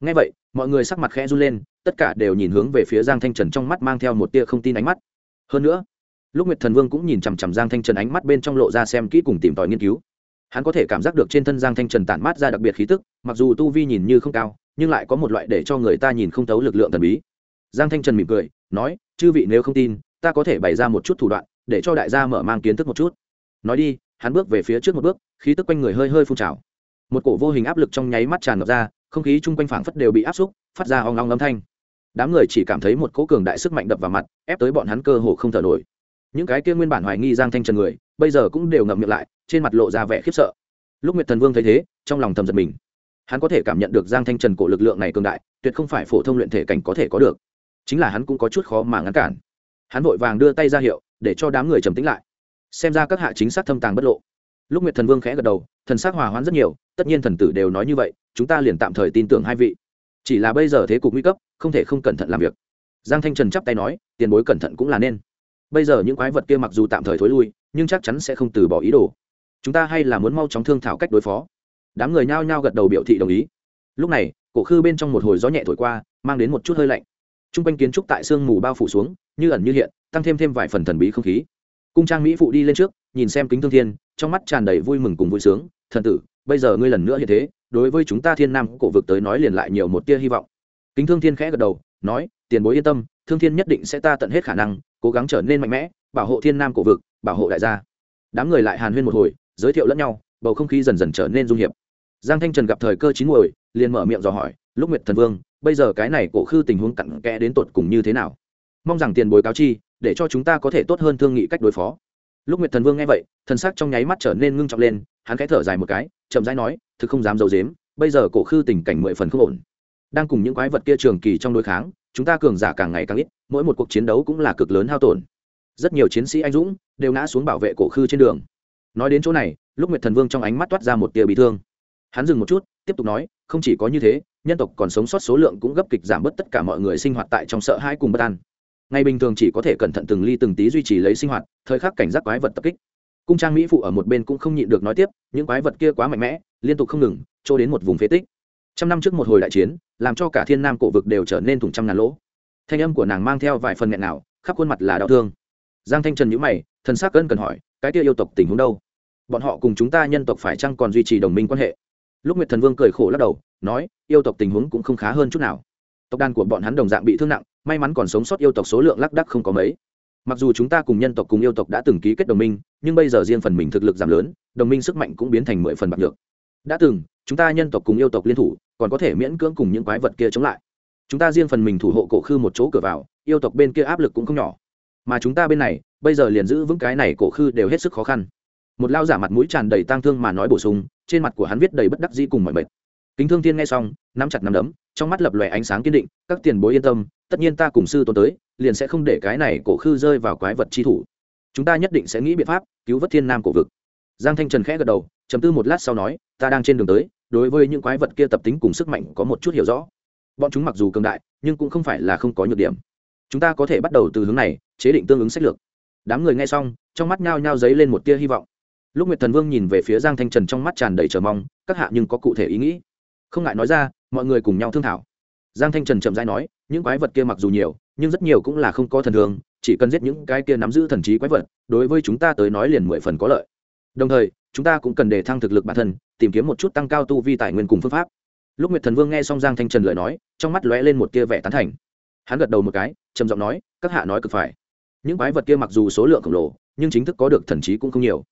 ngay vậy, mọi người sắc mặt khẽ run lên, tất cả đều nhìn hướng về phía giang thanh trần trong mắt mang theo một tia không tin ánh mắt. Hơn nữa, lúc nguyệt thần vương cũng nhìn chằm chằm giang thanh trần ánh mắt bên trong lộ ra xem kỹ cùng tìm tòi nghiên cứu. Hắn có thể cảm giác được trên thân giang thanh trần tản mát ra đặc biệt khí tức, mặc dù tu vi nhìn như không cao, nhưng lại có một loại để cho người ta nhìn không thấu lực lượng thần bí. Giang thanh trần mỉm cười, nói, chư vị nếu không tin, ta có thể bày ra một chút thủ đoạn, để cho đại gia mở mang kiến thức một chút. Nói đi, hắn bước về phía trước một bước, khí tức quanh người hơi hơi phun trào. Một cổ vô hình áp lực trong nháy mắt tràn ngập ra không khí chung quanh phảng phất đều bị áp xúc, phát ra hoang long âm thanh. Đám người chỉ cảm thấy một cỗ cường đại sức mạnh đập vào mặt, ép tới bọn hắn cơ hồ không thở nổi. Những cái kia nguyên bản hoài nghi giang thanh trần người, bây giờ cũng đều ngậm miệng lại, trên mặt lộ ra vẻ khiếp sợ. Lúc nguyệt thần vương thấy thế, trong lòng thầm giật mình. Hắn có thể cảm nhận được giang thanh trần cổ lực lượng này cường đại, tuyệt không phải phổ thông luyện thể cảnh có thể có được. Chính là hắn cũng có chút khó mà ngăn cản. Hắn vội vàng đưa tay ra hiệu, để cho đám người trầm tĩnh lại. Xem ra các hạ chính xác thâm tàng bất lộ lúc nguyệt thần vương khẽ gật đầu, thần sắc hòa hoãn rất nhiều, tất nhiên thần tử đều nói như vậy, chúng ta liền tạm thời tin tưởng hai vị. Chỉ là bây giờ thế cục nguy cấp, không thể không cẩn thận làm việc. Giang thanh trần chắp tay nói, tiền bối cẩn thận cũng là nên. Bây giờ những quái vật kia mặc dù tạm thời thối lui, nhưng chắc chắn sẽ không từ bỏ ý đồ. Chúng ta hay là muốn mau chóng thương thảo cách đối phó. Đám người nhao nhao gật đầu biểu thị đồng ý. Lúc này, cổ khư bên trong một hồi gió nhẹ thổi qua, mang đến một chút hơi lạnh. T r u n g quanh kiến trúc tại sương mù bao phủ xuống, như ẩn như hiện, tăng thêm thêm vài phần thần bí không khí cung trang mỹ phụ đi lên trước, nhìn xem kính thương thiên, trong mắt tràn đầy vui mừng cùng vui sướng, thần tử, bây giờ ngươi lần nữa như thế, đối với chúng ta thiên nam cổ vực tới nói liền lại nhiều một tia hy vọng. Kính thương thiên khẽ gật đầu, nói, tiền bối yên tâm, thương thiên nhất định sẽ ta tận hết khả năng, cố gắng trở nên mạnh mẽ, bảo hộ thiên nam cổ vực, bảo hộ đại gia. Đám người lại hàn huyên một hồi, giới thiệu lẫn nhau, bầu không khí dần dần trở nên dung hiệp. Giang thanh trần gặp thời cơ chín muồi, liền mở miệng dò hỏi, lúc nguyệt thần vương, bây giờ cái này cổ khư tình huống cặn kẽ đến tột cùng như thế nào? Mong rằng tiền bối cáo chi, để cho chúng ta có thể tốt hơn thương nghị cách đối phó. Lúc nguyệt thần vương nghe vậy, thần sắc trong nháy mắt trở nên ngưng trọng lên, hắn khẽ thở dài một cái, chậm rãi nói, thực không dám d i dếm bây giờ cổ khư tình cảnh mười phần không ổn. Đang cùng những quái vật kia trường kỳ trong đối kháng, chúng ta cường giả càng ngày càng ít, mỗi một cuộc chiến đấu cũng là cực lớn hao tổn. Rất nhiều chiến sĩ anh dũng đều ngã xuống bảo vệ cổ khư trên đường. Nói đến chỗ này, lúc nguyệt thần vương trong ánh mắt toát ra một tia bị thương. Hắn dừng một chút, tiếp tục nói, không chỉ có như thế, nhân tộc còn sống sót số lượng cũng gấp kịch giảm bớt tất cả mọi người sinh hoạt tại trong sợ hãi cùng bất an ngày bình thường chỉ có thể cẩn thận từng ly từng tí duy trì lấy sinh hoạt, thời khắc cảnh giác quái vật tập kích. Cung trang mỹ phụ ở một bên cũng không nhịn được nói tiếp, những quái vật kia quá mạnh mẽ, liên tục không ngừng trôi đến một vùng phế tích. Trăm năm trước một hồi đại chiến, làm cho cả thiên nam cổ vực đều trở nên thủng trăm ngàn lỗ. Thanh âm của nàng mang theo vài phần nghẹn nào, khắp khuôn mặt là đau thương. Giang thanh trần nhữ mày, thần sắc cân cần hỏi, cái kia yêu tộc tình huống đâu? Bọn họ cùng chúng ta nhân tộc phải chăng còn duy trì đồng minh quan hệ? Lúc nguyệt thần vương cười khổ lắc đầu, nói, yêu tộc tình huống cũng không khá hơn chút nào. Tộc đàn của bọn hắn đồng dạng bị thương nặng may mắn còn sống sót yêu tộc số lượng lác đắc không có mấy. Mặc dù chúng ta cùng nhân tộc cùng yêu tộc đã từng ký kết đồng minh, nhưng bây giờ riêng phần mình thực lực giảm lớn, đồng minh sức mạnh cũng biến thành mười phần bạc được đã từng, chúng ta nhân tộc cùng yêu tộc liên thủ, còn có thể miễn cưỡng cùng những quái vật kia chống lại. Chúng ta riêng phần mình thủ hộ cổ khư một chỗ cửa vào, yêu tộc bên kia áp lực cũng không nhỏ. Mà chúng ta bên này, bây giờ liền giữ vững cái này cổ khư đều hết sức khó khăn. Một lao giả mặt mũi tràn đầy tang thương mà nói bổ sung, trên mặt của hắn viết đầy bất đắc dĩ cùng mọi mệt kính thương thiên nghe xong, nắm chặt nắm đấm, trong mắt lập lòe ánh sáng kiên định, các tiền bối yên tâm, tất nhiên ta cùng sư tôn tới, liền sẽ không để cái này cổ khư rơi vào quái vật chi thủ. Chúng ta nhất định sẽ nghĩ biện pháp cứu vớt thiên nam cổ vực. Giang thanh trần khẽ gật đầu chấm tư một lát sau nói, ta đang trên đường tới, đối với những quái vật kia tập tính cùng sức mạnh có một chút hiểu rõ. Bọn chúng mặc dù cường đại, nhưng cũng không phải là không có nhược điểm. Chúng ta có thể bắt đầu từ hướng này, chế định tương ứng sách lược. Đám người nghe xong, trong mắt nhao nhao dấy lên một tia hy vọng. Lúc nguyệt thần vương nhìn về phía giang thanh trần trong mắt tràn đầy chờ mong, các hạ nhưng có cụ thể ý nghĩ không ngại nói ra, mọi người cùng nhau thương thảo. Giang thanh trần chậm dãi nói, những quái vật kia mặc dù nhiều, nhưng rất nhiều cũng là không có thần thường, chỉ cần giết những cái kia nắm giữ thần trí quái vật, đối với chúng ta tới nói liền mười phần có lợi. Đồng thời, chúng ta cũng cần đề thăng thực lực bản thân, tìm kiếm một chút tăng cao tu vi tài nguyên cùng phương pháp. Lúc nguyệt thần vương nghe xong giang thanh trần lời nói, trong mắt lóe lên một tia vẻ tán thành. Hắn gật đầu một cái, trầm giọng nói, các hạ nói cực phải. Những quái vật kia mặc dù số lượng khổng lồ, nhưng chính thức có được thần trí cũng không nhiều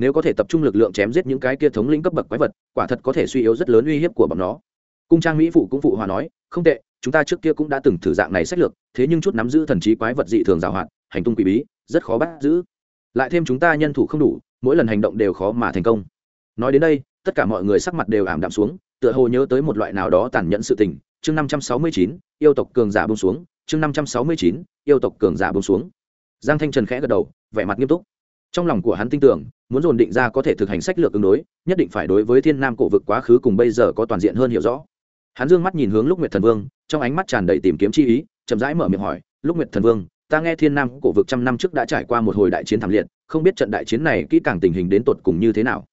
nếu có thể tập trung lực lượng chém giết những cái kia thống lĩnh cấp bậc quái vật, quả thật có thể suy yếu rất lớn uy hiếp của bọn nó. Cung trang mỹ phụ cũng phụ hòa nói, không tệ, chúng ta trước kia cũng đã từng thử dạng này sách lược, thế nhưng chút nắm giữ thần trí quái vật dị thường giảo hoạt hành tung quỷ bí, rất khó bắt giữ. Lại thêm chúng ta nhân thủ không đủ, mỗi lần hành động đều khó mà thành công. Nói đến đây, tất cả mọi người sắc mặt đều ảm đạm xuống, tựa hồ nhớ tới một loại nào đó tàn nhẫn sự tình. Chương năm trăm sáu mươi chín, yêu tộc cường giả bông xuống. Chương năm trăm sáu mươi chín, yêu tộc cường giả bông xuống. Giang thanh trần khẽ gật đầu, vẻ mặt nghiêm túc trong lòng của hắn tin tưởng, muốn dồn định ra có thể thực hành sách lược ứng đối, nhất định phải đối với thiên nam cổ vực quá khứ cùng bây giờ có toàn diện hơn hiểu rõ. Hắn dương mắt nhìn hướng lúc nguyệt thần vương, trong ánh mắt tràn đầy tìm kiếm chi ý, chậm rãi mở miệng hỏi lúc nguyệt thần vương, ta nghe thiên nam cổ vực trăm năm trước đã trải qua một hồi đại chiến thảm liệt, không biết trận đại chiến này kỹ càng tình hình đến tột cùng như thế nào?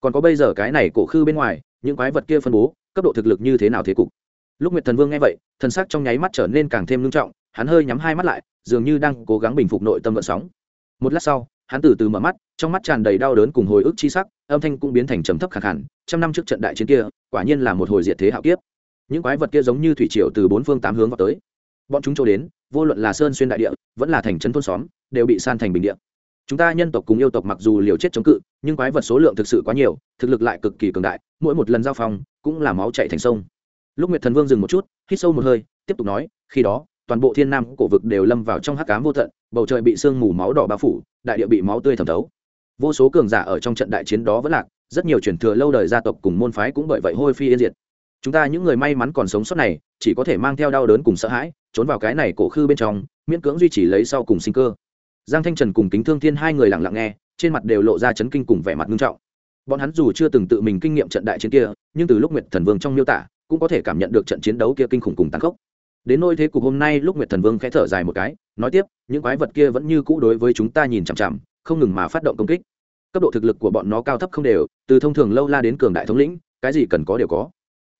Còn có bây giờ cái này cổ khư bên ngoài, những quái vật kia phân bố, cấp độ thực lực như thế nào thế cục? Lúc nguyệt thần vương nghe vậy, thần sắc trong nháy mắt trở nên càng thêm ngưng trọng, hắn hơi nhắm hai mắt lại, dường như đang cố gắng bình phục nội tâm vận sóng. Một lát sau hắn từ từ mở mắt, trong mắt tràn đầy đau đớn cùng hồi ức chi sắc, âm thanh cũng biến thành trầm thấp khẳng hẳn trăm năm trước trận đại chiến kia, quả nhiên là một hồi diệt thế hạo kiếp. Những quái vật kia giống như thủy triều từ bốn phương tám hướng vào tới. Bọn chúng trôi đến, vô luận là sơn xuyên đại địa, vẫn là thành trấn thôn xóm, đều bị san thành bình địa. Chúng ta nhân tộc cùng yêu tộc mặc dù liều chết chống cự, nhưng quái vật số lượng thực sự quá nhiều, thực lực lại cực kỳ cường đại, mỗi một lần giao phong, cũng là máu chạy thành sông. Lúc nguyệt thần vương dừng một chút, hít sâu một hơi, tiếp tục nói, khi đó, toàn bộ thiên nam cổ vực đều lâm vào trong hắc cám vô tận bầu trời bị sương mù máu đỏ bao phủ, đại địa bị máu tươi thẩm thấu. Vô số cường giả ở trong trận đại chiến đó vẫn lạc, rất nhiều truyền thừa lâu đời gia tộc cùng môn phái cũng bởi vậy hôi phi yên diệt. Chúng ta những người may mắn còn sống sót này, chỉ có thể mang theo đau đớn cùng sợ hãi, trốn vào cái này cổ khư bên trong, miễn cưỡng duy trì lấy sau cùng sinh cơ. Giang thanh trần cùng kính thương thiên hai người lặng lặng nghe, trên mặt đều lộ ra chấn kinh cùng vẻ mặt nghiêm trọng. Bọn hắn dù chưa từng tự mình kinh nghiệm trận đại chiến kia, nhưng từ lúc nguyệt thần vương trong miêu tả, cũng có thể cảm nhận được trận chiến đấu kia kinh khủng cùng tàn khốc đến nôi thế cục hôm nay lúc nguyệt thần vương khẽ thở dài một cái, nói tiếp, những quái vật kia vẫn như cũ đối với chúng ta nhìn chằm chằm, không ngừng mà phát động công kích. Cấp độ thực lực của bọn nó cao thấp không đều, từ thông thường lâu la đến cường đại thống lĩnh, cái gì cần có đều có.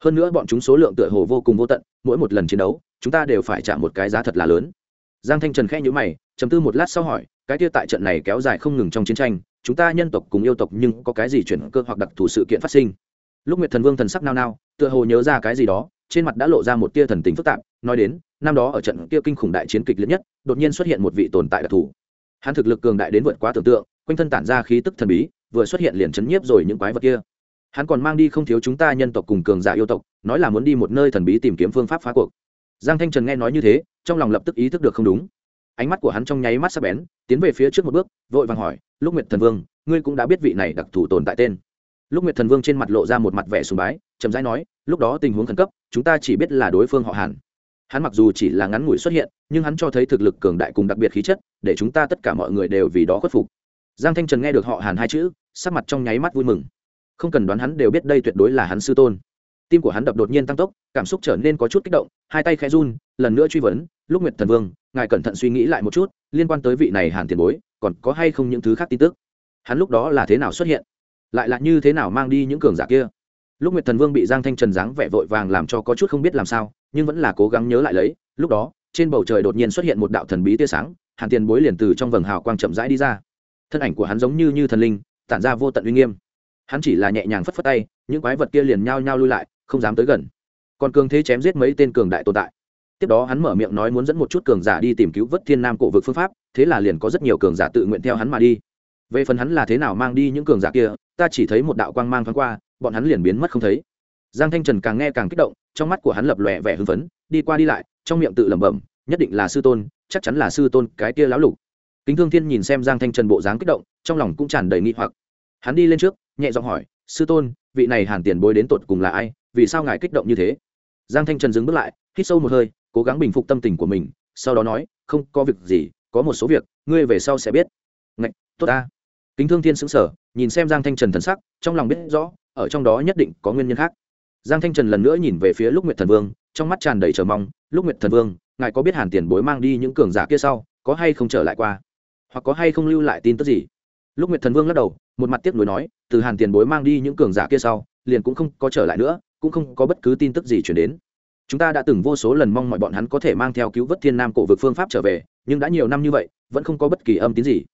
Hơn nữa bọn chúng số lượng tựa hồ vô cùng vô tận, mỗi một lần chiến đấu, chúng ta đều phải trả một cái giá thật là lớn. Giang thanh trần khẽ nhữ mày chấm tư một lát sau hỏi, cái kia tại trận này kéo dài không ngừng trong chiến tranh, chúng ta nhân tộc cùng yêu tộc nhưng có cái gì chuyển cơ hoặc đặc thù sự kiện phát sinh? Lúc nguyệt thần vương thần sắc nao nao, tựa hồ nhớ ra cái gì đó trên mặt đã lộ ra một tia thần tính phức tạp, nói đến, năm đó ở trận kia kinh khủng đại chiến kịch liệt nhất, đột nhiên xuất hiện một vị tồn tại đặc thù. Hắn thực lực cường đại đến vượt quá tưởng tượng, quanh thân tản ra khí tức thần bí, vừa xuất hiện liền chấn nhiếp rồi những quái vật kia. Hắn còn mang đi không thiếu chúng ta nhân tộc cùng cường giả yêu tộc, nói là muốn đi một nơi thần bí tìm kiếm phương pháp phá cuộc. Giang thanh trần nghe nói như thế, trong lòng lập tức ý thức được không đúng. Ánh mắt của hắn trong nháy mắt sắp bén, tiến về phía trước một bước, vội vàng hỏi lúc nguyệt thần vương, ngươi cũng đã biết vị này đặc thù tồn tại tên? Lúc nguyệt thần vương trên mặt lộ ra một mặt vẻ sùng bái, chậm rãi nói, lúc đó tình huống khẩn cấp, chúng ta chỉ biết là đối phương họ hàn. Hắn mặc dù chỉ là ngắn ngủi xuất hiện, nhưng hắn cho thấy thực lực cường đại cùng đặc biệt khí chất, để chúng ta tất cả mọi người đều vì đó khuất phục. Giang thanh trần nghe được họ hàn hai chữ, sắc mặt trong nháy mắt vui mừng. Không cần đoán hắn đều biết đây tuyệt đối là hắn sư tôn. Tim của hắn đập đột nhiên tăng tốc, cảm xúc trở nên có chút kích động, hai tay khẽ run, lần nữa truy vấn, lúc nguyệt thần vương, ngài cẩn thận suy nghĩ lại một chút, liên quan tới vị này hàn tiền bối, còn có hay không những thứ khác tin tức? Hắn lúc đó là thế nào xuất hiện? Lại là như thế nào mang đi những cường giả kia? Lúc nguyệt thần vương bị giang thanh trần dáng vẻ vội vàng làm cho có chút không biết làm sao, nhưng vẫn là cố gắng nhớ lại lấy, lúc đó, trên bầu trời đột nhiên xuất hiện một đạo thần bí tia sáng, hàn tiền bối liền từ trong vầng hào quang chậm rãi đi ra. Thân ảnh của hắn giống như như thần linh, tản ra vô tận uy nghiêm. Hắn chỉ là nhẹ nhàng phất phất tay, những quái vật kia liền nhao nhao lui lại, không dám tới gần. Còn cường thế chém giết mấy tên cường đại tồn tại. Tiếp đó hắn mở miệng nói muốn dẫn một chút cường giả đi tìm cứu vớt thiên nam cổ vực phương pháp, thế là liền có rất nhiều cường giả tự nguyện theo hắn mà đi. Về phần hắn là thế nào mang đi những cường giả kia ta chỉ thấy một đạo quang mang thoáng qua, bọn hắn liền biến mất không thấy. Giang thanh trần càng nghe càng kích động, trong mắt của hắn lập lòe vẻ hưng phấn, đi qua đi lại, trong miệng tự lẩm bẩm, nhất định là sư tôn, chắc chắn là sư tôn cái kia lão lục. Kính thương thiên nhìn xem giang thanh trần bộ dáng kích động, trong lòng cũng tràn đầy nghi hoặc. Hắn đi lên trước, nhẹ giọng hỏi, sư tôn, vị này hàn tiền bối đến tột cùng là ai? Vì sao ngài kích động như thế? Giang thanh trần dừng bước lại, hít sâu một hơi, cố gắng bình phục tâm tình của mình, sau đó nói, không có việc gì, có một số việc, ngươi về sau sẽ biết. Ngạch, tốt ta. Kính thương thiên xứng sở nhìn xem giang thanh trần thần sắc, trong lòng biết rõ, ở trong đó nhất định có nguyên nhân khác. Giang thanh trần lần nữa nhìn về phía lúc nguyệt thần vương, trong mắt tràn đầy chờ mong lúc nguyệt thần vương, ngài có biết hàn tiền bối mang đi những cường giả kia sau, có hay không trở lại qua? Hoặc có hay không lưu lại tin tức gì? Lúc nguyệt thần vương lắc đầu, một mặt tiếc nuối nói, từ hàn tiền bối mang đi những cường giả kia sau, liền cũng không có trở lại nữa, cũng không có bất cứ tin tức gì chuyển đến. Chúng ta đã từng vô số lần mong mọi bọn hắn có thể mang theo cứu vớt thiên nam cổ vực phương pháp trở về, nhưng đã nhiều năm như vậy, vẫn không có bất kỳ âm tín gì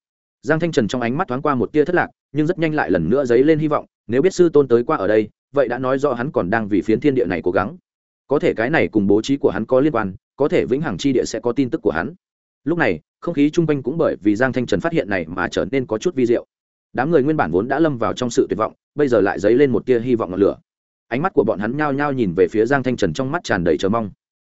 giang thanh trần trong ánh mắt thoáng qua một tia thất lạc, nhưng rất nhanh lại lần nữa dấy lên hy vọng, nếu biết sư tôn tới qua ở đây, vậy đã nói rõ hắn còn đang vì phiến thiên địa này cố gắng. Có thể cái này cùng bố trí của hắn có liên quan, có thể vĩnh hằng chi địa sẽ có tin tức của hắn. Lúc này, không khí chung quanh cũng bởi vì giang thanh trần phát hiện này mà trở nên có chút vi diệu. Đám người nguyên bản vốn đã lâm vào trong sự tuyệt vọng, bây giờ lại dấy lên một tia hy vọng ngọn lửa. Ánh mắt của bọn hắn nhao nhao nhìn về phía giang thanh trần trong mắt tràn đầy chờ mong.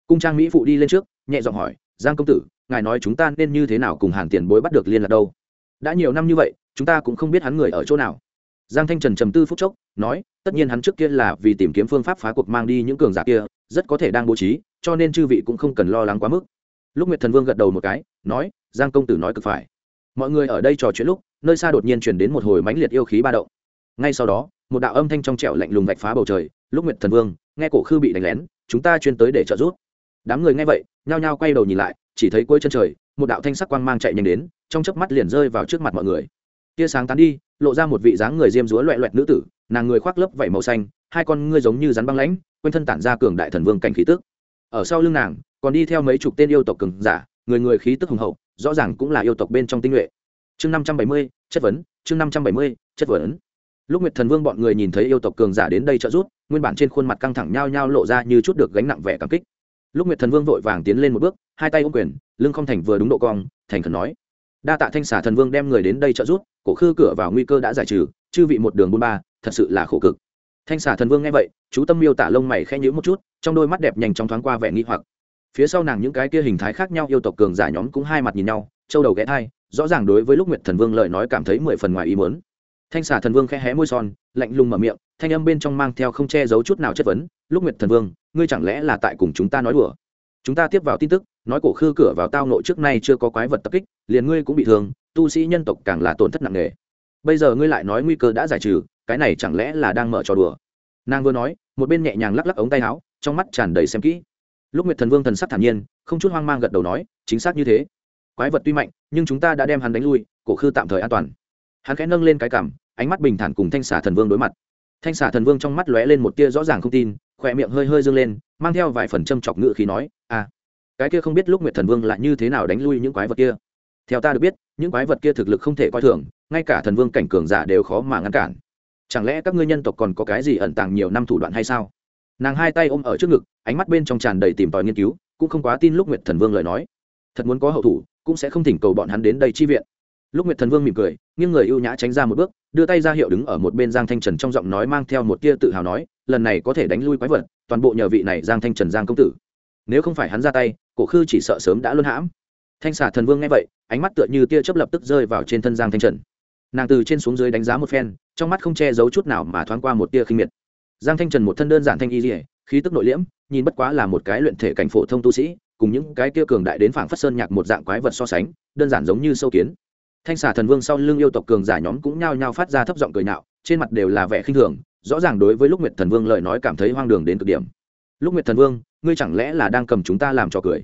Cung trang mỹ phụ đi lên trước, nhẹ giọng hỏi, giang công tử, ngài nói chúng ta nên như thế nào cùng hàn tiền bối bắt được liên lạc đâu? Đã nhiều năm như vậy, chúng ta cũng không biết hắn người ở chỗ nào. Giang thanh trần trầm tư phúc chốc, nói, tất nhiên hắn trước kia là vì tìm kiếm phương pháp phá cuộc mang đi những cường giả kia, rất có thể đang bố trí, cho nên chư vị cũng không cần lo lắng quá mức. Lúc nguyệt thần vương gật đầu một cái, nói, giang công tử nói cực phải. Mọi người ở đây trò chuyện lúc, nơi xa đột nhiên chuyển đến một hồi mãnh liệt yêu khí ba động. Ngay sau đó, một đạo âm thanh trong trẻo lạnh lùng vạch phá bầu trời, lúc nguyệt thần vương, nghe cổ khư bị đánh lén, chúng ta chuyên tới để trợ giúp. Đám người nghe vậy, nhao nhao quay đầu nhìn lại chỉ thấy cuối chân trời, một đạo thanh sắc quang mang chạy nhanh đến, trong chớp mắt liền rơi vào trước mặt mọi người. Tia sáng tán đi, lộ ra một vị dáng người diêm dúa loẹ loẹt nữ tử, nàng người khoác lớp vảy màu xanh, hai con ngươi giống như rắn băng lãnh, quanh thân tản ra cường đại thần vương cảnh khí tức. Ở sau lưng nàng, còn đi theo mấy chục tên yêu tộc cường giả, người người khí tức hùng hậu, rõ ràng cũng là yêu tộc bên trong tinh nhuệ. Chương năm trăm bảy mươi, chất vấn, chương năm trăm bảy mươi, chất vấn. Lúc nguyệt thần vương bọn người nhìn thấy yêu tộc cường giả đến đây trợ giúp, nguyên bản trên khuôn mặt căng thẳng nhao nhao lộ ra như chút được gánh nặng vẻ cảm kích lúc nguyệt thần vương vội vàng tiến lên một bước, hai tay ôm quyền, lưng không thành vừa đúng độ cong, thành khẩn nói. Đa tạ thanh xà thần vương đem người đến đây trợ giúp, cổ khư cửa vào nguy cơ đã giải trừ, chư vị một đường buôn ba, thật sự là khổ cực. Thanh xà thần vương nghe vậy, chú tâm miêu tả lông mày khen nhữ một chút, trong đôi mắt đẹp nhanh chóng thoáng qua vẻ nghi hoặc. Phía sau nàng những cái kia hình thái khác nhau yêu tộc cường giả nhóm cũng hai mặt nhìn nhau, châu đầu ghé thai, rõ ràng đối với lúc nguyệt thần vương lời nói cảm thấy mười phần ngoài ý muốn thanh xà thần vương khẽ hé môi son, lạnh lùng mở miệng, thanh âm bên trong mang theo không che giấu chút nào chất vấn, lúc nguyệt thần vương, ngươi chẳng lẽ là tại cùng chúng ta nói đùa? Chúng ta tiếp vào tin tức, nói cổ khư cửa vào tao nội trước nay chưa có quái vật tập kích, liền ngươi cũng bị thương, tu sĩ nhân tộc càng là tổn thất nặng nề. Bây giờ ngươi lại nói nguy cơ đã giải trừ, cái này chẳng lẽ là đang mở trò đùa? Nàng vừa nói, một bên nhẹ nhàng lắc lắc ống tay áo, trong mắt tràn đầy xem kỹ. Lúc nguyệt thần vương thần sắc thản nhiên, không chút hoang mang gật đầu nói, chính xác như thế. Quái vật tuy mạnh, nhưng chúng ta đã đem hắn đánh lui, cổ khư tạm thời an toàn hắn khẽ nâng lên cái cảm, ánh mắt bình thản cùng thanh xà thần vương đối mặt. Thanh xà thần vương trong mắt lóe lên một tia rõ ràng không tin, khỏe miệng hơi hơi dâng lên, mang theo vài phần châm chọc ngự khí nói à cái kia không biết lúc nguyệt thần vương lại như thế nào đánh lui những quái vật kia. Theo ta được biết, những quái vật kia thực lực không thể coi thường, ngay cả thần vương cảnh cường giả đều khó mà ngăn cản. Chẳng lẽ các ngươi nhân tộc còn có cái gì ẩn tàng nhiều năm thủ đoạn hay sao? Nàng hai tay ôm ở trước ngực, ánh mắt bên trong tràn đầy tìm tòi nghiên cứu, cũng không quá tin lúc nguyệt thần vương lời nói. Thật muốn có hậu thủ, cũng sẽ không thỉnh cầu bọn hắn đến đây chi viện lúc nguyệt thần vương mỉm cười, nghiêng người ưu nhã tránh ra một bước, đưa tay ra hiệu đứng ở một bên giang thanh trần trong giọng nói mang theo một tia tự hào nói, lần này có thể đánh lui quái vật, toàn bộ nhờ vị này giang thanh trần giang công tử. Nếu không phải hắn ra tay, cổ khư chỉ sợ sớm đã luân hãm. Thanh xà thần vương nghe vậy, ánh mắt tựa như tia chớp lập tức rơi vào trên thân giang thanh trần. Nàng từ trên xuống dưới đánh giá một phen, trong mắt không che giấu chút nào mà thoáng qua một tia khinh miệt. Giang thanh trần một thân đơn giản thanh y dỉa khí tức nội liễm, nhìn bất quá là một cái luyện thể cảnh phổ thông tu sĩ, cùng những cái kia cường đại đến phảng phất sơn nhạc một dạng quái vật so sánh, đơn giản giống như sâu kiến thanh xà thần vương sau lưng yêu tộc cường giả nhóm cũng nhao nhao phát ra thấp giọng cười nạo trên mặt đều là vẻ khinh thường, rõ ràng đối với lúc nguyệt thần vương lời nói cảm thấy hoang đường đến cực điểm. Lúc nguyệt thần vương, ngươi chẳng lẽ là đang cầm chúng ta làm trò cười?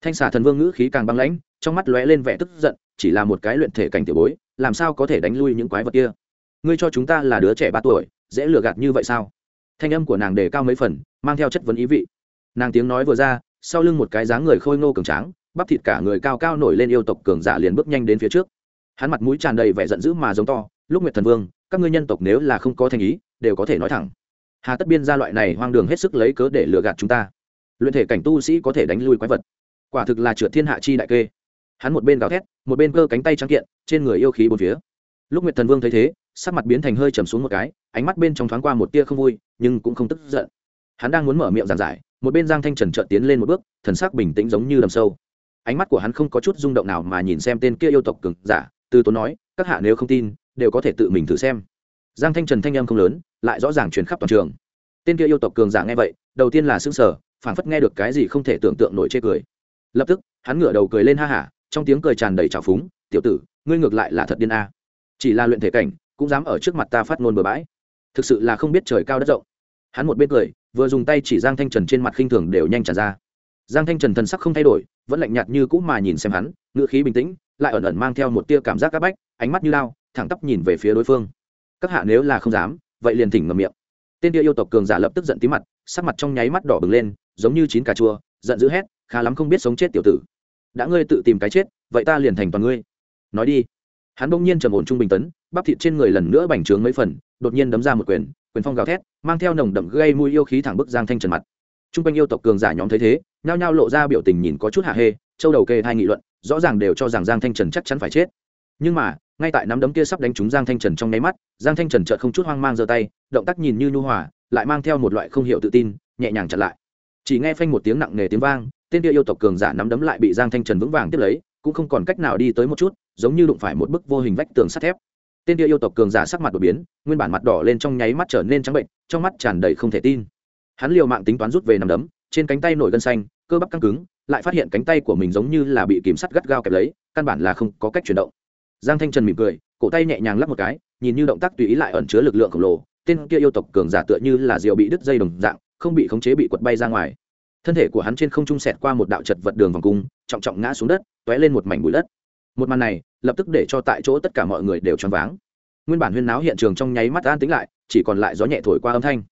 Thanh xà thần vương ngữ khí càng băng lãnh, trong mắt lóe lên vẻ tức giận, chỉ là một cái luyện thể cảnh tiểu bối, làm sao có thể đánh lui những quái vật kia? Ngươi cho chúng ta là đứa trẻ ba tuổi, dễ lừa gạt như vậy sao? Thanh âm của nàng đề cao mấy phần, mang theo chất vấn ý vị. Nàng tiếng nói vừa ra, sau lưng một cái dáng người khôi ngô cường tráng, bắp thịt cả người cao cao nổi lên yêu tộc cường giả liền bước nhanh đến phía trước hắn mặt mũi tràn đầy vẻ giận dữ mà giống to, lúc nguyệt thần vương, các ngươi nhân tộc nếu là không có thành ý, đều có thể nói thẳng. Hà tất biên ra loại này hoang đường hết sức lấy cớ để lừa gạt chúng ta. Luyện thể cảnh tu sĩ có thể đánh lui quái vật. Quả thực là trượt thiên hạ chi đại kê. Hắn một bên gào thét, một bên cơ cánh tay trắng kiện, trên người yêu khí bốn phía. Lúc nguyệt thần vương thấy thế, sắc mặt biến thành hơi trầm xuống một cái, ánh mắt bên trong thoáng qua một tia không vui, nhưng cũng không tức giận. Hắn đang muốn mở miệng giảng giải, một bên giang thanh trần trợn tiến lên một bước, thần sắc bình tĩnh giống như đầm sâu. Ánh mắt của hắn không có chút rung động nào mà nhìn xem tên kia yêu tộc cường giả từ tốn nói, các hạ nếu không tin, đều có thể tự mình thử xem. Giang thanh trần thanh âm không lớn, lại rõ ràng truyền khắp toàn trường. Tên kia yêu tộc cường giả nghe vậy, đầu tiên là xương sở phảng phất nghe được cái gì không thể tưởng tượng nổi chê cười. Lập tức, hắn ngửa đầu cười lên ha hả, trong tiếng cười tràn đầy trào phúng, tiểu tử, ngươi ngược lại là thật điên a. Chỉ là luyện thể cảnh, cũng dám ở trước mặt ta phát ngôn bừa bãi. Thực sự là không biết trời cao đất rộng. Hắn một bên cười, vừa dùng tay chỉ giang thanh trần trên mặt khinh thường đều nhanh tràn ra. Giang thanh trần thần sắc không thay đổi, vẫn lạnh nhạt như cũ mà nhìn xem hắn ngựa khí bình tĩnh lại ẩn ẩn mang theo một tia cảm giác c áp bách, ánh mắt như lao, thẳng tắp nhìn về phía đối phương. Các hạ nếu là không dám, vậy liền thỉnh ngầm miệng. Tên tia yêu tộc cường giả lập tức giận tí mặt, sắc mặt trong nháy mắt đỏ bừng lên, giống như chín cà chua, giận dữ hét, khá lắm không biết sống chết tiểu tử. Đã ngươi tự tìm cái chết, vậy ta liền thành toàn ngươi. Nói đi. Hắn bỗng nhiên trầm ổn trung bình tấn, bắp thịt trên người lần nữa bành trướng mấy phần, đột nhiên đấm ra một quyền quyền phong gào thét, mang theo nồng đậm gây mùi yêu khí thẳng bức giang thanh trần mặt. T r u n g quanh yêu tộc cường giả nhóm thấy thế, nhao nhao lộ ra biểu tình nhìn có chút hạ hê, châu đầu kê hai nghị luận rõ ràng đều cho rằng giang thanh trần chắc chắn phải chết. Nhưng mà, ngay tại nắm đấm kia sắp đánh trúng giang thanh trần trong nháy mắt, giang thanh trần chợt không chút hoang mang giơ tay, động tác nhìn như nhu hòa, lại mang theo một loại không hiểu tự tin, nhẹ nhàng chặn lại. Chỉ nghe phanh một tiếng nặng nề tiếng vang, tên kia yêu tộc cường giả nắm đấm lại bị giang thanh trần vững vàng tiếp lấy, cũng không còn cách nào đi tới một chút, giống như đụng phải một bức vô hình vách tường sắt thép. Tên kia yêu tộc cường giả sắc mặt đột biến, nguyên bản mặt đỏ lên trong nháy mắt trở nên trắng bệnh, trong mắt tràn đầy không thể tin. Hắn liều mạng tính toán rút về nằm đấm, trên cánh tay nổi gân xanh cơ bắp căng cứng, lại phát hiện cánh tay của mình giống như là bị kìm sắt gắt gao kẹp lấy, căn bản là không có cách chuyển động. Giang thanh trần mỉm cười, cổ tay nhẹ nhàng lắp một cái, nhìn như động tác tùy ý lại ẩn chứa lực lượng khổng lồ, tên kia yêu tộc cường giả tựa như là rượu bị đứt dây đồng dạng, không bị khống chế bị quật bay ra ngoài. Thân thể của hắn trên không trung sẹt qua một đạo chật vật đường vòng cung, trọng trọng ngã xuống đất t ó é lên một mảnh bụi đất. Một màn này, lập tức để cho tại chỗ tất cả mọi người đều choáng váng. Nguyên bản huyên náo hiện trường trong nháy mắt an tính lại, chỉ còn lại gió nhẹ thổi qua âm thanh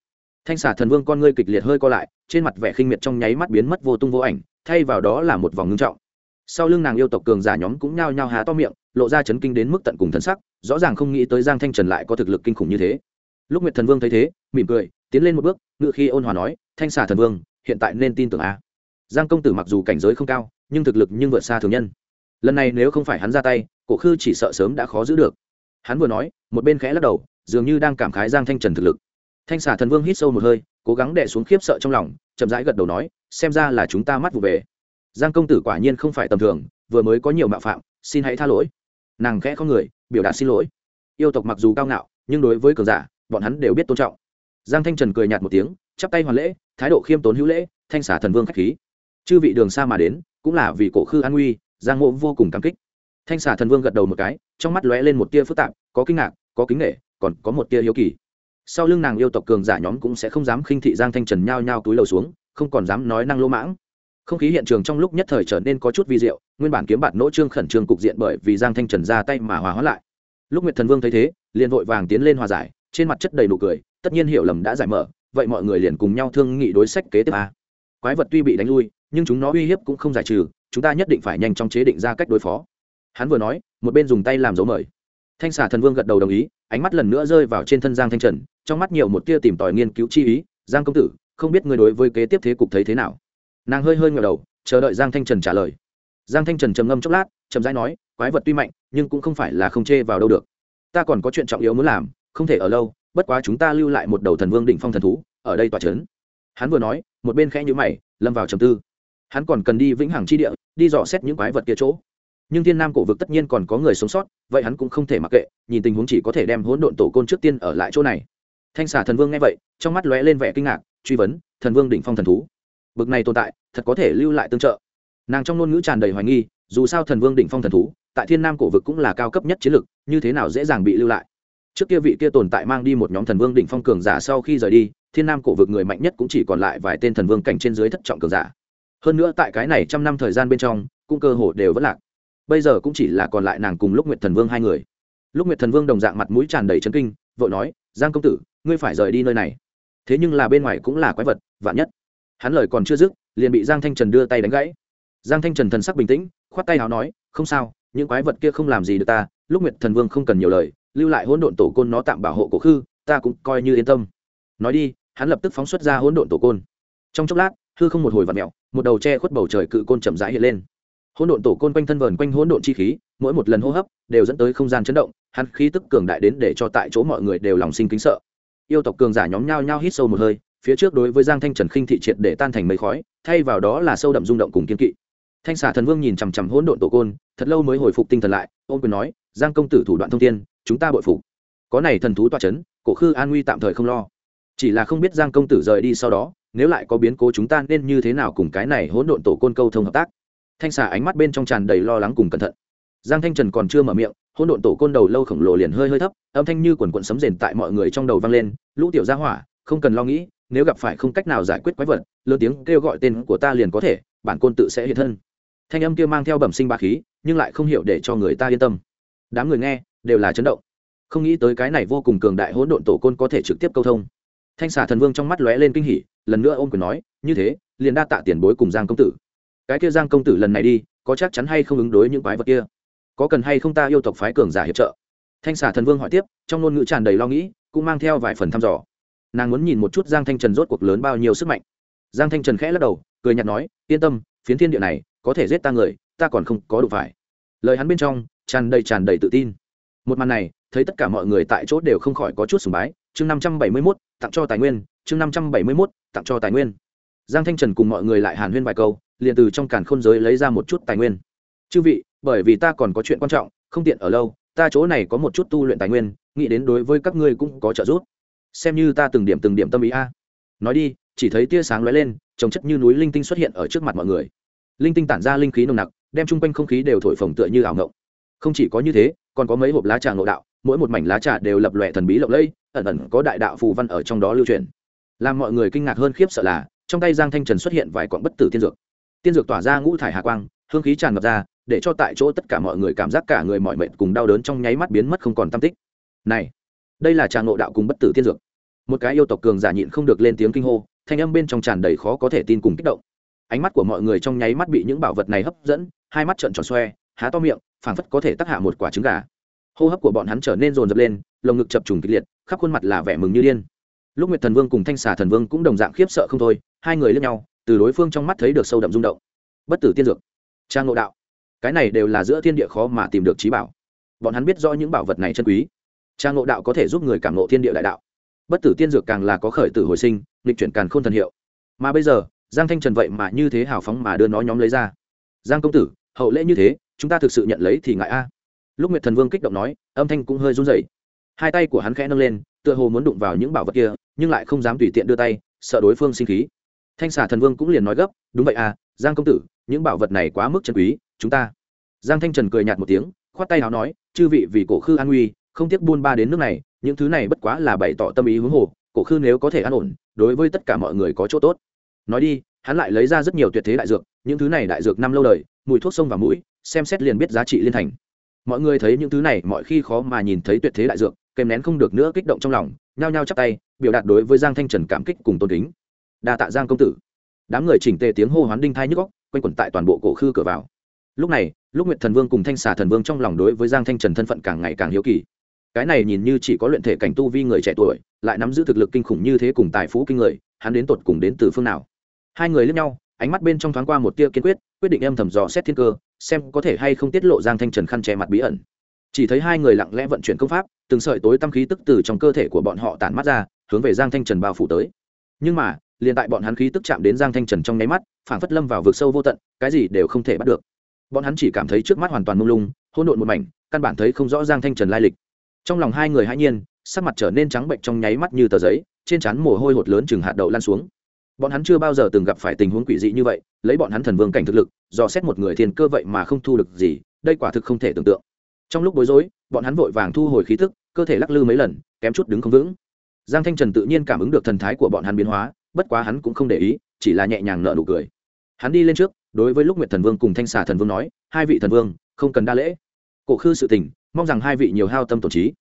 thanh xà thần vương con ngươi kịch liệt hơi co lại, trên mặt vẻ khinh miệt trong nháy mắt biến mất vô tung vô ảnh, thay vào đó là một vòng ngưng trọng. Sau lưng nàng yêu tộc cường giả nhóm cũng nhao nhao há to miệng, lộ ra chấn kinh đến mức tận cùng thân sắc, rõ ràng không nghĩ tới giang thanh trần lại có thực lực kinh khủng như thế. Lúc nguyệt thần vương thấy thế, mỉm cười, tiến lên một bước, ngự khi ôn hòa nói, thanh xà thần vương, hiện tại nên tin tưởng a. Giang công tử mặc dù cảnh giới không cao, nhưng thực lực nhưng vượt xa thường nhân. Lần này nếu không phải hắn ra tay, cổ khư chỉ sợ sớm đã khó giữ được. Hắn vừa nói, một bên khẽ lắc đầu, dường như đang cảm khái giang thanh trần thực lực thanh xà thần vương hít sâu một hơi, cố gắng đẻ xuống khiếp sợ trong lòng, chậm rãi gật đầu nói, xem ra là chúng ta mắt vụ về. Giang công tử quả nhiên không phải tầm thường, vừa mới có nhiều mạo phạm, xin hãy tha lỗi. Nàng khẽ có người, biểu đạt xin lỗi. Yêu tộc mặc dù cao ngạo, nhưng đối với cường giả, bọn hắn đều biết tôn trọng. Giang thanh trần cười nhạt một tiếng, chắp tay hoàn lễ, thái độ khiêm tốn hữu lễ, thanh xả thần vương k h á c h khí. Chư vị đường xa mà đến, cũng là vì cổ khư an nguy, giang mộ vô cùng cảm kích. Thanh xả thần vương gật đầu một cái, trong mắt lóe lên một tia phức tạp, có kinh ngạc, có kính nghệ còn có một tia hiếu kỳ sau lưng nàng yêu tộc cường giả nhóm cũng sẽ không dám khinh thị giang thanh trần nhao nhao túi lầu xuống, không còn dám nói năng lỗ mãng. Không khí hiện trường trong lúc nhất thời trở nên có chút vi diệu, nguyên bản kiếm bản nỗ trương khẩn trương cục diện bởi vì giang thanh trần ra tay mà hòa hóa lại. Lúc nguyệt thần vương thấy thế, liền vội vàng tiến lên hòa giải, trên mặt chất đầy nụ cười, tất nhiên hiểu lầm đã giải mở, vậy mọi người liền cùng nhau thương nghị đối sách kế tiếp a. Quái vật tuy bị đánh lui, nhưng chúng nó uy hiếp cũng không giải trừ, chúng ta nhất định phải nhanh chóng chế định ra cách đối phó. Hắn vừa nói, một bên dùng tay làm dấu mời. Thanh xà thần vương gật đầu đồng ý, ánh mắt lần nữa rơi vào trên thân giang thanh trần trong mắt nhiều một tia tìm tòi nghiên cứu chi ý, giang công tử, không biết người đối với kế tiếp thế cục thấy thế nào? Nàng hơi hơi ngờ đầu, chờ đợi giang thanh trần trả lời. Giang thanh trần trầm ngâm chốc lát, chậm rãi nói, quái vật tuy mạnh, nhưng cũng không phải là không chê vào đâu được. Ta còn có chuyện trọng yếu muốn làm, không thể ở lâu, bất quá chúng ta lưu lại một đầu thần vương đỉnh phong thần thú, ở đây tòa trấn hắn vừa nói, một bên khẽ nhữ mày, lâm vào trầm tư. Hắn còn cần đi vĩnh hằng chi địa, đi dò xét những quái vật kia chỗ. Nhưng thiên nam cổ vực tất nhiên còn có người sống sót, vậy hắn cũng không thể mặc kệ, nhìn tình huống chỉ có thể đem hỗn độn tổ côn trước tiên ở lại chỗ này thanh xà thần vương nghe vậy, trong mắt lóe lên vẻ kinh ngạc, truy vấn, thần vương đỉnh phong thần thú, bực này tồn tại, thật có thể lưu lại tương trợ? Nàng trong ngôn ngữ tràn đầy hoài nghi, dù sao thần vương đỉnh phong thần thú, tại thiên nam cổ vực cũng là cao cấp nhất chiến lực như thế nào dễ dàng bị lưu lại? Trước kia vị kia tồn tại mang đi một nhóm thần vương đỉnh phong cường giả sau khi rời đi, thiên nam cổ vực người mạnh nhất cũng chỉ còn lại vài tên thần vương cảnh trên dưới thất trọng cường giả. Hơn nữa tại cái này trăm năm thời gian bên trong, cũng cơ hồ đều vẫn lạc. Bây giờ cũng chỉ là còn lại nàng cùng lúc nguyệt thần vương hai người. Lúc nguyệt thần vương đồng dạng mặt mũi tràn đầy chấn kinh, vội nói, giang công tử ngươi phải rời đi nơi này. Thế nhưng là bên ngoài cũng là quái vật, vạn nhất. Hắn lời còn chưa dứt, liền bị giang thanh trần đưa tay đánh gãy. Giang thanh trần thần sắc bình tĩnh, khoát tay áo nói, không sao, những quái vật kia không làm gì được ta, lúc nguyệt thần vương không cần nhiều lời, lưu lại hỗn độn tổ côn nó tạm bảo hộ cổ khư, ta cũng coi như yên tâm. Nói đi, hắn lập tức phóng xuất ra hỗn độn tổ côn. Trong chốc lát, hư không một hồi vạt mẹo một đầu tre khuất bầu trời cự côn chậm rãi hiện lên. Hỗn độn tổ côn quanh thân vờn quanh hỗn độn chi khí, mỗi một lần hô hấp đều dẫn tới không gian chấn động, hắn khí tức cường đại đến để cho tại chỗ mọi người đều lòng sinh kính sợ yêu tộc cường giả nhóm nhau nhau hít sâu một hơi, phía trước đối với giang thanh trần khinh thị triệt để tan thành mấy khói, thay vào đó là sâu đậm rung động cùng kiên kỵ. Thanh xà thần vương nhìn chằm chằm hỗn độn tổ côn, thật lâu mới hồi phục tinh thần lại, Ôn quyền nói, giang công tử thủ đoạn thông tiên chúng ta bội phục. Có này thần thú toa c h ấ n cổ khư an nguy tạm thời không lo. Chỉ là không biết giang công tử rời đi sau đó, nếu lại có biến cố chúng ta nên như thế nào cùng cái này hỗn độn tổ côn câu thông hợp tác. Thanh xà ánh mắt bên trong tràn đầy lo lắng cùng cẩn thận giang thanh trần còn chưa mở miệng, hỗn độn tổ côn đầu lâu khổng lồ liền hơi hơi thấp, âm thanh như quần quận sấm rền tại mọi người trong đầu vang lên, lũ tiểu gia hỏa, không cần lo nghĩ, nếu gặp phải không cách nào giải quyết quái vật, lớn tiếng kêu gọi tên của ta liền có thể, bản côn tự sẽ hiện thân. Thanh âm kia mang theo bẩm sinh ba khí, nhưng lại không hiểu để cho người ta yên tâm. Đám người nghe, đều là chấn động. Không nghĩ tới cái này vô cùng cường đại hỗn độn tổ côn có thể trực tiếp câu thông. Thanh xà thần vương trong mắt lóe lên kinh hỉ, lần nữa ôm quyền nói, như thế, liền đa tạ tiền bối cùng giang công tử. Cái kia giang công tử lần này đi, có chắc chắn hay không ứng đối những quái vật kia? Có cần hay không ta yêu tộc phái cường giả hiệp trợ? Thanh xà thần vương hỏi tiếp, trong ngôn ngữ tràn đầy lo nghĩ, cũng mang theo vài phần thăm dò. Nàng muốn nhìn một chút giang thanh trần rốt cuộc lớn bao nhiêu sức mạnh. Giang thanh trần khẽ lắc đầu, cười nhạt nói, yên tâm, phiến thiên địa này, có thể giết ta người, ta còn không có đủ phải. Lời hắn bên trong, tràn đầy tràn đầy tự tin. Một màn này, thấy tất cả mọi người tại chỗ đều không khỏi có chút sùng bái. Chương năm trăm bảy mươi mốt, tặng cho tài nguyên, chương năm trăm bảy mươi mốt, tặng cho tài nguyên. Giang thanh trần cùng mọi người lại hàn huyên vài câu, liền từ trong càn khôn giới lấy ra một chút tài nguyên chư vị, bởi vì ta còn có chuyện quan trọng, không tiện ở lâu, ta chỗ này có một chút tu luyện tài nguyên, nghĩ đến đối với các ngươi cũng có trợ giúp. Xem như ta từng điểm từng điểm tâm ý a. Nói đi, chỉ thấy tia sáng lóe lên, trồng chất như núi linh tinh xuất hiện ở trước mặt mọi người. Linh tinh tản ra linh khí nồng nặc, đem chung quanh không khí đều thổi phồng tựa như ảo ngộng. Không chỉ có như thế, còn có mấy hộp lá trà ngộ đạo, mỗi một mảnh lá trà đều lập lòe thần bí lộng lẫy, ẩn ẩn có đại đạo phù văn ở trong đó lưu truyền. Làm mọi người kinh ngạc hơn khiếp sợ là, trong tay giang thanh trần xuất hiện vài quặng bất tử tiên dược. Tiên dược tỏa ra ngũ thải hà quang, hương khí tràn ngập ra để cho tại chỗ tất cả mọi người cảm giác cả người mọi mệnh cùng đau đớn trong nháy mắt biến mất không còn tam tích. Này, đây là trà ngộ đạo cùng bất tử tiên dược. Một cái yêu tộc cường giả nhịn không được lên tiếng kinh hô, thanh âm bên trong tràn đầy khó có thể tin cùng kích động. Ánh mắt của mọi người trong nháy mắt bị những bảo vật này hấp dẫn, hai mắt trợn tròn xoe, há to miệng, phảng phất có thể tắc hạ một quả trứng gà. Hô hấp của bọn hắn trở nên rồn rập lên, lồng ngực chập trùng kịch liệt, khắp khuôn mặt là vẻ mừng như điên. Lúc nguyệt thần vương cùng thanh xà thần vương cũng đồng dạng khiếp sợ không thôi, hai người lướt nhau, từ đối phương trong mắt thấy được sâu đậm rung động. Bất tử tiên dược. Trang ngộ đạo cái này đều là giữa thiên địa khó mà tìm được trí bảo. Bọn hắn biết rõ những bảo vật này chân quý. Trang ngộ đạo có thể giúp người cảm ngộ thiên địa đại đạo. Bất tử tiên dược càng là có khởi tử hồi sinh lịch chuyển càng k h ô n thần hiệu. Mà bây giờ, giang thanh trần vậy mà như thế hào phóng mà đưa nó nhóm lấy ra. Giang công tử, hậu lễ như thế, chúng ta thực sự nhận lấy thì ngại a. Lúc nguyệt thần vương kích động nói, âm thanh cũng hơi run rẩy. Hai tay của hắn khẽ nâng lên, tựa hồ muốn đụng vào những bảo vật kia, nhưng lại không dám tùy tiện đưa tay, sợ đối phương sinh khí. Thanh xà thần vương cũng liền nói gấp, đúng vậy à giang công tử, những bảo vật này quá mức chân quý chúng ta. Giang thanh trần cười nhạt một tiếng, khoát tay áo nói, chư vị vì cổ khư an nguy, không tiếc buôn ba đến nước này, những thứ này bất quá là bày tỏ tâm ý huống hồ, cổ khư nếu có thể an ổn, đối với tất cả mọi người có chỗ tốt. Nói đi, hắn lại lấy ra rất nhiều tuyệt thế đại dược, những thứ này đại dược năm lâu đời, mùi thuốc sông và mũi, xem xét liền biết giá trị liên thành. Mọi người thấy những thứ này, mọi khi khó mà nhìn thấy tuyệt thế đại dược, kèm nén không được nữa kích động trong lòng, nhao nhao chắp tay, biểu đạt đối với giang thanh trần cảm kích cùng tôn kính. Đa tạ giang công tử. Đám người chỉnh tề tiếng hô hoán đinh thai nhức góc quanh quẩn tại toàn bộ cổ khư cửa vào lúc này lúc nguyệt thần vương cùng thanh xà thần vương trong lòng đối với giang thanh trần thân phận càng ngày càng hiếu kỳ. Cái này nhìn như chỉ có luyện thể cảnh tu vi người trẻ tuổi, lại nắm giữ thực lực kinh khủng như thế cùng tài phú kinh người, hắn đến tột cùng đến từ phương nào? Hai người lướt nhau, ánh mắt bên trong thoáng qua một tia kiên quyết quyết định em thầm dò xét thiên cơ, xem có thể hay không tiết lộ giang thanh trần khăn che mặt bí ẩn. Chỉ thấy hai người lặng lẽ vận chuyển công pháp, từng sợi tối tâm khí tức từ trong cơ thể của bọn họ tản mắt ra, hướng về giang thanh trần bao phủ tới. Nhưng mà, liền tại bọn hắn khí tức chạm đến giang thanh trần trong nháy mắt, phảng phất lâm vào vực sâu vô tận, cái gì đều không thể bắt được bọn hắn chỉ cảm thấy trước mắt hoàn toàn mông lung, hỗn độn một mảnh, căn bản thấy không rõ giang thanh trần lai lịch. Trong lòng hai người hãy nhiên, sắc mặt trở nên trắng bệnh trong nháy mắt như tờ giấy, trên trán mồ hôi hột lớn chừng hạt đậu lan xuống. Bọn hắn chưa bao giờ từng gặp phải tình huống quỷ dị như vậy, lấy bọn hắn thần vương cảnh thực lực, dò xét một người thiên cơ vậy mà không thu được gì, đây quả thực không thể tưởng tượng. Trong lúc bối rối, bọn hắn vội vàng thu hồi khí thức, cơ thể lắc lư mấy lần, kém chút đứng không vững. Giang thanh trần tự nhiên cảm ứng được thần thái của bọn hắn biến hóa, bất quá hắn cũng không để ý, chỉ là nhẹ nhàng nợ nụ cười. Hắn đi lên trước đối với lúc nguyệt thần vương cùng thanh xà thần vương nói, hai vị thần vương, không cần đa lễ. Cổ khư sự tình, mong rằng hai vị nhiều hao tâm tổ trí.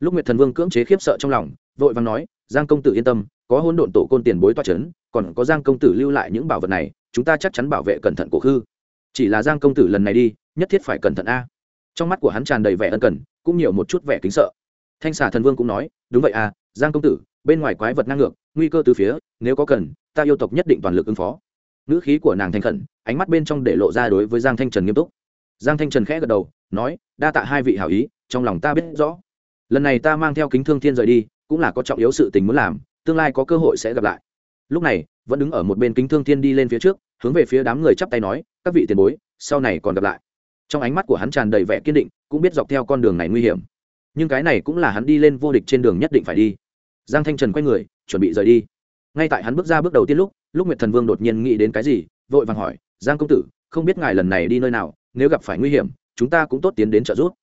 Lúc nguyệt thần vương cưỡng chế khiếp sợ trong lòng, vội vàng nói, giang công tử yên tâm, có hôn độn tổ côn tiền bối toa c h ấ n còn có giang công tử lưu lại những bảo vật này, chúng ta chắc chắn bảo vệ cẩn thận cổ khư. Chỉ là giang công tử lần này đi, nhất thiết phải cẩn thận a. Trong mắt của hắn tràn đầy vẻ ân cần, cũng nhiều một chút vẻ kính sợ. Thanh xà thần vương cũng nói, đúng vậy à giang công tử, bên ngoài quái vật ngang ngược, nguy cơ từ phía, nếu có cần, ta yêu tộc nhất định toàn lực ứng phó ngữ khí của nàng thanh khẩn, ánh mắt bên trong để lộ ra đối với giang thanh trần nghiêm túc. Giang thanh trần khẽ gật đầu, nói, đa tạ hai vị hảo ý, trong lòng ta biết rõ. Lần này ta mang theo kính thương thiên rời đi, cũng là có trọng yếu sự tình muốn làm, tương lai có cơ hội sẽ gặp lại. Lúc này, vẫn đứng ở một bên kính thương thiên đi lên phía trước, hướng về phía đám người chắp tay nói, các vị tiền bối, sau này còn gặp lại. Trong ánh mắt của hắn tràn đầy vẻ kiên định, cũng biết dọc theo con đường này nguy hiểm. Nhưng cái này cũng là hắn đi lên vô địch trên đường nhất định phải đi. Giang thanh trần quay người, chuẩn bị rời đi ngay tại hắn bước ra bước đầu tiên lúc lúc nguyệt thần vương đột nhiên nghĩ đến cái gì, vội vàng hỏi, giang công tử, không biết ngài lần này đi nơi nào, nếu gặp phải nguy hiểm, chúng ta cũng tốt tiến đến trợ giúp.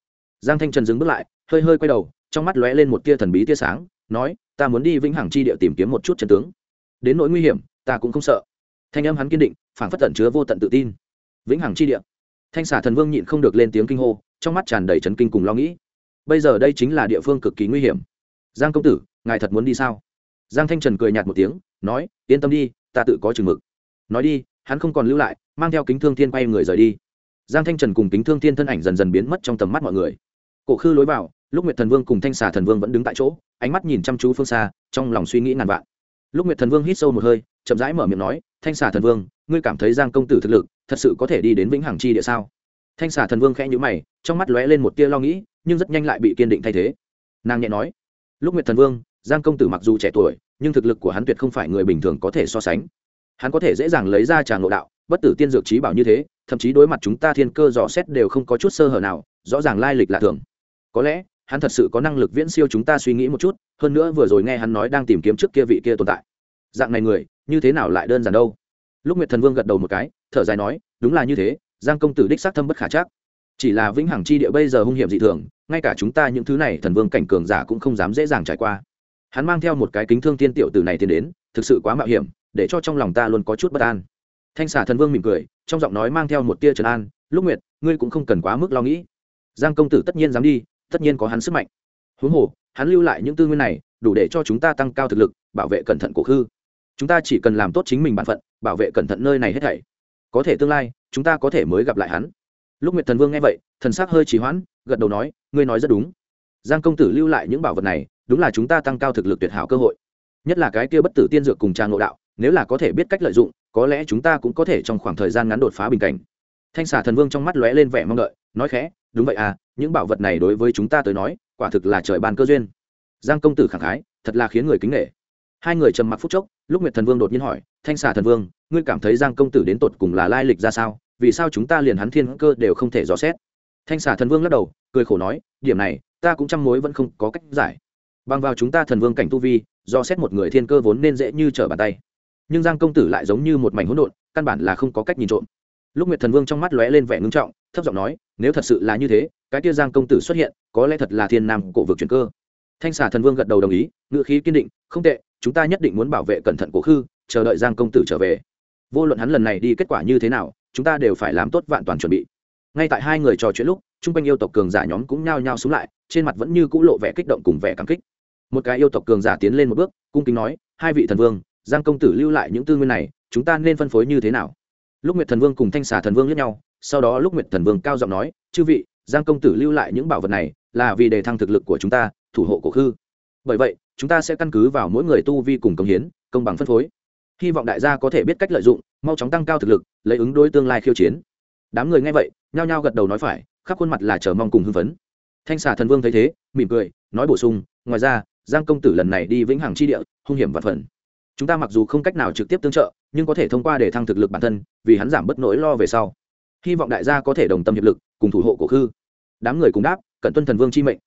Giang thanh trần dừng bước lại, hơi hơi quay đầu, trong mắt lóe lên một tia thần bí tia sáng, nói, ta muốn đi vĩnh hằng chi địa tìm kiếm một chút chân tướng. Đến nỗi nguy hiểm, ta cũng không sợ. Thanh âm hắn kiên định, phảng phất tận chứa vô tận tự tin. Vĩnh hằng chi địa. Thanh xà thần vương nhịn không được lên tiếng kinh hô, trong mắt tràn đầy trấn kinh cùng lo nghĩ. Bây giờ đây chính là địa phương cực kỳ nguy hiểm. Giang công tử, ngài thật muốn đi sao? Giang thanh trần cười nhạt một tiếng, nói, yên tâm đi, ta tự có chừng mực. Nói đi, hắn không còn lưu lại, mang theo kính thương thiên quay người rời đi. Giang thanh trần cùng kính thương thiên thân ảnh dần dần biến mất trong tầm mắt mọi người. Cổ khư lối vào lúc nguyệt thần vương cùng thanh xà thần vương vẫn đứng tại chỗ, ánh mắt nhìn chăm chú phương xa, trong lòng suy nghĩ ngàn vạn. Lúc nguyệt thần vương hít sâu một hơi, chậm rãi mở miệng nói, thanh xà thần vương, ngươi cảm thấy giang công tử thực lực, thật sự có thể đi đến vĩnh hằng chi địa sao? Thanh xà thần vương khẽ nhữ mày, trong mắt lóe lên một tia lo nghĩ, nhưng rất nhanh lại bị kiên định thay thế. Nàng nhẹ nói lúc nguyệt thần vương giang công tử mặc dù trẻ tuổi, nhưng thực lực của hắn tuyệt không phải người bình thường có thể so sánh. Hắn có thể dễ dàng lấy ra tràng ngộ đạo, bất tử tiên dược trí bảo như thế, thậm chí đối mặt chúng ta thiên cơ dò xét đều không có chút sơ hở nào, rõ ràng lai lịch là thường. Có lẽ, hắn thật sự có năng lực viễn siêu chúng ta suy nghĩ một chút, hơn nữa vừa rồi nghe hắn nói đang tìm kiếm trước kia vị kia tồn tại. Dạng này người, như thế nào lại đơn giản đâu? Lúc nguyệt thần vương gật đầu một cái, thở dài nói, đúng là như thế, giang công tử đích xác thâm bất khả chắc. Chỉ là vĩnh hằng chi địa bây giờ hung hiểm dị thường, ngay cả chúng ta những thứ này thần vương cảnh cường giả cũng không dám dễ dàng trải qua hắn mang theo một cái kính thương tiên tiểu từ này tiến đến, thực sự quá mạo hiểm, để cho trong lòng ta luôn có chút bất an. Thanh xà thần vương mỉm cười, trong giọng nói mang theo một tia trấn an, lúc nguyệt, ngươi cũng không cần quá mức lo nghĩ. Giang công tử tất nhiên dám đi, tất nhiên có hắn sức mạnh. Huống hồ, hắn lưu lại những tư nguyên này, đủ để cho chúng ta tăng cao thực lực, bảo vệ cẩn thận cổ khư. Chúng ta chỉ cần làm tốt chính mình bản phận, bảo vệ cẩn thận nơi này hết thảy. Có thể tương lai, chúng ta có thể mới gặp lại hắn. Lúc nguyệt thần vương nghe vậy, thần s ắ c hơi trì hoãn, gật đầu nói, ngươi nói rất đúng. Giang công tử lưu lại những bảo vật này đúng là chúng ta tăng cao thực lực tuyệt hảo cơ hội. Nhất là cái kia bất tử tiên dược cùng trang ngộ đạo, nếu là có thể biết cách lợi dụng, có lẽ chúng ta cũng có thể trong khoảng thời gian ngắn đột phá bình cảnh. Thanh xà thần vương trong mắt lóe lên vẻ mong đợi, nói khẽ, đúng vậy à những bảo vật này đối với chúng ta tới nói, quả thực là trời ban cơ duyên. Giang công tử khẳng khái, thật là khiến người kính nghệ hai người trầm mặc phút chốc lúc nguyệt thần vương đột nhiên hỏi, thanh xà thần vương, ngươi cảm thấy giang công tử đến tột cùng là lai lịch ra sao? Vì sao chúng ta liền hắn thiên cơ đều không thể dò xét? Thanh xà thần vương lắc đầu, cười khổ nói, điểm này, ta cũng chăm mối vẫn không có cách giải bằng vào chúng ta thần vương cảnh tu vi, do xét một người thiên cơ vốn nên dễ như trở bàn tay. Nhưng giang công tử lại giống như một mảnh hỗn độn, căn bản là không có cách nhìn trộm. Lúc nguyệt thần vương trong mắt lóe lên vẻ ngưng trọng, thấp giọng nói, nếu thật sự là như thế, cái kia giang công tử xuất hiện, có lẽ thật là thiên nam cổ vực chuyển cơ. Thanh xà thần vương gật đầu đồng ý ngựa khí kiên định, không tệ, chúng ta nhất định muốn bảo vệ cẩn thận cổ khư, chờ đợi giang công tử trở về. Vô luận hắn lần này đi kết quả như thế nào, chúng ta đều phải làm tốt vạn toàn chuẩn bị. Ngay tại hai người trò chuyện lúc, chung quanh yêu tộc cường giả nhóm cũng nhao nhao xuống lại, trên mặt vẫn như c ũ lộ vẻ kích động cùng vẻ cảm kích một cái yêu tộc cường giả tiến lên một bước, cung kính nói, hai vị thần vương, giang công tử lưu lại những tư nguyên này, chúng ta nên phân phối như thế nào? Lúc nguyệt thần vương cùng thanh xà thần vương lẫn nhau, sau đó lúc nguyệt thần vương cao giọng nói, chư vị, giang công tử lưu lại những bảo vật này là vì đề thăng thực lực của chúng ta, thủ hộ cổ khư. Bởi vậy, chúng ta sẽ căn cứ vào mỗi người tu vi cùng công hiến, công bằng phân phối. Hy vọng đại gia có thể biết cách lợi dụng, mau chóng tăng cao thực lực, lấy ứng đối tương lai khiêu chiến. Đám người nghe vậy, nhao nhao gật đầu nói phải, khắp khuôn mặt là chờ mong cùng hưng phấn. Thanh xà thần vương thấy thế, mỉm cười, nói bổ sung, ngoài ra giang công tử lần này đi vĩnh hằng chi địa, hung hiểm và phần. Chúng ta mặc dù không cách nào trực tiếp tương trợ, nhưng có thể thông qua để thăng thực lực bản thân, vì hắn giảm bớt nỗi lo về sau. Hy vọng đại gia có thể đồng tâm hiệp lực, cùng thủ hộ cổ khư. Đám người cùng đáp cận tuân thần vương chi mệnh.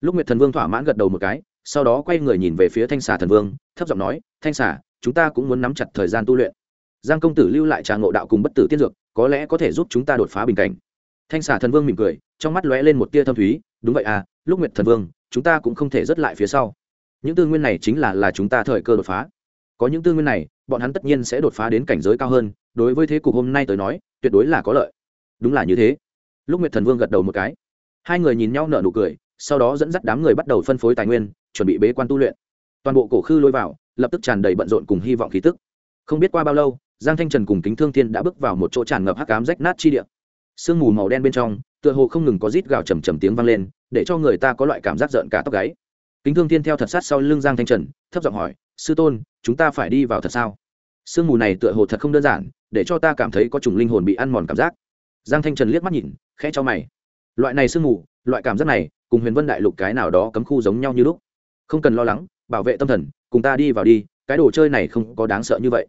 Lúc nguyệt thần vương thỏa mãn gật đầu một cái, sau đó quay người nhìn về phía thanh xà thần vương, thấp giọng nói, thanh xà, chúng ta cũng muốn nắm chặt thời gian tu luyện. Giang công tử lưu lại trà ngộ đạo cùng bất tử tiên dược, có lẽ có thể giúp chúng ta đột phá bình cảnh. Thanh xà thần vương mỉm cười, trong mắt lóe lên một tia thâm thúy, đúng vậy à lúc nguyệt thần vương, chúng ta cũng không thể rớt lại phía sau những tư nguyên này chính là là chúng ta thời cơ đột phá. Có những tư nguyên này, bọn hắn tất nhiên sẽ đột phá đến cảnh giới cao hơn, đối với thế cục hôm nay tới nói, tuyệt đối là có lợi. Đúng là như thế. Lúc nguyệt thần vương gật đầu một cái. Hai người nhìn nhau nở nụ cười, sau đó dẫn dắt đám người bắt đầu phân phối tài nguyên, chuẩn bị bế quan tu luyện. Toàn bộ cổ khư lôi vào, lập tức tràn đầy bận rộn cùng hy vọng khí tức. Không biết qua bao lâu, giang thanh trần cùng kính thương thiên đã bước vào một chỗ tràn ngập hắc cám rách nát chi địa. Sương mù màu đen bên trong, tựa hồ không ngừng có rít gào trầm trầm tiếng vang lên, để cho người ta có loại cảm giác giận cả tóc gáy kính thương thiên theo thật sát sau lưng giang thanh trần, thấp giọng hỏi, sư tôn, chúng ta phải đi vào thật sao? Sương mù này tựa hồ thật không đơn giản, để cho ta cảm thấy có chủng linh hồn bị ăn mòn cảm giác. Giang thanh trần liếc mắt nhìn, khẽ cho mày. Loại này sương mù, loại cảm giác này, cùng huyền vân đại lục cái nào đó cấm khu giống nhau như lúc. Không cần lo lắng, bảo vệ tâm thần, cùng ta đi vào đi, cái đồ chơi này không có đáng sợ như vậy.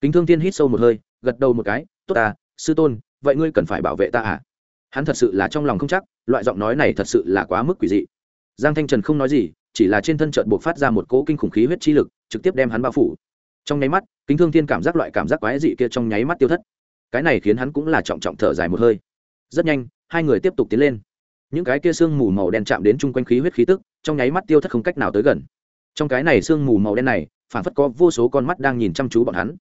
Kính thương Thiên hít sâu một hơi, gật đầu một cái, tốt ta sư tôn, vậy ngươi cần phải bảo vệ ta à? Hắn thật sự là trong lòng không chắc, loại giọng nói này thật sự là quá mức quỷ dị. Giang thanh trần không nói gì chỉ là trên thân trận buộc phát ra một cỗ kinh khủng khí huyết chi lực, trực tiếp đem hắn bao phủ. Trong nháy mắt, kính thương thiên cảm giác loại cảm giác quái dị kia trong nháy mắt tiêu thất. Cái này khiến hắn cũng là trọng trọng thở dài một hơi. Rất nhanh, hai người tiếp tục tiến lên. Những cái kia sương mù màu đen chạm đến chung quanh khí huyết khí tức, trong nháy mắt tiêu thất không cách nào tới gần. Trong cái này sương mù màu đen này, phản phất có vô số con mắt đang nhìn chăm chú bọn hắn.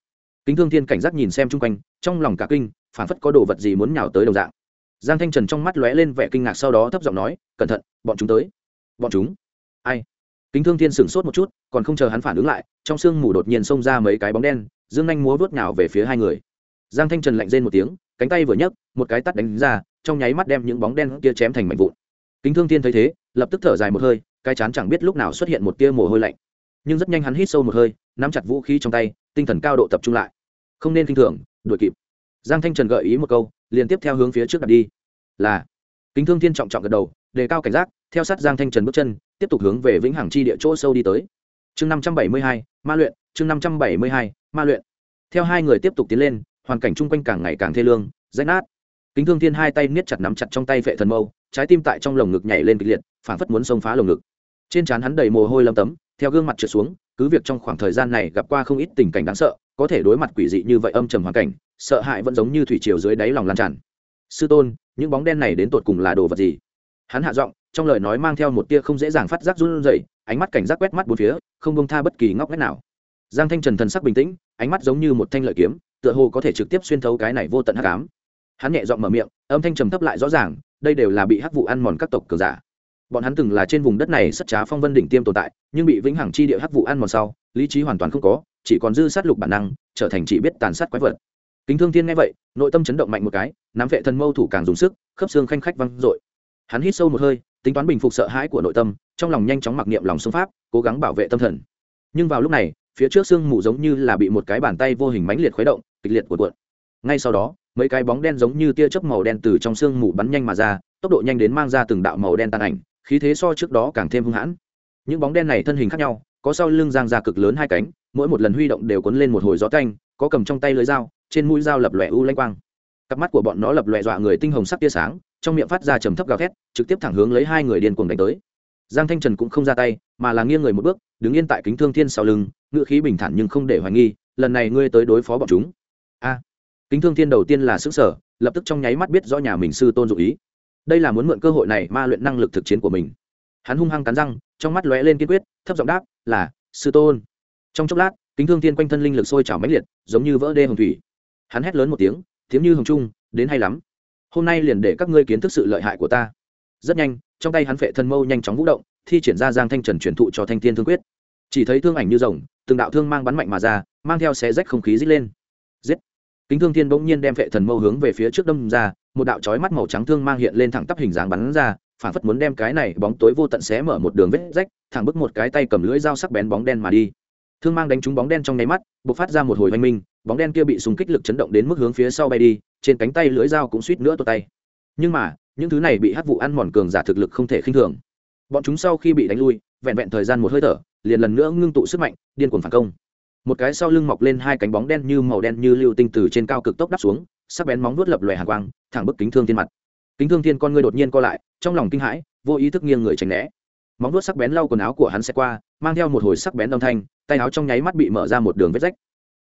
Kính thương thiên cảnh giác nhìn xem chung quanh, trong lòng cả kinh, phản phất có đồ vật gì muốn nhào tới đồng dạng. Giang thanh trần trong mắt lóe lên vẻ kinh ngạc sau đó thấp giọng nói, cẩn thận, bọn chúng tới. Bọn chúng? Ai? Kính thương thiên sửng sốt một chút, còn không chờ hắn phản ứng lại, trong sương mù đột nhiên xông ra mấy cái bóng đen, dương anh múa vớt nhào về phía hai người. Giang thanh trần lạnh rên một tiếng, cánh tay vừa nhấc, một cái tắt đánh ra, trong nháy mắt đem những bóng đen kia chém thành mảnh vụn. Kính thương thiên thấy thế, lập tức thở dài một hơi, cái chán chẳng biết lúc nào xuất hiện một tia mồ hôi lạnh. Nhưng rất nhanh hắn hít sâu một hơi, nắm chặt vũ khí trong tay, tinh thần cao độ tập trung lại. Không nên k i n h thường, đuổi kịp. Giang thanh trần gợi ý một câu, liền tiếp theo hướng phía trước đặt đi. Là, kính thương thiên trọng trọng gật đầu, đề cao cảnh giác, theo sát giang thanh trần bước chân tiếp tục hướng về vĩnh hằng chi địa chỗ sâu đi tới. Chương năm trăm bảy mươi hai, ma luyện, chương năm trăm bảy mươi hai, ma luyện. Theo hai người tiếp tục tiến lên, hoàn cảnh chung quanh càng ngày càng thê lương, rách nát. Kính thương thiên hai tay niết chặt nắm chặt trong tay vệ thần mâu, trái tim tại trong lồng ngực nhảy lên kịch liệt phản phất muốn xông phá lồng ngực. Trên trán hắn đầy mồ hôi lâm tấm, theo gương mặt trượt xuống, cứ việc trong khoảng thời gian này gặp qua không ít tình cảnh đáng sợ, có thể đối mặt quỷ dị như vậy âm trầm hoàn cảnh, sợ hãi vẫn giống như thủy triều dưới đáy lòng lan tràn. Sư tôn, những bóng đen này đến tột cùng là đồ vật gì? Hắn hạ giọng trong lời nói mang theo một tia không dễ dàng phát giác run rẩy, ánh mắt cảnh giác quét mắt bốn phía, không buông tha bất kỳ ngóc ngách nào. Giang thanh trần thần sắc bình tĩnh, ánh mắt giống như một thanh lợi kiếm, tựa hồ có thể trực tiếp xuyên thấu cái này vô tận hắc ám. Hắn nhẹ giọng mở miệng, âm thanh trầm thấp lại rõ ràng, đây đều là bị hắc vụ ăn mòn các tộc cường giả. Bọn hắn từng là trên vùng đất này sắt trá phong vân đỉnh tiêm tồn tại, nhưng bị vĩnh hằng chi địa hắc vụ ăn mòn sau, lý trí hoàn toàn không có, chỉ còn dư sát lục bản năng, trở thành chỉ biết tàn sát quái vật. Kính thương thiên nghe vậy, nội tâm chấn động mạnh một cái, nắm vệ thần mâu thủ càng dùng sức, khớp xương khanh khách văng dội hắn hít sâu một hơi, tính toán bình phục sợ hãi của nội tâm, trong lòng nhanh chóng mặc niệm lòng xung pháp, cố gắng bảo vệ tâm thần. Nhưng vào lúc này, phía trước xương mù giống như là bị một cái bàn tay vô hình mãnh liệt khuấy động, kịch liệt của cuộn. Ngay sau đó, mấy cái bóng đen giống như tia chớp màu đen từ trong xương mù bắn nhanh mà ra, tốc độ nhanh đến mang ra từng đạo màu đen tàn ảnh, khí thế so trước đó càng thêm hung hãn. Những bóng đen này thân hình khác nhau, có sau lưng giang ra cực lớn hai cánh, mỗi một lần huy động đều cuốn lên một hồi gió canh có cầm trong tay lưới dao, trên mũi dao lập lòe u lanh quang. Cặp mắt của bọn nó lập lòe dọa người tinh hồng sắc tia sáng trong miệng phát ra trầm thấp gào thét, trực tiếp thẳng hướng lấy hai người điên cuồng đánh tới. Giang thanh trần cũng không ra tay, mà là nghiêng người một bước, đứng yên tại kính thương thiên sau lưng ngự khí bình thản nhưng không để hoài nghi, lần này ngươi tới đối phó bọn chúng. A. Kính thương thiên đầu tiên là xứ sở lập tức trong nháy mắt biết rõ nhà mình sư tôn dụ ý. Đây là muốn mượn cơ hội này ma luyện năng lực thực chiến của mình. Hắn hung hăng cắn răng, trong mắt lóe lên kiên quyết, thấp giọng đáp, là, sư tôn. Trong chốc lát, kính thương thiên quanh thân linh lực sôi trào mãnh liệt, giống như vỡ đê hồng thủy. Hắn hét lớn một tiếng tiếng như hồng trung, đến hay lắm hôm nay liền để các ngươi kiến thức sự lợi hại của ta. Rất nhanh, trong tay hắn phệ thân mâu nhanh chóng vũ động, thi triển ra giang thanh trần truyền thụ cho thanh thiên thương quyết. Chỉ thấy thương ảnh như rồng, từng đạo thương mang bắn mạnh mà ra, mang theo xé rách không khí dít lên. Giết! Kính thương thiên bỗng nhiên đem phệ thần mâu hướng về phía trước đâm ra, một đạo chói mắt màu trắng thương mang hiện lên thẳng tắp hình dáng bắn ra, phản phất muốn đem cái này bóng tối vô tận xé mở một đường vết rách, thẳng bức một cái tay cầm lưỡi dao sắc bén bóng đen mà đi thương mang đánh trúng bóng đen trong nháy mắt, bộc phát ra một hồi oanh minh, bóng đen kia bị súng kích lực chấn động đến mức hướng phía sau bay đi, trên cánh tay lưỡi dao cũng suýt nữa tuột tay. Nhưng mà, những thứ này bị hát vụ ăn mòn cường giả thực lực không thể khinh thường. Bọn chúng sau khi bị đánh lui, vẹn vẹn thời gian một hơi thở, liền lần nữa ngưng tụ sức mạnh, điên cuồng phản công. Một cái sau lưng mọc lên hai cánh bóng đen như màu đen như lưu tinh từ trên cao cực tốc đắp xuống, sắc bén móng vuốt lập lòe hàng quang, thẳng bức kính thương thiên mặt. Kính thương thiên con ngươi đột nhiên co lại, trong lòng kinh hãi, vô ý thức nghiêng người tránh né. Móng vuốt sắc bén lau quần áo của hắn xe qua, mang theo một hồi sắc bén âm thanh tay áo trong nháy mắt bị mở ra một đường vết rách.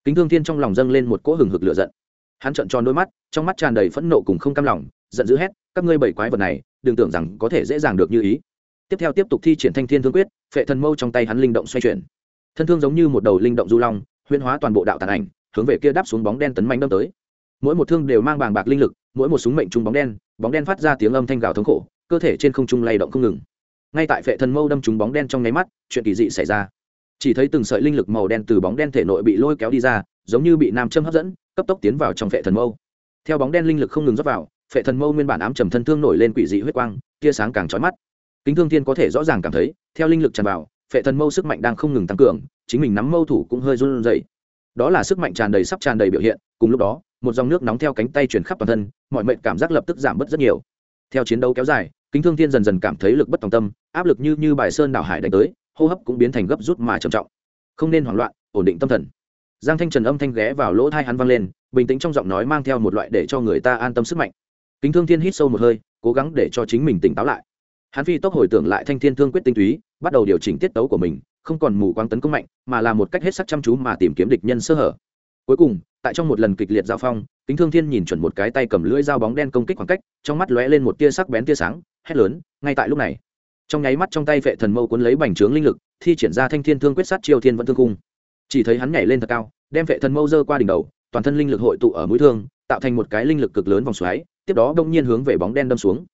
Kính thương thiên trong lòng dâng lên một cỗ hừng hực lửa giận. Hắn trợn tròn đôi mắt, trong mắt tràn đầy phẫn nộ cùng không cam lòng, giận dữ hét, các ngươi bảy quái vật này, đừng tưởng rằng có thể dễ dàng được như ý. Tiếp theo tiếp tục thi triển thanh thiên thương quyết, phệ thần mâu trong tay hắn linh động xoay chuyển. Thân thương giống như một đầu linh động du long, huyễn hóa toàn bộ đạo tàn ảnh, hướng về kia đáp xuống bóng đen tấn mạnh đâm tới. Mỗi một thương đều mang bàng bạc linh lực, mỗi một súng mệnh trúng bóng đen bóng đen phát ra tiếng âm thanh gào thống khổ, cơ thể trên không trung lay động không ngừng. Ngay tại phệ thần mâu đâm trúng bóng đen trong nháy mắt, chuyện kỳ dị xảy ra chỉ thấy từng sợi linh lực màu đen từ bóng đen thể nội bị lôi kéo đi ra, giống như bị nam châm hấp dẫn, cấp tốc tiến vào trong phệ thần mâu. Theo bóng đen linh lực không ngừng rót vào, phệ thần mâu nguyên bản ám trầm thân thương nổi lên quỷ dị huyết quang, tia sáng càng trói mắt. Kính thương thiên có thể rõ ràng cảm thấy, theo linh lực tràn vào, phệ thần mâu sức mạnh đang không ngừng tăng cường, chính mình nắm mâu thủ cũng hơi run rẩy. Đó là sức mạnh tràn đầy sắp tràn đầy biểu hiện, cùng lúc đó, một dòng nước nóng theo cánh tay chuyển khắp toàn thân, mọi mệnh cảm giác lập tức giảm bớt rất nhiều. Theo chiến đấu kéo dài, kính thương thiên dần dần cảm thấy lực bất tòng tâm, áp lực như như bài sơn đảo hải đánh tới hô hấp cũng biến thành gấp rút mà trầm trọng. Không nên hoảng loạn, ổn định tâm thần. Giang thanh trần âm thanh ghé vào lỗ thai hắn vang lên, bình tĩnh trong giọng nói mang theo một loại để cho người ta an tâm sức mạnh. Kính thương thiên hít sâu một hơi, cố gắng để cho chính mình tỉnh táo lại. Hắn phi tốc hồi tưởng lại thanh thiên thương quyết tinh túy, bắt đầu điều chỉnh tiết tấu của mình, không còn mù quáng tấn công mạnh, mà là một cách hết sắc chăm chú mà tìm kiếm địch nhân sơ hở. Cuối cùng, tại trong một lần kịch liệt giao phong, kính thương thiên nhìn chuẩn một cái tay cầm lưỡi dao bóng đen công kích khoảng cách, trong mắt lóe lên một tia sắc bén tia sáng, hét lớn, ngay tại lúc này trong nháy mắt trong tay vệ thần mâu cuốn lấy bành trướng linh lực, thi triển ra thanh thiên thương quyết sát chiêu thiên vẫn thương cung. Chỉ thấy hắn nhảy lên thật cao, đem vệ thần mâu dơ qua đỉnh đầu, toàn thân linh lực hội tụ ở mũi thương, tạo thành một cái linh lực cực lớn vòng xoáy, tiếp đó đông nhiên hướng về bóng đen đâm xuống.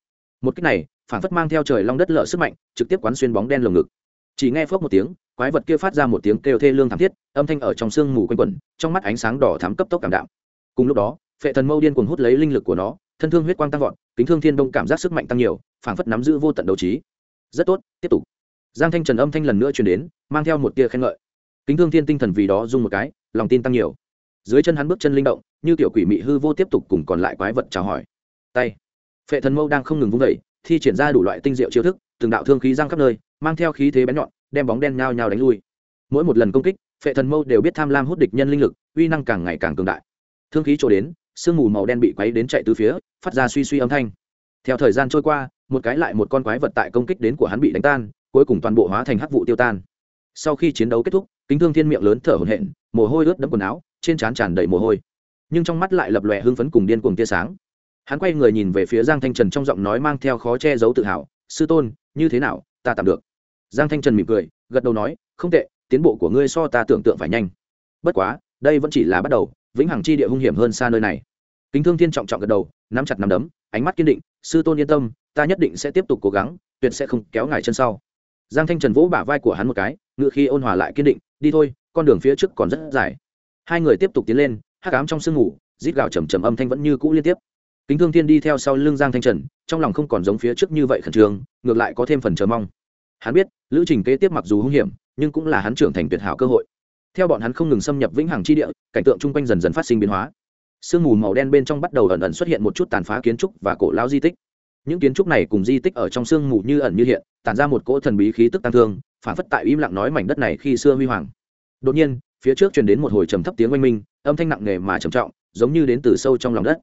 Một cách này, phản phất mang theo trời long đất lở sức mạnh, trực tiếp quán xuyên bóng đen lồng ngực. Chỉ nghe phốc một tiếng, quái vật kia phát ra một tiếng kêu thê lương thảm thiết, âm thanh ở trong sương mù quanh quẩn, trong mắt ánh sáng đỏ thắm cấp tốc cảm đạm. Cùng lúc đó phệ thần mâu điên cuồng hút lấy linh lực của nó, thân thương huyết quang tăng vọt, kính thương thiên đông cảm giác sức mạnh tăng nhiều phảng phất nắm giữ vô tận đấu trí rất tốt, tiếp tục. Giang thanh trần âm thanh lần nữa truyền đến, mang theo một tia khen ngợi. Kính thương thiên tinh thần vì đó dùng một cái, lòng tin tăng nhiều. Dưới chân hắn bước chân linh động, như tiểu quỷ mị hư vô tiếp tục cùng còn lại quái vật chào hỏi. Tay. Phệ thần mâu đang không ngừng vung vẩy thi triển ra đủ loại tinh diệu chiêu thức, từng đạo thương khí giang khắp nơi, mang theo khí thế bén nhọn, đem bóng đen nhao nhao đánh lui. Mỗi một lần công kích, phệ thần mâu đều biết tham lam hút địch nhân linh lực, uy năng càng ngày càng cường đại. Thương khí trổ đến, sương mù màu đen bị quấy đến chạy từ phía, phát ra suy suy âm thanh. Theo thời gian trôi qua một cái lại một con quái vật tại công kích đến của hắn bị đánh tan, cuối cùng toàn bộ hóa thành hắc vụ tiêu tan. Sau khi chiến đấu kết thúc, kính thương thiên miệng lớn thở hổn hển, mồ hôi ướt đẫm quần áo, trên trán tràn đầy mồ hôi. Nhưng trong mắt lại lập lòe hưng phấn cùng điên cuồng tia sáng. Hắn quay người nhìn về phía giang thanh trần trong giọng nói mang theo khó che giấu tự hào, sư tôn, như thế nào, ta tạm được. Giang thanh trần mỉm cười, gật đầu nói, không tệ, tiến bộ của ngươi so ta tưởng tượng phải nhanh. Bất quá, đây vẫn chỉ là bắt đầu, vĩnh hằng chi địa hung hiểm hơn xa nơi này. Kính thương thiên trọng trọng gật đầu, nắm chặt nắm đấm ánh mắt kiên định, sư tôn yên tâm, ta nhất định sẽ tiếp tục cố gắng, tuyệt sẽ không kéo ngài chân sau. Giang thanh trần vỗ bả vai của hắn một cái ngự khi ôn hòa lại kiên định, đi thôi, con đường phía trước còn rất dài. Hai người tiếp tục tiến lên, hắc ám trong sương ngủ rít gào trầm trầm âm thanh vẫn như cũ liên tiếp. Kính thương thiên đi theo sau lưng giang thanh trần, trong lòng không còn giống phía trước như vậy khẩn trương, ngược lại có thêm phần chờ mong. Hắn biết, lữ trình kế tiếp mặc dù hung hiểm, nhưng cũng là hắn trưởng thành tuyệt hảo cơ hội. Theo bọn hắn không ngừng xâm nhập vĩnh hằng chi địa, cảnh tượng chung quanh dần dần phát sinh biến hóa sương mù màu đen bên trong bắt đầu ẩn ẩn xuất hiện một chút tàn phá kiến trúc và cổ lao di tích. Những kiến trúc này cùng di tích ở trong sương mù như ẩn như hiện tàn ra một cỗ thần bí khí tức tăng thương, phản phất tại im lặng nói mảnh đất này khi xưa huy hoàng. Đột nhiên, phía trước truyền đến một hồi trầm thấp tiếng oanh minh, âm thanh nặng nề mà trầm trọng, giống như đến từ sâu trong lòng đất.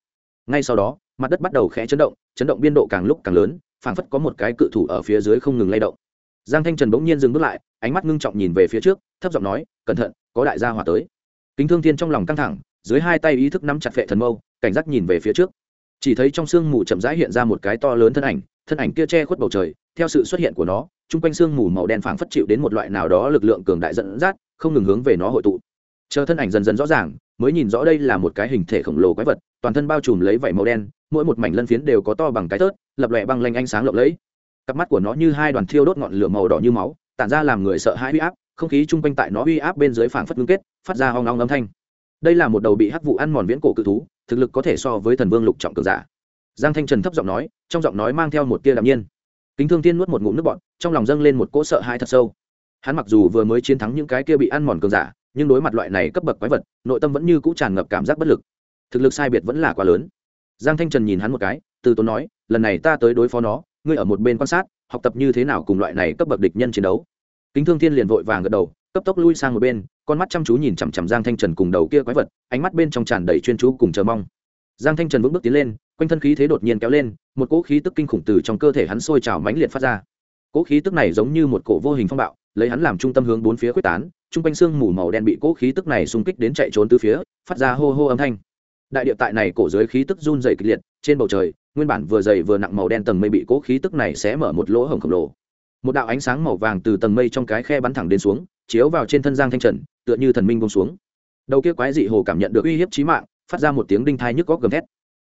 Ngay sau đó, mặt đất bắt đầu khẽ chấn động chấn động biên độ càng lúc càng lớn, phản phất có một cái cự thủ ở phía dưới không ngừng lay động. Giang thanh trần bỗng nhiên dừng bước lại, ánh mắt ngưng trọng nhìn về phía trước, thấp giọng nói, cẩn thận, có đại gia hỏa tới. Kính thương thiên trong lòng căng thẳng dưới hai tay ý thức nắm chặt phệ thần mâu, cảnh giác nhìn về phía trước. Chỉ thấy trong sương mù chậm rãi hiện ra một cái to lớn thân ảnh thân ảnh kia che khuất bầu trời, theo sự xuất hiện của nó, chung quanh sương mù màu đen phảng phất chịu đến một loại nào đó lực lượng cường đại dẫn dắt, không ngừng hướng về nó hội tụ. Chờ thân ảnh dần dần rõ ràng, mới nhìn rõ đây là một cái hình thể khổng lồ quái vật, toàn thân bao trùm lấy vảy màu đen, mỗi một mảnh lân phiến đều có to bằng cái tớt, lập lòe băng lanh ánh sáng lộng lẫy. Cặp mắt của nó như hai đoàn thiêu đốt ngọn lửa màu đỏ như máu, tản ra làm người sợ hãi uy áp, không khí chung quanh tại nó uy áp bên dưới phảng phất ngưng kết, phát ra hoang long âm thanh đây là một đầu bị hắc vụ ăn mòn viễn cổ cự thú, thực lực có thể so với thần vương lục trọng cường giả. Giang thanh trần thấp giọng nói, trong giọng nói mang theo một tia đạm nhiên. Kính thương tiên nuốt một ngụm nước bọt, trong lòng dâng lên một cỗ sợ hãi thật sâu. Hắn mặc dù vừa mới chiến thắng những cái kia bị ăn mòn cường giả, nhưng đối mặt loại này cấp bậc quái vật, nội tâm vẫn như cũ tràn ngập cảm giác bất lực. Thực lực sai biệt vẫn là quá lớn. Giang thanh trần nhìn hắn một cái, từ tốn nói, lần này ta tới đối phó nó, ngươi ở một bên quan sát, học tập như thế nào cùng loại này cấp bậc địch nhân chiến đấu. Kính thương thiên liền vội vàng gật đầu cấp tốc lui sang một bên, con mắt chăm chú nhìn chằm chằm giang thanh trần cùng đầu kia quái vật, ánh mắt bên trong tràn đầy chuyên chú cùng chờ mong. Giang thanh trần vững bước tiến lên, quanh thân khí thế đột nhiên kéo lên, một cỗ khí tức kinh khủng từ trong cơ thể hắn sôi trào mãnh liệt phát ra. Cỗ khí tức này giống như một cổ vô hình phong bạo, lấy hắn làm trung tâm hướng bốn phía quyết tán, chung quanh xương mù màu đen bị cỗ khí tức này xung kích đến chạy trốn từ phía, phát ra hô hô âm thanh. Đại địa tại này cổ dưới khí tức run dày kịch liệt, trên bầu trời, nguyên bản vừa dày vừa nặng màu đen tầng mây bị cỗ khí tức này sẽ mở một lỗ hổng khổng lồ một đạo ánh sáng màu vàng từ tầng mây trong cái khe bắn thẳng đến xuống, chiếu vào trên thân giang thanh trần, tựa như thần minh bông xuống. Đầu kia quái dị hồ cảm nhận được uy hiếp trí mạng, phát ra một tiếng đinh thai nhức góc gầm thét.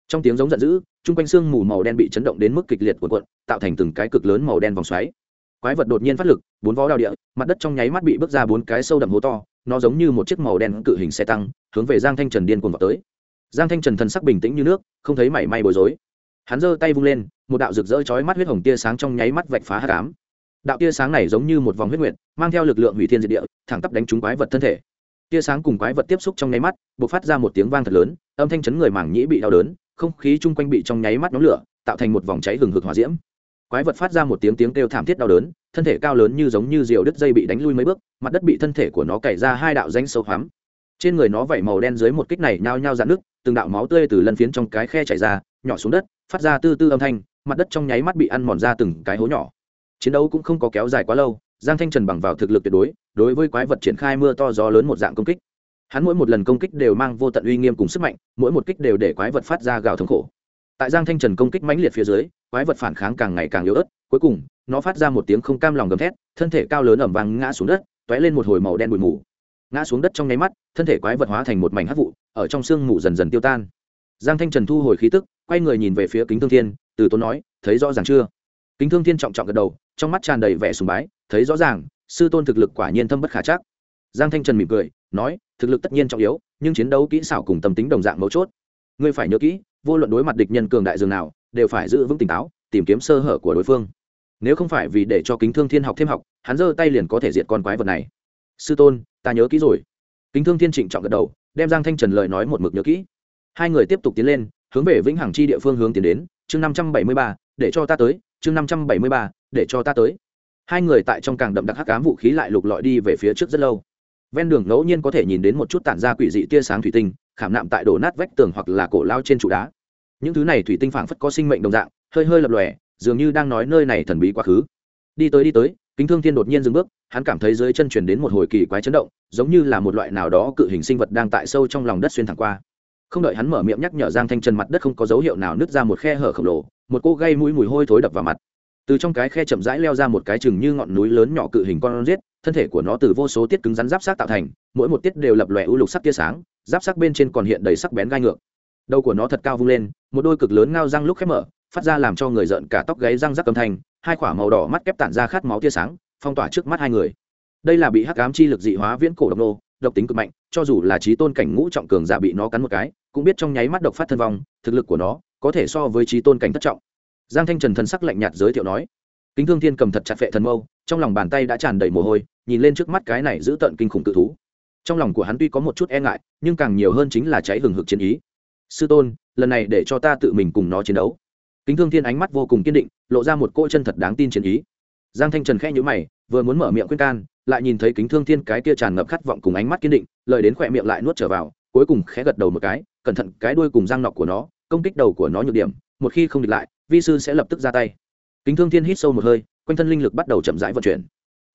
Trong tiếng giống giận dữ, chung quanh xương mù màu đen bị chấn động đến mức kịch liệt của quận tạo thành từng cái cực lớn màu đen vòng xoáy. Quái vật đột nhiên phát lực, bốn vó đào địa, mặt đất trong nháy mắt bị bước ra bốn cái sâu đậm hố to, nó giống như một chiếc màu đen cự hình xe tăng, hướng về giang thanh trần điên cuồng vào tới. Giang thanh trần thần sắc bình tĩnh như nước, không thấy mảy may bối rối. Hắn giơ tay vung lên, một đạo rực rỡ chói mắt huyết hồng tia sáng trong nháy mắt vạch phá hạ cám đạo tia sáng này giống như một vòng huyết nguyện, mang theo lực lượng hủy thiên diệt địa thẳng tắp đánh trúng quái vật thân thể. Tia sáng cùng quái vật tiếp xúc trong nháy mắt b ộ c phát ra một tiếng vang thật lớn âm thanh chấn người mảng nhĩ bị đau đớn không khí chung quanh bị trong nháy mắt nhóm lửa tạo thành một vòng cháy hừng hực hỏa diễm. Quái vật phát ra một tiếng tiếng kêu thảm thiết đau đớn thân thể cao lớn như giống như diều đứt dây bị đánh lui mấy bước mặt đất bị thân thể của nó cày ra hai đạo danh sâu hoắm. Trên người nó vẩy màu đen dưới một kích này nhao nhao dạn nước từng đạo máu tươi từ lân phiến trong cái khe chảy ra nhỏ xuống đất phát ra tư tư âm thanh mặt đất trong nháy mắt bị ăn mòn ra từng cái hố nhỏ chiến đấu cũng không có kéo dài quá lâu, giang thanh trần bằng vào thực lực tuyệt đối đối với quái vật triển khai mưa to gió lớn một dạng công kích. Hắn mỗi một lần công kích đều mang vô tận uy nghiêm cùng sức mạnh, mỗi một kích đều để quái vật phát ra gào thống khổ. Tại giang thanh trần công kích mãnh liệt phía dưới, quái vật phản kháng càng ngày càng yếu ớt, cuối cùng, nó phát ra một tiếng không cam lòng gầm thét, thân thể cao lớn ẩm vàng ngã xuống đất t ó é lên một hồi màu đen bụi mù. Ngã xuống đất trong nháy mắt, thân thể quái vật hóa thành một mảnh hát vụ, ở trong sương mù dần dần tiêu tan. Giang thanh trần thu hồi khí tức, quay người nhìn về phía kính thương thiên, từ tốn nói, thấy rõ ràng chưa? Kính thương thiên trọng trọng gật đầu, trong mắt tràn đầy vẻ sùng bái, thấy rõ ràng, sư tôn thực lực quả nhiên thâm bất khả chắc. Giang thanh trần mỉm cười, nói, thực lực tất nhiên trọng yếu, nhưng chiến đấu kỹ xảo cùng tâm tính đồng dạng mấu chốt. Ngươi phải nhớ kỹ, vô luận đối mặt địch nhân cường đại dường nào, đều phải giữ vững tỉnh táo, tìm kiếm sơ hở của đối phương. Nếu không phải vì để cho kính thương thiên học thêm học, hắn giơ tay liền có thể diệt con quái vật này. Sư tôn, ta nhớ kỹ rồi. Kính thương thiên trịnh trọng gật đầu, đem giang thanh trần lời nói một mực nhớ kỹ. Hai người tiếp tục tiến lên, hướng về vĩnh hằng chi địa phương hướng tiến đến, chương năm trăm bảy mươi ba, để cho ta tới chương năm trăm bảy mươi ba, để cho ta tới. Hai người tại trong càng đậm đặc hắc ám vũ khí lại lục lọi đi về phía trước rất lâu. Ven đường ngẫu nhiên có thể nhìn đến một chút tản ra quỷ dị tia sáng thủy tinh, khảm nạm tại đổ nát vách tường hoặc là cổ lao trên trụ đá. Những thứ này thủy tinh phảng phất có sinh mệnh đồng dạng, hơi hơi lập lòe, dường như đang nói nơi này thần bí quá khứ. Đi tới đi tới, kính thương thiên đột nhiên dừng bước, hắn cảm thấy dưới chân chuyển đến một hồi kỳ quái chấn động, giống như là một loại nào đó cự hình sinh vật đang tại sâu trong lòng đất xuyên thẳng qua. Không đợi hắn mở miệng nhắc nhở giang thanh trần mặt đất không có dấu hiệu nào nứt ra một khe hở khổng lồ một cô gây mũi mùi hôi thối đập vào mặt. Từ trong cái khe chậm rãi leo ra một cái chừng như ngọn núi lớn nhỏ cự hình con rết thân thể của nó từ vô số tiết cứng rắn giáp sát tạo thành, mỗi một tiết đều lập lòe ưu lục sắc tia sáng, giáp sắc bên trên còn hiện đầy sắc bén gai ngược. Đầu của nó thật cao vung lên, một đôi cực lớn ngao răng lúc khép mở, phát ra làm cho người giận cả tóc gáy răng rắc âm thanh, hai quả màu đỏ mắt kép tản ra khát máu tia sáng, phong tỏa trước mắt hai người. Đây là bị hắc ám chi lực dị hóa viễn cổ độc nô độc tính cực mạnh, cho dù là trí tôn cảnh ngũ trọng cường giả bị nó cắn một cái, cũng biết trong nháy mắt độc phát thân vong, thực lực của nó có thể so với trí tôn cảnh thất trọng. Giang thanh trần thần sắc lạnh nhạt giới thiệu nói, kính thương thiên cầm thật chặt vệ thần mâu, trong lòng bàn tay đã tràn đầy mồ hôi, nhìn lên trước mắt cái này giữ tận kinh khủng tự thú. Trong lòng của hắn tuy có một chút e ngại, nhưng càng nhiều hơn chính là cháy hừng hực chiến ý. Sư tôn, lần này để cho ta tự mình cùng nó chiến đấu. Kính thương thiên ánh mắt vô cùng kiên định, lộ ra một cỗ chân thật đáng tin chiến ý. Giang thanh trần khẽ nhữ mày vừa muốn mở miệng khuyên can, lại nhìn thấy kính thương thiên cái kia tràn ngập khát vọng cùng ánh mắt kiên định, lời đến khỏe miệng lại nuốt trở vào, cuối cùng khẽ gật đầu một cái, cẩn thận cái đuôi cùng răng nọc của nó, công kích đầu của nó nhược điểm, một khi không địch lại, vi sư sẽ lập tức ra tay. Kính thương thiên hít sâu một hơi, quanh thân linh lực bắt đầu chậm rãi vận chuyển.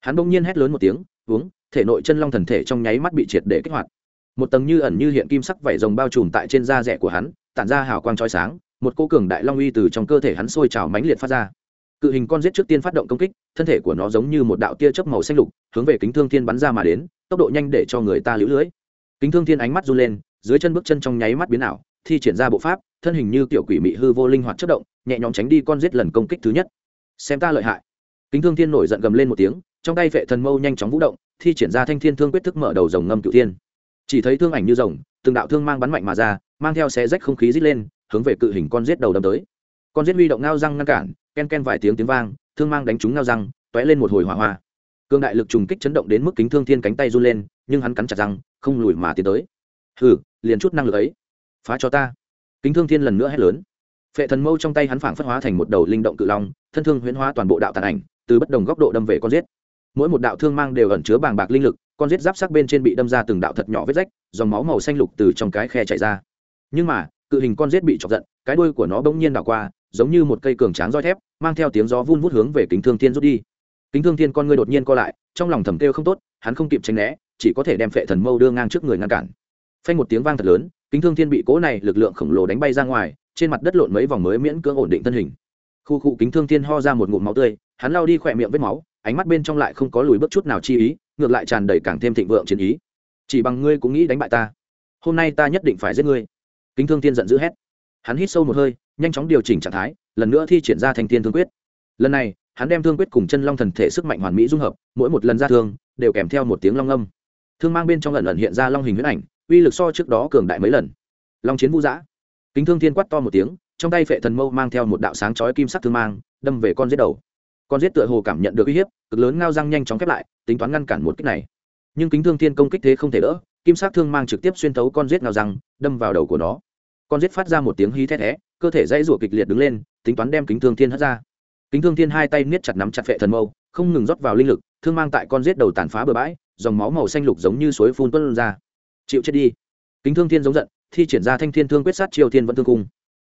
Hắn bỗng nhiên hét lớn một tiếng uống thể nội chân long thần thể trong nháy mắt bị triệt để kích hoạt. Một tầng như ẩn như hiện kim sắc vảy rồng bao trùm tại trên da rẻ của hắn, tản ra hào quang trói sáng, một cô cường đại long uy từ trong cơ thể hắn sôi trào mãnh liệt phát ra cự hình con giết trước tiên phát động công kích, thân thể của nó giống như một đạo tia chớp màu xanh lục, hướng về kính thương thiên bắn ra mà đến, tốc độ nhanh để cho người ta lũ lưới. Kính thương thiên ánh mắt run lên, dưới chân bước chân trong nháy mắt biến ảo, thi triển ra bộ pháp, thân hình như kiểu quỷ mị hư vô linh hoạt chất động, nhẹ nhõm tránh đi con giết lần công kích thứ nhất. Xem ta lợi hại. Kính thương thiên nổi giận gầm lên một tiếng, trong tay vệ thần mâu nhanh chóng vũ động, thi triển ra thanh thiên thương quyết thức mở đầu rồng ngâm cựu thiên. Chỉ thấy thương ảnh như rồng, từng đạo thương mang bắn mạnh mà ra, mang theo xe rách không khí rít lên, hướng về cự hình con giết đầu đâm tới. Con giết huy động ngao răng ngăn cản ken ken vài tiếng tiếng vang, thương mang đánh trúng ngao răng t ó é lên một hồi hỏa hoa. Cương đại lực trùng kích chấn động đến mức kính thương thiên cánh tay run lên, nhưng hắn cắn chặt răng, không lùi mà tiến tới. Hừ, liền chút năng lực ấy. Phá cho ta. Kính thương thiên lần nữa hét lớn. Phệ thần mâu trong tay hắn phảng phất hóa thành một đầu linh động cự long, thân thương huyễn hóa toàn bộ đạo tàn ảnh, từ bất đồng góc độ đâm về con giết. Mỗi một đạo thương mang đều ẩn chứa bàng bạc linh lực, con giết giáp sắc bên trên bị đâm ra từng đạo thật nhỏ vết rách, dòng máu màu xanh lục từ trong cái khe chảy ra. Nhưng mà, cự hình con giết bị chọc giận, cái đuôi của nó bỗng nhiên đảo qua, giống như một cây cường tráng roi thép mang theo tiếng gió vun vút hướng về kính thương thiên rút đi. Kính thương thiên con ngươi đột nhiên co lại, trong lòng thầm kêu không tốt, hắn không kịp tránh né, chỉ có thể đem phệ thần mâu đưa ngang trước người ngăn cản. Phanh một tiếng vang thật lớn, kính thương thiên bị cố này lực lượng khổng lồ đánh bay ra ngoài, trên mặt đất lộn mấy vòng mới miễn cưỡng ổn định thân hình. Khu cụ kính thương thiên ho ra một ngụm máu tươi, hắn lao đi khỏe miệng vết máu, ánh mắt bên trong lại không có lùi bước chút nào chi ý, ngược lại tràn đầy càng thêm thịnh vượng chiến ý. Chỉ bằng ngươi cũng nghĩ đánh bại ta. Hôm nay ta nhất định phải giết ngươi. Kính thương thiên giận dữ hét. Hắn hít sâu một hơi nhanh chóng điều chỉnh trạng thái, lần nữa thi triển ra thành thiên thương quyết. Lần này, hắn đem thương quyết cùng chân long thần thể sức mạnh hoàn mỹ dung hợp, mỗi một lần ra thương, đều kèm theo một tiếng long âm. Thương mang bên trong lần lần hiện ra long hình huyết ảnh, uy lực so trước đó cường đại mấy lần. Long chiến vũ giã. Kính thương thiên quát to một tiếng, trong tay phệ thần mâu mang theo một đạo sáng chói kim sắc thương mang, đâm về con giết đầu. Con giết tựa hồ cảm nhận được uy hiếp, cực lớn ngao răng nhanh chóng khép lại, tính toán ngăn cản một kích này. Nhưng kính thương thiên công kích thế không thể đỡ, kim sắc thương mang trực tiếp xuyên thấu con giết ngao răng, đâm vào đầu của nó. Con giết phát ra một tiếng hí thét thé cơ thể dãy rủa kịch liệt đứng lên, tính toán đem kính thương thiên hất ra. Kính thương thiên hai tay niết chặt nắm chặt phệ thần mâu, không ngừng rót vào linh lực, thương mang tại con giết đầu tàn phá bừa bãi, dòng máu màu xanh lục giống như suối phun tuân ra. Chịu chết đi. Kính thương thiên giống giận, thi triển ra thanh thiên thương quyết sát triều thiên vẫn thương cung.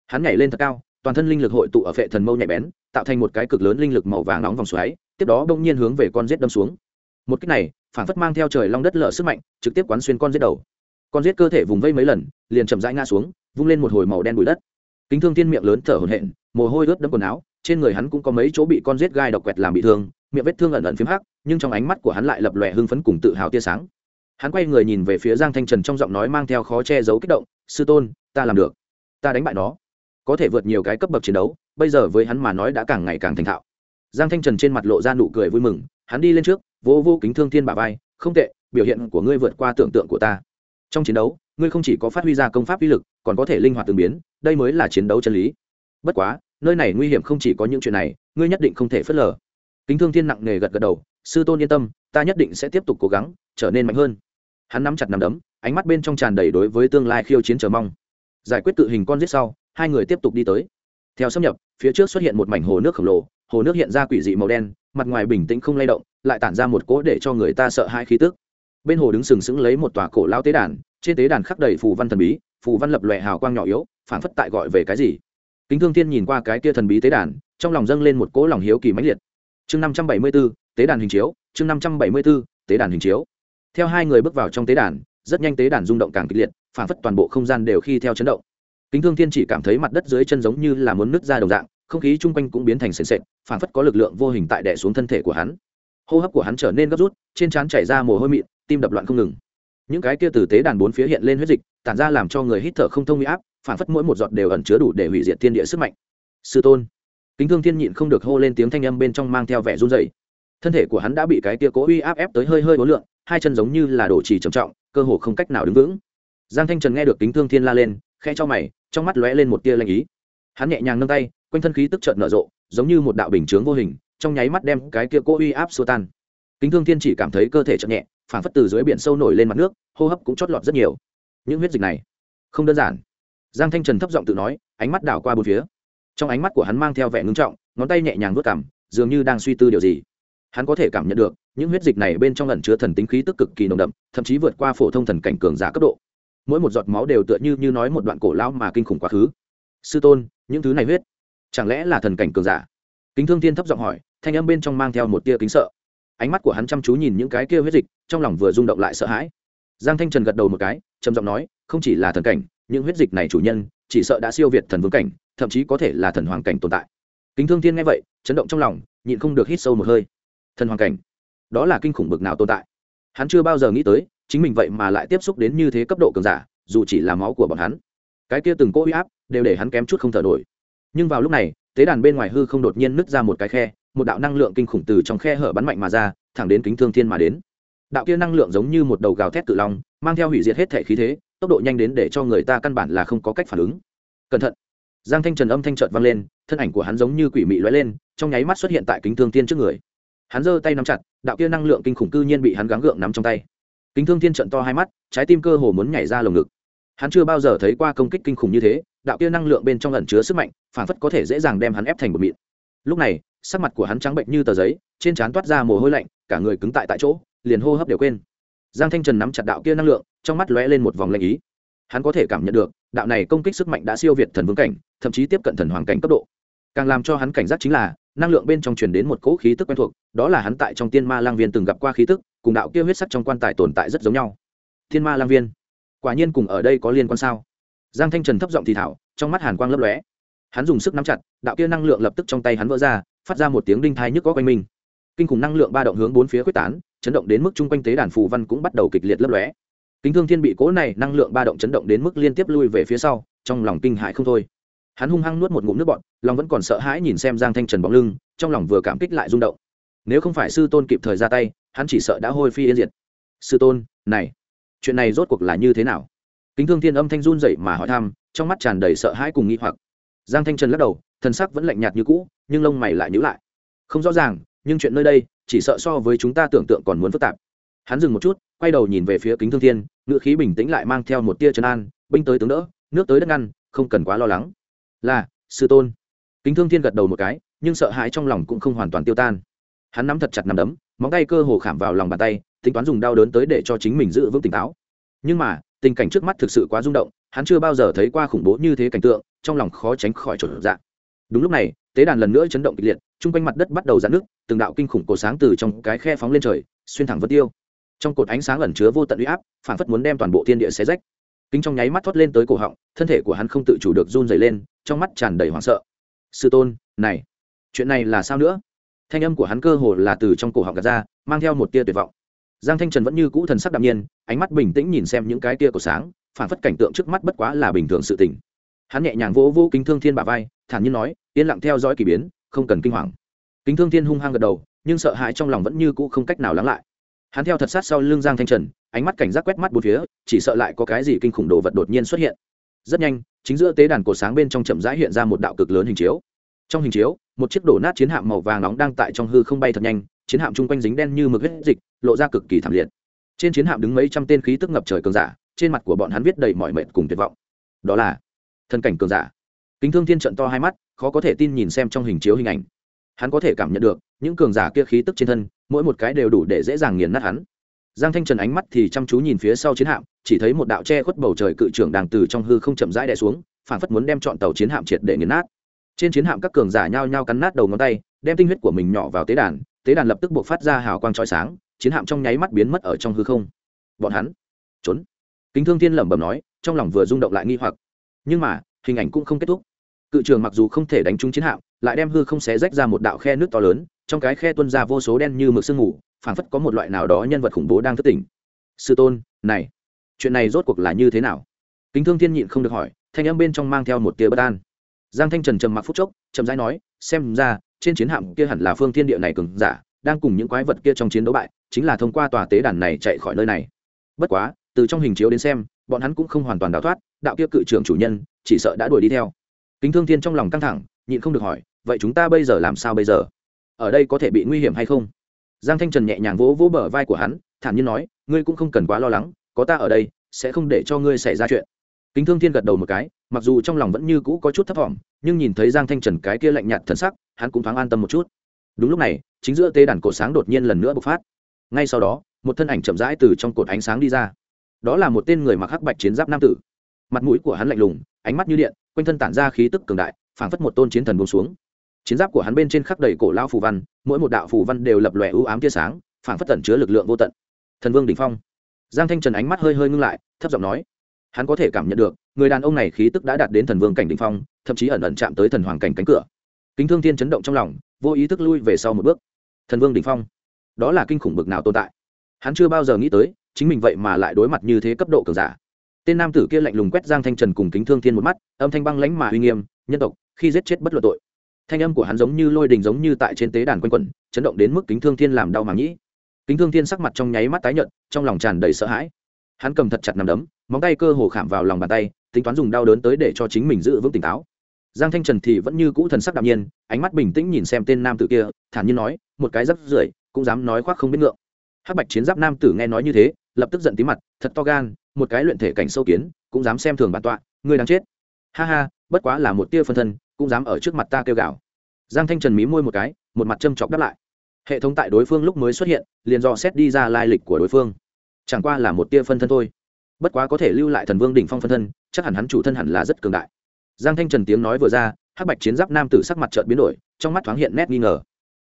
Hắn nhảy lên thật cao, toàn thân linh lực hội tụ ở phệ thần mâu nhạy bén, tạo thành một cái cực lớn linh lực màu vàng nóng vòng xoáy, tiếp đó bỗng nhiên hướng về con giết đâm xuống. Một cách này, phản phất mang theo trời long đất lở sức mạnh, trực tiếp quán xuyên con giết đầu. Con giết cơ thể vùng vây mấy lần, liền chậm rãi ngã xuống, vung lên một hồi màu đen bụi đất kính thương thiên miệng lớn thở hổn hển, mồ hôi ướt đẫm quần áo, trên người hắn cũng có mấy chỗ bị con rết gai độc quẹt làm bị thương, miệng vết thương ẩn ẩn phím hắc, nhưng trong ánh mắt của hắn lại lập lòe hưng phấn cùng tự hào tia sáng. Hắn quay người nhìn về phía giang thanh trần trong giọng nói mang theo khó che giấu kích động, sư tôn, ta làm được. Ta đánh bại nó. Có thể vượt nhiều cái cấp bậc chiến đấu, bây giờ với hắn mà nói đã càng ngày càng thành thạo. Giang thanh trần trên mặt lộ ra nụ cười vui mừng, hắn đi lên trước, vô vô kính thương thiên bà vai, không tệ, biểu hiện của ngươi vượt qua tưởng tượng của ta. Trong chiến đấu ngươi không chỉ có phát huy ra công pháp uy lực, còn có thể linh hoạt tương biến, đây mới là chiến đấu chân lý. Bất quá, nơi này nguy hiểm không chỉ có những chuyện này, ngươi nhất định không thể phớt lờ. Kính thương thiên nặng nề gật gật đầu, sư tôn yên tâm, ta nhất định sẽ tiếp tục cố gắng, trở nên mạnh hơn. Hắn nắm chặt nắm đấm, ánh mắt bên trong tràn đầy đối với tương lai khiêu chiến chờ mong. Giải quyết tự hình con giết sau, hai người tiếp tục đi tới. Theo xâm nhập, phía trước xuất hiện một mảnh hồ nước khổng lồ, hồ nước hiện ra quỷ dị màu đen, mặt ngoài bình tĩnh không lay động, lại tản ra một cỗ để cho người ta sợ hãi khí tức. Bên hồ đứng sừng sững lấy một tòa cổ lao tế đàn trên tế đàn khắc đầy phù văn thần bí, phù văn lập lòe hào quang nhỏ yếu phản phất tại gọi về cái gì. Kính thương thiên nhìn qua cái kia thần bí tế đàn, trong lòng dâng lên một cỗ lòng hiếu kỳ mãnh liệt. Chương năm trăm bảy mươi b ố tế đàn hình chiếu, chương năm trăm bảy mươi b ố tế đàn hình chiếu. Theo hai người bước vào trong tế đàn, rất nhanh tế đàn rung động càng kịch liệt phản phất toàn bộ không gian đều khi theo chấn động. Kính thương thiên chỉ cảm thấy mặt đất dưới chân giống như là muốn nứt ra đồng dạng, không khí chung quanh cũng biến thành sền sệt phản phất có lực lượng vô hình tại đẻ xuống thân thể của hắn. Hô hấp của hắn trở nên gấp rút, trên trán chảy ra mồ hôi mịn, tim đập loạn không ngừng những cái kia từ tế đàn bốn phía hiện lên huyết dịch, tản ra làm cho người hít thở không thông huy áp, phản phất mỗi một giọt đều ẩn chứa đủ để hủy diệt thiên địa sức mạnh. Sư tôn. Kính thương thiên nhịn không được hô lên tiếng thanh âm bên trong mang theo vẻ run dày thân thể của hắn đã bị cái kia cố uy áp ép tới hơi hơi ố lượng, hai chân giống như là đổ trì trầm trọng, cơ hồ không cách nào đứng vững. Giang thanh trần nghe được kính thương thiên la lên khe cho mày, trong mắt lóe lên một tia lanh ý. Hắn nhẹ nhàng nâng tay, quanh thân khí tức trợn nở rộ, giống như một đạo bình chướng vô hình, trong nháy mắt đem cái kia cố uy áp xua tan. Kính thương thiên chỉ cảm thấy cơ thể chậm nhẹ phản phất từ dưới biển sâu nổi lên mặt nước, hô hấp cũng chót lọt rất nhiều. Những huyết dịch này, không đơn giản. Giang thanh trần thấp giọng tự nói, ánh mắt đảo qua bốn phía. Trong ánh mắt của hắn mang theo vẻ ngưng trọng, ngón tay nhẹ nhàng vớt cảm dường như đang suy tư điều gì. Hắn có thể cảm nhận được, những huyết dịch này bên trong ẩn chứa thần tính khí tức cực kỳ nồng đậm, thậm chí vượt qua phổ thông thần cảnh cường giả cấp độ. Mỗi một giọt máu đều tựa như như nói một đoạn cổ lão mà kinh khủng quá khứ. Sư tôn, những thứ này huyết, chẳng lẽ là thần cảnh cường giả? Kính thương Thiên thấp giọng hỏi, thanh âm bên trong mang theo một tia kính sợ ánh mắt của hắn chăm chú nhìn những cái kia huyết dịch, trong lòng vừa rung động lại sợ hãi. Giang thanh trần gật đầu một cái, trầm giọng nói, không chỉ là thần cảnh, những huyết dịch này chủ nhân, chỉ sợ đã siêu việt thần vương cảnh, thậm chí có thể là thần hoàng cảnh tồn tại. Kính thương thiên nghe vậy, chấn động trong lòng, nhịn không được hít sâu một hơi. Thần hoàng cảnh? Đó là kinh khủng bực nào tồn tại? Hắn chưa bao giờ nghĩ tới, chính mình vậy mà lại tiếp xúc đến như thế cấp độ cường giả, dù chỉ là máu của bọn hắn. Cái kia từng cỗ huy áp đều để hắn kém chút không thở nổi. Nhưng vào lúc này, tế đàn bên ngoài hư không đột nhiên nứt ra một cái khe một đạo năng lượng kinh khủng từ trong khe hở bắn mạnh mà ra, thẳng đến kính thương thiên mà đến. Đạo kia năng lượng giống như một đầu gào thét tự long, mang theo hủy diệt hết thể khí thế, tốc độ nhanh đến để cho người ta căn bản là không có cách phản ứng. Cẩn thận! Giang thanh trần âm thanh trợt vang lên, thân ảnh của hắn giống như quỷ mị lóe lên, trong nháy mắt xuất hiện tại kính thương thiên trước người. Hắn giơ tay nắm chặt, đạo kia năng lượng kinh khủng cư nhiên bị hắn gắng gượng nắm trong tay. Kính thương thiên trận to hai mắt, trái tim cơ hồ muốn nhảy ra lồng ngực. Hắn chưa bao giờ thấy qua công kích kinh khủng như thế, đạo kia năng lượng bên trong ẩn chứa sức mạnh, phản phất có thể dễ dàng đem hắn ép thành một mịn lúc này, sắc mặt của hắn trắng bệnh như tờ giấy, trên trán toát ra mồ hôi lạnh, cả người cứng tại tại chỗ, liền hô hấp đều quên. Giang thanh trần nắm chặt đạo kia năng lượng, trong mắt lóe lên một vòng lạnh ý. Hắn có thể cảm nhận được, đạo này công kích sức mạnh đã siêu việt thần vương cảnh, thậm chí tiếp cận thần hoàng cảnh cấp độ. Càng làm cho hắn cảnh giác chính là, năng lượng bên trong truyền đến một cỗ khí tức quen thuộc, đó là hắn tại trong tiên ma lang viên từng gặp qua khí tức, cùng đạo kia huyết sắc trong quan tài tồn tại rất giống nhau. Thiên ma lang viên, quả nhiên cùng ở đây có liên quan sao? Giang thanh trần thấp giọng thì thảo, trong mắt hàn quang lấp lóe hắn dùng sức nắm chặt, đạo kia năng lượng lập tức trong tay hắn vỡ ra, phát ra một tiếng đinh thai nhức có quanh mình. Kinh khủng năng lượng ba động hướng bốn phía quyết tán, chấn động đến mức chung quanh tế đàn phù văn cũng bắt đầu kịch liệt lấp lóe. Kính thương thiên bị cố này năng lượng ba động chấn động đến mức liên tiếp lui về phía sau, trong lòng kinh hại không thôi. Hắn hung hăng nuốt một ngụm nước bọt, lòng vẫn còn sợ hãi nhìn xem giang thanh trần bóng lưng, trong lòng vừa cảm kích lại rung động. Nếu không phải sư tôn kịp thời ra tay, hắn chỉ sợ đã hôi phi yên diệt. Sư tôn, này, chuyện này rốt cuộc là như thế nào? Kính thương thiên âm thanh run dậy mà hỏi thăm, trong mắt tràn đầy sợ hãi cùng nghi hoặc giang thanh trần lắc đầu thần sắc vẫn lạnh nhạt như cũ, nhưng lông mày lại nhữ lại. Không rõ ràng, nhưng chuyện nơi đây, chỉ sợ so với chúng ta tưởng tượng còn muốn phức tạp. Hắn dừng một chút, quay đầu nhìn về phía kính thương thiên ngựa khí bình tĩnh lại mang theo một tia trấn an, binh tới tướng đỡ, nước tới đất ngăn, không cần quá lo lắng. Là, sư tôn. Kính thương thiên gật đầu một cái, nhưng sợ hãi trong lòng cũng không hoàn toàn tiêu tan. Hắn nắm thật chặt nắm đấm, móng tay cơ hồ khảm vào lòng bàn tay, tính toán dùng đau đớn tới để cho chính mình giữ vững tỉnh táo. Nhưng mà, tình cảnh trước mắt thực sự quá rung động, hắn chưa bao giờ thấy qua khủng bố như thế cảnh tượng trong lòng khó tránh khỏi trở dạng đúng lúc này, tế đàn lần nữa chấn động kịch liệt, chung quanh mặt đất bắt đầu dạn nước từng đạo kinh khủng cổ sáng từ trong cái khe phóng lên trời, xuyên thẳng vân tiêu. Trong cột ánh sáng ẩn chứa vô tận uy áp, phản phất muốn đem toàn bộ thiên địa xé rách. Kính trong nháy mắt thoát lên tới cổ họng, thân thể của hắn không tự chủ được run dày lên, trong mắt tràn đầy hoảng sợ. Sư tôn, này, chuyện này là sao nữa? Thanh âm của hắn cơ hồ là từ trong cổ họng gạt ra, mang theo một tia tuyệt vọng. Giang thanh trần vẫn như cũ thần sắc đạm nhiên, ánh mắt bình tĩnh nhìn xem những cái tia cổ sáng, phản phất cảnh tượng trước mắt bất quá là bình thường sự tình hắn nhẹ nhàng vỗ vô kính thương thiên bà vai, thản nhiên nói, yên lặng theo dõi k ỳ biến, không cần kinh hoàng. Kính thương thiên hung hăng gật đầu, nhưng sợ hãi trong lòng vẫn như cũ không cách nào lắng lại. Hắn theo thật sát sau lưng giang thanh trần, ánh mắt cảnh giác quét mắt bốn phía, chỉ sợ lại có cái gì kinh khủng đồ vật đột nhiên xuất hiện. Rất nhanh, chính giữa tế đàn cổ sáng bên trong chậm rãi hiện ra một đạo cực lớn hình chiếu. Trong hình chiếu, một chiếc đổ nát chiến hạm màu vàng nóng đang tại trong hư không bay thật nhanh, chiến hạm chung quanh dính đen như mực hết dịch, lộ ra cực kỳ thảm liệt. Trên chiến hạm đứng mấy trăm tên khí tức ngập trời cường giả, trên mặt của bọn hắn viết đầy mọi mệt cùng tuyệt vọng. Đó là thân cảnh cường giả. Kính thương thiên trận to hai mắt, khó có thể tin nhìn xem trong hình chiếu hình ảnh. Hắn có thể cảm nhận được, những cường giả kia khí tức trên thân, mỗi một cái đều đủ để dễ dàng nghiền nát hắn. Giang thanh trần ánh mắt thì chăm chú nhìn phía sau chiến hạm, chỉ thấy một đạo che khuất bầu trời cự trưởng đàng từ trong hư không chậm rãi đè xuống, phản phất muốn đem chọn tàu chiến hạm triệt để nghiền nát. Trên chiến hạm các cường giả nhao nhao cắn nát đầu ngón tay, đem tinh huyết của mình nhỏ vào tế đàn tế đàn lập tức buộc phát ra hào quang trói sáng, chiến hạm trong nháy mắt biến mất ở trong hư không. Bọn hắn trốn. Kính thương thiên lẩm bẩm nói, trong lòng vừa rung động lại nghi hoặc nhưng mà, hình ảnh cũng không kết thúc. Cự trường mặc dù không thể đánh trúng chiến hạm, lại đem hư không xé rách ra một đạo khe nước to lớn, trong cái khe tuân ra vô số đen như mực sương mù, phảng phất có một loại nào đó nhân vật khủng bố đang thức tỉnh. Sư tôn, này, chuyện này rốt cuộc là như thế nào? Kính thương thiên nhịn không được hỏi, thanh âm bên trong mang theo một tia bất an. Giang thanh trần trầm mặc phút chốc, chậm rãi nói, xem ra, trên chiến hạm kia hẳn là phương thiên địa này cường giả, đang cùng những quái vật kia trong chiến đấu bại, chính là thông qua tòa tế đàn này chạy khỏi nơi này. Bất quá, từ trong hình chiếu đến xem bọn hắn cũng không hoàn toàn đào thoát, đạo kia cự trưởng chủ nhân, chỉ sợ đã đuổi đi theo. Kính thương thiên trong lòng căng thẳng, nhịn không được hỏi, vậy chúng ta bây giờ làm sao bây giờ? Ở đây có thể bị nguy hiểm hay không? Giang thanh trần nhẹ nhàng vỗ vỗ bờ vai của hắn, thản nhiên nói, ngươi cũng không cần quá lo lắng, có ta ở đây, sẽ không để cho ngươi xảy ra chuyện. Kính thương thiên gật đầu một cái, mặc dù trong lòng vẫn như cũ có chút thấp t nhưng nhìn thấy giang thanh trần cái kia lạnh nhạt thần sắc, hắn cũng thoáng an tâm một chút. Đúng lúc này, chính giữa tế đàn cột sáng đột nhiên lần nữa bộc phát. Ngay sau đó, một thân ảnh chậm rãi từ trong cột ánh sáng đi ra đó là một tên người mặc hắc bạch chiến giáp nam tử. Mặt mũi của hắn lạnh lùng, ánh mắt như điện, quanh thân tản ra khí tức cường đại, phảng phất một tôn chiến thần buông xuống. Chiến giáp của hắn bên trên khắc đầy cổ lao phù văn, mỗi một đạo phù văn đều lập lòe ưu ám tia sáng, phảng phất tẩn chứa lực lượng vô tận. Thần vương đỉnh phong. Giang thanh trần ánh mắt hơi hơi ngưng lại, thấp giọng nói, hắn có thể cảm nhận được, người đàn ông này khí tức đã đạt đến thần vương cảnh đỉnh phong, thậm chí ẩn ẩn chạm tới thần hoàng cảnh cánh cửa. Kính thương thiên chấn động trong lòng, vô ý thức lui về sau một bước. Thần vương đỉnh phong. Đó là kinh khủng bực nào tồn tại? Hắn chưa bao giờ nghĩ tới chính mình vậy mà lại đối mặt như thế cấp độ cường giả. Tên nam tử kia lạnh lùng quét giang thanh trần cùng kính thương thiên một mắt, âm thanh băng lãnh mà uy nghiêm, nhân tộc, khi giết chết bất luận tội. Thanh âm của hắn giống như lôi đình giống như tại trên tế đàn quanh quẩn, chấn động đến mức kính thương thiên làm đau màng nhĩ kính thương thiên sắc mặt trong nháy mắt tái nhợt, trong lòng tràn đầy sợ hãi. Hắn cầm thật chặt nằm đấm, móng tay cơ hồ khảm vào lòng bàn tay, tính toán dùng đau đớn tới để cho chính mình giữ vững tỉnh táo. Giang thanh trần thì vẫn như cũ thần sắc đạm nhiên, ánh mắt bình tĩnh nhìn xem tên nam tử kia, thản nhiên nói, một cái rắp rưởi, cũng dám nói khoác không biết ngượng. Hắc bạch chiến giáp nam tử nghe nói như thế lập tức giận tí mặt, thật to gan, một cái luyện thể cảnh sâu kiến, cũng dám xem thường bản tọa, ngươi đáng chết. Ha ha, bất quá là một tia phân thân, cũng dám ở trước mặt ta kêu gào. Giang thanh trần mí môi một cái, một mặt châm chọc đáp lại. Hệ thống tại đối phương lúc mới xuất hiện, liền dò xét đi ra lai lịch của đối phương. Chẳng qua là một tia phân thân thôi. Bất quá có thể lưu lại thần vương đỉnh phong phân thân, chắc hẳn hắn chủ thân hẳn là rất cường đại. Giang thanh trần tiếng nói vừa ra, hắc bạch chiến giáp nam tử sắc mặt trợn biến đổi, trong mắt thoáng hiện nét nghi ngờ.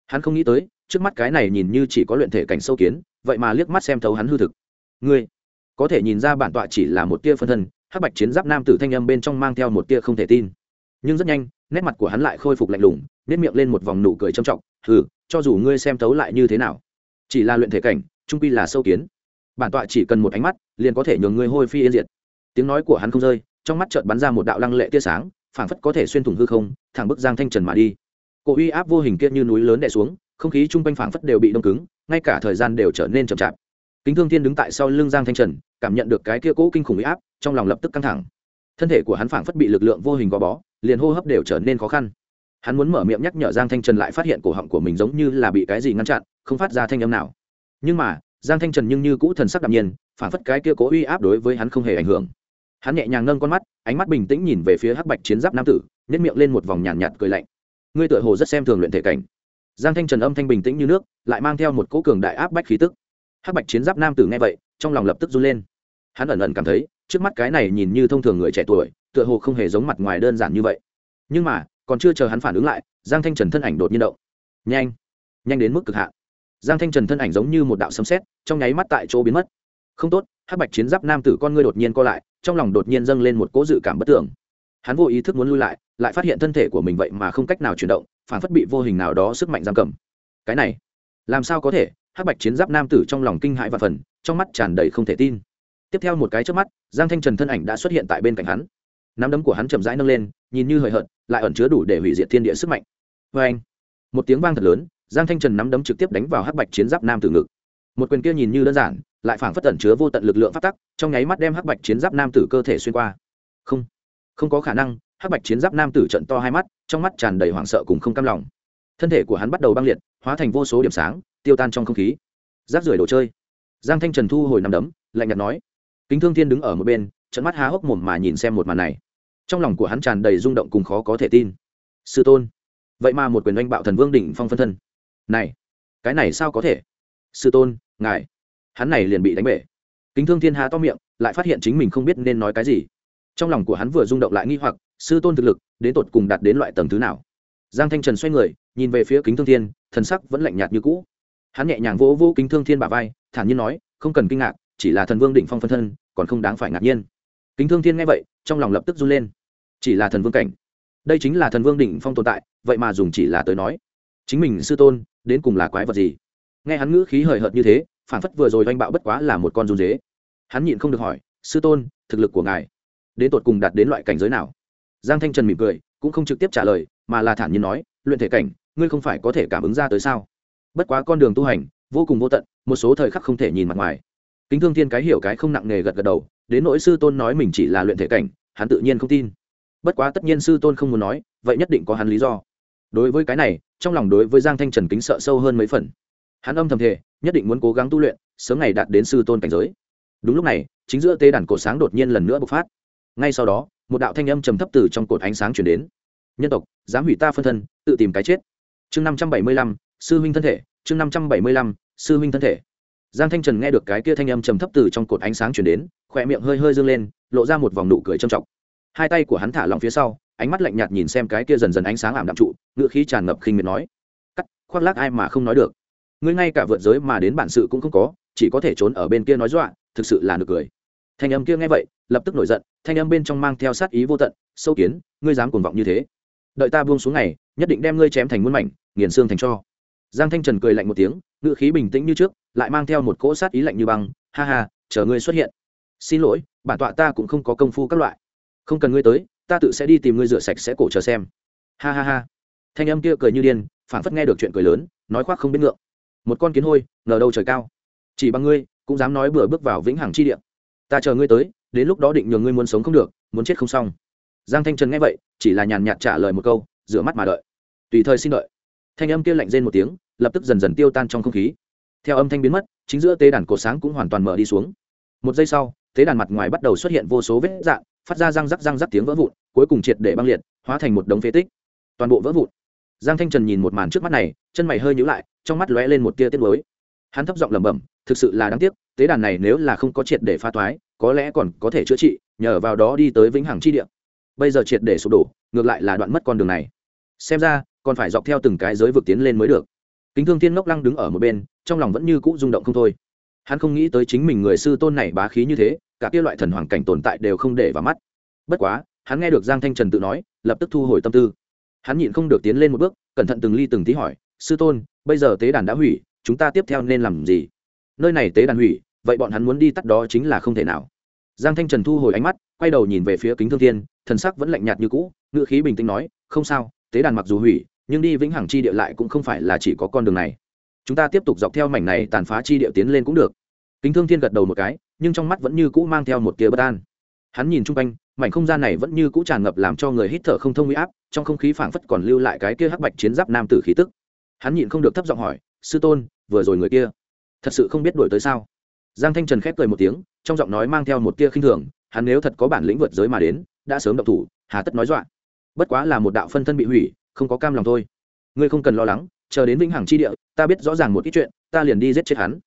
Hắn không nghĩ tới, trước mắt cái này nhìn như chỉ có luyện thể cảnh sâu kiến, vậy mà liếc mắt xem thấu hắn hư thực ngươi có thể nhìn ra bản tọa chỉ là một tia phân thân hắc bạch chiến giáp nam tử thanh âm bên trong mang theo một tia không thể tin. Nhưng rất nhanh nét mặt của hắn lại khôi phục lạnh lùng nếp miệng lên một vòng nụ cười trầm trọng Ừ, cho dù ngươi xem thấu lại như thế nào chỉ là luyện thể cảnh trung pi là sâu kiến. Bản tọa chỉ cần một ánh mắt liền có thể nhường ngươi hôi phi yên diệt. Tiếng nói của hắn không rơi trong mắt chợt bắn ra một đạo lăng lệ tia sáng phảng phất có thể xuyên thủng hư không thẳng bức giang thanh trần mà đi. Cổ uy áp vô hình kia như núi lớn đè xuống không khí chung quanh phảng phất đều bị đông cứng ngay cả thời gian đều trở nên chậm chạp kính thương thiên đứng tại sau lưng giang thanh trần cảm nhận được cái kia cỗ kinh khủng uy áp trong lòng lập tức căng thẳng. Thân thể của hắn phảng phất bị lực lượng vô hình gò bó liền hô hấp đều trở nên khó khăn. Hắn muốn mở miệng nhắc nhở giang thanh trần lại phát hiện cổ họng của mình giống như là bị cái gì ngăn chặn không phát ra thanh âm nào. Nhưng mà giang thanh trần nhưng như cũ thần sắc đạm nhiên phảng phất cái kia cố uy áp đối với hắn không hề ảnh hưởng. Hắn nhẹ nhàng nâng con mắt ánh mắt bình tĩnh nhìn về phía hắc bạch chiến giáp nam tử nhét miệng lên một vòng nhàn nhạt, nhạt cười lạnh. Ngươi tựa hồ rất xem thường luyện thể cảnh. Giang thanh trần âm thanh bình tĩnh như nước lại mang theo một cỗ cường đại áp bách khí tức hắc bạch chiến giáp nam tử nghe vậy, trong lòng lập tức run lên. Hắn ẩn ẩn cảm thấy, trước mắt cái này nhìn như thông thường người trẻ tuổi, tựa hồ không hề giống mặt ngoài đơn giản như vậy. Nhưng mà, còn chưa chờ hắn phản ứng lại, giang thanh trần thân ảnh đột nhiên động. Nhanh! Nhanh đến mức cực hạn. Giang thanh trần thân ảnh giống như một đạo sấm sét, trong nháy mắt tại chỗ biến mất. Không tốt, hắc bạch chiến giáp nam tử con ngươi đột nhiên co lại, trong lòng đột nhiên dâng lên một cỗ dự cảm bất tưởng. Hắn vô ý thức muốn lui lại lại phát hiện thân thể của mình vậy mà không cách nào chuyển động, phản phất bị vô hình nào đó sức mạnh giam cầm. Cái này, làm sao có thể? Hắc bạch chiến giáp nam tử trong lòng kinh hãi và phần, trong mắt tràn đầy không thể tin. Tiếp theo một cái trước mắt, giang thanh trần thân ảnh đã xuất hiện tại bên cạnh hắn. Nắm đấm của hắn chậm rãi nâng lên, nhìn như hời hợt, lại ẩn chứa đủ để hủy diệt thiên địa sức mạnh. Vê anh, một tiếng vang thật lớn, giang thanh trần nắm đấm trực tiếp đánh vào hắc bạch chiến giáp nam tử ngực. Một quyền kia nhìn như đơn giản, lại phảng phất tẩn chứa vô tận lực lượng phát tắc, trong nháy mắt đem hắc bạch chiến giáp nam tử cơ thể xuyên qua. Không không có khả năng, hắc bạch chiến giáp nam tử trận to hai mắt, trong mắt tràn đầy hoảng sợ cùng không cam lòng. Thân thể của hắn bắt đầu băng liệt, hóa thành vô số điểm sáng tiêu tan trong không khí. Rác rưởi đồ chơi. Giang thanh trần thu hồi nằm đấm, lạnh nhạt nói, kính thương thiên đứng ở một bên trận mắt há hốc mồm mà nhìn xem một màn này. Trong lòng của hắn tràn đầy rung động cùng khó có thể tin. Sư tôn, vậy mà một quyền oanh bạo thần vương đỉnh phong phân thân. Này, cái này sao có thể? Sư tôn, ngài, hắn này liền bị đánh bể. Kính thương thiên há to miệng, lại phát hiện chính mình không biết nên nói cái gì. Trong lòng của hắn vừa rung động lại nghi hoặc, sư tôn thực lực, đến tột cùng đạt đến loại tầng thứ nào? Giang thanh trần xoay người, nhìn về phía kính thương thiên, thần sắc vẫn lạnh nhạt như cũ hắn nhẹ nhàng vỗ vỗ kính thương thiên bả vai, thản nhiên nói, không cần kinh ngạc, chỉ là thần vương định phong phân thân, còn không đáng phải ngạc nhiên. Kính thương thiên nghe vậy, trong lòng lập tức run lên. Chỉ là thần vương cảnh. Đây chính là thần vương định phong tồn tại, vậy mà dùng chỉ là tới nói. Chính mình sư tôn, đến cùng là quái vật gì? Nghe hắn ngữ khí hời hợt như thế, phản phất vừa rồi oanh bạo bất quá là một con run dế. Hắn nhịn không được hỏi, sư tôn, thực lực của ngài, đến tột cùng đạt đến loại cảnh giới nào? Giang thanh trần mỉm cười, cũng không trực tiếp trả lời, mà là thản nhiên nói, luyện thể cảnh, ngươi không phải có thể cảm ứng ra tới sao? Bất quá con đường tu hành, vô cùng vô tận, một số thời khắc không thể nhìn mặt ngoài. Kính thương thiên cái hiểu cái không nặng nề gật gật đầu, đến nỗi sư tôn nói mình chỉ là luyện thể cảnh, hắn tự nhiên không tin. Bất quá tất nhiên sư tôn không muốn nói, vậy nhất định có hắn lý do. Đối với cái này, trong lòng đối với giang thanh trần kính sợ sâu hơn mấy phần. Hắn âm thầm thể nhất định muốn cố gắng tu luyện, sớm ngày đạt đến sư tôn cảnh giới. Đúng lúc này, chính giữa tê đàn cột sáng đột nhiên lần nữa bộc phát. Ngay sau đó, một đạo thanh âm trầm thấp từ trong cột ánh sáng chuyển đến. Nhân tộc, dám hủy ta phân thân, tự tìm cái chết. Chương năm trăm bảy mươi lăm, sư huynh thân thể chương năm trăm bảy mươi lăm sư huynh thân thể. Giang thanh trần nghe được cái kia thanh âm trầm thấp từ trong cột ánh sáng chuyển đến khỏe miệng hơi hơi dâng lên lộ ra một vòng nụ cười trầm trọng. Hai tay của hắn thả lòng phía sau ánh mắt lạnh nhạt nhìn xem cái kia dần dần ánh sáng ảm đạm trụ ngựa khí tràn ngập khinh miệt nói cắt khoác lác ai mà không nói được. Ngươi ngay cả vượt giới mà đến bản sự cũng không có chỉ có thể trốn ở bên kia nói dọa thực sự là nực cười. Thanh âm kia nghe vậy lập tức nổi giận thanh âm bên trong mang theo sát ý vô tận sâu kiến ngươi dám cuồng vọng như thế. Đợi ta buông xuống này, nhất định đem ngươi chém thành muôn mảnh nghiền xương thành cho giang thanh trần cười lạnh một tiếng ngựa khí bình tĩnh như trước, lại mang theo một cỗ sát ý lạnh như băng, ha ha, chờ ngươi xuất hiện. Xin lỗi, bản tọa ta cũng không có công phu các loại. Không cần ngươi tới, ta tự sẽ đi tìm ngươi rửa sạch sẽ cổ chờ xem. Ha ha ha. Thanh âm kia cười như điên, phảng phất nghe được chuyện cười lớn, nói khoác không biết ngượng. Một con kiến hôi, ngờ đâu trời cao. Chỉ bằng ngươi, cũng dám nói bừa bước vào vĩnh hằng chi địa. Ta chờ ngươi tới, đến lúc đó định nhường ngươi muốn sống không được, muốn chết không xong. Giang thanh trần nghe vậy, chỉ là nhàn nhạt trả lời một câu, rửa mắt mà đợi. Tùy thời xin đợi thanh âm kia lạnh rên một tiếng, lập tức dần dần tiêu tan trong không khí. Theo âm thanh biến mất, chính giữa tế đàn cổ sáng cũng hoàn toàn mở đi xuống. Một giây sau, tế đàn mặt ngoài bắt đầu xuất hiện vô số vết dạng, phát ra răng rắc răng rắc tiếng vỡ vụn, cuối cùng triệt để băng liệt, hóa thành một đống phế tích. Toàn bộ vỡ vụn. Giang thanh trần nhìn một màn trước mắt này, chân mày hơi nhíu lại, trong mắt lóe lên một tia tiết mới hắn thấp giọng lẩm bẩm, thực sự là đáng tiếc, tế đàn này nếu là không có triệt để pha toái có lẽ còn có thể chữa trị, nhờ vào đó đi tới vĩnh hằng chi địa. Bây giờ triệt để sụp đổ, ngược lại là đoạn mất con đường này. Xem ra còn phải dọc theo từng cái giới vực tiến lên mới được. Kính thương thiên ngốc lăng đứng ở một bên, trong lòng vẫn như cũ rung động không thôi. Hắn không nghĩ tới chính mình người sư tôn này bá khí như thế, cả kia loại thần hoàng cảnh tồn tại đều không để vào mắt. Bất quá, hắn nghe được giang thanh trần tự nói, lập tức thu hồi tâm tư. Hắn nhịn không được tiến lên một bước, cẩn thận từng ly từng tí hỏi, sư tôn, bây giờ tế đàn đã hủy, chúng ta tiếp theo nên làm gì? Nơi này tế đàn hủy, vậy bọn hắn muốn đi tắt đó chính là không thể nào. Giang thanh trần thu hồi ánh mắt, quay đầu nhìn về phía kính thương thiên, thần sắc vẫn lạnh nhạt như cũ ngựa khí bình tĩnh nói, không sao tế đàn mặc dù hủy, nhưng đi vĩnh hằng chi địa lại cũng không phải là chỉ có con đường này. Chúng ta tiếp tục dọc theo mảnh này tàn phá chi địa tiến lên cũng được. Kính thương thiên gật đầu một cái, nhưng trong mắt vẫn như cũ mang theo một tia bất an. Hắn nhìn chung quanh, mảnh không gian này vẫn như cũ tràn ngập làm cho người hít thở không thông huy áp, trong không khí phảng phất còn lưu lại cái kia hắc bạch chiến giáp nam tử khí tức. Hắn nhịn không được thấp giọng hỏi, sư tôn, vừa rồi người kia, thật sự không biết đuổi tới sao? Giang thanh trần khép cười một tiếng, trong giọng nói mang theo một tia khinh thường, hắn nếu thật có bản lĩnh vượt giới mà đến, đã sớm động thủ, hà tất nói dọa bất quá là một đạo phân thân bị hủy, không có cam lòng thôi. Ngươi không cần lo lắng, chờ đến vĩnh hằng chi địa, ta biết rõ ràng một ít chuyện, ta liền đi giết chết hắn.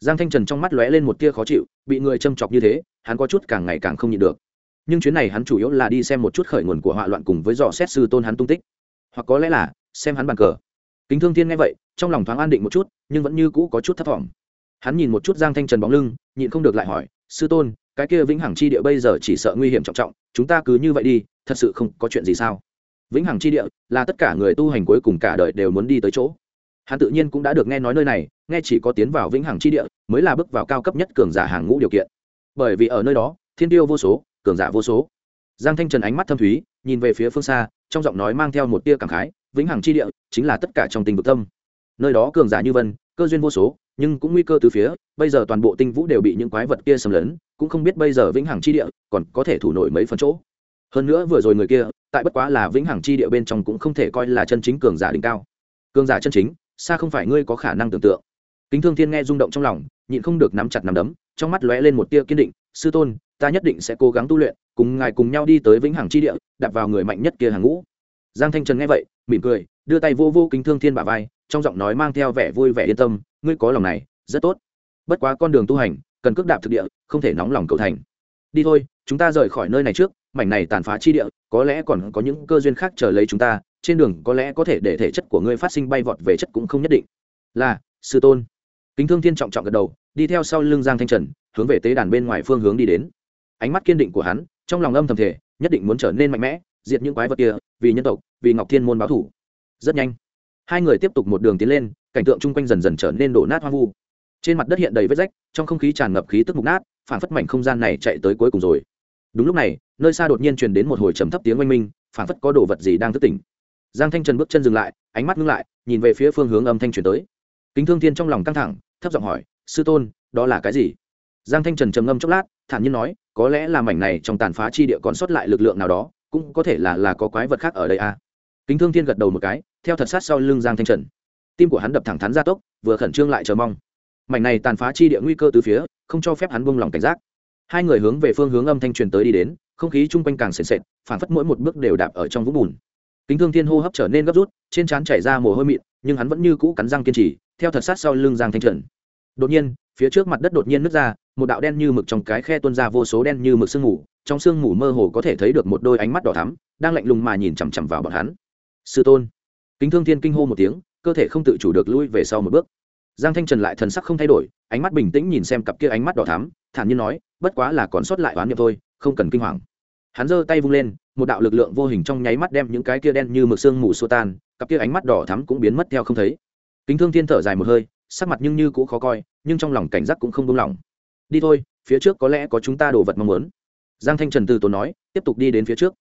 Giang thanh trần trong mắt lóe lên một tia khó chịu, bị người châm chọc như thế, hắn có chút càng ngày càng không nhịn được. Nhưng chuyến này hắn chủ yếu là đi xem một chút khởi nguồn của họa loạn cùng với dò xét sư tôn hắn tung tích. Hoặc có lẽ là, xem hắn bàn cờ. Kính thương thiên nghe vậy, trong lòng thoáng an định một chút, nhưng vẫn như cũ có chút thấp t hắn nhìn một chút giang thanh trần bóng lưng, nhịn không được lại hỏi, sư tôn, cái kia vĩnh hằng chi địa bây giờ chỉ sợ nguy hiểm trọng trọng, chúng ta cứ như vậy đi thật sự không có chuyện gì sao? Vĩnh hằng chi địa là tất cả người tu hành cuối cùng cả đời đều muốn đi tới chỗ. Hắn tự nhiên cũng đã được nghe nói nơi này, nghe chỉ có tiến vào vĩnh hằng chi địa mới là bước vào cao cấp nhất cường giả hàng ngũ điều kiện. Bởi vì ở nơi đó, thiên tiêu vô số, cường giả vô số. Giang thanh trần ánh mắt thâm thúy, nhìn về phía phương xa, trong giọng nói mang theo một tia cảm khái, vĩnh hằng chi địa chính là tất cả trong tình vực tâm. Nơi đó cường giả như vân, cơ duyên vô số, nhưng cũng nguy cơ từ phía, bây giờ toàn bộ tinh vũ đều bị những quái vật kia xâm lấn, cũng không biết bây giờ vĩnh hằng chi địa còn có thể thủ nổi mấy phần chỗ hơn nữa vừa rồi người kia, tại bất quá là vĩnh hằng chi địa bên trong cũng không thể coi là chân chính cường giả đỉnh cao. Cường giả chân chính, xa không phải ngươi có khả năng tưởng tượng. Kính thương thiên nghe rung động trong lòng, nhịn không được nắm chặt nắm đấm, trong mắt lóe lên một tia kiên định, sư tôn, ta nhất định sẽ cố gắng tu luyện, cùng ngài cùng nhau đi tới vĩnh hằng chi địa đặt vào người mạnh nhất kia hàng ngũ. Giang thanh trần nghe vậy, mỉm cười, đưa tay vô vô kính thương thiên bả vai, trong giọng nói mang theo vẻ vui vẻ yên tâm, ngươi có lòng này, rất tốt. Bất quá con đường tu hành, cần cước đạp thực địa, không thể nóng lòng cầu thành. Đi thôi, chúng ta rời khỏi nơi này trước mảnh này tàn phá chi địa, có lẽ còn có những cơ duyên khác chờ lấy chúng ta, trên đường có lẽ có thể để thể chất của ngươi phát sinh bay vọt về chất cũng không nhất định. Là, sư tôn. Kính thương thiên trọng trọng gật đầu, đi theo sau lưng giang thanh trần, hướng về tế đàn bên ngoài phương hướng đi đến. Ánh mắt kiên định của hắn, trong lòng âm thầm thể nhất định muốn trở nên mạnh mẽ, diệt những quái vật kia, vì nhân tộc, vì ngọc thiên môn báo thủ. Rất nhanh, hai người tiếp tục một đường tiến lên, cảnh tượng chung quanh dần dần trở nên đổ nát hoang vu. Trên mặt đất hiện đầy vết rách, trong không khí tràn ngập khí tức mục nát, phản phất mảnh không gian này chạy tới cuối cùng rồi đúng lúc này, nơi xa đột nhiên truyền đến một hồi trầm thấp tiếng oanh minh phản phất có đồ vật gì đang thức tỉnh. Giang thanh trần bước chân dừng lại, ánh mắt ngưng lại, nhìn về phía phương hướng âm thanh truyền tới. Kính thương thiên trong lòng căng thẳng, thấp giọng hỏi, sư tôn, đó là cái gì? Giang thanh trần trầm ngâm chốc lát, thản nhiên nói, có lẽ là mảnh này trong tàn phá chi địa còn sót lại lực lượng nào đó, cũng có thể là là có quái vật khác ở đây à. kính thương thiên gật đầu một cái, theo thật sát sau lưng giang thanh trần. Tim của hắn đập thẳng thắn ra tốc, vừa khẩn trương lại chờ mong. Mảnh này tàn phá chi địa nguy cơ từ phía, không cho phép hắn buông lòng cảnh giác hai người hướng về phương hướng âm thanh truyền tới đi đến, không khí chung quanh càng sền sệt phản phất mỗi một bước đều đạp ở trong vũng bùn. Kính thương thiên hô hấp trở nên gấp rút, trên trán chảy ra mồ hôi mịn, nhưng hắn vẫn như cũ cắn răng kiên trì, theo thật sát sau lưng giang thanh trần. Đột nhiên, phía trước mặt đất đột nhiên nứt ra, một đạo đen như mực trong cái khe tuôn ra vô số đen như mực sương mù, trong sương mù mơ hồ có thể thấy được một đôi ánh mắt đỏ thắm, đang lạnh lùng mà nhìn chằm chằm vào bọn hắn. Sư tôn. Kính thương thiên kinh hô một tiếng, cơ thể không tự chủ được lui về sau một bước giang thanh trần lại thần sắc không thay đổi, ánh mắt bình tĩnh nhìn xem cặp kia ánh mắt đỏ thắm, thản nhiên nói, bất quá là còn sót lại oán niệm thôi, không cần kinh hoàng. Hắn giơ tay vung lên, một đạo lực lượng vô hình trong nháy mắt đem những cái kia đen như mực sương mù xô tan, cặp kia ánh mắt đỏ thắm cũng biến mất theo không thấy. Kính thương thiên thở dài một hơi, sắc mặt nhưng như cũ khó coi, nhưng trong lòng cảnh giác cũng không buông lỏng. Đi thôi, phía trước có lẽ có chúng ta đồ vật mong muốn. Giang thanh trần từ tốn nói, tiếp tục đi đến phía trước.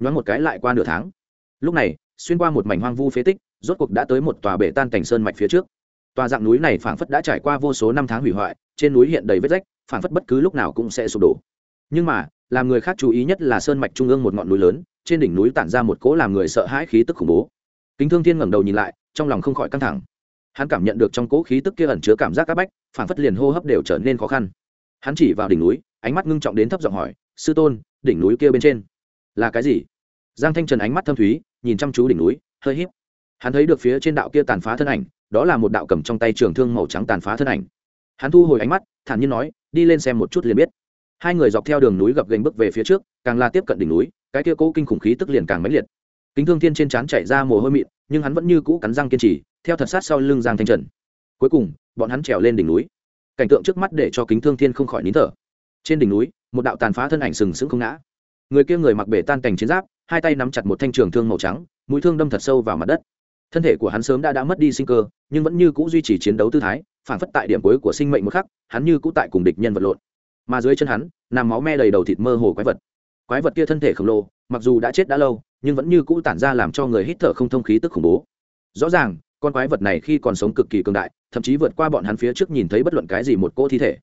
Nhoáng một cái lại qua nửa tháng. Lúc này, xuyên qua một mảnh hoang vu phế tích, rốt cuộc đã tới một tòa bể tan cảnh sơn mạch phía trước tòa dạng núi này phảng phất đã trải qua vô số năm tháng hủy hoại, trên núi hiện đầy vết rách, phảng phất bất cứ lúc nào cũng sẽ sụp đổ. Nhưng mà, làm người khác chú ý nhất là sơn mạch trung ương một ngọn núi lớn, trên đỉnh núi tản ra một cỗ làm người sợ hãi khí tức khủng bố. Kính thương thiên ngẩng đầu nhìn lại, trong lòng không khỏi căng thẳng. Hắn cảm nhận được trong cỗ khí tức kia ẩn chứa cảm giác áp bách, phảng phất liền hô hấp đều trở nên khó khăn. Hắn chỉ vào đỉnh núi, ánh mắt ngưng trọng đến thấp giọng hỏi, sư tôn, đỉnh núi kia bên trên là cái gì? Giang thanh trần ánh mắt thâm thúy, nhìn chăm chú đỉnh núi, hơi híp. Hắn thấy được phía trên đạo kia tàn phá thân ảnh đó là một đạo cầm trong tay trường thương màu trắng tàn phá thân ảnh. Hắn thu hồi ánh mắt, thản nhiên nói, đi lên xem một chút liền biết. Hai người dọc theo đường núi gập gành bước về phía trước, càng là tiếp cận đỉnh núi, cái kia cố kinh khủng khí tức liền càng mãnh liệt. Kính thương thiên trên trán chảy ra mồ hôi mịn, nhưng hắn vẫn như cũ cắn răng kiên trì, theo thật sát sau lưng giang thanh trần. Cuối cùng, bọn hắn trèo lên đỉnh núi. Cảnh tượng trước mắt để cho kính thương thiên không khỏi nín thở. Trên đỉnh núi, một đạo tàn phá thân ảnh sừng sững không ngã. Người kia người mặc bể tan cảnh chiến giáp, hai tay nắm chặt một thanh trường thương màu trắng, mũi thương đâm thật sâu vào mặt đất thân thể của hắn sớm đã đã mất đi sinh cơ, nhưng vẫn như c ũ duy trì chiến đấu tư thái, phản phất tại điểm cuối của sinh mệnh một khắc, hắn như cũ tại cùng địch nhân vật lộn. Mà dưới chân hắn, nằm máu me đầy đầu thịt mơ hồ quái vật. Quái vật kia thân thể khổng lồ, mặc dù đã chết đã lâu, nhưng vẫn như cũ tản ra làm cho người hít thở không thông khí tức khủng bố. Rõ ràng, con quái vật này khi còn sống cực kỳ cường đại, thậm chí vượt qua bọn hắn phía trước nhìn thấy bất luận cái gì một cỗ thi thể.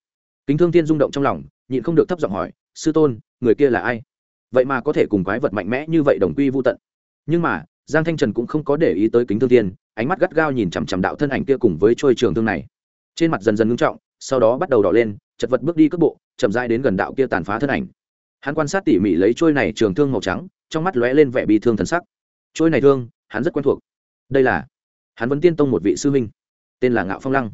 Kính thương thiên rung động trong lòng, nhịn không được thấp giọng hỏi, sư tôn, người kia là ai? Vậy mà có thể cùng quái vật mạnh mẽ như vậy đồng quy vô tận. Nhưng mà giang thanh trần cũng không có để ý tới kính thương thiên ánh mắt gắt gao nhìn chằm chằm đạo thân ảnh kia cùng với trôi trường thương này. Trên mặt dần dần ngưng trọng, sau đó bắt đầu đỏ lên, chật vật bước đi cước bộ, chậm rãi đến gần đạo kia tàn phá thân ảnh. Hắn quan sát tỉ mỉ lấy trôi này trường thương màu trắng, trong mắt lóe lên vẻ bi thương thần sắc. Trôi này thương, hắn rất quen thuộc. Đây là hắn vẫn tiên tông một vị sư huynh, tên là ngạo phong lăng.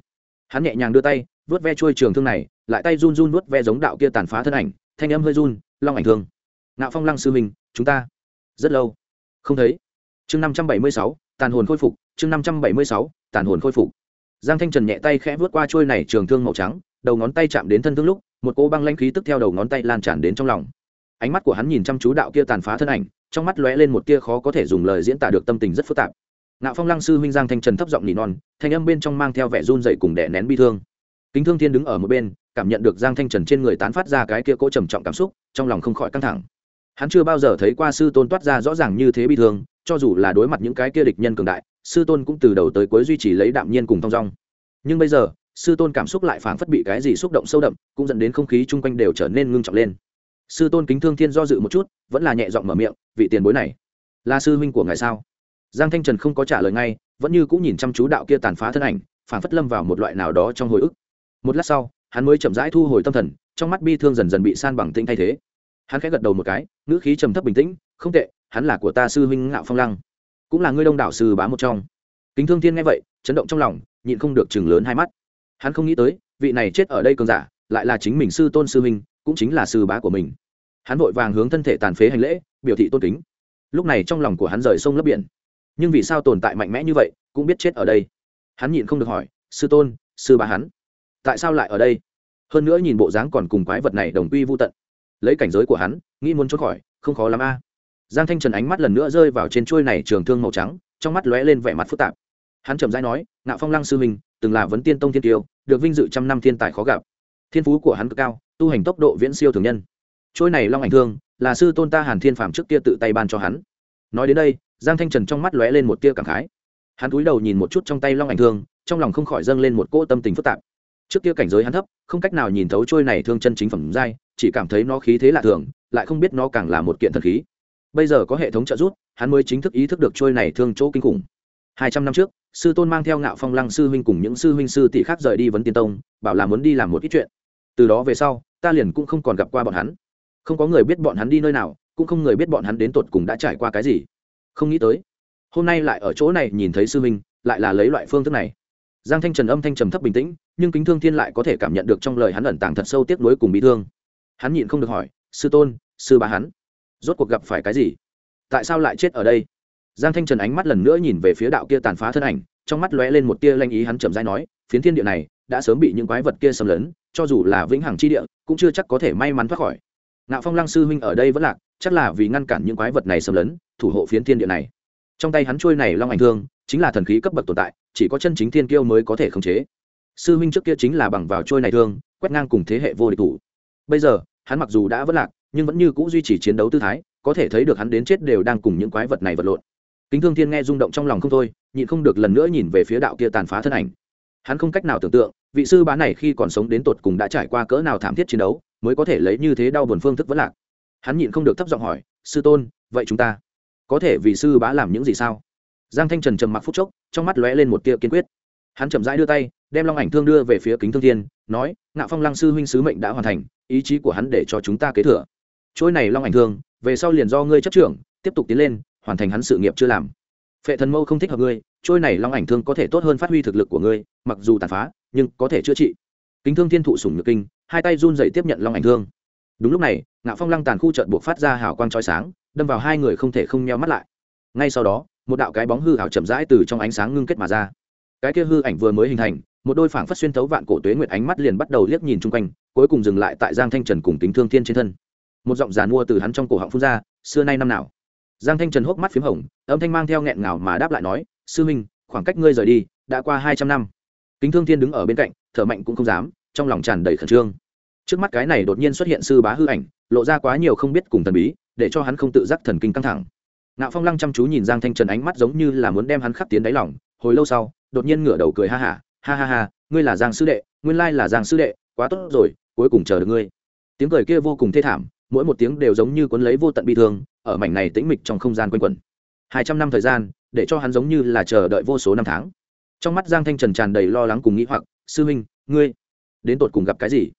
Hắn nhẹ nhàng đưa tay vớt ve trôi trường thương này, lại tay run run vớt ve giống đạo kia tàn phá thân ảnh, thanh âm hơi run, long ảnh thương. Ngạo phong lăng sư huynh, chúng ta rất lâu không thấy chương năm trăm bảy mươi sáu, tàn hồn khôi phục, chương năm trăm bảy mươi sáu, tàn hồn khôi phục. Giang thanh trần nhẹ tay khẽ vớt qua trôi này trường thương màu trắng, đầu ngón tay chạm đến thân thương lúc, một cô băng lanh khí tức theo đầu ngón tay lan tràn đến trong lòng. Ánh mắt của hắn nhìn chăm chú đạo kia tàn phá thân ảnh, trong mắt lóe lên một tia khó có thể dùng lời diễn tả được tâm tình rất phức tạp. Ngạo phong lăng sư huynh giang thanh trần thấp giọng nỉ non, thanh âm bên trong mang theo vẻ run dậy cùng đẻ nén bi thương. Kính thương thiên đứng ở một bên, cảm nhận được giang thanh trần trên người tán phát ra cái kia cỗ trầm trọng cảm xúc, trong lòng không khỏi căng thẳng hắn chưa bao giờ thấy qua sư tôn toát ra rõ ràng như thế bi thương, cho dù là đối mặt những cái kia địch nhân cường đại, sư tôn cũng từ đầu tới cuối duy trì lấy đạm nhiên cùng thong dong. Nhưng bây giờ, sư tôn cảm xúc lại phảng phất bị cái gì xúc động sâu đậm, cũng dẫn đến không khí chung quanh đều trở nên ngưng trọng lên. Sư tôn kính thương thiên do dự một chút, vẫn là nhẹ giọng mở miệng, vị tiền bối này, là sư huynh của ngài sao? Giang thanh trần không có trả lời ngay, vẫn như cũng nhìn chăm chú đạo kia tàn phá thân ảnh, phảng phất lâm vào một loại nào đó trong hồi ức. Một lát sau, hắn mới chậm rãi thu hồi tâm thần, trong mắt bi thương dần dần bị san bằng tĩnh thay thế hắn khẽ gật đầu một cái, ngữ khí trầm thấp bình tĩnh, không tệ, hắn là của ta sư huynh ngạo phong lăng, cũng là ngươi đông đảo sư bá một trong. Kính thương thiên nghe vậy, chấn động trong lòng, nhịn không được chừng lớn hai mắt. Hắn không nghĩ tới, vị này chết ở đây cường giả, lại là chính mình sư tôn sư huynh, cũng chính là sư bá của mình. Hắn vội vàng hướng thân thể tàn phế hành lễ, biểu thị tôn kính. Lúc này trong lòng của hắn rời sông lấp biển. Nhưng vì sao tồn tại mạnh mẽ như vậy, cũng biết chết ở đây. Hắn nhịn không được hỏi, sư tôn, sư bá hắn, tại sao lại ở đây? Hơn nữa nhìn bộ dáng còn cùng quái vật này đồng quy vô tận lấy cảnh giới của hắn, nghĩ muốn trốn khỏi, không khó lắm a. Giang thanh trần ánh mắt lần nữa rơi vào trên chuôi này trường thương màu trắng, trong mắt lóe lên vẻ mặt phức tạp. Hắn chậm rãi nói, ngạo phong lăng sư mình từng là vấn tiên tông thiên tiêu, được vinh dự trăm năm thiên tài khó gặp. Thiên phú của hắn cực cao, tu hành tốc độ viễn siêu thường nhân. Trôi này long ảnh thương, là sư tôn ta hàn thiên phàm trước kia tự tay ban cho hắn. Nói đến đây, giang thanh trần trong mắt lóe lên một tia cảm khái. Hắn cúi đầu nhìn một chút trong tay long ảnh thương, trong lòng không khỏi dâng lên một cỗ tâm tình phức tạp. Trước kia cảnh giới hắn thấp, không cách nào nhìn thấu trôi này thương chân chính phẩm giai chỉ cảm thấy nó khí thế lạ thường, lại không biết nó càng là một kiện thần khí. Bây giờ có hệ thống trợ giúp, hắn mới chính thức ý thức được trôi này thương chỗ kinh khủng. Hai trăm năm trước, sư tôn mang theo ngạo phong lăng sư huynh cùng những sư huynh sư tỷ khác rời đi vấn tiên tông, bảo là muốn đi làm một ít chuyện. Từ đó về sau, ta liền cũng không còn gặp qua bọn hắn. Không có người biết bọn hắn đi nơi nào, cũng không người biết bọn hắn đến tột cùng đã trải qua cái gì. Không nghĩ tới, hôm nay lại ở chỗ này nhìn thấy sư huynh, lại là lấy loại phương thức này. Giang thanh trần âm thanh trầm thấp bình tĩnh, nhưng kính thương thiên lại có thể cảm nhận được trong lời hắn ẩn tàng thật sâu tiếc nuối cùng bị thương hắn nhịn không được hỏi, sư tôn, sư bà hắn, rốt cuộc gặp phải cái gì? Tại sao lại chết ở đây? Giang thanh trần ánh mắt lần nữa nhìn về phía đạo kia tàn phá thân ảnh, trong mắt lóe lên một tia lanh ý hắn chậm dai nói, phiến thiên địa này đã sớm bị những quái vật kia xâm lấn, cho dù là vĩnh hằng chi địa, cũng chưa chắc có thể may mắn thoát khỏi. Ngạo phong lăng sư huynh ở đây vẫn lạc, chắc là vì ngăn cản những quái vật này xâm lấn, thủ hộ phiến thiên địa này. Trong tay hắn trôi này long ảnh thương, chính là thần khí cấp bậc tồn tại, chỉ có chân chính thiên kiêu mới có thể khống chế. Sư huynh trước kia chính là bằng vào trôi này thương, quét ngang cùng thế hệ vô địch thủ bây giờ, hắn mặc dù đã vất lạc, nhưng vẫn như c ũ duy trì chiến đấu tư thái, có thể thấy được hắn đến chết đều đang cùng những quái vật này vật lộn. Kính thương thiên nghe rung động trong lòng không thôi, nhịn không được lần nữa nhìn về phía đạo kia tàn phá thân ảnh. Hắn không cách nào tưởng tượng, vị sư bá này khi còn sống đến tột cùng đã trải qua cỡ nào thảm thiết chiến đấu, mới có thể lấy như thế đau buồn phương thức vẫn lạc. Hắn nhịn không được thấp giọng hỏi, sư tôn, vậy chúng ta có thể vì sư bá làm những gì sao? Giang thanh trần trầm mặc phúc chốc, trong mắt lóe lên một tia kiên quyết. Hắn chậm rãi đưa tay, đem long ảnh thương đưa về phía kính thương thiên, nói, ngạo phong lăng sư huynh sứ mệnh đã hoàn thành ý chí của hắn để cho chúng ta kế thừa. Trôi này long ảnh thương về sau liền do ngươi chấp trưởng, tiếp tục tiến lên, hoàn thành hắn sự nghiệp chưa làm. Phệ thần mâu không thích hợp ngươi, trôi này long ảnh thương có thể tốt hơn phát huy thực lực của ngươi, mặc dù tàn phá, nhưng có thể chữa trị. Kính thương thiên thụ sủng nhược kinh, hai tay run dậy tiếp nhận long ảnh thương. Đúng lúc này, ngạo phong lăng tàn khu trợn buộc phát ra hào quang trói sáng, đâm vào hai người không thể không nheo mắt lại. Ngay sau đó, một đạo cái bóng hư hảo chậm rãi từ trong ánh sáng ngưng kết mà ra. Cái kia hư ảnh vừa mới hình thành một đôi phảng phất xuyên thấu vạn cổ tuế nguyệt ánh mắt liền bắt đầu liếc nhìn chung quanh, cuối cùng dừng lại tại giang thanh trần cùng kính thương thiên trên thân. Một giọng giàn mua từ hắn trong cổ họng phun ra, xưa nay năm nào? Giang thanh trần hốc mắt p h í m hồng, âm thanh mang theo nghẹn ngào mà đáp lại nói, sư minh, khoảng cách ngươi rời đi, đã qua hai trăm năm. Kính thương thiên đứng ở bên cạnh, thở mạnh cũng không dám, trong lòng tràn đầy khẩn trương. Trước mắt cái này đột nhiên xuất hiện sư bá hư ảnh, lộ ra quá nhiều không biết cùng thần bí, để cho hắn không tự giác thần kinh căng thẳng. Ngạo phong lăng chăm chú nhìn giang thanh trần ánh mắt giống như là muốn đem hắn khắc tiến đáy lòng, hồi lâu sau, đột nhiên ngửa đầu cười ha hả ha, ha ha ngươi là giang sư đệ nguyên lai là giang sư đệ quá tốt rồi cuối cùng chờ được ngươi. Tiếng cười kia vô cùng thê thảm mỗi một tiếng đều giống như cuốn lấy vô tận bi thương ở mảnh này tĩnh mịch trong không gian quanh quẩn. Hai trăm năm thời gian để cho hắn giống như là chờ đợi vô số năm tháng. Trong mắt giang thanh trần tràn đầy lo lắng cùng nghĩ hoặc sư huynh ngươi đến tột cùng gặp cái gì?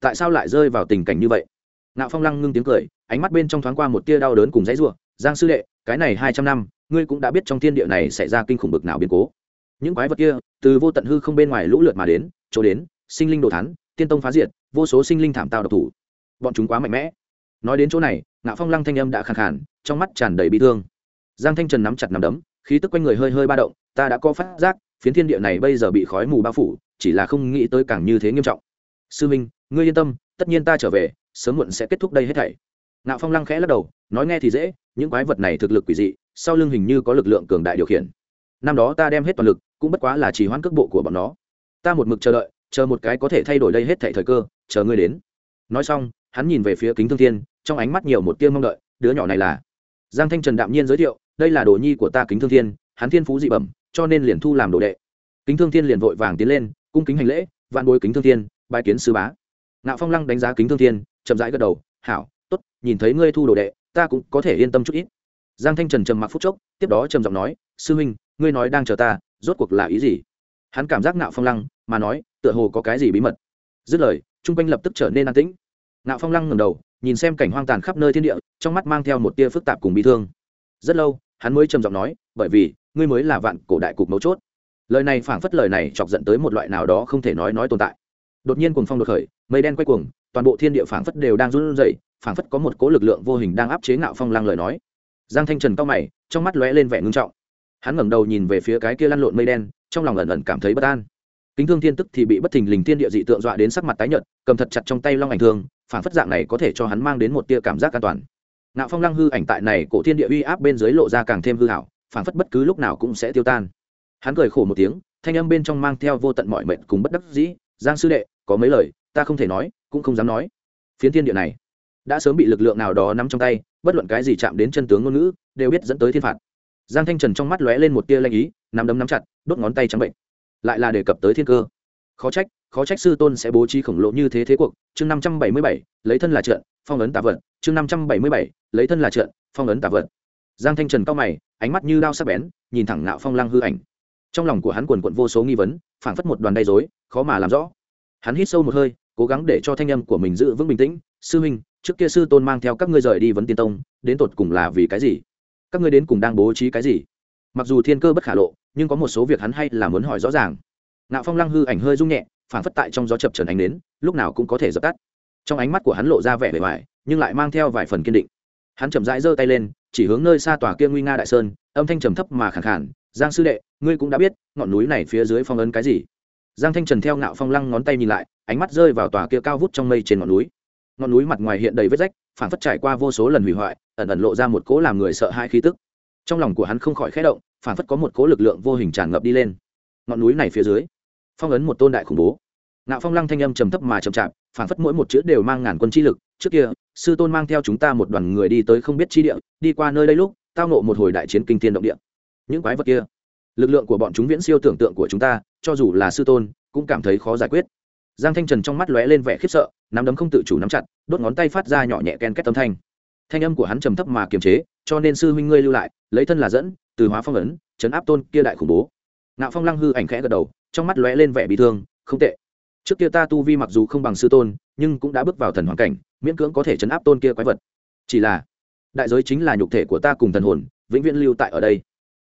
Tại sao lại rơi vào tình cảnh như vậy? Ngạo phong lăng ngưng tiếng cười ánh mắt bên trong thoáng qua một tia đau đớn cùng dãy ruộng giang sư đệ cái này hai trăm năm ngươi cũng đã biết trong thiên địa này xảy ra kinh khủng bực nào biến cố những quái vật kia, từ vô tận hư không bên ngoài lũ lượt mà đến, chỗ đến, sinh linh đồ thắn tiên tông phá diệt, vô số sinh linh thảm tạo độc thủ. Bọn chúng quá mạnh mẽ. Nói đến chỗ này, ngạo phong lăng thanh âm đã khàn khàn, trong mắt tràn đầy bi thương. Giang thanh trần nắm chặt nắm đấm, khí tức quanh người hơi hơi ba động, ta đã có phát giác, phiến thiên địa này bây giờ bị khói mù bao phủ, chỉ là không nghĩ tới càng như thế nghiêm trọng. Sư minh, ngươi yên tâm, tất nhiên ta trở về, sớm muộn sẽ kết thúc đây hết thảy. Ngạo phong lăng khẽ lắc đầu, nói nghe thì dễ, những quái vật này thực lực quỷ dị, sau lưng hình như có lực lượng cường đại điều khiển năm đó ta đem hết toàn lực, cũng bất quá là chỉ hoãn cước bộ của bọn nó. Ta một mực chờ đợi, chờ một cái có thể thay đổi đây hết thảy thời cơ, chờ ngươi đến. Nói xong, hắn nhìn về phía kính thương thiên, trong ánh mắt nhiều một tia mong đợi, đứa nhỏ này là? Giang thanh trần đạm nhiên giới thiệu, đây là đồ nhi của ta kính thương thiên, hắn thiên phú dị bẩm, cho nên liền thu làm đồ đệ. Kính thương thiên liền vội vàng tiến lên, cung kính hành lễ, vạn bối kính thương thiên bài kiến sư bá. Ngạo phong lăng đánh giá kính thương thiên, chậm rãi gật đầu, hảo t ố t nhìn thấy ngươi thu đồ đệ, ta cũng có thể yên tâm chút ít. Giang thanh trần trầm mặc phúc chốc, tiếp đó trầm giọng nói, sư huynh ngươi nói đang chờ ta, rốt cuộc là ý gì? Hắn cảm giác ngạo phong lăng, mà nói, tựa hồ có cái gì bí mật. Dứt lời chung quanh lập tức trở nên an tĩnh. Ngạo phong lăng ngầm đầu, nhìn xem cảnh hoang tàn khắp nơi thiên địa, trong mắt mang theo một tia phức tạp cùng bị thương. Rất lâu, hắn mới trầm giọng nói, bởi vì, ngươi mới là vạn cổ đại cục mấu chốt. Lời này phảng phất lời này chọc dẫn tới một loại nào đó không thể nói nói tồn tại. Đột nhiên cuồng phong đột khởi, mây đen quay cuồng, toàn bộ thiên địa phảng phất đều đang run rẩy, phảng phất có một cố lực lượng vô hình đang áp chế ngạo phong lăng lời nói. Giang thanh trần cao mày, trong mắt lóe lên vẻ ngưng trọng hắn ngẩng đầu nhìn về phía cái kia lăn lộn mây đen, trong lòng ẩn ẩn cảm thấy bất an. Kính thương thiên tức thì bị bất thình lình thiên địa dị tượng dọa đến sắc mặt tái nhợt, cầm thật chặt trong tay long ảnh thương, phảng phất dạng này có thể cho hắn mang đến một tia cảm giác an toàn. Ngạo phong lăng hư ảnh tại này cổ thiên địa uy áp bên dưới lộ ra càng thêm hư hảo, phảng phất bất cứ lúc nào cũng sẽ tiêu tan. Hắn cười khổ một tiếng, thanh âm bên trong mang theo vô tận mọi mệnh cùng bất đắc dĩ, giang sư đệ, có mấy lời, ta không thể nói, cũng không dám nói. Phiến thiên địa này đã sớm bị lực lượng nào đó nắm trong tay, bất luận cái gì chạm đến chân tướng ngôn ngữ, đều biết dẫn tới thiên phạt giang thanh trần trong mắt lóe lên một tia lanh ý, nắm đấm nắm chặt, đốt ngón tay trắng bệnh. Lại là đề cập tới thiên cơ. Khó trách khó trách sư tôn sẽ bố trí khổng lồ như thế thế cuộc. Chương năm trăm bảy mươi bảy, lấy thân là trận, phong ấn tà vật. Chương năm trăm bảy mươi bảy, lấy thân là trận, phong ấn tà vật. Giang thanh trần cao mày, ánh mắt như đao sắc bén, nhìn thẳng ngạo phong lăng hư ảnh. Trong lòng của hắn quần quận vô số nghi vấn, phảng phất một đoàn đầy dối khó mà làm rõ. Hắn hít sâu một hơi, cố gắng để cho thanh âm của mình giữ vững bình tĩnh. Sư minh trước kia sư tôn mang theo các ngươi rời đi vấn tiên tông, đến tột cùng là vì cái gì? Các ngươi đến cùng đang bố trí cái gì? Mặc dù thiên cơ bất khả lộ, nhưng có một số việc hắn hay là muốn hỏi rõ ràng. Ngạo phong lăng hư ảnh hơi rung nhẹ, phảng phất tại trong gió chập trần ánh đến lúc nào cũng có thể dập tắt. Trong ánh mắt của hắn lộ ra vẻ bề ngoài, nhưng lại mang theo vài phần kiên định. Hắn chậm rãi giơ tay lên, chỉ hướng nơi xa tòa kia nguy nga đại sơn, âm thanh trầm thấp mà khẳng khản giang sư đệ, ngươi cũng đã biết, ngọn núi này phía dưới phong ấn cái gì? Giang thanh trần theo ngạo phong lăng ngón tay nhìn lại, ánh mắt rơi vào tòa kia cao vút trong mây trên ngọn núi. Ngọn núi mặt ngoài hiện đầy vết rách phản phất trải qua vô số lần hủy hoại, ẩn ẩn lộ ra một cỗ làm người sợ hãi khí tức. Trong lòng của hắn không khỏi khẽ động phản phất có một cỗ lực lượng vô hình tràn ngập đi lên. Ngọn núi này phía dưới, phong ấn một tôn đại khủng bố. Ngạo phong lăng thanh âm trầm thấp mà chậm chạp phản phất mỗi một chữ đều mang ngàn quân chi lực. Trước kia, sư tôn mang theo chúng ta một đoàn người đi tới không biết chi địa, đi qua nơi đây lúc, tao nộ một hồi đại chiến kinh thiên động địa. Những quái vật kia, lực lượng của bọn chúng viễn siêu tưởng tượng của chúng ta, cho dù là sư tôn, cũng cảm thấy khó giải quyết. Giang thanh trần trong mắt lóe lên vẻ khiếp sợ nắm đấm không tự chủ nắm chặt, đốt ngón tay phát ra nhỏ nhẹ ken két âm thanh. Thanh âm của hắn trầm thấp mà kiềm chế, cho nên sư huynh ngươi lưu lại, lấy thân là dẫn, từ hóa phong ấn, chấn áp tôn kia đại khủng bố. Ngạo phong lăng hư ảnh khẽ gật đầu, trong mắt lóe lên vẻ bị thương, không tệ. Trước kia ta tu vi mặc dù không bằng sư tôn, nhưng cũng đã bước vào thần hoàn cảnh, miễn cưỡng có thể chấn áp tôn kia quái vật. Chỉ là, đại giới chính là nhục thể của ta cùng thần hồn, vĩnh viễn lưu tại ở đây.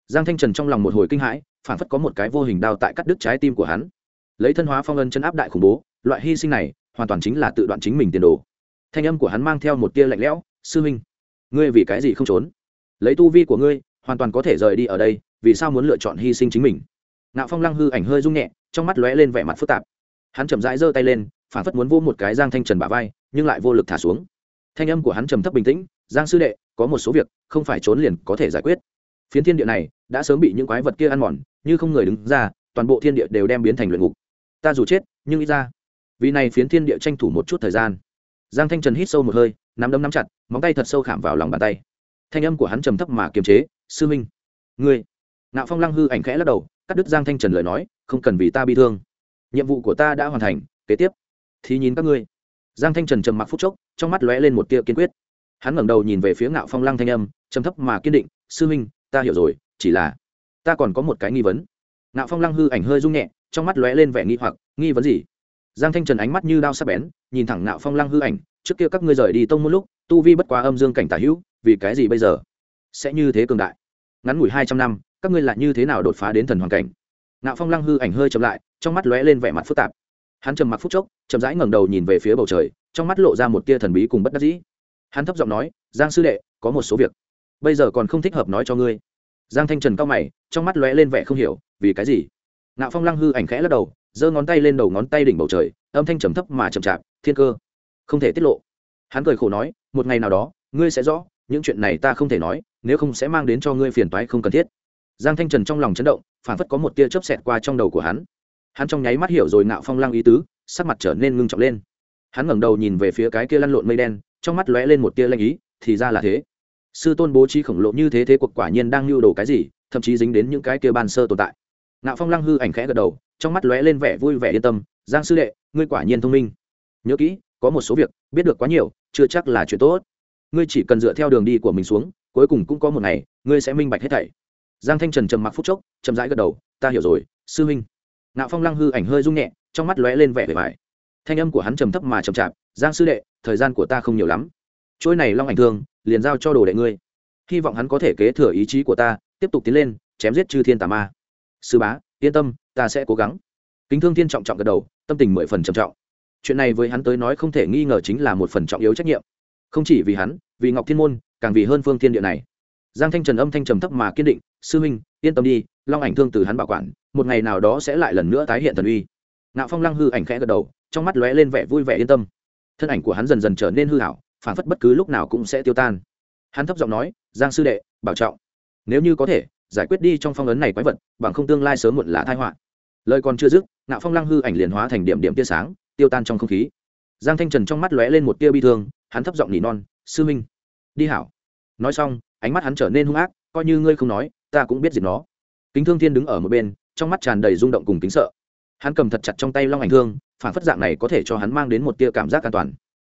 Giang thanh trần trong lòng một hồi kinh hãi phản phất có một cái vô hình đao tại cắt đứt trái tim của hắn. Lấy thân hóa phong ân chấn áp đại khủng bố, loại hy sinh này hoàn toàn chính là tự đoạn chính mình tiền đồ. Thanh âm của hắn mang theo một tia lạnh lẽo, sư huynh ngươi vì cái gì không trốn? Lấy tu vi của ngươi, hoàn toàn có thể rời đi ở đây, vì sao muốn lựa chọn hy sinh chính mình? Nạo phong lăng hư ảnh hơi rung nhẹ, trong mắt lóe lên vẻ mặt phức tạp. Hắn chậm rãi giơ tay lên, phản phất muốn vô một cái giang thanh trần bả vai, nhưng lại vô lực thả xuống. Thanh âm của hắn trầm thấp bình tĩnh, giang sư đệ, có một số việc, không phải trốn liền có thể giải quyết. Phiến thiên địa này, đã sớm bị những quái vật kia ăn mòn, như không người đứng ra, toàn bộ thiên địa đều đem biến thành luyện ngục. Ta dù chết, nhưng ít ra vì này phiến thiên địa tranh thủ một chút thời gian. Giang thanh trần hít sâu một hơi, nắm đấm nắm chặt, móng tay thật sâu khảm vào lòng bàn tay. Thanh âm của hắn trầm thấp mà kiềm chế, sư minh, ngươi. Ngạo phong lăng hư ảnh khẽ lắc đầu, cắt đứt giang thanh trần lời nói, không cần vì ta bị thương. Nhiệm vụ của ta đã hoàn thành, kế tiếp thì nhìn các ngươi. Giang thanh trần trầm mặc phút chốc, trong mắt lóe lên một tia kiên quyết. Hắn ngẩng đầu nhìn về phía ngạo phong lăng thanh âm, trầm thấp mà kiên định, sư minh, ta hiểu rồi, chỉ là ta còn có một cái nghi vấn. Ngạo phong lăng hư ảnh hơi rung nhẹ, trong mắt lóe lên vẻ nghi hoặc, nghi vấn gì? Giang thanh trần ánh mắt như đao sắc bén, nhìn thẳng Nạo phong lăng hư ảnh, trước kia các ngươi rời đi tông một lúc, tu vi bất quá âm dương cảnh tả hữu, vì cái gì bây giờ? Sẽ như thế cường đại. Ngắn ngủi hai trăm năm, các ngươi lại như thế nào đột phá đến thần hoàn cảnh? Nạo phong lăng hư ảnh hơi chậm lại, trong mắt lóe lên vẻ mặt phức tạp. Hắn trầm mặc phút chốc, chậm rãi ngẩng đầu nhìn về phía bầu trời, trong mắt lộ ra một tia thần bí cùng bất đắc dĩ. Hắn thấp giọng nói, giang sư đệ, có một số việc, bây giờ còn không thích hợp nói cho ngươi. Giang thanh trần cao mày, trong mắt lóe lên vẻ không hiểu, vì cái gì? Nạo phong lăng hư ảnh khẽ lắc đầu giơ ngón tay lên đầu ngón tay đỉnh bầu trời, âm thanh trầm thấp mà chậm chạp, thiên cơ. Không thể tiết lộ. Hắn cười khổ nói, một ngày nào đó, ngươi sẽ rõ, những chuyện này ta không thể nói, nếu không sẽ mang đến cho ngươi phiền toái không cần thiết. Giang thanh trần trong lòng chấn động phản phất có một tia chớp xẹt qua trong đầu của hắn. Hắn trong nháy mắt hiểu rồi ngạo phong lăng ý tứ, sắc mặt trở nên ngưng trọng lên. Hắn ngẩng đầu nhìn về phía cái kia lăn lộn mây đen, trong mắt lóe lên một tia lanh ý, thì ra là thế. Sư tôn bố trí khổng lồ như thế thế cuộc quả nhiên đang lưu đồ cái gì, thậm chí dính đến những cái kia ban sơ tồn tại ngạo phong lăng hư ảnh khẽ gật đầu, trong mắt lóe lên vẻ vui vẻ yên tâm, giang sư đệ, ngươi quả nhiên thông minh. Nhớ kỹ, có một số việc, biết được quá nhiều, chưa chắc là chuyện tốt. Ngươi chỉ cần dựa theo đường đi của mình xuống, cuối cùng cũng có một ngày, ngươi sẽ minh bạch hết thảy. Giang thanh trần trầm mặc phút chốc, chậm rãi gật đầu, ta hiểu rồi, sư huynh. ngạo phong lăng hư ảnh hơi rung nhẹ, trong mắt lóe lên vẻ vẻ vải. Thanh âm của hắn trầm thấp mà chậm chạp, giang sư đệ, thời gian của ta không nhiều lắm. Chuỗi này long ảnh thương, liền giao cho đồ đệ ngươi. Hy vọng hắn có thể kế thừa ý chí của ta, tiếp tục tiến lên, chém giết chư thiên tà ma sư bá, yên tâm, ta sẽ cố gắng. Kính thương thiên trọng trọng gật đầu, tâm tình mười phần trầm trọng. Chuyện này với hắn tới nói không thể nghi ngờ chính là một phần trọng yếu trách nhiệm. Không chỉ vì hắn, vì ngọc thiên môn, càng vì hơn phương thiên địa này. Giang thanh trần âm thanh trầm thấp mà kiên định, sư huynh, yên tâm đi, long ảnh thương từ hắn bảo quản, một ngày nào đó sẽ lại lần nữa tái hiện thần uy. Ngạo phong lăng hư ảnh khẽ gật đầu, trong mắt lóe lên vẻ vui vẻ yên tâm. Thân ảnh của hắn dần dần trở nên hư hảo phản phất bất cứ lúc nào cũng sẽ tiêu tan. Hắn thấp giọng nói, giang sư đệ, bảo trọng. Nếu như có thể giải quyết đi trong phong ấn này quái vật, bằng không tương lai sớm muộn là thai họa. Lời còn chưa dứt, ngạo phong lăng hư ảnh liền hóa thành điểm điểm tia sáng, tiêu tan trong không khí. Giang thanh trần trong mắt lóe lên một tia bi thương, hắn thấp giọng nỉ non, sư minh, đi hảo. Nói xong, ánh mắt hắn trở nên hung ác, coi như ngươi không nói, ta cũng biết diệt nó. Kính thương thiên đứng ở một bên, trong mắt tràn đầy rung động cùng kính sợ. Hắn cầm thật chặt trong tay long ảnh thương, phản phất dạng này có thể cho hắn mang đến một tia cảm giác an toàn.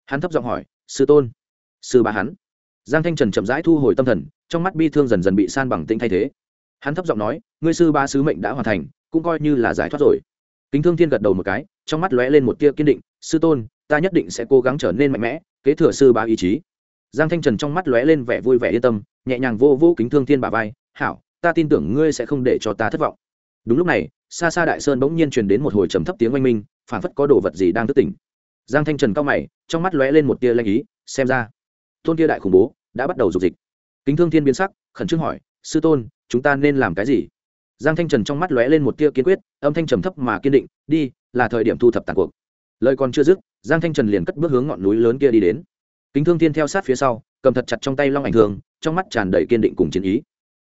Hắn thấp giọng hỏi, sư tôn, sư bà hắn? Giang thanh trần chậm rãi thu hồi tâm thần, trong mắt bi thương dần dần bị san bằng tĩnh thay thế. Hắn thấp giọng nói, ngươi sư ba sứ mệnh đã hoàn thành, cũng coi như là giải thoát rồi. Kính thương thiên gật đầu một cái, trong mắt lóe lên một tia kiên định, sư tôn, ta nhất định sẽ cố gắng trở nên mạnh mẽ, kế thừa sư ba ý chí. Giang thanh trần trong mắt lóe lên vẻ vui vẻ yên tâm, nhẹ nhàng vô vô kính thương thiên bà vai, hảo, ta tin tưởng ngươi sẽ không để cho ta thất vọng. Đúng lúc này, xa xa đại sơn bỗng nhiên truyền đến một hồi trầm thấp tiếng oanh minh phản phất có đồ vật gì đang thức tỉnh. Giang thanh trần cao mày, trong mắt lóe lên một tia lanh ý, xem ra tôn kia đại khủng bố đã bắt đầu dục dịch. Kính thương thiên biến sắc, khẩn trương hỏi, sư tôn, chúng ta nên làm cái gì? Giang thanh trần trong mắt lóe lên một tia kiên quyết, âm thanh trầm thấp mà kiên định, đi, là thời điểm thu thập tàn cuộc. Lời còn chưa dứt, giang thanh trần liền cất bước hướng ngọn núi lớn kia đi đến. Kính thương thiên theo sát phía sau, cầm thật chặt trong tay long ảnh thường, trong mắt tràn đầy kiên định cùng chiến ý.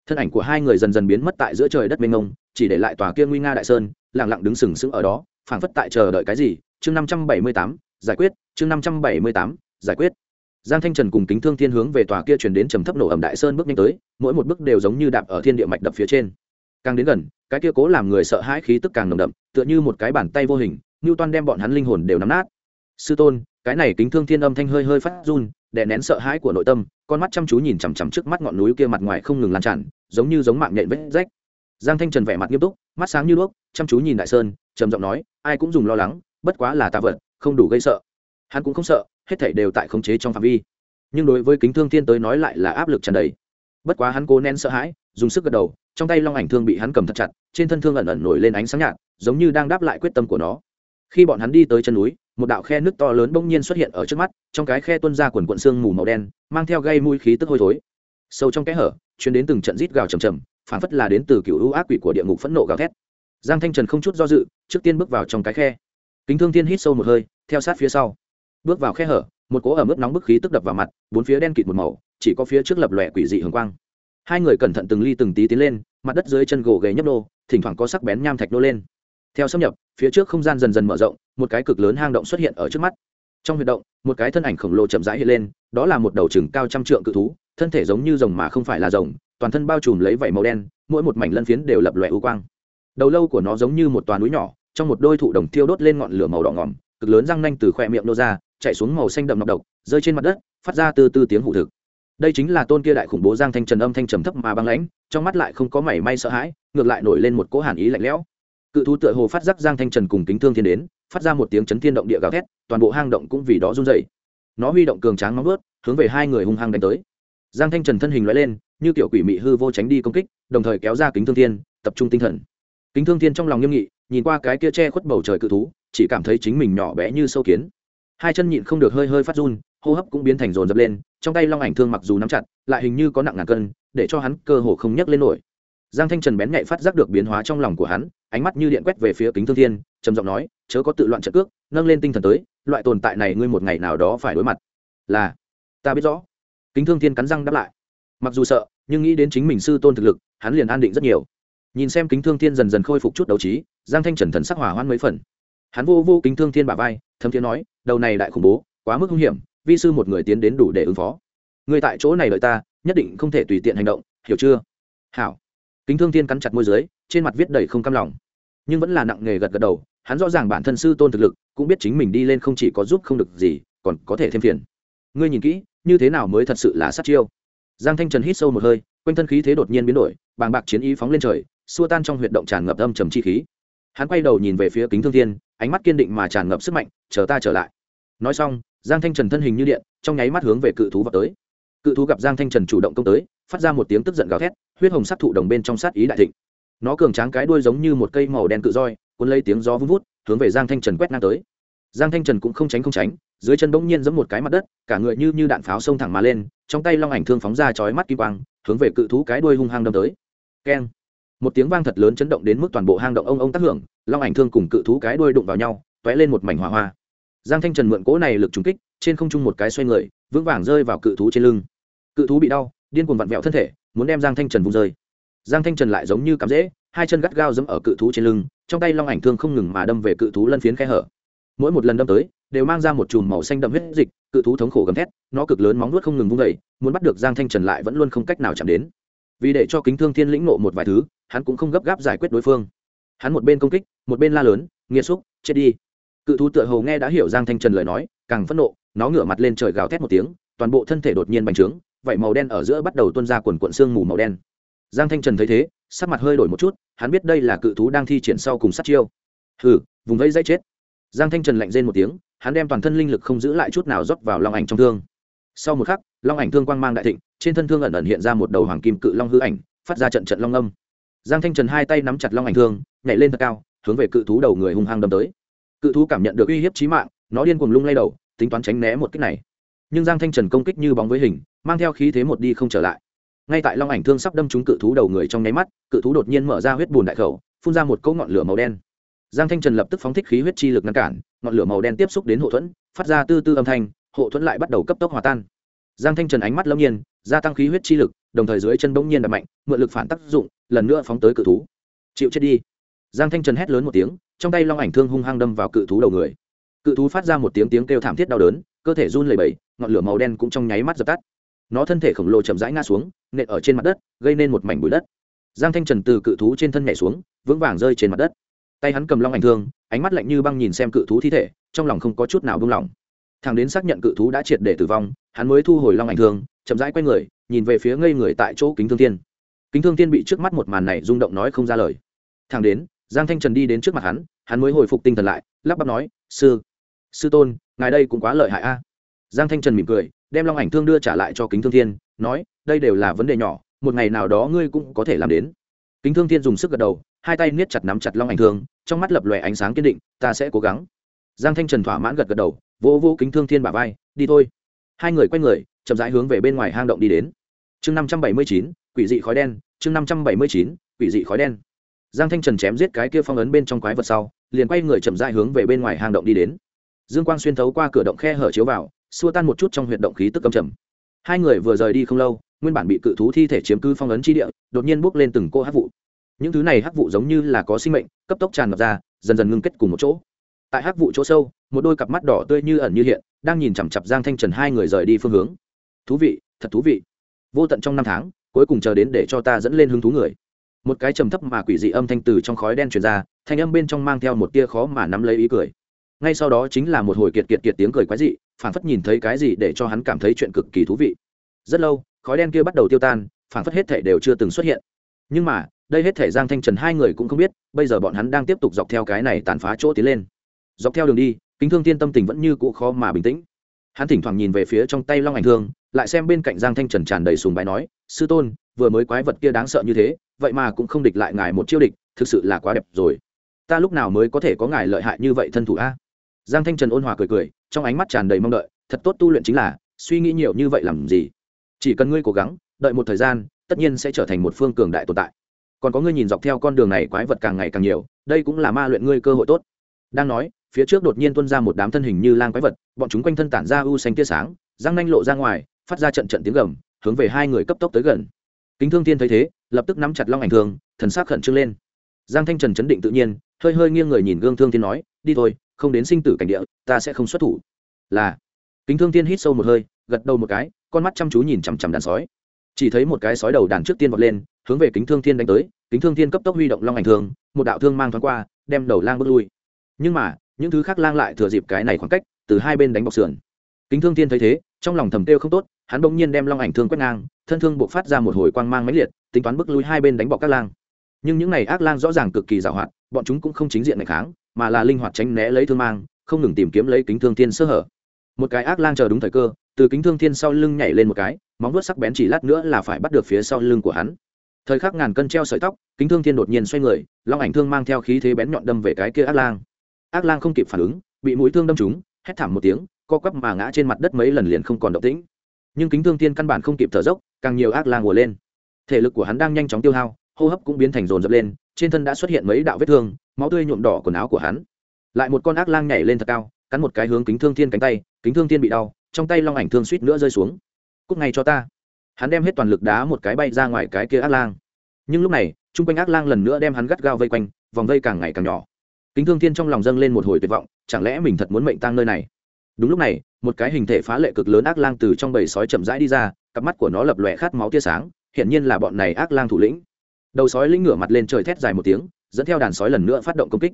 Thân ảnh của hai người dần dần biến mất tại giữa trời đất mênh mông, chỉ để lại tòa kia nguy nga đại sơn lẳng lặng đứng sừng sững ở đó, phảng phất tại chờ đợi cái gì. Chương năm trăm bảy mươi tám, giải quyết, chương năm trăm bảy mươi tám, giải quyết giang thanh trần cùng kính thương thiên hướng về tòa kia chuyển đến trầm thấp nổ ẩm đại sơn bước nhanh tới, mỗi một bước đều giống như đạp ở thiên địa mạch đập phía trên. Càng đến gần, cái kia cố làm người sợ hãi khí tức càng nồng đậm, tựa như một cái bàn tay vô hình, ngưu toan đem bọn hắn linh hồn đều nắm nát. Sư tôn, cái này kính thương thiên âm thanh hơi hơi phát run, đè nén sợ hãi của nội tâm, con mắt chăm chú nhìn chằm chằm trước mắt ngọn núi kia mặt ngoài không ngừng lan tràn, giống như giống mạng nhện vết rách. Giang thanh trần vẻ mặt nghiêm túc, mắt sáng như đuốc, chăm chú nhìn đại sơn, trầm giọng nói, ai cũng dùng lo lắng, bất quá là tạ vật, không đủ gây sợ. Hắn cũng không sợ hết thảy đều tại khống chế trong phạm vi. Nhưng đối với kính thương thiên tới nói lại là áp lực tràn đầy. Bất quá hắn cố nén sợ hãi, dùng sức gật đầu, trong tay long ảnh thương bị hắn cầm thật chặt, trên thân thương ẩn ẩn nổi lên ánh sáng nhạt, giống như đang đáp lại quyết tâm của nó. Khi bọn hắn đi tới chân núi, một đạo khe nước to lớn bỗng nhiên xuất hiện ở trước mắt, trong cái khe tuôn ra quần quận xương mù màu đen, mang theo gây mũi khí tức hôi thối. Sâu trong kẽ hở chuyến đến từng trận rít gào trầm trầm phản phất là đến từ cựu ưu ác quỷ của địa ngục phẫn nộ gào thét. Giang thanh trần không chút do dự, trước tiên bước vào trong cái khe. Kính thương thiên hít sâu một hơi, theo sát phía sau bước vào khe hở, một cỗ ẩm ướt nóng bức khí tức đập vào mặt, bốn phía đen kịt một màu, chỉ có phía trước lập lòe quỷ dị hường quang. Hai người cẩn thận từng ly từng tí tiến lên, mặt đất dưới chân gỗ ghề nhấp nô, thỉnh thoảng có sắc bén nham thạch nô lên. Theo xâm nhập, phía trước không gian dần dần mở rộng, một cái cực lớn hang động xuất hiện ở trước mắt. Trong huyệt động, một cái thân ảnh khổng lồ chậm rãi hiện lên, đó là một đầu chừng cao trăm trượng cự thú, thân thể giống như rồng mà không phải là rồng, toàn thân bao trùm lấy vảy màu đen, mỗi một mảnh lân phiến đều lập lòe ưu quang. Đầu lâu của nó giống như một toàn núi nhỏ, trong một đôi thụ đồng thiêu đốt lên ngọn lửa màu đỏ ngỏm cực lớn răng nanh từ khoe miệng nô ra chạy xuống màu xanh đậm nọc độc, rơi trên mặt đất, phát ra từ từ tiếng hụ thực. Đây chính là tôn kia đại khủng bố giang thanh trần âm thanh trầm thấp mà băng lãnh, trong mắt lại không có mảy may sợ hãi, ngược lại nổi lên một cỗ hàn ý lạnh lẽo. Cự thú tựa hồ phát giác giang thanh trần cùng kính thương thiên đến, phát ra một tiếng chấn thiên động địa gào thét, toàn bộ hang động cũng vì đó run dày nó huy động cường tráng nóng vớt, hướng về hai người hung hăng đánh tới. Giang thanh trần thân hình loại lên, như kiểu quỷ mị hư vô tránh đi công kích, đồng thời kéo ra kính thương thiên, tập trung tinh thần. Kính thương thiên trong lòng nghiêm nghị, nhìn qua cái kia che khuất bầu trời cự thú, chỉ cảm thấy chính mình nhỏ bé như sâu kiến hai chân nhịn không được hơi hơi phát run, hô hấp cũng biến thành rồn dập lên, trong tay long ảnh thương mặc dù nắm chặt, lại hình như có nặng ngàn cân, để cho hắn cơ hồ không nhấc lên nổi. Giang thanh trần bén nhạy phát giác được biến hóa trong lòng của hắn, ánh mắt như điện quét về phía kính thương thiên, trầm giọng nói, chớ có tự loạn trận cước, nâng lên tinh thần tới, loại tồn tại này ngươi một ngày nào đó phải đối mặt. Là, ta biết rõ. Kính thương thiên cắn răng đáp lại. Mặc dù sợ, nhưng nghĩ đến chính mình sư tôn thực lực, hắn liền an định rất nhiều. Nhìn xem kính thương thiên dần dần khôi phục chút đấu trí, giang thanh trần thần sắc hỏa hoan mấy phần. Hắn vô vô kính thương thiên bả vai, thấm thiên nói đầu này đại khủng bố, quá mức hung hiểm, vi sư một người tiến đến đủ để ứng phó. Người tại chỗ này đợi ta, nhất định không thể tùy tiện hành động, hiểu chưa? Hảo. Kính thương thiên cắn chặt môi dưới, trên mặt viết đầy không cam lòng. Nhưng vẫn là nặng nghề gật gật đầu, hắn rõ ràng bản thân sư tôn thực lực, cũng biết chính mình đi lên không chỉ có giúp không được gì, còn có thể thêm phiền. Ngươi nhìn kỹ, như thế nào mới thật sự là sát chiêu? Giang thanh trần hít sâu một hơi, quanh thân khí thế đột nhiên biến đổi, bàng bạc chiến ý phóng lên trời, xua tan trong huyệt động tràn ngập âm trầm chi khí. Hắn quay đầu nhìn về phía kính thương thiên, ánh mắt kiên định mà tràn ngập sức mạnh chờ ta trở lại. Nói xong, giang thanh trần thân hình như điện, trong nháy mắt hướng về cự thú vào tới. Cự thú gặp giang thanh trần chủ động công tới, phát ra một tiếng tức giận gào thét, huyết hồng sắc thụ đồng bên trong sát ý đại thịnh. Nó cường tráng cái đuôi giống như một cây màu đen cự roi, cuốn lấy tiếng gió vun vút, hướng về giang thanh trần quét ngang tới. Giang thanh trần cũng không tránh không tránh, dưới chân bỗng nhiên giẫm một cái mặt đất, cả người như như đạn pháo xông thẳng mà lên, trong tay long ảnh thương phóng ra chói mắt kim quang, hướng về cự thú cái đuôi hung hăng đâm tới. Keng. Một tiếng vang thật lớn chấn động đến mức toàn bộ hang động ông ông tác hưởng, long ảnh thương cùng cự thú cái đuôi đụng vào nhau t lên một mảnh hỏa hoa giang thanh trần mượn cỗ này lực trúng kích, trên không trung một cái xoay người, vững vàng rơi vào cự thú trên lưng. Cự thú bị đau, điên cuồng vặn vẹo thân thể, muốn đem giang thanh trần vùng rơi. Giang thanh trần lại giống như cắm rễ, hai chân gắt gao dẫm ở cự thú trên lưng, trong tay long ảnh thương không ngừng mà đâm về cự thú lân phiến khe hở. Mỗi một lần đâm tới, đều mang ra một chùm màu xanh đậm huyết dịch, cự thú thống khổ gầm thét, nó cực lớn móng nuốt không ngừng vung vẩy muốn bắt được giang thanh trần lại vẫn luôn không cách nào chạm đến. Vì để cho kính thương thiên lĩnh nộ một vài thứ, hắn cũng không gấp gáp giải quyết đối phương. Hắn một bên công kích, một bên la lớn nghiêm xúc, chết đi cự thú tựa hồ nghe đã hiểu giang thanh trần lời nói, càng phẫn nộ, nó ngửa mặt lên trời gào thét một tiếng, toàn bộ thân thể đột nhiên bành trướng, vảy màu đen ở giữa bắt đầu tuôn ra quần cuộn xương mù màu đen. Giang thanh trần thấy thế, sắc mặt hơi đổi một chút, hắn biết đây là cự thú đang thi triển sau cùng sát chiêu. Hừ, vùng vẫy dãy chết. Giang thanh trần lạnh rên một tiếng, hắn đem toàn thân linh lực không giữ lại chút nào rót vào long ảnh trong thương. Sau một khắc, long ảnh thương quang mang đại thịnh, trên thân thương ẩn ẩn hiện ra một đầu hoàng kim cự long hư ảnh, phát ra trận trận long âm. Giang thanh trần hai tay nắm chặt long ảnh thương, nhảy lên thật cao, hướng về cự thú đầu người hung hăng đâm tới cự thú cảm nhận được uy hiếp chí mạng, nó điên cuồng lung lay đầu, tính toán tránh né một kích này. Nhưng giang thanh trần công kích như bóng với hình, mang theo khí thế một đi không trở lại. Ngay tại long ảnh thương sắp đâm trúng cự thú đầu người trong nháy mắt, cự thú đột nhiên mở ra huyết bùn đại khẩu, phun ra một cỗ ngọn lửa màu đen. Giang thanh trần lập tức phóng thích khí huyết chi lực ngăn cản, ngọn lửa màu đen tiếp xúc đến hộ thuẫn, phát ra tư tư âm thanh, hộ thuẫn lại bắt đầu cấp tốc hòa tan. Giang thanh trần ánh mắt lâm nhiên, gia tăng khí huyết chi lực, đồng thời dưới chân bỗng nhiên đập mạnh, mượn lực phản tác dụng, lần nữa phóng tới cự thú. Chịu chết đi. Giang thanh trần hét lớn một tiếng trong tay long ảnh thương hung hăng đâm vào cự thú đầu người. Cự thú phát ra một tiếng tiếng kêu thảm thiết đau đớn, cơ thể run lẩy bẩy, ngọn lửa màu đen cũng trong nháy mắt dập tắt. Nó thân thể khổng lồ chậm rãi ngã xuống, nện ở trên mặt đất, gây nên một mảnh bụi đất. Giang thanh trần từ cự thú trên thân nhảy xuống, vững vàng rơi trên mặt đất. Tay hắn cầm long ảnh thương, ánh mắt lạnh như băng nhìn xem cự thú thi thể, trong lòng không có chút nào buông lỏng. Thằng đến xác nhận cự thú đã triệt để tử vong, hắn mới thu hồi long ảnh thương, chậm rãi quay người, nhìn về phía ngây người tại chỗ kính thương thiên. Kính thương thiên bị trước mắt một màn này rung động nói không ra lời. Thằng đến, giang thanh trần đi đến trước mặt hắn hắn mới hồi phục tinh thần lại, lắp bắp nói, sư sư tôn, ngài đây cũng quá lợi hại a. Giang thanh trần mỉm cười, đem long ảnh thương đưa trả lại cho kính thương thiên, nói, đây đều là vấn đề nhỏ, một ngày nào đó ngươi cũng có thể làm đến. Kính thương thiên dùng sức gật đầu, hai tay niết chặt nắm chặt long ảnh thương, trong mắt lập lòe ánh sáng kiên định, ta sẽ cố gắng. Giang thanh trần thỏa mãn gật gật đầu, vỗ vỗ kính thương thiên bả vai, đi thôi. Hai người quay người, chậm rãi hướng về bên ngoài hang động đi đến. Chương năm trăm bảy mươi chín, quỷ dị khói đen, chương năm trăm bảy mươi chín, quỷ dị khói đen giang thanh trần chém giết cái kia phong ấn bên trong quái vật sau, liền quay người chậm rãi hướng về bên ngoài hang động đi đến. Dương quang xuyên thấu qua cửa động khe hở chiếu vào, xua tan một chút trong huyệt động khí tức cầm trầm. Hai người vừa rời đi không lâu, nguyên bản bị cự thú thi thể chiếm cứ phong ấn chi địa, đột nhiên bốc lên từng cô hắc vụ. Những thứ này hắc vụ giống như là có sinh mệnh, cấp tốc tràn ngập ra, dần dần ngưng kết cùng một chỗ. Tại hắc vụ chỗ sâu, một đôi cặp mắt đỏ tươi như ẩn như hiện, đang nhìn chằm chặp giang thanh trần hai người rời đi phương hướng. Thú vị, thật thú vị. Vô tận trong năm tháng, cuối cùng chờ đến để cho ta dẫn lên hứng thú người một cái trầm thấp mà quỷ dị âm thanh từ trong khói đen truyền ra, thanh âm bên trong mang theo một tia khó mà nắm lấy ý cười. Ngay sau đó chính là một hồi kiệt kiệt kiệt tiếng cười quái dị phản phất nhìn thấy cái gì để cho hắn cảm thấy chuyện cực kỳ thú vị. Rất lâu, khói đen kia bắt đầu tiêu tan phản phất hết thể đều chưa từng xuất hiện. Nhưng mà, đây hết thể giang thanh trần hai người cũng không biết, bây giờ bọn hắn đang tiếp tục dọc theo cái này tàn phá chỗ tiến lên. Dọc theo đường đi, kính thương tiên tâm tình vẫn như cũ khó mà bình tĩnh. Hắn thỉnh thoảng nhìn về phía trong tay long ảnh thương, lại xem bên cạnh giang thanh trần tràn đầy sùng bài nói, sư tôn, vừa mới quái vật kia đáng sợ như thế vậy mà cũng không địch lại ngài một chiêu địch, thực sự là quá đẹp rồi. Ta lúc nào mới có thể có ngài lợi hại như vậy thân thủ a? Giang thanh trần ôn hòa cười cười, trong ánh mắt tràn đầy mong đợi, thật tốt tu luyện chính là, suy nghĩ nhiều như vậy làm gì? Chỉ cần ngươi cố gắng, đợi một thời gian, tất nhiên sẽ trở thành một phương cường đại tồn tại. Còn có ngươi nhìn dọc theo con đường này quái vật càng ngày càng nhiều, đây cũng là ma luyện ngươi cơ hội tốt. Đang nói, phía trước đột nhiên tuân ra một đám thân hình như lang quái vật, bọn chúng quanh thân tản ra u xanh tia sáng, răng nanh lộ ra ngoài, phát ra trận trận tiếng gầm, hướng về hai người cấp tốc tới gần kính thương thiên thấy thế, lập tức nắm chặt long ảnh thương, thần s á c khẩn trương lên. Giang thanh trần chấn định tự nhiên, hơi hơi nghiêng người nhìn gương thương thiên nói, đi thôi, không đến sinh tử cảnh địa, ta sẽ không xuất thủ. Là. Kính thương thiên hít sâu một hơi, gật đầu một cái, con mắt chăm chú nhìn chằm chằm đàn sói. Chỉ thấy một cái sói đầu đàn trước tiên vọt lên, hướng về kính thương thiên đánh tới. Kính thương thiên cấp tốc huy động long ảnh thương, một đạo thương mang thoáng qua, đem đầu lang bước lui. Nhưng mà, những thứ khác lang lại thừa dịp cái này khoảng cách, từ hai bên đánh bọc sườn. Kính thương thiên thấy thế, trong lòng thầm kêu không tốt hắn bỗng nhiên đem long ảnh thương quét ngang, thân thương buộc phát ra một hồi quang mang máy liệt, tính toán bước lui hai bên đánh bọc các lang. Nhưng những này ác lang rõ ràng cực kỳ giàu hoạt, bọn chúng cũng không chính diện ngày kháng, mà là linh hoạt tránh né lấy thương mang, không ngừng tìm kiếm lấy kính thương thiên sơ hở. Một cái ác lang chờ đúng thời cơ, từ kính thương thiên sau lưng nhảy lên một cái, móng vuốt sắc bén chỉ lát nữa là phải bắt được phía sau lưng của hắn. Thời khắc ngàn cân treo sợi tóc, kính thương thiên đột nhiên xoay người, long ảnh thương mang theo khí thế bén nhọn đâm về cái kia ác lang. Ác lang không kịp phản ứng, bị mũi thương đâm trúng, hét thảm một tiếng, co quắp mà ngã trên mặt đất mấy lần liền không còn động tĩnh nhưng kính thương thiên căn bản không kịp thở dốc, càng nhiều ác lang ùa lên. Thể lực của hắn đang nhanh chóng tiêu hao, hô hấp cũng biến thành rồn rập lên, trên thân đã xuất hiện mấy đạo vết thương, máu tươi nhuộm đỏ quần áo của hắn. Lại một con ác lang nhảy lên thật cao, cắn một cái hướng kính thương thiên cánh tay, kính thương thiên bị đau, trong tay long ảnh thương suýt nữa rơi xuống. Cúc ngay cho ta. Hắn đem hết toàn lực đá một cái bay ra ngoài cái kia ác lang. Nhưng lúc này, chung quanh ác lang lần nữa đem hắn gắt gao vây quanh, vòng vây càng ngày càng nhỏ. Kính thương thiên trong lòng dâng lên một hồi tuyệt vọng, chẳng lẽ mình thật muốn mệnh tang nơi này? Đúng lúc này, một cái hình thể phá lệ cực lớn ác lang từ trong bầy sói chậm rãi đi ra, cặp mắt của nó lập lòe khát máu tia sáng, hiển nhiên là bọn này ác lang thủ lĩnh. Đầu sói lĩnh ngửa mặt lên trời thét dài một tiếng, dẫn theo đàn sói lần nữa phát động công kích.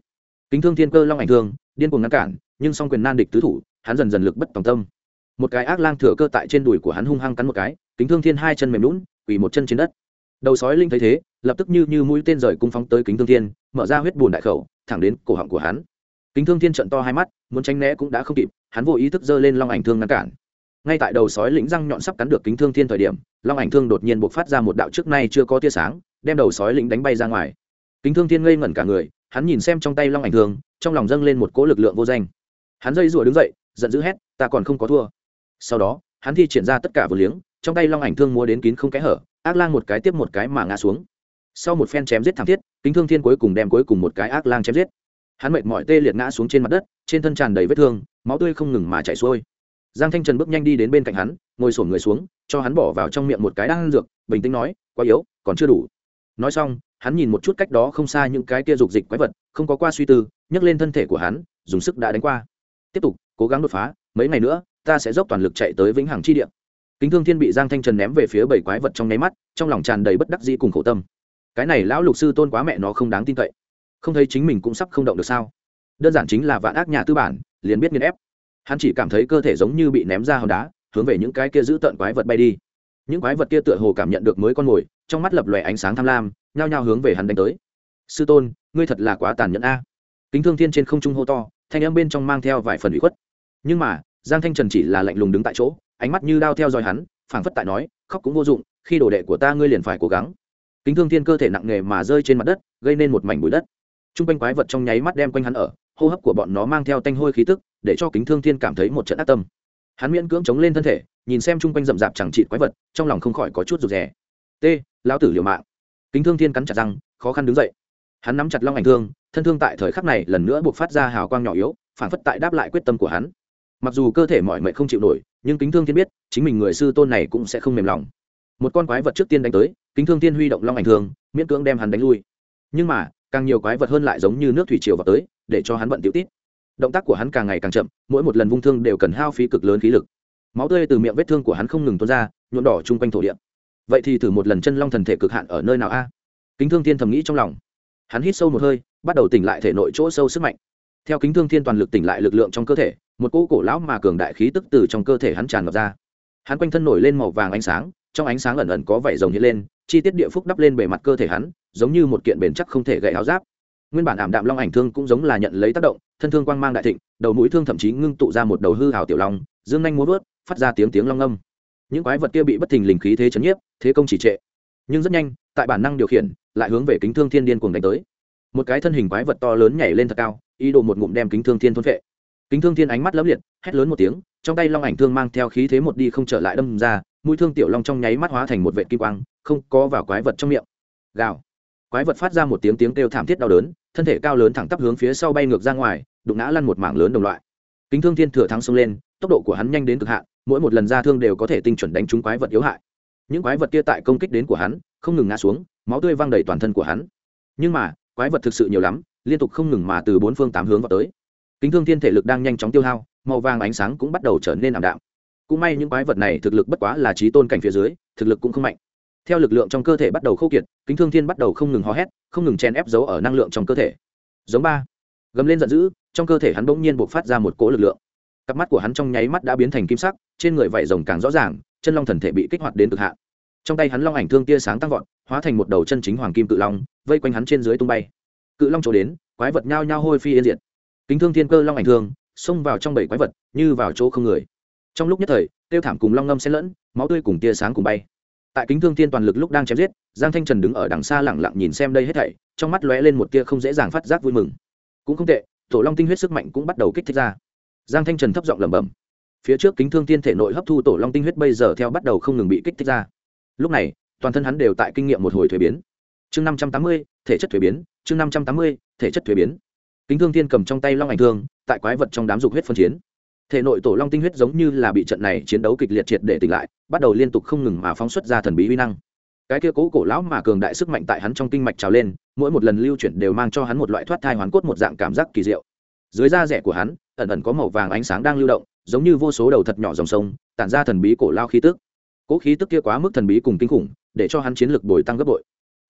Kính thương thiên cơ long ảnh thương, điên cuồng ngăn cản, nhưng song quyền nan địch tứ thủ, hắn dần dần lực bất tòng tâm. Một cái ác lang thừa cơ tại trên đùi của hắn hung hăng cắn một cái, kính thương thiên hai chân mềm lún quỳ một chân trên đất. Đầu sói linh thấy thế, lập tức như như mũi tên rời cung phóng tới kính thương thiên, mở ra huyết bùn đại khẩu, thẳng đến cổ họng của hắn kính thương thiên trận to hai mắt, muốn tránh né cũng đã không kịp, hắn vô ý thức giơ lên long ảnh thương ngăn cản. Ngay tại đầu sói lĩnh răng nhọn sắp cắn được kính thương thiên thời điểm, long ảnh thương đột nhiên buộc phát ra một đạo trước nay chưa có tia sáng, đem đầu sói lĩnh đánh bay ra ngoài. Kính thương thiên ngây ngẩn cả người, hắn nhìn xem trong tay long ảnh thương, trong lòng dâng lên một cỗ lực lượng vô danh. Hắn dây rủa đứng dậy, giận dữ hét, ta còn không có thua. Sau đó, hắn thi triển ra tất cả vừa liếng, trong tay long ảnh thương mua đến kín không kẽ hở, ác lang một cái tiếp một cái mà ngã xuống. Sau một phen chém giết thảm thiết, kính thương thiên cuối cùng đem cuối cùng một cái ác lang chém giết hắn mệt mỏi tê liệt ngã xuống trên mặt đất, trên thân tràn đầy vết thương, máu tươi không ngừng mà chảy xuôi. Giang thanh trần bước nhanh đi đến bên cạnh hắn, ngồi sổn người xuống, cho hắn bỏ vào trong miệng một cái đan dược, bình tĩnh nói, quá yếu, còn chưa đủ. Nói xong, hắn nhìn một chút cách đó không xa những cái kia dục dịch quái vật, không có qua suy tư, nhấc lên thân thể của hắn, dùng sức đã đánh qua. Tiếp tục, cố gắng đột phá, mấy ngày nữa, ta sẽ dốc toàn lực chạy tới vĩnh hằng chi địa. Kính thương thiên bị giang thanh trần ném về phía bảy quái vật trong nháy mắt, trong lòng tràn đầy bất đắc dĩ cùng khổ tâm. Cái này lão lục sư tôn quá mẹ nó không đáng tin cậy không thấy chính mình cũng sắp không động được sao? Đơn giản chính là vạn ác nhà tư bản, liền biết nghiên ép. Hắn chỉ cảm thấy cơ thể giống như bị ném ra hòn đá, hướng về những cái kia giữ tợn quái vật bay đi. Những quái vật kia tựa hồ cảm nhận được mới con mồi, trong mắt lập lòe ánh sáng tham lam, nhao nhao hướng về hắn đánh tới. Sư tôn, ngươi thật là quá tàn nhẫn a. Kính thương thiên trên không trung hô to, thanh âm bên trong mang theo vài phần ủy khuất. Nhưng mà, giang thanh trần chỉ là lạnh lùng đứng tại chỗ, ánh mắt như đao theo dõi hắn, phảng phất tại nói, khóc cũng vô dụng, khi đồ đệ của ta ngươi liền phải cố gắng. Kính thương thiên cơ thể nặng nề mà rơi trên mặt đất, gây nên một mảnh bụi đất t r u n g quanh quái vật trong nháy mắt đem quanh hắn ở, hô hấp của bọn nó mang theo tanh hôi khí tức, để cho kính thương thiên cảm thấy một trận ác tâm. Hắn miễn cưỡng chống lên thân thể, nhìn xem chung quanh rậm rạp chẳng trịt quái vật, trong lòng không khỏi có chút rụt rè. T, lão tử liều mạng. Kính thương thiên cắn chặt răng, khó khăn đứng dậy. Hắn nắm chặt long ảnh thương, thân thương tại thời khắc này lần nữa buộc phát ra hào quang nhỏ yếu, phản phất tại đáp lại quyết tâm của hắn. Mặc dù cơ thể mọi mệnh không chịu nổi, nhưng kính thương thiên biết, chính mình người sư tôn này cũng sẽ không mềm lòng. Một con quái vật trước tiên đánh tới, kính thương thiên huy động long ảnh thương, miễn cưỡng đem hắn đánh lui. Nhưng mà càng nhiều quái vật hơn lại giống như nước thủy triều vào tới, để cho hắn bận tiểu tít. Động tác của hắn càng ngày càng chậm, mỗi một lần vung thương đều cần hao phí cực lớn khí lực. Máu tươi từ miệng vết thương của hắn không ngừng tuôn ra, nhuộm đỏ chung quanh thổ địa. Vậy thì thử một lần chân long thần thể cực hạn ở nơi nào a? Kính thương thiên thầm nghĩ trong lòng. Hắn hít sâu một hơi, bắt đầu tỉnh lại thể nội chỗ sâu sức mạnh. Theo kính thương thiên toàn lực tỉnh lại lực lượng trong cơ thể, một cỗ cổ lão mà cường đại khí tức từ trong cơ thể hắn tràn ngập ra. Hắn quanh thân nổi lên màu vàng ánh sáng, trong ánh sáng ẩn ẩn có vảy rồng hiện lên chi tiết địa phúc đắp lên bề mặt cơ thể hắn, giống như một kiện bền chắc không thể gậy áo giáp. Nguyên bản ảm đạm long ảnh thương cũng giống là nhận lấy tác động, thân thương quang mang đại thịnh, đầu mũi thương thậm chí ngưng tụ ra một đầu hư hào tiểu long, dương nhanh múa vớt phát ra tiếng tiếng long âm. Những quái vật kia bị bất thình lình khí thế chấn nhiếp, thế công chỉ trệ. Nhưng rất nhanh, tại bản năng điều khiển, lại hướng về kính thương thiên điên cuồng đánh tới. Một cái thân hình quái vật to lớn nhảy lên thật cao, ý đồ một ngụm đem kính thương thiên thôn vệ kính thương thiên ánh mắt lấp liệt, hét lớn một tiếng, trong tay long ảnh thương mang theo khí thế một đi không trở lại đâm ra, mũi thương tiểu long trong nháy mắt hóa thành một vệ kim quang không có vào quái vật trong miệng. Gào. Quái vật phát ra một tiếng tiếng kêu thảm thiết đau đớn, thân thể cao lớn thẳng tắp hướng phía sau bay ngược ra ngoài, đụng ngã lăn một mảng lớn đồng loại. Kính thương thiên thừa thắng xông lên, tốc độ của hắn nhanh đến cực hạn, mỗi một lần ra thương đều có thể tinh chuẩn đánh trúng quái vật yếu hại. Những quái vật kia tại công kích đến của hắn, không ngừng ngã xuống, máu tươi văng đầy toàn thân của hắn. Nhưng mà, quái vật thực sự nhiều lắm, liên tục không ngừng mà từ bốn phương tám hướng vào tới. Kính thương thiên thể lực đang nhanh chóng tiêu hao, màu vàng ánh sáng cũng bắt đầu trở nên ảm đạm. Cũng may những quái vật này thực lực bất quá là trí tôn cảnh phía dưới, thực lực cũng không mạnh theo lực lượng trong cơ thể bắt đầu khô kiệt, kính thương thiên bắt đầu không ngừng hò hét, không ngừng chen ép giấu ở năng lượng trong cơ thể. Giống ba. Gầm lên giận dữ, trong cơ thể hắn bỗng nhiên buộc phát ra một cỗ lực lượng. Cặp mắt của hắn trong nháy mắt đã biến thành kim sắc, trên người vảy rồng càng rõ ràng, chân long thần thể bị kích hoạt đến cực hạn. Trong tay hắn long ảnh thương tia sáng tăng vọt, hóa thành một đầu chân chính hoàng kim cự long, vây quanh hắn trên dưới tung bay. Cự long trổ đến, quái vật nhao nhao hôi phi yên diệt. Kính thương thiên cơ long ảnh thương, xông vào trong bảy quái vật, như vào chỗ không người. Trong lúc nhất thời, tiêu thảm cùng long ngâm xen lẫn, máu tươi cùng tia sáng cùng bay tại kính thương thiên toàn lực lúc đang chém giết, giang thanh trần đứng ở đằng xa lẳng lặng nhìn xem đây hết thảy, trong mắt lóe lên một tia không dễ dàng phát giác vui mừng. Cũng không tệ, tổ long tinh huyết sức mạnh cũng bắt đầu kích thích ra. Giang thanh trần thấp giọng lẩm bẩm. Phía trước kính thương thiên thể nội hấp thu tổ long tinh huyết bây giờ theo bắt đầu không ngừng bị kích thích ra. Lúc này, toàn thân hắn đều tại kinh nghiệm một hồi thuế biến. Chương năm trăm tám mươi, thể chất thuế biến, chương năm trăm tám mươi, thể chất thuế biến. Kính thương thiên cầm trong tay long ảnh thương, tại quái vật trong đám dục huyết phân chiến thể nội tổ long tinh huyết giống như là bị trận này chiến đấu kịch liệt triệt để tỉnh lại, bắt đầu liên tục không ngừng mà phóng xuất ra thần bí uy năng. Cái kia cố cổ lão mà cường đại sức mạnh tại hắn trong kinh mạch trào lên, mỗi một lần lưu chuyển đều mang cho hắn một loại thoát thai hoàn cốt một dạng cảm giác kỳ diệu. Dưới da rẻ của hắn, ẩn ẩn có màu vàng ánh sáng đang lưu động, giống như vô số đầu thật nhỏ dòng sông, tản ra thần bí cổ lao khí tức. Cố khí tức kia quá mức thần bí cùng kinh khủng, để cho hắn chiến lực bồi tăng gấp bội.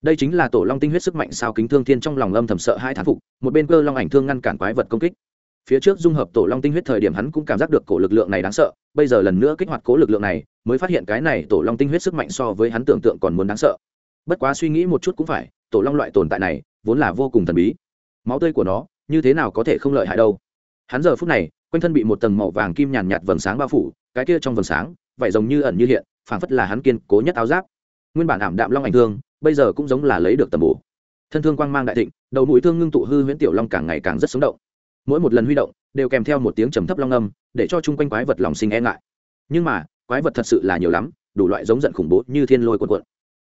Đây chính là tổ long tinh huyết sức mạnh sao kính thương thiên trong lòng âm thầm sợ hai thán phục, một bên cơ long ảnh thương ngăn cản quái vật công kích phía trước dung hợp tổ long tinh huyết thời điểm hắn cũng cảm giác được cổ lực lượng này đáng sợ, bây giờ lần nữa kích hoạt cố lực lượng này, mới phát hiện cái này tổ long tinh huyết sức mạnh so với hắn tưởng tượng còn muốn đáng sợ. Bất quá suy nghĩ một chút cũng phải, tổ long loại tồn tại này vốn là vô cùng thần bí. Máu tươi của nó, như thế nào có thể không lợi hại đâu? Hắn giờ phút này, quanh thân bị một tầng màu vàng kim nhàn nhạt vầng sáng bao phủ, cái kia trong vầng sáng, vậy giống như ẩn như hiện, phảng phất là hắn kiên cố nhất áo giáp. Nguyên bản ảm đạm long ảnh thương, bây giờ cũng giống là lấy được tầm bổ. Thân thương quang mang đại thịnh, đầu mũi thương ngưng tụ hư huyễn tiểu long càng ngày càng rất sống động mỗi một lần huy động đều kèm theo một tiếng trầm thấp long âm, để cho chung quanh quái vật lòng sinh e ngại. Nhưng mà, quái vật thật sự là nhiều lắm, đủ loại giống giận khủng bố như thiên lôi quần quận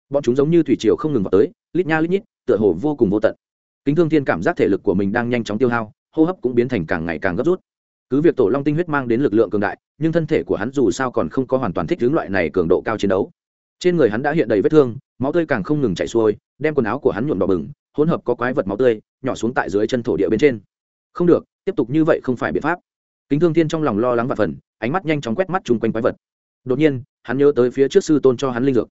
bọn chúng giống như thủy triều không ngừng vào tới, lít nha lít nhít, tựa hồ vô cùng vô tận. Kính thương thiên cảm giác thể lực của mình đang nhanh chóng tiêu hao, hô hấp cũng biến thành càng ngày càng gấp rút. Cứ việc tổ long tinh huyết mang đến lực lượng cường đại, nhưng thân thể của hắn dù sao còn không có hoàn toàn thích hướng loại này cường độ cao chiến đấu. Trên người hắn đã hiện đầy vết thương, máu tươi càng không ngừng chảy xuôi, đem quần áo của hắn nhuộm đỏ bừng, hỗn hợp có quái vật máu tươi, nhỏ xuống tại dưới chân thổ địa bên trên không được, tiếp tục như vậy không phải biện pháp. Kính thương thiên trong lòng lo lắng và phần, ánh mắt nhanh chóng quét mắt chung quanh quái vật. Đột nhiên, hắn nhớ tới phía trước sư tôn cho hắn linh dược.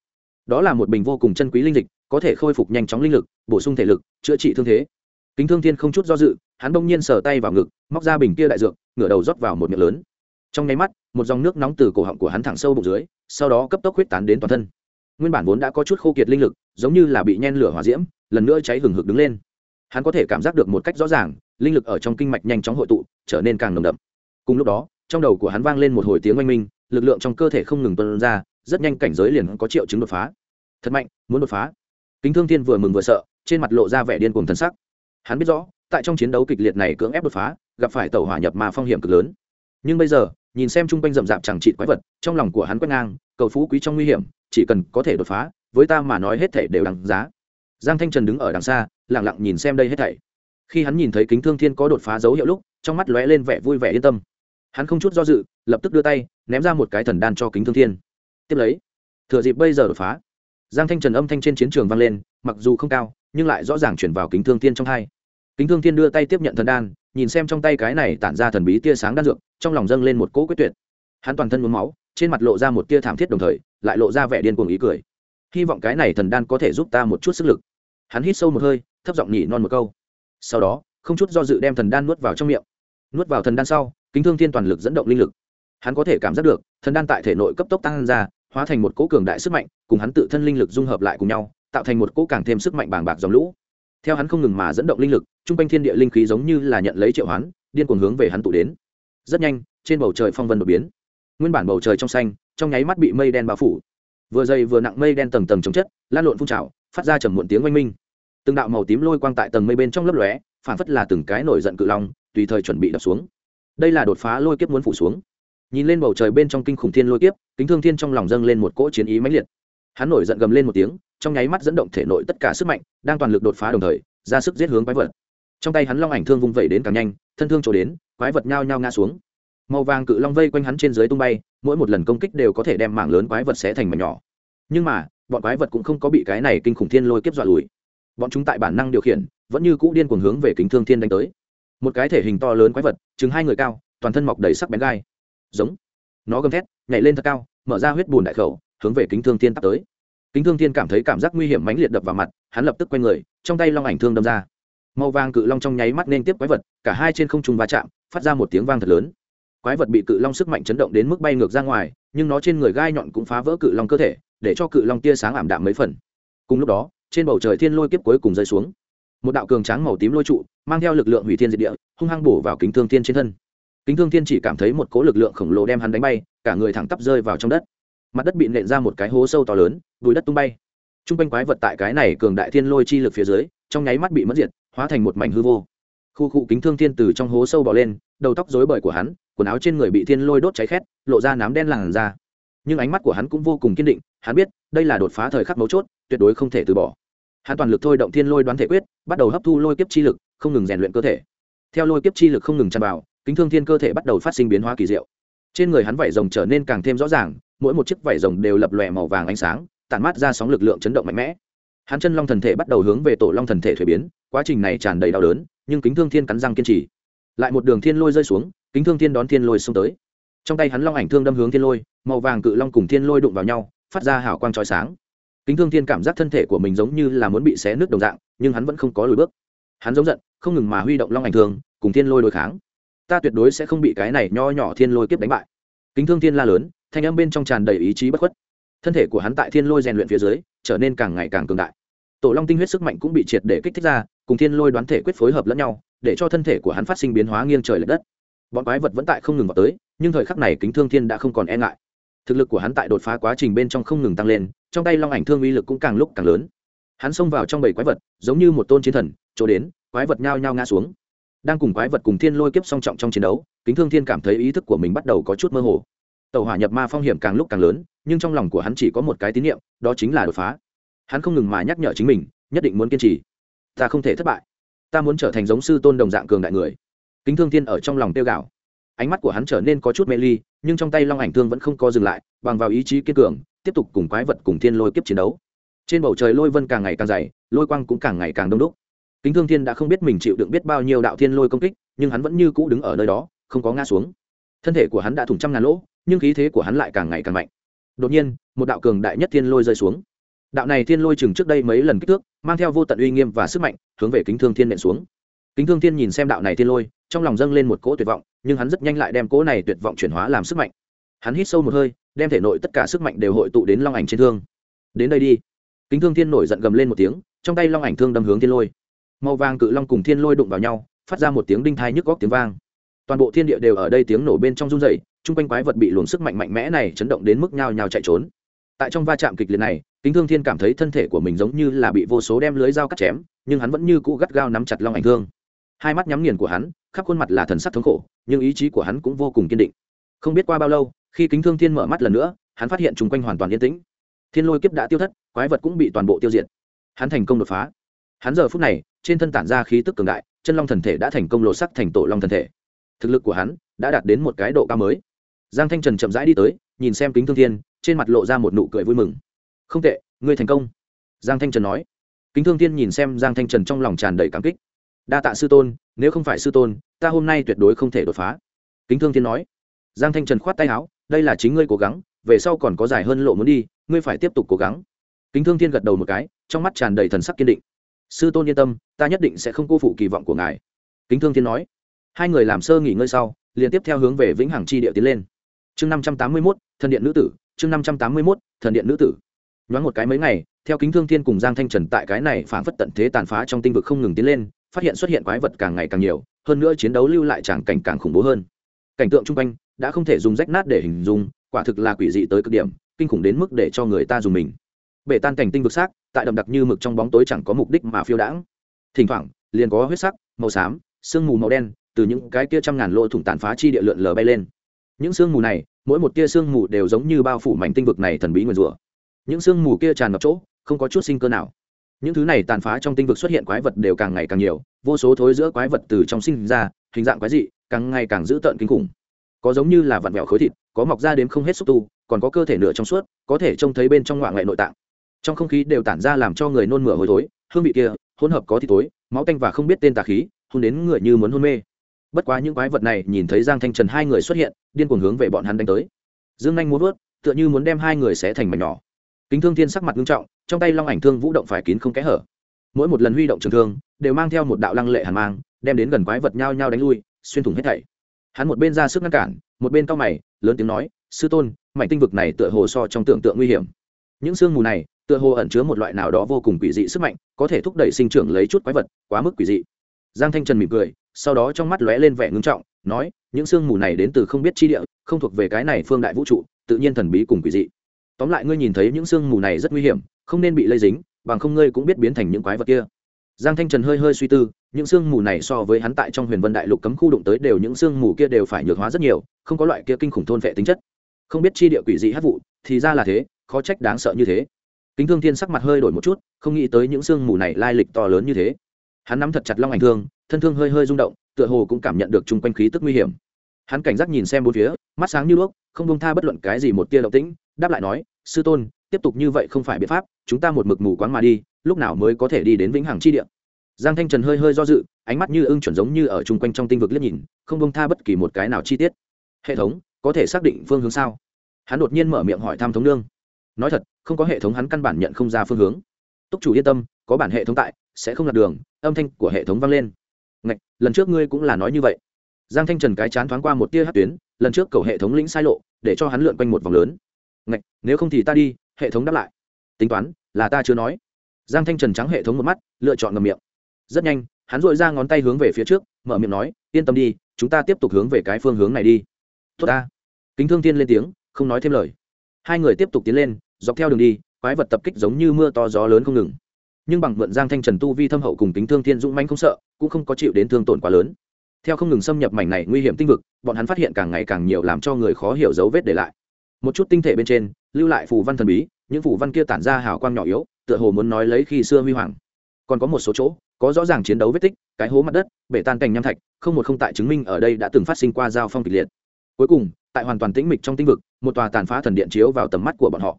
Đó là một bình vô cùng chân quý linh dịch, có thể khôi phục nhanh chóng linh lực, bổ sung thể lực, chữa trị thương thế. Kính thương thiên không chút do dự, hắn bỗng nhiên sờ tay vào ngực, móc ra bình kia đại dược, ngửa đầu rót vào một miệng lớn. Trong nháy mắt, một dòng nước nóng từ cổ họng của hắn thẳng sâu bụng dưới, sau đó cấp tốc huyết tán đến toàn thân. Nguyên bản vốn đã có chút khô kiệt linh lực, giống như là bị nhen lửa hỏa diễm, lần nữa cháy hừng hực đứng lên. Hắn có thể cảm giác được một cách rõ ràng linh lực ở trong kinh mạch nhanh chóng hội tụ, trở nên càng nồng đậm. Cùng lúc đó, trong đầu của hắn vang lên một hồi tiếng oanh minh, lực lượng trong cơ thể không ngừng tuân ra, rất nhanh cảnh giới liền có triệu chứng đột phá. Thật mạnh, muốn đột phá. Kính thương thiên vừa mừng vừa sợ, trên mặt lộ ra vẻ điên cuồng thân sắc. Hắn biết rõ, tại trong chiến đấu kịch liệt này cưỡng ép đột phá, gặp phải tàu hỏa nhập mà phong hiểm cực lớn. Nhưng bây giờ, nhìn xem chung quanh rậm rạp chẳng trị quái vật, trong lòng của hắn quét ngang, cầu phú quý trong nguy hiểm, chỉ cần có thể đột phá, với ta mà nói hết thể đều đằng giá. Giang thanh trần đứng ở đằng xa lẳng lặng nhìn xem đây hết thảy khi hắn nhìn thấy kính thương thiên có đột phá dấu hiệu lúc, trong mắt lóe lên vẻ vui vẻ yên tâm. Hắn không chút do dự, lập tức đưa tay, ném ra một cái thần đan cho kính thương thiên. Tiếp lấy, thừa dịp bây giờ đột phá, giang thanh trần âm thanh trên chiến trường vang lên, mặc dù không cao, nhưng lại rõ ràng chuyển vào kính thương thiên trong hai. Kính thương thiên đưa tay tiếp nhận thần đan, nhìn xem trong tay cái này tản ra thần bí tia sáng đan dược, trong lòng dâng lên một cỗ quyết tuyệt. Hắn toàn thân muốn máu, trên mặt lộ ra một tia thảm thiết đồng thời, lại lộ ra vẻ điên cuồng ý cười. Hy vọng cái này thần đan có thể giúp ta một chút sức lực. Hắn hít sâu một hơi, thấp giọng nhỉ non một câu sau đó, không chút do dự đem thần đan nuốt vào trong miệng. Nuốt vào thần đan sau, kính thương thiên toàn lực dẫn động linh lực. Hắn có thể cảm giác được, thần đan tại thể nội cấp tốc tăng ra, hóa thành một cỗ cường đại sức mạnh, cùng hắn tự thân linh lực dung hợp lại cùng nhau, tạo thành một cỗ càng thêm sức mạnh bàng bạc dòng lũ. Theo hắn không ngừng mà dẫn động linh lực t r u n g quanh thiên địa linh khí giống như là nhận lấy triệu hoán, điên cuồng hướng về hắn tụ đến. Rất nhanh, trên bầu trời phong vân đột biến. Nguyên bản bầu trời trong xanh, trong nháy mắt bị mây đen bao phủ. Vừa dày vừa nặng mây đen tầng tầng chống chất, lan lộn phun trào, phát ra trầm muộn tiếng oanh minh từng đạo màu tím lôi quang tại tầng mây bên trong lấp lóe, phản phất là từng cái nổi giận cự long, tùy thời chuẩn bị đập xuống. Đây là đột phá lôi kiếp muốn phủ xuống. Nhìn lên bầu trời bên trong kinh khủng thiên lôi kiếp, kính thương thiên trong lòng dâng lên một cỗ chiến ý mãnh liệt. Hắn nổi giận gầm lên một tiếng, trong nháy mắt dẫn động thể nội tất cả sức mạnh, đang toàn lực đột phá đồng thời, ra sức giết hướng quái vật. Trong tay hắn long ảnh thương vung vẩy đến càng nhanh, thân thương trổ đến, quái vật nhao nhao ngã xuống. Màu vàng cự long vây quanh hắn trên dưới tung bay, mỗi một lần công kích đều có thể đem mảng lớn quái vật xé thành mảnh nhỏ. Nhưng mà, bọn quái vật cũng không có bị cái này kinh khủng thiên lôi kiếp dọa lùi bọn chúng tại bản năng điều khiển, vẫn như cũ điên cuồng hướng về kính thương thiên đánh tới. Một cái thể hình to lớn quái vật, chừng hai người cao, toàn thân mọc đầy sắc bén gai. Giống. Nó gầm thét, nhảy lên thật cao, mở ra huyết bùn đại khẩu, hướng về kính thương thiên tắt tới. Kính thương thiên cảm thấy cảm giác nguy hiểm mãnh liệt đập vào mặt, hắn lập tức quay người, trong tay long ảnh thương đâm ra. Màu vàng cự long trong nháy mắt nên tiếp quái vật, cả hai trên không trung va chạm, phát ra một tiếng vang thật lớn. Quái vật bị cự long sức mạnh chấn động đến mức bay ngược ra ngoài, nhưng nó trên người gai nhọn cũng phá vỡ cự long cơ thể, để cho cự long tia sáng ảm đạm mấy phần. Cùng lúc đó trên bầu trời thiên lôi kiếp cuối cùng rơi xuống. Một đạo cường tráng màu tím lôi trụ, mang theo lực lượng hủy thiên diệt địa, hung hăng bổ vào kính thương thiên trên thân. Kính thương thiên chỉ cảm thấy một cỗ lực lượng khổng lồ đem hắn đánh bay, cả người thẳng tắp rơi vào trong đất. Mặt đất bị nện ra một cái hố sâu to lớn, bùi đất tung bay. T r u n g quanh quái vật tại cái này cường đại thiên lôi chi lực phía dưới, trong nháy mắt bị mất diệt, hóa thành một mảnh hư vô. Khu cụ kính thương thiên từ trong hố sâu bỏ lên, đầu tóc rối bời của hắn, quần áo trên người bị thiên lôi đốt cháy khét, lộ ra nám đen làn ra nhưng ánh mắt của hắn cũng vô cùng kiên định, hắn biết đây là đột phá thời khắc mấu chốt, tuyệt đối không thể từ bỏ hắn toàn lực thôi động thiên lôi đoán thể quyết, bắt đầu hấp thu lôi kiếp chi lực, không ngừng rèn luyện cơ thể. Theo lôi kiếp chi lực không ngừng tràn vào, kính thương thiên cơ thể bắt đầu phát sinh biến hóa kỳ diệu. Trên người hắn vảy rồng trở nên càng thêm rõ ràng, mỗi một chiếc vảy rồng đều lập lòe màu vàng ánh sáng, tản mát ra sóng lực lượng chấn động mạnh mẽ. Hắn chân long thần thể bắt đầu hướng về tổ long thần thể thuế biến, quá trình này tràn đầy đau đớn, nhưng kính thương thiên cắn răng kiên trì. Lại một đường thiên lôi rơi xuống, kính thương thiên đón thiên lôi xông tới. Trong tay hắn long ảnh thương đâm hướng thiên lôi, màu vàng cự long cùng thiên lôi đụng vào nhau, phát ra hào quang trói sáng kính thương thiên cảm giác thân thể của mình giống như là muốn bị xé nước đồng dạng nhưng hắn vẫn không có lùi bước. Hắn giống giận không ngừng mà huy động long ảnh thường, cùng thiên lôi đối kháng. Ta tuyệt đối sẽ không bị cái này nho nhỏ thiên lôi kiếp đánh bại. Kính thương thiên la lớn thanh âm bên trong tràn đầy ý chí bất khuất. Thân thể của hắn tại thiên lôi rèn luyện phía dưới trở nên càng ngày càng cường đại. Tổ long tinh huyết sức mạnh cũng bị triệt để kích thích ra cùng thiên lôi đoán thể quyết phối hợp lẫn nhau để cho thân thể của hắn phát sinh biến hóa nghiêng trời l ệ đất. Bọn quái vật vẫn tại không ngừng vào tới nhưng thời khắc này kính thương thiên đã không còn e ngại thực lực của hắn tại đột phá quá trình bên trong không ngừng tăng lên, trong tay long ảnh thương uy lực cũng càng lúc càng lớn. Hắn xông vào trong bảy quái vật, giống như một tôn chiến thần, chỗ đến, quái vật nhao nhao ngã xuống. Đang cùng quái vật cùng thiên lôi kiếp song trọng trong chiến đấu, kính thương thiên cảm thấy ý thức của mình bắt đầu có chút mơ hồ. Tàu hỏa nhập ma phong hiểm càng lúc càng lớn, nhưng trong lòng của hắn chỉ có một cái tín nhiệm đó chính là đột phá. Hắn không ngừng mà nhắc nhở chính mình, nhất định muốn kiên trì. Ta không thể thất bại. Ta muốn trở thành giống sư tôn đồng dạng cường đại người. Kính thương thiên ở trong lòng tiêu gạo. Ánh mắt của hắn trở nên có chút mê ly nhưng trong tay long ảnh thương vẫn không co dừng lại, bằng vào ý chí kiên cường, tiếp tục cùng quái vật cùng thiên lôi kiếp chiến đấu. Trên bầu trời lôi vân càng ngày càng dày, lôi quang cũng càng ngày càng đông đúc. Kính thương thiên đã không biết mình chịu đựng biết bao nhiêu đạo thiên lôi công kích, nhưng hắn vẫn như cũ đứng ở nơi đó, không có ngã xuống. Thân thể của hắn đã thủng trăm ngàn lỗ, nhưng khí thế của hắn lại càng ngày càng mạnh. Đột nhiên, một đạo cường đại nhất thiên lôi rơi xuống. Đạo này thiên lôi chừng trước đây mấy lần kích thước, mang theo vô tận uy nghiêm và sức mạnh, hướng về kính thương thiên nện xuống. Kính thương thiên nhìn xem đạo này thiên lôi, trong lòng dâng lên một cỗ tuyệt vọng nhưng hắn rất nhanh lại đem cỗ này tuyệt vọng chuyển hóa làm sức mạnh. Hắn hít sâu một hơi, đem thể nội tất cả sức mạnh đều hội tụ đến long ảnh trên thương. Đến đây đi. Kính thương thiên nổi giận gầm lên một tiếng, trong tay long ảnh thương đâm hướng thiên lôi. Màu vàng cự long cùng thiên lôi đụng vào nhau, phát ra một tiếng đinh thai nhức góc tiếng vang. Toàn bộ thiên địa đều ở đây tiếng nổ bên trong run dày chung quanh quái vật bị luồng sức mạnh mạnh mẽ này chấn động đến mức nhao nhao chạy trốn. Tại trong va chạm kịch liệt này, kính thương thiên cảm thấy thân thể của mình giống như là bị vô số đem lưới dao cắt chém, nhưng hắn vẫn như cũ gắt gao nắm chặt long ảnh thương hai mắt nhắm nghiền của hắn, khắp khuôn mặt là thần sắc thống khổ, nhưng ý chí của hắn cũng vô cùng kiên định. Không biết qua bao lâu, khi kính thương thiên mở mắt lần nữa, hắn phát hiện chung quanh hoàn toàn yên tĩnh. Thiên lôi kiếp đã tiêu thất, quái vật cũng bị toàn bộ tiêu diệt. Hắn thành công đột phá. Hắn giờ phút này, trên thân tản ra khí tức cường đại, chân long thần thể đã thành công lộ sắc thành tổ long thần thể. Thực lực của hắn đã đạt đến một cái độ cao mới. Giang thanh trần chậm rãi đi tới, nhìn xem kính thương thiên, trên mặt lộ ra một nụ cười vui mừng. Không tệ, ngươi thành công. Giang thanh trần nói. Kính thương thiên nhìn xem giang thanh trần trong lòng tràn đầy cảm kích đa tạ sư tôn, nếu không phải sư tôn, ta hôm nay tuyệt đối không thể đột phá. Kính thương thiên nói. Giang thanh trần khoát tay áo, đây là chính ngươi cố gắng, về sau còn có dài hơn lộ muốn đi, ngươi phải tiếp tục cố gắng. Kính thương thiên gật đầu một cái, trong mắt tràn đầy thần sắc kiên định. Sư tôn yên tâm, ta nhất định sẽ không cô phụ kỳ vọng của ngài. Kính thương thiên nói. Hai người làm sơ nghỉ ngơi sau, liền tiếp theo hướng về vĩnh hằng chi địa tiến lên. Chương năm trăm tám mươi mốt, thần điện nữ tử, chương năm trăm tám mươi mốt, thần điện nữ tử. Nhoáng một cái mấy ngày, theo kính thương thiên cùng giang thanh trần tại cái này phản phất tận thế tàn phá trong tinh vực không ngừng tiến lên phát hiện xuất hiện quái vật càng ngày càng nhiều, hơn nữa chiến đấu lưu lại tràng cảnh càng khủng bố hơn. Cảnh tượng chung quanh đã không thể dùng rách nát để hình dung, quả thực là quỷ dị tới cực điểm, kinh khủng đến mức để cho người ta dùng mình. Bể tan cảnh tinh vực xác, tại đậm đặc như mực trong bóng tối chẳng có mục đích mà phiêu đãng. Thỉnh thoảng, liền có huyết sắc, màu xám, sương mù màu đen từ những cái kia trăm ngàn lỗ thủng tàn phá chi địa lượn lờ bay lên. Những sương mù này, mỗi một tia sương mù đều giống như bao phủ mảnh tinh vực này thần bí nguyền rủa. Những sương mù kia tràn ngập chỗ, không có chút sinh cơ nào những thứ này tàn phá trong tinh vực xuất hiện quái vật đều càng ngày càng nhiều, vô số thối giữa quái vật từ trong sinh ra, hình dạng quái dị, càng ngày càng dữ tợn kinh khủng. Có giống như là vặn vẹo khối thịt, có mọc ra đến không hết xúc tu, còn có cơ thể nửa trong suốt, có thể trông thấy bên trong ngoại ngoại nội tạng. Trong không khí đều tản ra làm cho người nôn mửa hồi thối, hương vị kia, hỗn hợp có thịt tối máu tanh và không biết tên tà khí, hôn đến người như muốn hôn mê. Bất quá những quái vật này nhìn thấy giang thanh trần hai người xuất hiện, điên cuồng hướng về bọn hắn đánh tới. Dương anh muốn vớt tựa như muốn đem hai người xé thành mảnh nhỏ kính thương thiên sắc mặt nghiêm trọng, trong tay long ảnh thương vũ động phải kín không kẽ hở. Mỗi một lần huy động trường thương, đều mang theo một đạo lăng lệ hàn mang, đem đến gần quái vật nhau nhau đánh lui, xuyên thủng hết thảy. Hắn một bên ra sức ngăn cản, một bên cao mày, lớn tiếng nói, sư tôn, mảnh tinh vực này tựa hồ so trong tưởng tượng nguy hiểm. Những sương mù này, tựa hồ ẩn chứa một loại nào đó vô cùng quỷ dị sức mạnh, có thể thúc đẩy sinh trưởng lấy chút quái vật quá mức quỷ dị. Giang thanh trần mỉm cười, sau đó trong mắt lóe lên vẻ ngưng trọng, nói, những sương mù này đến từ không biết chi địa, không thuộc về cái này phương đại vũ trụ, tự nhiên thần bí cùng quỷ dị tóm lại ngươi nhìn thấy những sương mù này rất nguy hiểm, không nên bị lây dính, bằng không ngươi cũng biết biến thành những quái vật kia. Giang thanh trần hơi hơi suy tư, những sương mù này so với hắn tại trong huyền vân đại lục cấm khu đụng tới đều những sương mù kia đều phải nhược hóa rất nhiều, không có loại kia kinh khủng thôn vệ tính chất. Không biết chi địa quỷ dị hát vụ, thì ra là thế, khó trách đáng sợ như thế. Kính thương thiên sắc mặt hơi đổi một chút, không nghĩ tới những sương mù này lai lịch to lớn như thế. Hắn nắm thật chặt long ảnh thương, thân thương hơi hơi rung động, tựa hồ cũng cảm nhận được chung quanh khí tức nguy hiểm. Hắn cảnh giác nhìn xem bốn phía, mắt sáng như đuốc, không bông tha bất luận cái gì một tia động tĩnh đáp lại nói sư tôn tiếp tục như vậy không phải biện pháp chúng ta một mực mù quáng mà đi lúc nào mới có thể đi đến vĩnh hằng chi địa? Giang thanh trần hơi hơi do dự ánh mắt như ưng chuẩn giống như ở chung quanh trong tinh vực liếc nhìn không bông tha bất kỳ một cái nào chi tiết. Hệ thống có thể xác định phương hướng sao? Hắn đột nhiên mở miệng hỏi thăm thống nương. Nói thật không có hệ thống hắn căn bản nhận không ra phương hướng. Túc chủ yên tâm có bản hệ thống tại sẽ không lạc đường âm thanh của hệ thống vang lên. Ngạch, lần trước ngươi cũng là nói như vậy. Giang thanh trần cái chán thoáng qua một tia hát tuyến lần trước cầu hệ thống lĩnh sai lộ để cho hắn lượn quanh một vòng lớn. Ngạch, nếu không thì ta đi hệ thống đáp lại. Tính toán là ta chưa nói. Giang thanh trần trắng hệ thống một mắt lựa chọn ngậm miệng. Rất nhanh hắn dội ra ngón tay hướng về phía trước mở miệng nói yên tâm đi chúng ta tiếp tục hướng về cái phương hướng này đi. Tốt ta. Kính thương thiên lên tiếng không nói thêm lời. Hai người tiếp tục tiến lên dọc theo đường đi quái vật tập kích giống như mưa to gió lớn không ngừng. Nhưng bằng mượn giang thanh trần tu vi thâm hậu cùng kính thương thiên dũng mãnh không sợ cũng không có chịu đến thương tổn quá lớn. Theo không ngừng xâm nhập mảnh này nguy hiểm tinh vực bọn hắn phát hiện càng ngày càng nhiều làm cho người khó hiểu dấu vết để lại một chút tinh thể bên trên, lưu lại phù văn thần bí, những phù văn kia tản ra hào quang nhỏ yếu, tựa hồ muốn nói lấy khi xưa huy hoàng. Còn có một số chỗ, có rõ ràng chiến đấu vết tích, cái hố mặt đất, bể tan cành nham thạch, không một không tại chứng minh ở đây đã từng phát sinh qua giao phong kịch liệt. Cuối cùng, tại hoàn toàn tĩnh mịch trong tinh vực, một tòa tàn phá thần điện chiếu vào tầm mắt của bọn họ.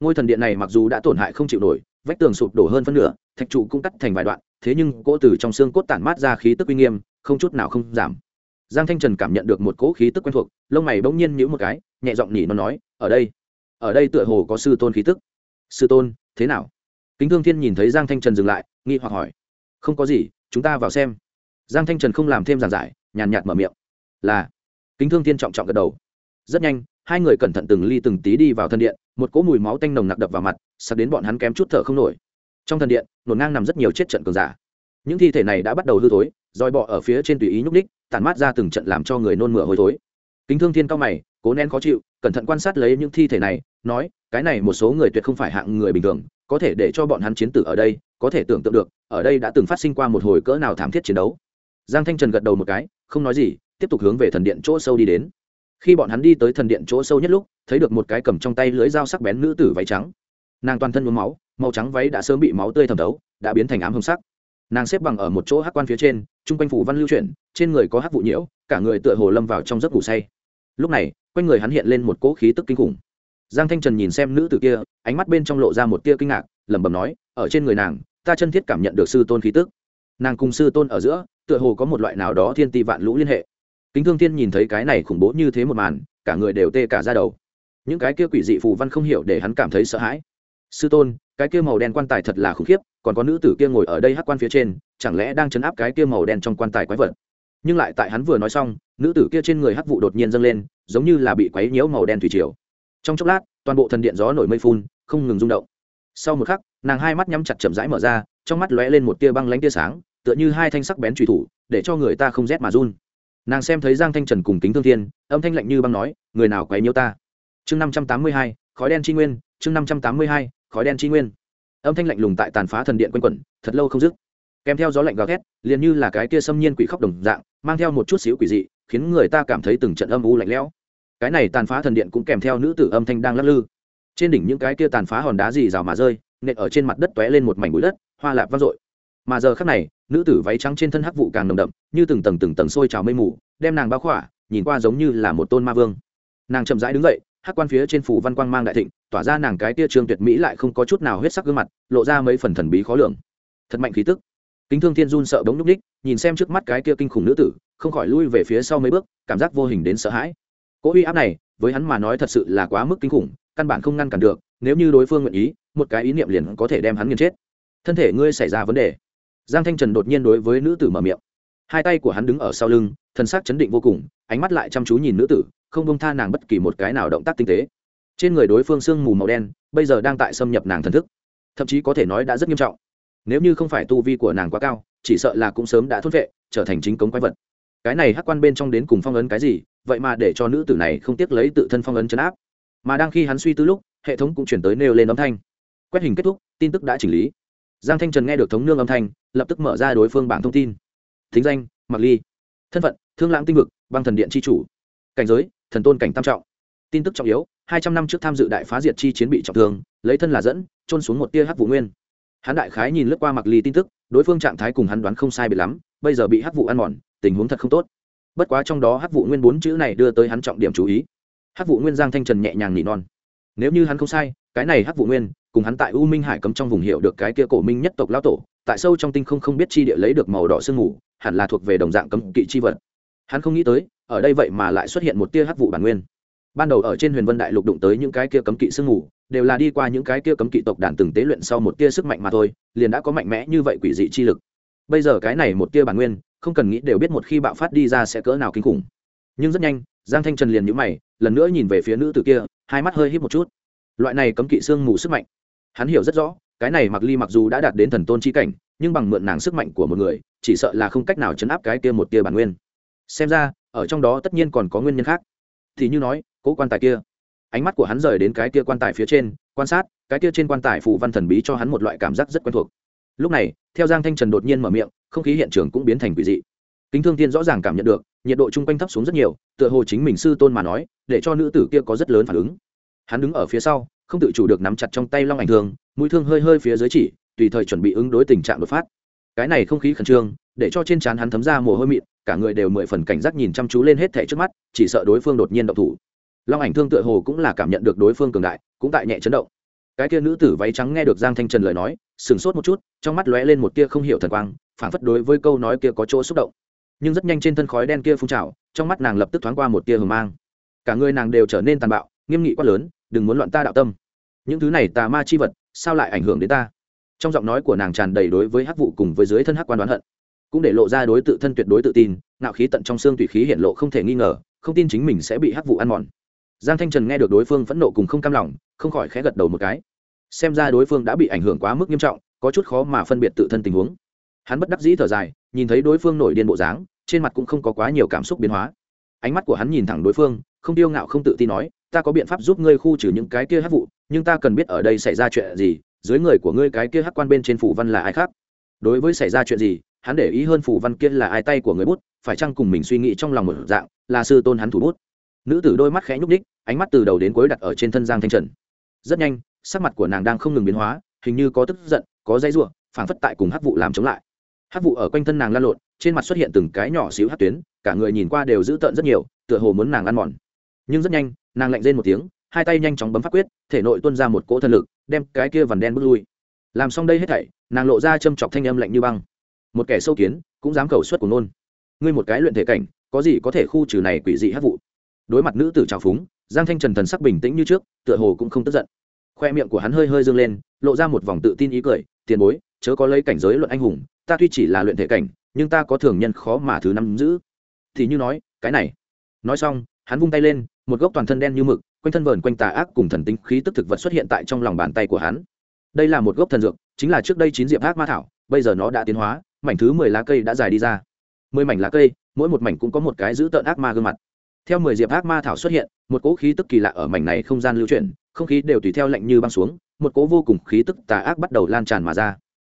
Ngôi thần điện này mặc dù đã tổn hại không chịu nổi, vách tường sụp đổ hơn phân nửa, thạch trụ cũng cắt thành vài đoạn, thế nhưng cỗ từ trong xương cốt tản mát ra khí tức uy nghiêm, không chút nào không giảm. Giang thanh trần cảm nhận được một cỗ khí tức quen thuộc, lông mày bỗng nhiên nhíu một cái, nhẹ giọng nhỉ nó nói ở đây. Ở đây tựa hồ có sư tôn khí tức. Sư tôn, thế nào? Kính thương thiên nhìn thấy giang thanh trần dừng lại, nghi hoặc hỏi. Không có gì, chúng ta vào xem. Giang thanh trần không làm thêm giảng giải, nhàn nhạt mở miệng. Là. Kính thương thiên trọng trọng gật đầu. Rất nhanh, hai người cẩn thận từng ly từng tí đi vào thân điện, một cỗ mùi máu tanh nồng nặc đập vào mặt, sặc đến bọn hắn kém chút thở không nổi. Trong thần điện, nổn ngang nằm rất nhiều chết trận cường giả. Những thi thể này đã bắt đầu hư thối, roi bọ ở phía trên tùy ý nhúc ních tản mát ra từng trận làm cho người nôn mửa hôi thối kính thương thiên cao mày, cố nén khó chịu, cẩn thận quan sát lấy những thi thể này, nói, cái này một số người tuyệt không phải hạng người bình thường, có thể để cho bọn hắn chiến tử ở đây, có thể tưởng tượng được, ở đây đã từng phát sinh qua một hồi cỡ nào thảm thiết chiến đấu. Giang thanh trần gật đầu một cái, không nói gì, tiếp tục hướng về thần điện chỗ sâu đi đến. Khi bọn hắn đi tới thần điện chỗ sâu nhất lúc, thấy được một cái cầm trong tay lưới dao sắc bén nữ tử váy trắng. Nàng toàn thân nhuốm máu, màu trắng váy đã sớm bị máu tươi thẩm thấu, đã biến thành ám hồng sắc. Nàng xếp bằng ở một chỗ hắc quan phía trên, chung quanh phủ văn lưu chuyển, trên người có hắc vụ nhiễu, cả người tựa hồ lâm vào trong giấc ngủ say lúc này, quanh người hắn hiện lên một cỗ khí tức kinh khủng. Giang thanh trần nhìn xem nữ tử kia, ánh mắt bên trong lộ ra một tia kinh ngạc, lẩm bẩm nói, ở trên người nàng, ta chân thiết cảm nhận được sư tôn khí tức. Nàng cùng sư tôn ở giữa, tựa hồ có một loại nào đó thiên ti vạn lũ liên hệ. Kính thương thiên nhìn thấy cái này khủng bố như thế một màn, cả người đều tê cả ra đầu. Những cái kia quỷ dị phù văn không hiểu để hắn cảm thấy sợ hãi. Sư tôn, cái kia màu đen quan tài thật là khủng khiếp, còn có nữ tử kia ngồi ở đây hắc quan phía trên, chẳng lẽ đang chấn áp cái kia màu đen trong quan tài quái vật? Nhưng lại tại hắn vừa nói xong nữ tử kia trên người hắc vụ đột nhiên dâng lên, giống như là bị quấy nhiễu màu đen thủy triều. Trong chốc lát, toàn bộ thần điện gió nổi mây phun, không ngừng rung động. Sau một khắc, nàng hai mắt nhắm chặt chậm rãi mở ra, trong mắt lóe lên một tia băng lánh tia sáng, tựa như hai thanh sắc bén trùy thủ, để cho người ta không rét mà run. Nàng xem thấy giang thanh trần cùng kính thương thiên, âm thanh lạnh như băng nói, người nào quấy nhiễu ta? Chương năm trăm tám mươi hai, khói đen tri nguyên, chương năm trăm tám mươi hai, khói đen tri nguyên. Âm thanh lạnh lùng tại tàn phá thần điện quanh quẩn, thật lâu không dứt. Kèm theo gió lạnh gào thét, liền như là cái kia xâm nhiên quỷ khóc đồng dạng, mang theo một chút xíu quỷ dị khiến người ta cảm thấy từng trận âm u lạnh lẽo. Cái này tàn phá thần điện cũng kèm theo nữ tử âm thanh đang lắc lư. Trên đỉnh những cái kia tàn phá hòn đá gì rào mà rơi, nện ở trên mặt đất tóe lên một mảnh bụi đất, hoa lạp vang dội. Mà giờ khắc này, nữ tử váy trắng trên thân hắc vụ càng nồng đậm, như từng tầng từng tầng sôi trào mây mù, đem nàng bao khỏa, nhìn qua giống như là một tôn ma vương. Nàng chậm rãi đứng dậy, hắc quan phía trên phủ văn quang mang đại thịnh, tỏa ra nàng cái tia trương tuyệt mỹ lại không có chút nào huyết sắc gương mặt, lộ ra mấy phần thần bí khó lường. Thật mạnh khí tức kính thương thiên run sợ bóng núp ních nhìn xem trước mắt cái kia kinh khủng nữ tử, không khỏi lui về phía sau mấy bước, cảm giác vô hình đến sợ hãi. Cỗ uy áp này, với hắn mà nói thật sự là quá mức kinh khủng, căn bản không ngăn cản được, nếu như đối phương nguyện ý, một cái ý niệm liền có thể đem hắn nghiền chết. Thân thể ngươi xảy ra vấn đề. Giang thanh trần đột nhiên đối với nữ tử mở miệng. Hai tay của hắn đứng ở sau lưng thân xác chấn định vô cùng, ánh mắt lại chăm chú nhìn nữ tử, không bông tha nàng bất kỳ một cái nào động tác tinh tế. Trên người đối phương sương mù màu đen, bây giờ đang tại xâm nhập nàng thần thức. Thậm chí có thể nói đã rất nghiêm trọng nếu như không phải tu vi của nàng quá cao, chỉ sợ là cũng sớm đã thốt vệ, trở thành chính cống quái vật. Cái này hắc quan bên trong đến cùng phong ấn cái gì, vậy mà để cho nữ tử này không tiếc lấy tự thân phong ấn chấn áp. Mà đang khi hắn suy tư lúc, hệ thống cũng chuyển tới nêu lên âm thanh. Quét hình kết thúc, tin tức đã chỉnh lý. Giang thanh trần nghe được thống nương âm thanh, lập tức mở ra đối phương bảng thông tin. Thính danh mặc ly. Thân phận, thương lãng tinh vực, băng thần điện c h i chủ. Cảnh giới, thần tôn cảnh tam trọng. Tin tức trọng yếu, hai trăm năm trước tham dự đại phá diệt chi chiến bị trọng thương, lấy thân là dẫn trôn xuống một tia hắc vũ nguyên hắn đại khái nhìn lướt qua mặc ly tin tức, đối phương trạng thái cùng hắn đoán không sai bị lắm, bây giờ bị hắc vụ ăn mòn, tình huống thật không tốt. Bất quá trong đó hắc vụ nguyên bốn chữ này đưa tới hắn trọng điểm chú ý. Hắc vụ nguyên giang thanh trần nhẹ nhàng nỉ non. Nếu như hắn không sai, cái này hắc vụ nguyên, cùng hắn tại u minh hải cấm trong vùng hiệu được cái kia cổ minh nhất tộc lao tổ, tại sâu trong tinh không không biết chi địa lấy được màu đỏ sương mù, hẳn là thuộc về đồng dạng cấm kỵ chi vật. Hắn không nghĩ tới, ở đây vậy mà lại xuất hiện một tia hắc vụ bản nguyên ban đầu ở trên huyền vân đại lục đụng tới những cái kia cấm kỵ sương mù, đều là đi qua những cái kia cấm kỵ tộc đàn từng tế luyện sau một tia sức mạnh mà thôi, liền đã có mạnh mẽ như vậy quỷ dị chi lực. Bây giờ cái này một tia bản nguyên, không cần nghĩ đều biết một khi bạo phát đi ra sẽ cỡ nào kinh khủng. Nhưng rất nhanh, giang thanh trần liền nhũ mày, lần nữa nhìn về phía nữ tử kia, hai mắt hơi hít một chút. Loại này cấm kỵ sương mù sức mạnh, hắn hiểu rất rõ, cái này mặc ly mặc dù đã đạt đến thần tôn chi cảnh, nhưng bằng mượn nàng sức mạnh của một người, chỉ sợ là không cách nào chấn áp cái kia một tia bản nguyên. Xem ra, ở trong đó tất nhiên còn có nguyên nhân khác. Thì như nói cỗ quan tài kia. Ánh mắt của hắn rời đến cái kia quan tài phía trên, quan sát, cái kia trên quan tài phù văn thần bí cho hắn một loại cảm giác rất quen thuộc. Lúc này, theo giang thanh trần đột nhiên mở miệng, không khí hiện trường cũng biến thành quỷ dị. Kính thương tiên rõ ràng cảm nhận được, nhiệt độ chung quanh thấp xuống rất nhiều, tựa hồ chính mình sư tôn mà nói, để cho nữ tử kia có rất lớn phản ứng. Hắn đứng ở phía sau, không tự chủ được nắm chặt trong tay long ảnh thương, mũi thương hơi hơi phía dưới chỉ, tùy thời chuẩn bị ứng đối tình trạng đột phát. Cái này không khí khẩn trương, để cho trên trán hắn thấm ra mồ hôi mịn, cả người đều mười phần cảnh giác nhìn chăm chú lên hết thẻ trước mắt, chỉ sợ đối phương đột nhiên động thủ long ảnh thương tựa hồ cũng là cảm nhận được đối phương cường đại, cũng tại nhẹ chấn động. Cái kia nữ tử váy trắng nghe được giang thanh trần lời nói, sửng sốt một chút, trong mắt lóe lên một tia không hiểu thần quang, phảng phất đối với câu nói kia có chỗ xúc động. Nhưng rất nhanh trên thân khói đen kia phun trào, trong mắt nàng lập tức thoáng qua một tia hờ mang. Cả người nàng đều trở nên tàn bạo, nghiêm nghị quát lớn, đừng muốn loạn ta đạo tâm. Những thứ này tà ma chi vật, sao lại ảnh hưởng đến ta? Trong giọng nói của nàng tràn đầy đối với hắc vụ cùng với dưới thân hắc quan đoán hận, cũng để lộ ra đối tự thân tuyệt đối tự tin nạo khí tận trong xương tùy khí hiện lộ không thể nghi ngờ, không tin chính mình sẽ bị hắc vụ ăn mòn giang thanh trần nghe được đối phương phẫn nộ cùng không cam lòng, không khỏi khẽ gật đầu một cái. Xem ra đối phương đã bị ảnh hưởng quá mức nghiêm trọng, có chút khó mà phân biệt tự thân tình huống. Hắn bất đắc dĩ thở dài, nhìn thấy đối phương nổi điên bộ dáng, trên mặt cũng không có quá nhiều cảm xúc biến hóa. Ánh mắt của hắn nhìn thẳng đối phương, không tiêu ngạo không tự tin nói, ta có biện pháp giúp ngươi khu trừ những cái kia hát vụ, nhưng ta cần biết ở đây xảy ra chuyện gì, dưới người của ngươi cái kia hát quan bên trên phủ văn là ai khác? Đối với xảy ra chuyện gì, hắn để ý hơn phủ văn kia là ai tay của người bút, phải chăng cùng mình suy nghĩ trong lòng một dạng, là sư tôn hắn thủ bút nữ tử đôi mắt khẽ nhúc ních ánh mắt từ đầu đến cuối đặt ở trên thân giang thanh trần. Rất nhanh, sắc mặt của nàng đang không ngừng biến hóa, hình như có tức giận, có dây ruộng phảng phất tại cùng hắc vụ làm chống lại. Hắc vụ ở quanh thân nàng lan lộn, trên mặt xuất hiện từng cái nhỏ xíu hắc tuyến, cả người nhìn qua đều dữ tợn rất nhiều, tựa hồ muốn nàng ăn mòn. Nhưng rất nhanh, nàng lạnh rên một tiếng, hai tay nhanh chóng bấm phát quyết, thể nội tuôn ra một cỗ thần lực, đem cái kia vằn đen bước lui. Làm xong đây hết thảy, nàng lộ ra châm chọc thanh âm lạnh như băng. Một kẻ sâu kiến, cũng dám cầu suất của nôn ngươi một cái luyện thể cảnh, có gì có thể khu trừ này quỷ dị hát vụ đối mặt nữ tử trào phúng, giang thanh trần thần sắc bình tĩnh như trước, tựa hồ cũng không tức giận. Khoe miệng của hắn hơi hơi dương lên, lộ ra một vòng tự tin ý cười, tiền bối, chớ có lấy cảnh giới luận anh hùng, ta tuy chỉ là luyện thể cảnh, nhưng ta có thường nhân khó mà thứ năm giữ. Thì như nói, cái này. Nói xong, hắn vung tay lên, một gốc toàn thân đen như mực, quanh thân vờn quanh tà ác cùng thần tính khí tức thực vật xuất hiện tại trong lòng bàn tay của hắn. Đây là một gốc thần dược, chính là trước đây chín diệp ác ma thảo, bây giờ nó đã tiến hóa, mảnh thứ mười lá cây đã dài đi ra. Mười mảnh lá cây, mỗi một mảnh cũng có một cái giữ tợn ác ma gương mặt theo mười diệp ác ma thảo xuất hiện, một cỗ khí tức kỳ lạ ở mảnh này không gian lưu chuyển, không khí đều tùy theo lạnh như băng xuống, một cỗ vô cùng khí tức tà ác bắt đầu lan tràn mà ra.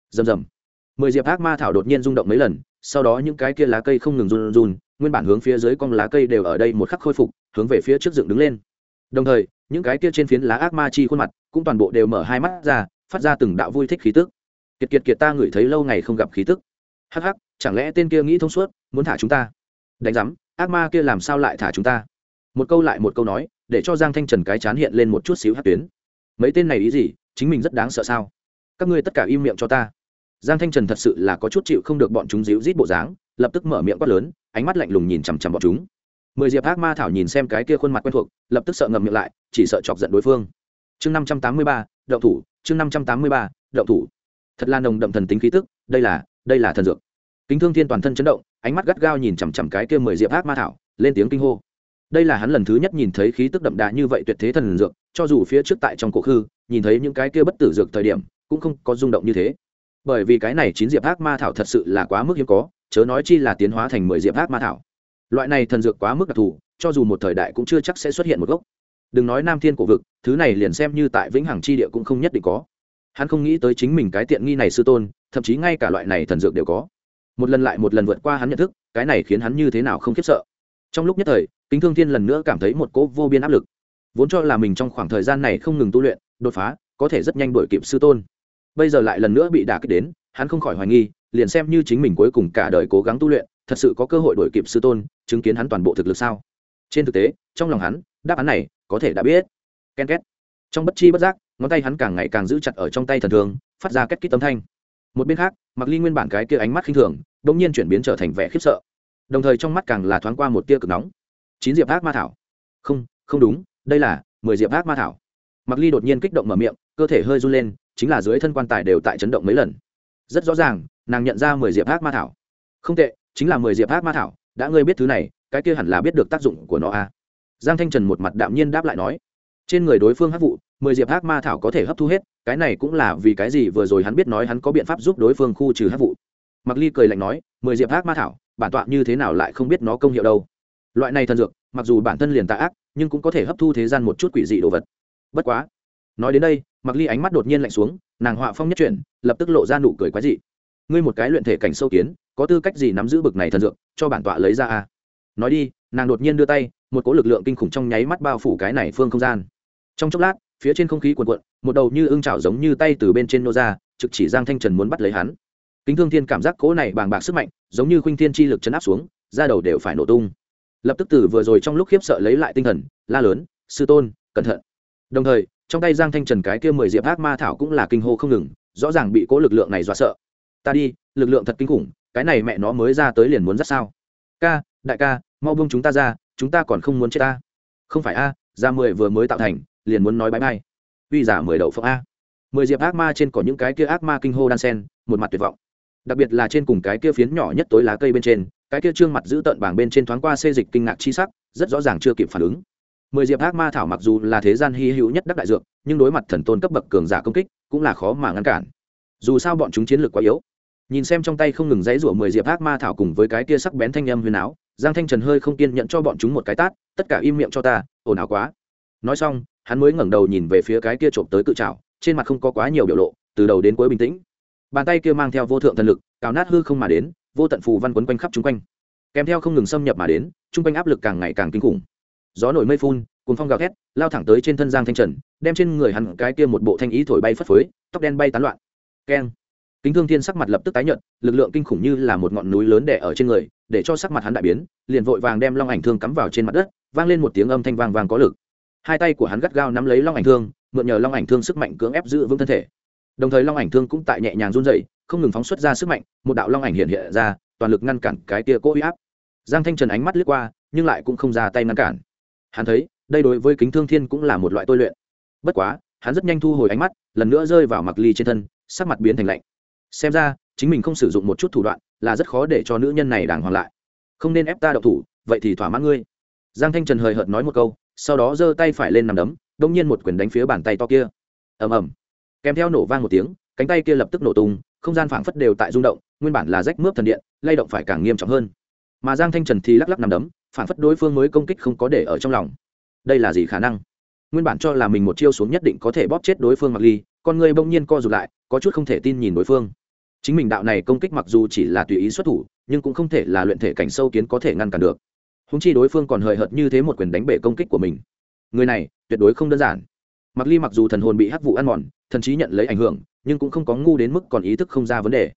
Rầm rầm. Mười diệp ác ma thảo đột nhiên rung động mấy lần, sau đó những cái kia lá cây không ngừng run run nguyên bản hướng phía dưới con lá cây đều ở đây một khắc khôi phục, hướng về phía trước dựng đứng lên. Đồng thời, những cái kia trên phiến lá ác ma chi khuôn mặt cũng toàn bộ đều mở hai mắt ra, phát ra từng đạo vui thích khí tức. Kiệt kiệt kiệt ta ngửi thấy lâu ngày không gặp khí tức. Hắc hắc, chẳng lẽ tên kia nghĩ thông suốt, muốn thả chúng ta? Đánh giám ác ma kia làm sao lại thả chúng ta? Một câu lại một câu nói, để cho giang thanh trần cái chán hiện lên một chút xíu hát tuyến. Mấy tên này ý gì? Chính mình rất đáng sợ sao? Các ngươi tất cả im miệng cho ta. Giang thanh trần thật sự là có chút chịu không được bọn chúng díu rít bộ dáng, lập tức mở miệng quát lớn, ánh mắt lạnh lùng nhìn chằm chằm bọn chúng. Mười diệp ác ma thảo nhìn xem cái kia khuôn mặt quen thuộc, lập tức sợ ngậm miệng lại, chỉ sợ chọc giận đối phương. Chương năm trăm tám mươi ba đậu thủ, chương năm trăm tám mươi ba đậu thủ. Thật là nồng đậm thần tính khí tức, đây là đây là thần dược. Kính thương thiên toàn thân chấn động ánh mắt gắt gao nhìn chằm chằm cái kia mười diệp ác ma thảo, lên tiếng kinh hô. Đây là hắn lần thứ nhất nhìn thấy khí tức đậm đà như vậy tuyệt thế thần dược, cho dù phía trước tại trong cổ khư, nhìn thấy những cái kia bất tử dược thời điểm, cũng không có rung động như thế. Bởi vì cái này chín diệp ác ma thảo thật sự là quá mức hiếm có, chớ nói chi là tiến hóa thành mười diệp ác ma thảo. Loại này thần dược quá mức đặc thù, cho dù một thời đại cũng chưa chắc sẽ xuất hiện một gốc. Đừng nói nam thiên cổ vực, thứ này liền xem như tại vĩnh hằng chi địa cũng không nhất định có. Hắn không nghĩ tới chính mình cái tiện nghi này sư tôn, thậm chí ngay cả loại này thần dược đều có một lần lại một lần vượt qua hắn nhận thức, cái này khiến hắn như thế nào không khiếp sợ. Trong lúc nhất thời, kính thương thiên lần nữa cảm thấy một cỗ vô biên áp lực. Vốn cho là mình trong khoảng thời gian này không ngừng tu luyện, đột phá, có thể rất nhanh đổi kịp sư tôn. Bây giờ lại lần nữa bị đả kích đến, hắn không khỏi hoài nghi, liền xem như chính mình cuối cùng cả đời cố gắng tu luyện, thật sự có cơ hội đổi kịp sư tôn, chứng kiến hắn toàn bộ thực lực sao? Trên thực tế, trong lòng hắn, đáp án này có thể đã biết. Ken két. Trong bất chi bất giác, ngón tay hắn càng ngày càng giữ chặt ở trong tay thần thường phát ra két kít tấm thanh một bên khác mặc ly nguyên bản cái kia ánh mắt khinh thường đ ỗ n g nhiên chuyển biến trở thành vẻ khiếp sợ. Đồng thời trong mắt càng là thoáng qua một tia cực nóng. Chín diệp ác ma thảo. Không không đúng, đây là mười diệp ác ma thảo. Mặc ly đột nhiên kích động mở miệng, cơ thể hơi run lên, chính là dưới thân quan tài đều tại chấn động mấy lần. Rất rõ ràng, nàng nhận ra mười diệp ác ma thảo. Không tệ, chính là mười diệp ác ma thảo, đã ngươi biết thứ này, cái kia hẳn là biết được tác dụng của nó à. giang thanh trần một mặt đạm nhiên đáp lại nói. Trên người đối phương hắc vụ mười diệp ác ma thảo có thể hấp thu hết, cái này cũng là vì cái gì vừa rồi hắn biết nói hắn có biện pháp giúp đối phương khu trừ hắc vụ. Mặc ly cười lạnh nói, mười diệp ác ma thảo, bản tọa như thế nào lại không biết nó công hiệu đâu. Loại này thần dược, mặc dù bản thân liền tạ ác, nhưng cũng có thể hấp thu thế gian một chút quỷ dị đồ vật. Bất quá, nói đến đây mặc ly ánh mắt đột nhiên lạnh xuống, nàng họa phong nhất chuyển, lập tức lộ ra nụ cười quái dị. Ngươi một cái luyện thể cảnh sâu kiến, có tư cách gì nắm giữ bực này thần dược, cho bản tọa lấy ra a nói đi, nàng đột nhiên đưa tay, một cỗ lực lượng kinh khủng trong nháy mắt bao phủ cái này phương không gian. Trong chốc lát phía trên không khí cuồn cuộn, một đầu như ưng chảo giống như tay từ bên trên nô ra, trực chỉ giang thanh trần muốn bắt lấy hắn. Kính thương thiên cảm giác cỗ này bàng bạc sức mạnh, giống như khuynh thiên chi lực chấn áp xuống ra đầu đều phải nổ tung. Lập tức từ vừa rồi trong lúc khiếp sợ lấy lại tinh thần, la lớn, sư tôn, cẩn thận. Đồng thời, trong tay giang thanh trần cái kia mười diệp ác ma thảo cũng là kinh hô không ngừng, rõ ràng bị cỗ lực lượng này dọa sợ. Ta đi, lực lượng thật kinh khủng, cái này mẹ nó mới ra tới liền muốn rất sao? Ca, đại ca, mau buông chúng ta ra, chúng ta còn không muốn chết ta. Không phải a, ra mười vừa mới tạo thành liền muốn nói bãi bay uy giả mười đậu phượng a. Mười diệp ác ma trên có những cái kia ác ma kinh hô đan sen, một mặt tuyệt vọng. Đặc biệt là trên cùng cái kia phiến nhỏ nhất tối lá cây bên trên, cái kia trương mặt giữ tận bảng bên trên thoáng qua xê dịch kinh ngạc chi sắc, rất rõ ràng chưa kịp phản ứng. Mười diệp ác ma thảo mặc dù là thế gian hy hữu nhất đắc đại dược, nhưng đối mặt thần tôn cấp bậc cường giả công kích, cũng là khó mà ngăn cản. Dù sao bọn chúng chiến lược quá yếu. Nhìn xem trong tay không ngừng dãy rủa mười diệp ác ma thảo cùng với cái kia sắc bén thanh âm huyền áo, giang thanh trần hơi không kiên nhận cho bọn chúng một cái tát, tất cả im miệng cho ta, ồn ào quá. Nói xong hắn mới ngẩng đầu nhìn về phía cái kia trộm tới cự trào trên mặt không có quá nhiều biểu lộ, từ đầu đến cuối bình tĩnh. Bàn tay kia mang theo vô thượng thần lực, cào nát hư không mà đến, vô tận phù văn quấn quanh khắp chung quanh. Kèm theo không ngừng xâm nhập mà đến, chung quanh áp lực càng ngày càng kinh khủng. Gió nổi mây phun cùng phong gào thét, lao thẳng tới trên thân giang thanh trần, đem trên người hắn cái kia một bộ thanh ý thổi bay phất phới, tóc đen bay tán loạn. Keng. Kính thương thiên sắc mặt lập tức tái nhợt, lực lượng kinh khủng như là một ngọn núi lớn đè ở trên người, để cho sắc mặt hắn đại biến, liền vội vàng đem long ảnh thương cắm vào trên mặt đất, vang lên một tiếng âm thanh vang vang có lực hai tay của hắn gắt gao nắm lấy long ảnh thương, mượn nhờ long ảnh thương sức mạnh cưỡng ép giữ vững thân thể. Đồng thời long ảnh thương cũng tại nhẹ nhàng run dậy không ngừng phóng xuất ra sức mạnh, một đạo long ảnh hiện hiện ra, toàn lực ngăn cản cái tia cỗ huy áp. Giang thanh trần ánh mắt lướt qua, nhưng lại cũng không ra tay ngăn cản. Hắn thấy, đây đối với kính thương thiên cũng là một loại tôi luyện. Bất quá, hắn rất nhanh thu hồi ánh mắt, lần nữa rơi vào mặc ly trên thân, sắc mặt biến thành lạnh. Xem ra, chính mình không sử dụng một chút thủ đoạn, là rất khó để cho nữ nhân này đàng hoàng lại. Không nên ép ta đậu thủ, vậy thì thỏa mãn ngươi. Giang thanh trần hời hợt nói một câu sau đó giơ tay phải lên nằm đấm, đông nhiên một quyền đánh phía bàn tay to kia. Ầm ầm. Kèm theo nổ vang một tiếng, cánh tay kia lập tức nổ tung, không gian phảng phất đều tại rung động, nguyên bản là rách mướp thần điện, lay động phải càng nghiêm trọng hơn. Mà giang thanh trần thì lắc lắc nằm đấm, phảng phất đối phương mới công kích không có để ở trong lòng. Đây là gì khả năng? Nguyên bản cho là mình một chiêu xuống nhất định có thể bóp chết đối phương mặc ly, con người bỗng nhiên co rụt lại, có chút không thể tin nhìn đối phương. Chính mình đạo này công kích mặc dù chỉ là tùy ý xuất thủ, nhưng cũng không thể là luyện thể cảnh sâu kiến có thể ngăn cản được húng chi đối phương còn hời hợt như thế một quyền đánh bể công kích của mình. Người này, tuyệt đối không đơn giản. Mặc ly mặc dù thần hồn bị hắc vụ ăn mòn, thần trí nhận lấy ảnh hưởng, nhưng cũng không có ngu đến mức còn ý thức không ra vấn đề.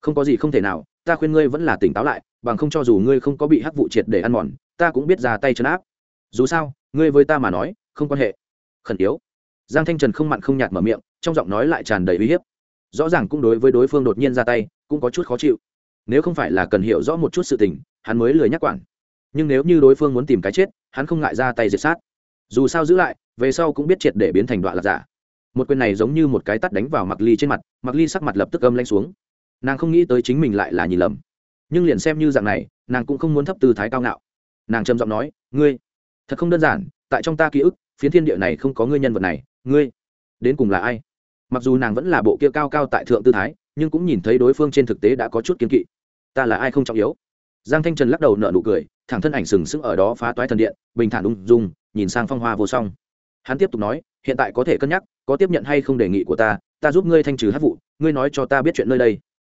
Không có gì không thể nào, ta khuyên ngươi vẫn là tỉnh táo lại, bằng không cho dù ngươi không có bị hắc vụ triệt để ăn mòn, ta cũng biết ra tay chấn áp. Dù sao, ngươi với ta mà nói, không quan hệ. Khẩn yếu. Giang thanh trần không mặn không nhạt mở miệng, trong giọng nói lại tràn đầy uy hiếp. Rõ ràng cũng đối với đối phương đột nhiên ra tay, cũng có chút khó chịu. Nếu không phải là cần hiểu rõ một chút sự tình, hắn mới lười nhắc quản nhưng nếu như đối phương muốn tìm cái chết, hắn không ngại ra tay diệt sát. Dù sao giữ lại, về sau cũng biết triệt để biến thành đoạn lạc giả. Một quyền này giống như một cái tắt đánh vào mặc ly trên mặt mặc ly sắc mặt lập tức âm lanh xuống. Nàng không nghĩ tới chính mình lại là nhìn lầm. Nhưng liền xem như dạng này, nàng cũng không muốn thấp tư thái cao ngạo. Nàng trầm giọng nói, ngươi, thật không đơn giản, tại trong ta ký ức, phiến thiên địa này không có ngươi nhân vật này, ngươi đến cùng là ai? Mặc dù nàng vẫn là bộ kia cao cao tại thượng tư thái, nhưng cũng nhìn thấy đối phương trên thực tế đã có chút kiến kỵ. Ta là ai không trọng yếu? Giang thanh trần lắc đầu nợ nụ cười thẳng thân ảnh sừng sững ở đó phá toái thần điện, bình thản ung dung, nhìn sang phong hoa vô song. Hắn tiếp tục nói, hiện tại có thể cân nhắc, có tiếp nhận hay không đề nghị của ta ta giúp ngươi thanh trừ hát vụ, ngươi nói cho ta biết chuyện nơi đây.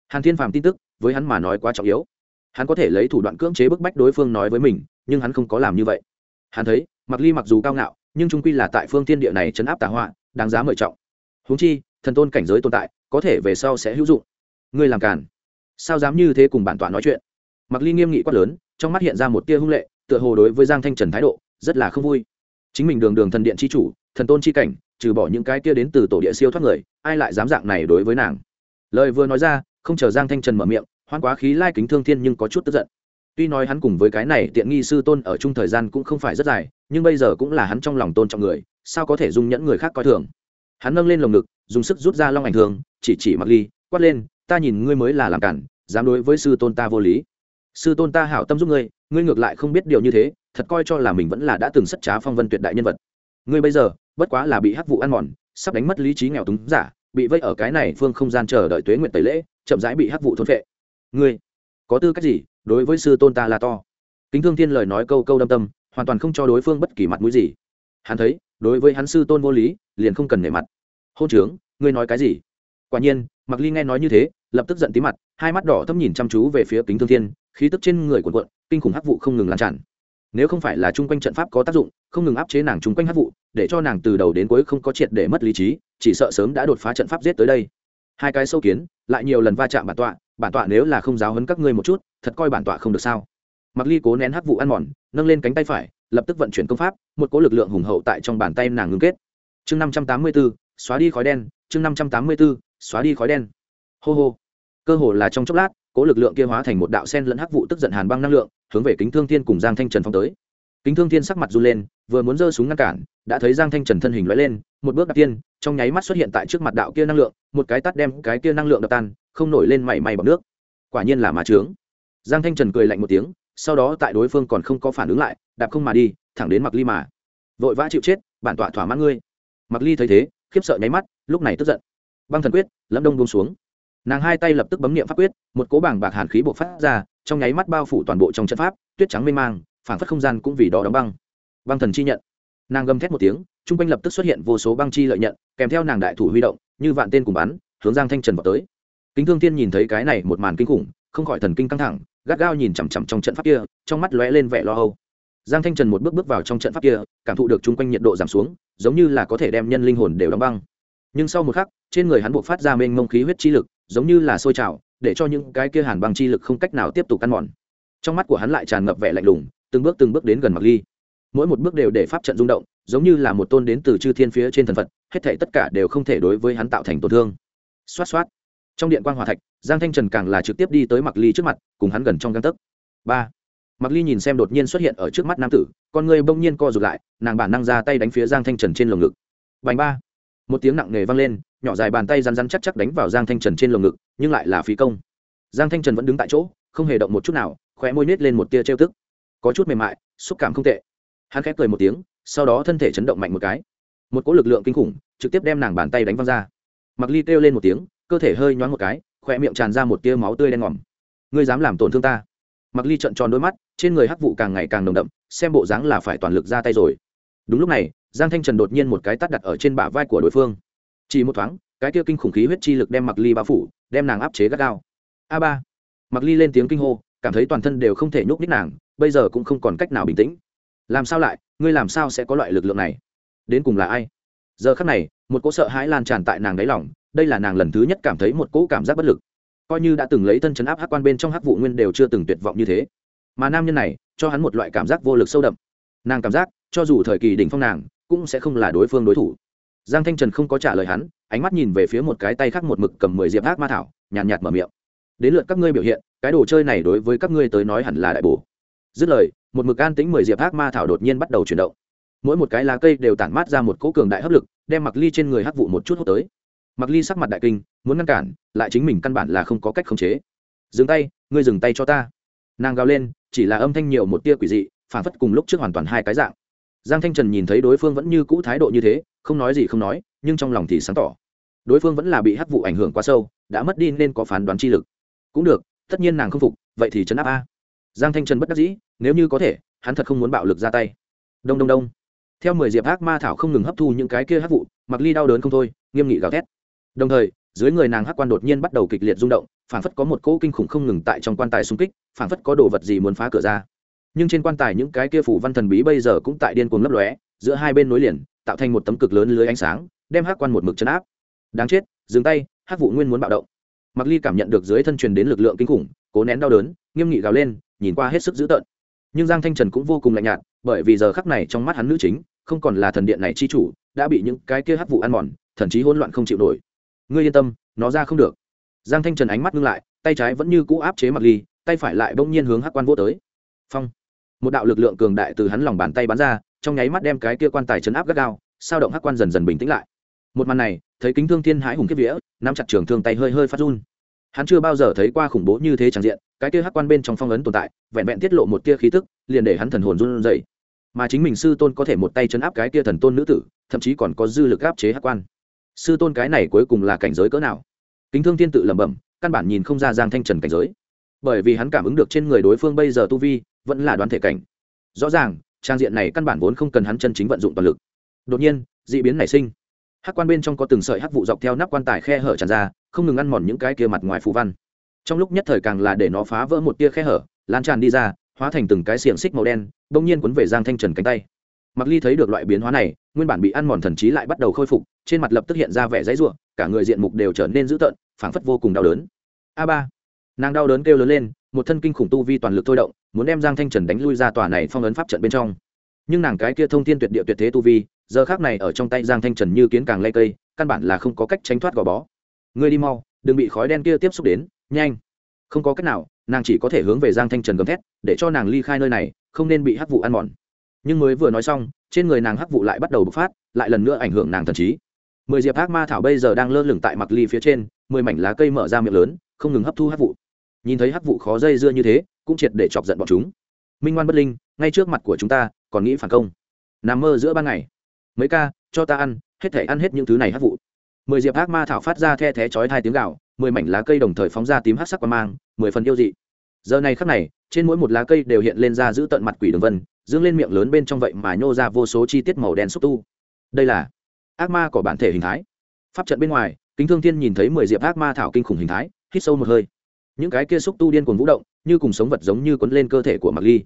Hàn thiên phàm tin tức, với hắn mà nói quá trọng yếu. Hắn có thể lấy thủ đoạn cưỡng chế bức bách đối phương nói với mình, nhưng hắn không có làm như vậy. Hắn thấy mặc ly mặc dù cao ngạo, nhưng trung quy là tại phương tiên địa này chấn áp tà họa, đáng giá mời trọng. Huống chi, thần tôn cảnh giới tồn tại, có thể về sau sẽ hữu dụng. Ngươi làm càn. Sao dám như thế cùng bản tọa nói chuyện? Mặc ly nghiêm nghị quát lớn trong mắt hiện ra một tia hung lệ, tựa hồ đối với giang thanh trần thái độ rất là không vui. Chính mình đường đường thần điện c h i chủ, thần tôn c h i cảnh, trừ bỏ những cái kia đến từ tổ địa siêu thoát người, ai lại dám dạng này đối với nàng? Lời vừa nói ra, không chờ giang thanh trần mở miệng, hoan quá khí lai kính thương thiên nhưng có chút tức giận. Tuy nói hắn cùng với cái này tiện nghi sư tôn ở chung thời gian cũng không phải rất dài, nhưng bây giờ cũng là hắn trong lòng tôn trọng người, sao có thể dung nhẫn người khác coi thường? Hắn nâng lên lồng ngực, dùng sức rút ra long ảnh thường chỉ chỉ mặc ly, quát lên, ta nhìn ngươi mới là làm cản, dám đối với sư tôn ta vô lý sư tôn ta hảo tâm giúp ngươi ngươi ngược lại không biết điều như thế, thật coi cho là mình vẫn là đã từng sất trá phong vân tuyệt đại nhân vật. Ngươi bây giờ, bất quá là bị hắc vụ ăn mòn, sắp đánh mất lý trí nghèo túng giả, bị vây ở cái này phương không gian chờ đợi tuế nguyện tẩy lễ, chậm rãi bị hắc vụ thôn phệ. Ngươi, có tư cách gì đối với sư tôn ta là to? Kính thương thiên lời nói câu câu đâm tâm, hoàn toàn không cho đối phương bất kỳ mặt mũi gì. Hắn thấy, đối với hắn sư tôn vô lý, liền không cần nể mặt. Hôn trướng, ngươi nói cái gì? Quả nhiên mặc ly nghe nói như thế, lập tức giận tí mặt, hai mắt đỏ thâm nhìn chăm chú về phía kính thương thiên khí tức trên người quần quận, kinh khủng hắc vụ không ngừng lan tràn. Nếu không phải là chung quanh trận pháp có tác dụng, không ngừng áp chế nàng chung quanh hắc vụ, để cho nàng từ đầu đến cuối không có triệt để mất lý trí, chỉ sợ sớm đã đột phá trận pháp giết tới đây. Hai cái sâu kiến, lại nhiều lần va chạm bản tọa bản tọa nếu là không giáo hấn các ngươi một chút, thật coi bản tọa không được sao. Mặc ly cố nén hắc vụ ăn mòn, nâng lên cánh tay phải, lập tức vận chuyển công pháp, một cỗ lực lượng hùng hậu tại trong bàn tay nàng ngưng kết. Chương năm trăm tám mươi b ố xóa đi khói đen, chương năm trăm tám mươi b ố xóa đi khói đen. Hô hô. Cơ hồ là trong chốc lát cỗ lực lượng kia hóa thành một đạo sen lẫn hắc vụ tức giận hàn băng năng lượng, hướng về kính thương thiên cùng giang thanh trần phong tới. Kính thương thiên sắc mặt run lên, vừa muốn giơ súng ngăn cản, đã thấy giang thanh trần thân hình lóe lên, một bước đặt tiên, trong nháy mắt xuất hiện tại trước mặt đạo kia năng lượng, một cái tắt đem cái kia năng lượng đập tan, không nổi lên mảy may bằng nước. Quả nhiên là mà trướng. Giang thanh trần cười lạnh một tiếng, sau đó tại đối phương còn không có phản ứng lại, đạp không mà đi, thẳng đến mặc ly mà. Vội vã chịu chết, bản tọa thỏa mãn ngươi. Mặc ly thấy thế, khiếp sợ nháy mắt, lúc này tức giận. Băng thần quyết lẫm đông buông xuống nàng hai tay lập tức bấm niệm pháp quyết, một cố bảng bạc hàn khí bộc phát ra, trong nháy mắt bao phủ toàn bộ trong trận pháp, tuyết trắng mênh mang phản phất không gian cũng vì đó đóng băng. Băng thần chi nhận. Nàng gầm thét một tiếng chung quanh lập tức xuất hiện vô số băng chi lợi nhận, kèm theo nàng đại thủ huy động, như vạn tên cùng bắn, hướng giang thanh trần vào tới. Kính thương thiên nhìn thấy cái này một màn kinh khủng, không khỏi thần kinh căng thẳng, gắt gao nhìn chằm chằm trong trận pháp kia, trong mắt lóe lên vẻ lo âu. Giang thanh trần một bước bước vào trong trận pháp kia, cảm thụ được chung quanh nhiệt độ giảm xuống, giống như là có thể đem nhân linh hồn đều đóng băng. Nhưng sau một khắc, trên người hắn buộc phát ra mênh mông khí huyết chi lực giống như là sôi trào, để cho những cái kia hàn băng chi lực không cách nào tiếp tục ăn mòn. Trong mắt của hắn lại tràn ngập vẻ lạnh lùng, từng bước từng bước đến gần mặc ly. Mỗi một bước đều để pháp trận rung động, giống như là một tôn đến từ chư thiên phía trên thần phật, hết thể tất cả đều không thể đối với hắn tạo thành tổn thương. Xoát xoát. Trong điện quan hòa thạch, giang thanh trần càng là trực tiếp đi tới mặc ly trước mặt, cùng hắn gần trong găng tấc. Ba. Mặc ly nhìn xem đột nhiên xuất hiện ở trước mắt nam tử, con người bỗng nhiên co rụt lại, nàng bản năng ra tay đánh phía giang thanh trần trên lồng ngực. Bành ba. Một tiếng nặng nề vang lên nhỏ dài bàn tay rắn rắn chắc chắc đánh vào giang thanh trần trên lồng ngực, nhưng lại là phí công. Giang thanh trần vẫn đứng tại chỗ, không hề động một chút nào, khóe môi nết lên một tia trêu tức. Có chút mềm mại, xúc cảm không tệ. Hắn khép cười một tiếng, sau đó thân thể chấn động mạnh một cái. Một cỗ lực lượng kinh khủng, trực tiếp đem nàng bàn tay đánh văng ra. Mặc ly kêu lên một tiếng, cơ thể hơi nhoáng một cái, khóe miệng tràn ra một tia máu tươi đen ngòm. Ngươi dám làm tổn thương ta? Mặc ly trợn tròn đôi mắt, trên người hắc vụ càng ngày càng nồng đậm, xem bộ dáng là phải toàn lực ra tay rồi. Đúng lúc này, giang thanh trần đột nhiên một cái tắt đặt ở trên bả vai của đối phương chỉ một thoáng, cái kia kinh khủng khí huyết chi lực đem mặc ly bao phủ, đem nàng áp chế gắt gao. A ba. Mặc ly lên tiếng kinh hô, cảm thấy toàn thân đều không thể nhúc nhích nàng, bây giờ cũng không còn cách nào bình tĩnh. Làm sao lại, ngươi làm sao sẽ có loại lực lượng này? Đến cùng là ai? Giờ khắc này, một cỗ sợ hãi lan tràn tại nàng đáy lòng, đây là nàng lần thứ nhất cảm thấy một cỗ cảm giác bất lực. Coi như đã từng lấy thân chấn áp hắc quan bên trong hắc vụ nguyên đều chưa từng tuyệt vọng như thế. Mà nam nhân này, cho hắn một loại cảm giác vô lực sâu đậm. Nàng cảm giác, cho dù thời kỳ đỉnh phong nàng, cũng sẽ không là đối phương đối thủ giang thanh trần không có trả lời hắn ánh mắt nhìn về phía một cái tay khác một mực cầm mười diệp ác ma thảo nhàn nhạt, nhạt mở miệng. Đến lượt các ngươi biểu hiện cái đồ chơi này đối với các ngươi tới nói hẳn là đại bổ. Dứt lời một mực an tính mười diệp ác ma thảo đột nhiên bắt đầu chuyển động. Mỗi một cái lá cây đều tản mát ra một cỗ cường đại hấp lực đem mặc ly trên người hắc vụ một chút hút tới. Mặc ly sắc mặt đại kinh muốn ngăn cản lại chính mình căn bản là không có cách khống chế. Dừng tay ngươi dừng tay cho ta. Nàng gào lên chỉ là âm thanh nhiều một tia quỷ dị phản phất cùng lúc trước hoàn toàn hai cái dạng giang thanh trần nhìn thấy đối phương vẫn như cũ thái độ như thế, không nói gì không nói, nhưng trong lòng thì sáng tỏ. Đối phương vẫn là bị hắc vụ ảnh hưởng quá sâu, đã mất đi nên có phán đoán chi lực. Cũng được, tất nhiên nàng không phục, vậy thì chấn áp a. Giang thanh trần bất đắc dĩ, nếu như có thể, hắn thật không muốn bạo lực ra tay. Đông đông đông. Theo mười diệp hắc ma thảo không ngừng hấp thu những cái kia hắc vụ, mặc ly đau đớn không thôi, nghiêm nghị gào thét. Đồng thời, dưới người nàng hắc quan đột nhiên bắt đầu kịch liệt rung động phản phất có một cỗ kinh khủng không ngừng tại trong quan tài xung kích phản phất có đồ vật gì muốn phá cửa ra nhưng trên quan tài những cái kia phủ văn thần bí bây giờ cũng tại điên cuồng lấp lóe, giữa hai bên nối liền, tạo thành một tấm cực lớn lưới ánh sáng, đem hắc quan một mực chấn áp. Đáng chết, dừng tay, hắc vụ nguyên muốn bạo động. Mặc ly cảm nhận được dưới thân truyền đến lực lượng kinh khủng, cố nén đau đớn, nghiêm nghị gào lên, nhìn qua hết sức dữ tợn. Nhưng giang thanh trần cũng vô cùng lạnh nhạt, bởi vì giờ khắc này trong mắt hắn nữ chính, không còn là thần điện này chi chủ, đã bị những cái kia hắc vụ ăn mòn, thần chí hỗn loạn không chịu nổi. Ngươi yên tâm, nó ra không được. Giang thanh trần ánh mắt ngưng lại, tay trái vẫn như cũ áp chế mặc ly, tay phải lại bỗng nhiên hướng hắc quan vô tới. Phong một đạo lực lượng cường đại từ hắn lòng bàn tay bắn ra, trong nháy mắt đem cái kia quan tài chấn áp gắt gao, sao động hắc quan dần dần bình tĩnh lại. Một màn này, thấy kính thương thiên hãi hùng kiếp vía, nắm chặt trường thương tay hơi hơi phát run. Hắn chưa bao giờ thấy qua khủng bố như thế tràn diện, cái kia hắc quan bên trong phong ấn tồn tại, vẹn vẹn tiết lộ một tia khí tức, liền để hắn thần hồn run rẩy. Mà chính mình sư tôn có thể một tay chấn áp cái kia thần tôn nữ tử, thậm chí còn có dư lực áp chế hắc quan. Sư tôn cái này cuối cùng là cảnh giới cỡ nào? Kính thương thiên tự lẩm bẩm, căn bản nhìn không ra giang thanh trần cảnh giới. Bởi vì hắn cảm ứng được trên người đối phương bây giờ tu vi vẫn là đoán thể cảnh. Rõ ràng, trang diện này căn bản vốn không cần hắn chân chính vận dụng toàn lực. Đột nhiên d ị biến nảy sinh. Hắc quan bên trong có từng sợi hắc vụ dọc theo nắp quan tài khe hở tràn ra, không ngừng ăn mòn những cái kia mặt ngoài phù văn. Trong lúc nhất thời càng là để nó phá vỡ một tia khe hở, lan tràn đi ra, hóa thành từng cái xiềng xích màu đen đ ỗ n g nhiên quấn về giang thanh trần cánh tay. Mặc ly thấy được loại biến hóa này, nguyên bản bị ăn mòn thần trí lại bắt đầu khôi phục, trên mặt lập tức hiện ra vẻ dãy ruộng cả người diện mục đều trở nên dữ tợn, phảng phất vô cùng đau đớn. A ba, nàng đau đớn kêu lớn lên, một thân kinh khủng tu vi toàn lực thôi động muốn đem giang thanh trần đánh lui ra tòa này phong ấn pháp trận bên trong. Nhưng nàng cái kia thông thiên tuyệt địa tuyệt thế tu vi, giờ khác này ở trong tay giang thanh trần như kiến càng lây cây, căn bản là không có cách tránh thoát gò bó. Ngươi đi mau, đừng bị khói đen kia tiếp xúc đến, nhanh. Không có cách nào, nàng chỉ có thể hướng về giang thanh trần gầm thét, để cho nàng ly khai nơi này, không nên bị hắc vụ ăn mòn. Nhưng mới vừa nói xong, trên người nàng hắc vụ lại bắt đầu bộc phát, lại lần nữa ảnh hưởng nàng thần trí. Mười diệp ác ma thảo bây giờ đang lơ lửng tại mặc ly phía trên, mười mảnh lá cây mở ra miệng lớn, không ngừng hấp thu hắc vụ nhìn thấy hắc vụ khó dây dưa như thế, cũng triệt để chọc giận bọn chúng. Minh ngoan bất linh, ngay trước mặt của chúng ta, còn nghĩ phản công. Nằm mơ giữa ban ngày. Mấy ca, cho ta ăn, hết thể ăn hết những thứ này hắc vụ. Mười diệp ác ma thảo phát ra the thé chói hai tiếng gạo mười mảnh lá cây đồng thời phóng ra tím hắc sắc qua mang, mười phần yêu dị. Giờ này khắc này, trên mỗi một lá cây đều hiện lên ra giữ tận mặt quỷ đường vân, dương lên miệng lớn bên trong vậy mà nhô ra vô số chi tiết màu đen xúc tu. Đây là ác ma của bản thể hình thái. Pháp trận bên ngoài, kính thương thiên nhìn thấy mười diệp ác ma thảo kinh khủng hình thái, hít sâu một hơi những cái kia xúc tu điên cuồng vũ động, như cùng sống vật giống như quấn lên cơ thể của mặc ly.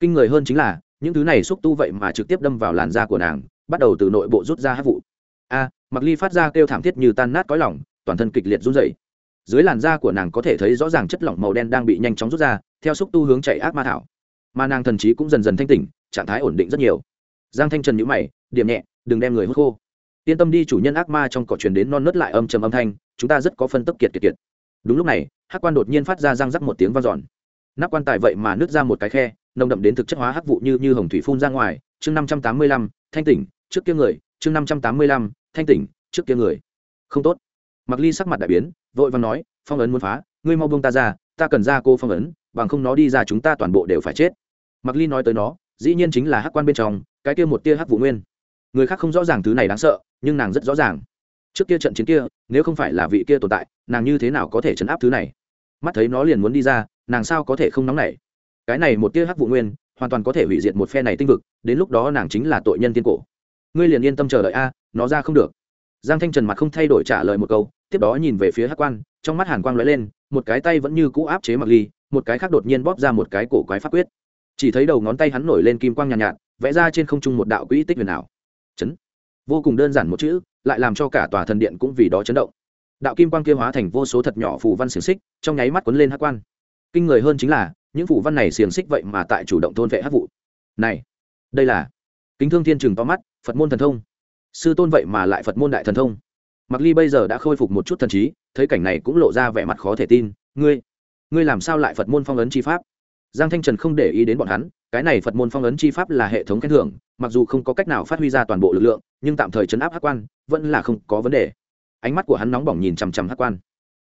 Kinh người hơn chính là, những thứ này xúc tu vậy mà trực tiếp đâm vào làn da của nàng, bắt đầu từ nội bộ rút ra hát vụ. A mặc ly phát ra kêu thảm thiết như tan nát cõi lỏng toàn thân kịch liệt run dày dưới làn da của nàng có thể thấy rõ ràng chất lỏng màu đen đang bị nhanh chóng rút ra, theo xúc tu hướng chạy ác ma thảo. Mà nàng thần trí cũng dần dần thanh tỉnh, trạng thái ổn định rất nhiều. Giang thanh trần nhữ mày, điểm nhẹ, đừng đem người hút khô. Yên tâm đi, chủ nhân ác ma trong cỏ truyền đến non nớt lại âm trầm âm thanh, chúng ta rất có phân tức kiệt kiệt kiệt đúng lúc này, hắc quan đột nhiên phát ra răng rắc một tiếng vang dọn. Nắp quan tài vậy mà nứt ra một cái khe, nồng đậm đến thực chất hóa hắc vụ như như hồng thủy phun ra ngoài. Chương năm trăm tám mươi lăm, thanh tỉnh, trước kia người. Chương năm trăm tám mươi lăm, thanh tỉnh, trước kia người. Không tốt. Mặc ly sắc mặt đại biến, vội vàng nói, phong ấn muốn phá, ngươi mau buông ta ra, ta cần ra cô phong ấn, bằng không nó đi ra chúng ta toàn bộ đều phải chết. Mặc ly nói tới nó, dĩ nhiên chính là hắc quan bên trong, cái kia một tia hắc vụ nguyên. Người khác không rõ ràng thứ này đáng sợ, nhưng nàng rất rõ ràng trước kia trận chiến kia nếu không phải là vị kia tồn tại nàng như thế nào có thể chấn áp thứ này? Mắt thấy nó liền muốn đi ra nàng sao có thể không nóng nảy? Cái này một tia hắc vụ nguyên hoàn toàn có thể hủy diệt một phe này tinh vực đến lúc đó nàng chính là tội nhân tiên cổ. Ngươi liền yên tâm chờ đợi a nó ra không được. Giang thanh trần mặt không thay đổi trả lời một câu tiếp đó nhìn về phía hắc quan trong mắt hàn quang lóe lên một cái tay vẫn như cũ áp chế mặc ly một cái khác đột nhiên bóp ra một cái cổ quái pháp quyết. Chỉ thấy đầu ngón tay hắn nổi lên kim quang nhàn nhạt, nhạt vẽ ra trên không trung một đạo quỹ tích huyền ảo. Chấn. Vô cùng đơn giản một chữ lại làm cho cả tòa thần điện cũng vì đó chấn động. Đạo kim quang kia hóa thành vô số thật nhỏ phù văn xiềng xích, trong nháy mắt quấn lên hắc quan. Kinh người hơn chính là, những phù văn này xiềng xích vậy mà tại chủ động thôn vệ hắc vụ. Này, đây là kính thương thiên trừng to mắt, phật môn thần thông. Sư tôn vậy mà lại phật môn đại thần thông. Mặc ly bây giờ đã khôi phục một chút thần trí, thấy cảnh này cũng lộ ra vẻ mặt khó thể tin. Ngươi ngươi làm sao lại phật môn phong ấn chi pháp? Giang thanh trần không để ý đến bọn hắn, cái này phật môn phong ấn chi pháp là hệ thống khen thưởng, mặc dù không có cách nào phát huy ra toàn bộ lực lượng, nhưng tạm thời chấn áp hắc quan, vẫn là không có vấn đề. Ánh mắt của hắn nóng bỏng nhìn chằm chằm hắc quan.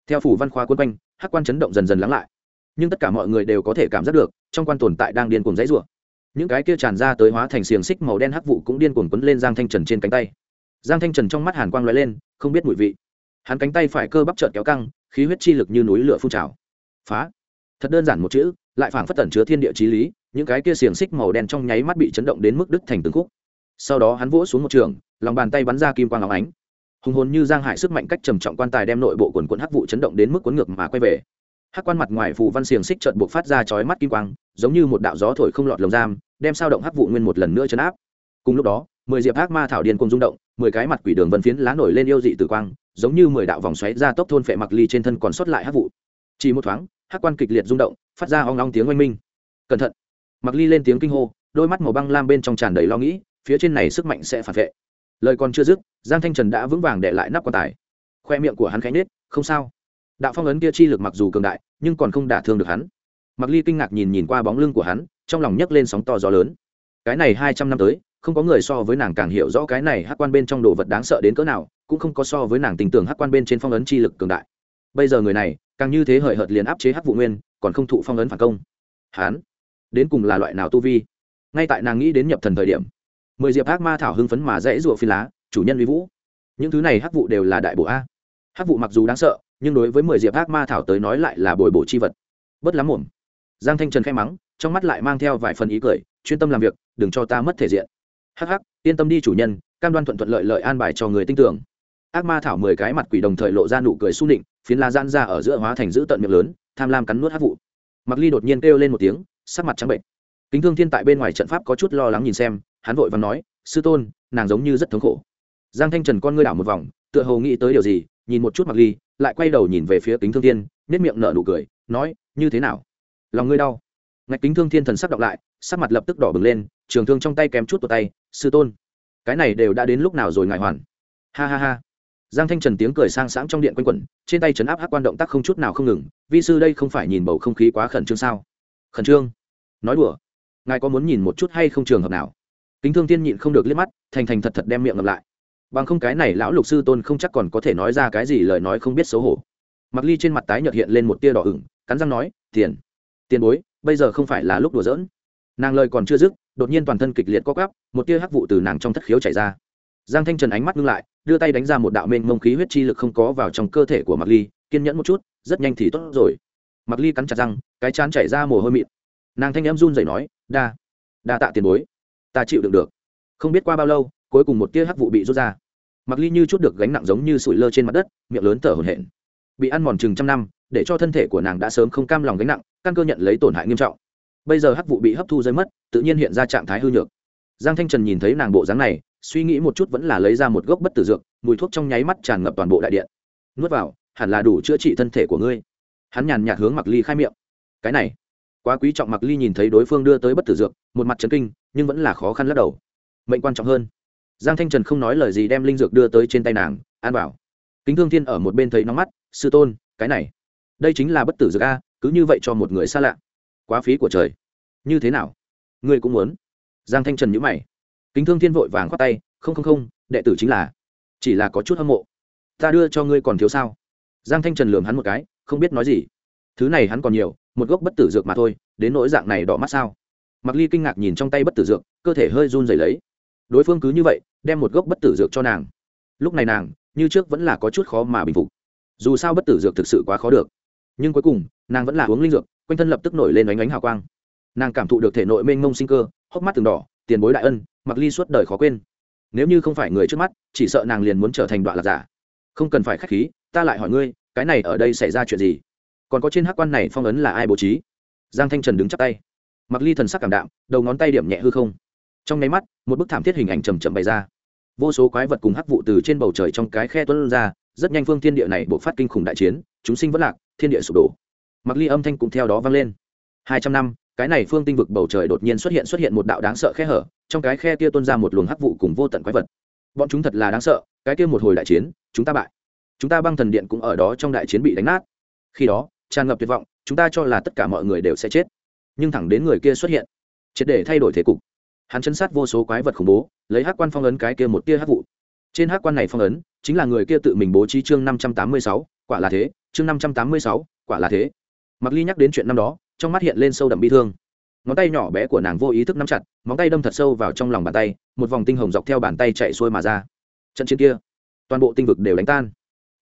Theo phủ văn khoa quân quanh, hắc quan chấn động dần dần lắng lại. Nhưng tất cả mọi người đều có thể cảm giác được, trong quan tồn tại đang điên cuồng dãy rủa. Những cái kia tràn ra tới hóa thành xiềng xích màu đen hắc vụ cũng điên cuồng quấn lên giang thanh trần trên cánh tay. Giang thanh trần trong mắt hàn quang lóe lên, không biết mùi vị. Hắn cánh tay phải cơ bắp trợn kéo căng, khí huyết chi lực như núi lửa phun trào. Phá. Thật đơn giản một chữ lại phảng phất tẩn chứa thiên địa chí lý, những cái kia xiềng xích màu đen trong nháy mắt bị chấn động đến mức đứt thành từng khúc. Sau đó hắn vỗ xuống một trường, lòng bàn tay bắn ra kim quang óng ánh. Hùng hồn như giang hải sức mạnh cách trầm trọng quan tài đem nội bộ quần quần hắc vụ chấn động đến mức cuốn ngược mà quay về. Hắc quan mặt ngoài phù văn xiềng xích trợn buộc phát ra chói mắt kim quang, giống như một đạo gió thổi không lọt lồng giam, đem sao động hắc vụ nguyên một lần nữa chấn áp. Cùng lúc đó, mười diệp hắc ma thảo điên cùng rung động, mười cái mặt quỷ đường vân phiến lá nổi lên yêu dị tử quang, giống như mười đạo vòng xoáy ra tốc thôn phệ mặc ly trên thân còn sót lại hắc vụ chỉ một thoáng hắc quan kịch liệt rung động, phát ra hoang long tiếng oanh minh. Cẩn thận. Mặc ly lên tiếng kinh hô, đôi mắt màu băng lam bên trong tràn đầy lo nghĩ, phía trên này sức mạnh sẽ phản vệ. Lời còn chưa dứt, giang thanh trần đã vững vàng để lại nắp quan tài. Khoe miệng của hắn khánh nết không sao. Đạo phong ấn kia chi lực mặc dù cường đại, nhưng còn không đả thương được hắn. Mặc ly kinh ngạc nhìn nhìn qua bóng lưng của hắn, trong lòng nhấc lên sóng to gió lớn. Cái này hai trăm năm tới, không có người so với nàng càng hiểu rõ cái này hát quan bên trong đồ vật đáng sợ đến cỡ nào, cũng không có so với nàng tình tưởng hát quan bên trên phong ấn chi lực cường đại bây giờ người này, càng như thế hời hợt liền áp chế hắc vụ nguyên, còn không thụ phong ấn phản công. Hán, đến cùng là loại nào tu vi? Ngay tại nàng nghĩ đến nhập thần thời điểm, mười diệp ác ma thảo hưng phấn mà rẽ ruộng phi lá, chủ nhân vi vũ. Những thứ này hắc vụ đều là đại bộ a. Hắc vụ mặc dù đáng sợ, nhưng đối với mười diệp ác ma thảo tới nói lại là bồi bổ chi vật. Bất lắm mồm giang thanh trần khai mắng, trong mắt lại mang theo vài phần ý cười, chuyên tâm làm việc, đừng cho ta mất thể diện. Hắc hắc, yên tâm đi chủ nhân, cam đoan thuận thuận lợi lợi an bài cho người tin tưởng. Ác ma thảo mười cái mặt quỷ đồng thời lộ ra nụ cười s u nịnh phiến la giãn ra ở giữa hóa thành giữ tận miệng lớn, tham lam cắn nuốt hắc vụ. Mặc ly đột nhiên kêu lên một tiếng, sắc mặt trắng bệnh. Kính thương thiên tại bên ngoài trận pháp có chút lo lắng nhìn xem, hắn vội và nói, sư tôn, nàng giống như rất thống khổ. Giang thanh trần con ngươi đảo một vòng, tựa hồ nghĩ tới điều gì, nhìn một chút mặc ly, lại quay đầu nhìn về phía kính thương thiên nết miệng nở nụ cười, nói, như thế nào? Lòng ngươi đau? Ngạch kính thương thiên thần sắc đọc lại, sắc mặt lập tức đỏ bừng lên, trường thương trong tay kém chút vào tay, sư tôn, cái này đều đã đến lúc nào rồi ngại hoàn? Ha ha ha giang thanh trần tiếng cười sang sáng trong điện quanh quẩn, trên tay chấn áp hát quan động tác không chút nào không ngừng, vi sư đây không phải nhìn bầu không khí quá khẩn trương sao? Khẩn trương? Nói đùa, ngài có muốn nhìn một chút hay không trường hợp nào? Kính thương tiên nhịn không được liếc mắt, thành thành thật thật đem miệng ngập lại. Bằng không cái này lão lục sư tôn không chắc còn có thể nói ra cái gì lời nói không biết xấu hổ. Mặc ly trên mặt tái nhợt hiện lên một tia đỏ ửng, cắn răng nói, tiền tiền bối, bây giờ không phải là lúc đùa giỡn. Nàng lời còn chưa dứt, đột nhiên toàn thân kịch liệt co cắp một tia hắc vụ từ nàng trong thất khiếu chảy ra giang thanh trần ánh mắt ngưng lại, đưa tay đánh ra một đạo mênh mông khí huyết chi lực không có vào trong cơ thể của mặc ly, kiên nhẫn một chút, rất nhanh thì tốt rồi. Mặc ly cắn chặt răng, cái chán chảy ra mồ hôi mịn. Nàng thanh em run rẩy nói, đa đa tạ tiền bối, ta chịu đựng được. Không biết qua bao lâu, cuối cùng một tia hắc vụ bị rút ra. Mặc ly như chút được gánh nặng giống như sủi lơ trên mặt đất, miệng lớn thở hổn hển. Bị ăn mòn chừng trăm năm, để cho thân thể của nàng đã sớm không cam lòng gánh nặng, căn cơ nhận lấy tổn hại nghiêm trọng. Bây giờ hắc vụ bị hấp thu rơi mất, tự nhiên hiện ra trạng thái hư nhược. Giang thanh trần nhìn thấy nàng bộ dáng này suy nghĩ một chút vẫn là lấy ra một gốc bất tử dược, mùi thuốc trong nháy mắt tràn ngập toàn bộ đại điện. Nuốt vào, hẳn là đủ chữa trị thân thể của ngươi. Hắn nhàn nhạt hướng mặc ly khai miệng. Cái này, quá quý trọng mặc ly nhìn thấy đối phương đưa tới bất tử dược, một mặt trấn kinh, nhưng vẫn là khó khăn lắc đầu. Mệnh quan trọng hơn. Giang thanh trần không nói lời gì đem linh dược đưa tới trên tay nàng, an bảo. Kính thương thiên ở một bên thấy nóng mắt, sư tôn, cái này, đây chính là bất tử dược a, cứ như vậy cho một người xa lạ. Quá phí của trời. Như thế nào? Ngươi cũng muốn? Giang thanh trần nhữ mày kính thương thiên vội vàng khoát tay, không không không, đệ tử chính là, chỉ là có chút hâm mộ. Ta đưa cho ngươi còn thiếu sao? Giang thanh trần lường hắn một cái, không biết nói gì. Thứ này hắn còn nhiều, một gốc bất tử dược mà thôi, đến nỗi dạng này đỏ mắt sao? Mặc ly kinh ngạc nhìn trong tay bất tử dược, cơ thể hơi run rẩy lấy. Đối phương cứ như vậy, đem một gốc bất tử dược cho nàng. Lúc này nàng, như trước vẫn là có chút khó mà bình phục. Dù sao bất tử dược thực sự quá khó được. Nhưng cuối cùng, nàng vẫn là uống linh dược, quanh thân lập tức nổi lên ánh ánh hào quang. Nàng cảm thụ được thể nội mênh mông sinh cơ, hốc mắt từng đỏ, tiền bối đại ân mặc ly suốt đời khó quên. Nếu như không phải người trước mắt, chỉ sợ nàng liền muốn trở thành đoạn lạc giả. Không cần phải k h á c h khí, ta lại hỏi ngươi, cái này ở đây xảy ra chuyện gì? Còn có trên hắc quan này phong ấn là ai bố trí? Giang thanh trần đứng chắp tay. Mặc ly thần sắc cảm đạm, đầu ngón tay điểm nhẹ hư không. Trong nháy mắt, một bức thảm thiết hình ảnh trầm trầm bày ra. Vô số quái vật cùng hắc vụ từ trên bầu trời trong cái khe tuấn ra, rất nhanh phương thiên địa này buộc phát kinh khủng đại chiến, chúng sinh vẫn lạc, thiên địa sụp đổ. Mặc ly âm thanh cũng theo đó vang lên. Hai trăm năm, cái này phương tinh vực bầu trời đột nhiên xuất hiện xuất hiện một đạo đáng sợ khe hở trong cái khe kia tuôn ra một luồng hắc vụ cùng vô tận quái vật. Bọn chúng thật là đáng sợ, cái kia một hồi đại chiến, chúng ta bại. Chúng ta băng thần điện cũng ở đó trong đại chiến bị đánh nát. Khi đó, tràn ngập tuyệt vọng, chúng ta cho là tất cả mọi người đều sẽ chết. Nhưng thẳng đến người kia xuất hiện, triệt để thay đổi thế cục. Hắn chân sát vô số quái vật khủng bố, lấy hắc quan phong ấn cái kia một tia hắc vụ. Trên hắc quan này phong ấn, chính là người kia tự mình bố trí chương năm trăm tám mươi sáu, quả là thế, chương năm trăm tám mươi sáu, quả là thế. Mặc ly nhắc đến chuyện năm đó, trong mắt hiện lên sâu đậm bi thương ngón tay nhỏ bé của nàng vô ý thức nắm chặt, móng tay đâm thật sâu vào trong lòng bàn tay, một vòng tinh hồng dọc theo bàn tay chạy xuôi mà ra. Trận chiến kia, toàn bộ tinh vực đều đánh tan.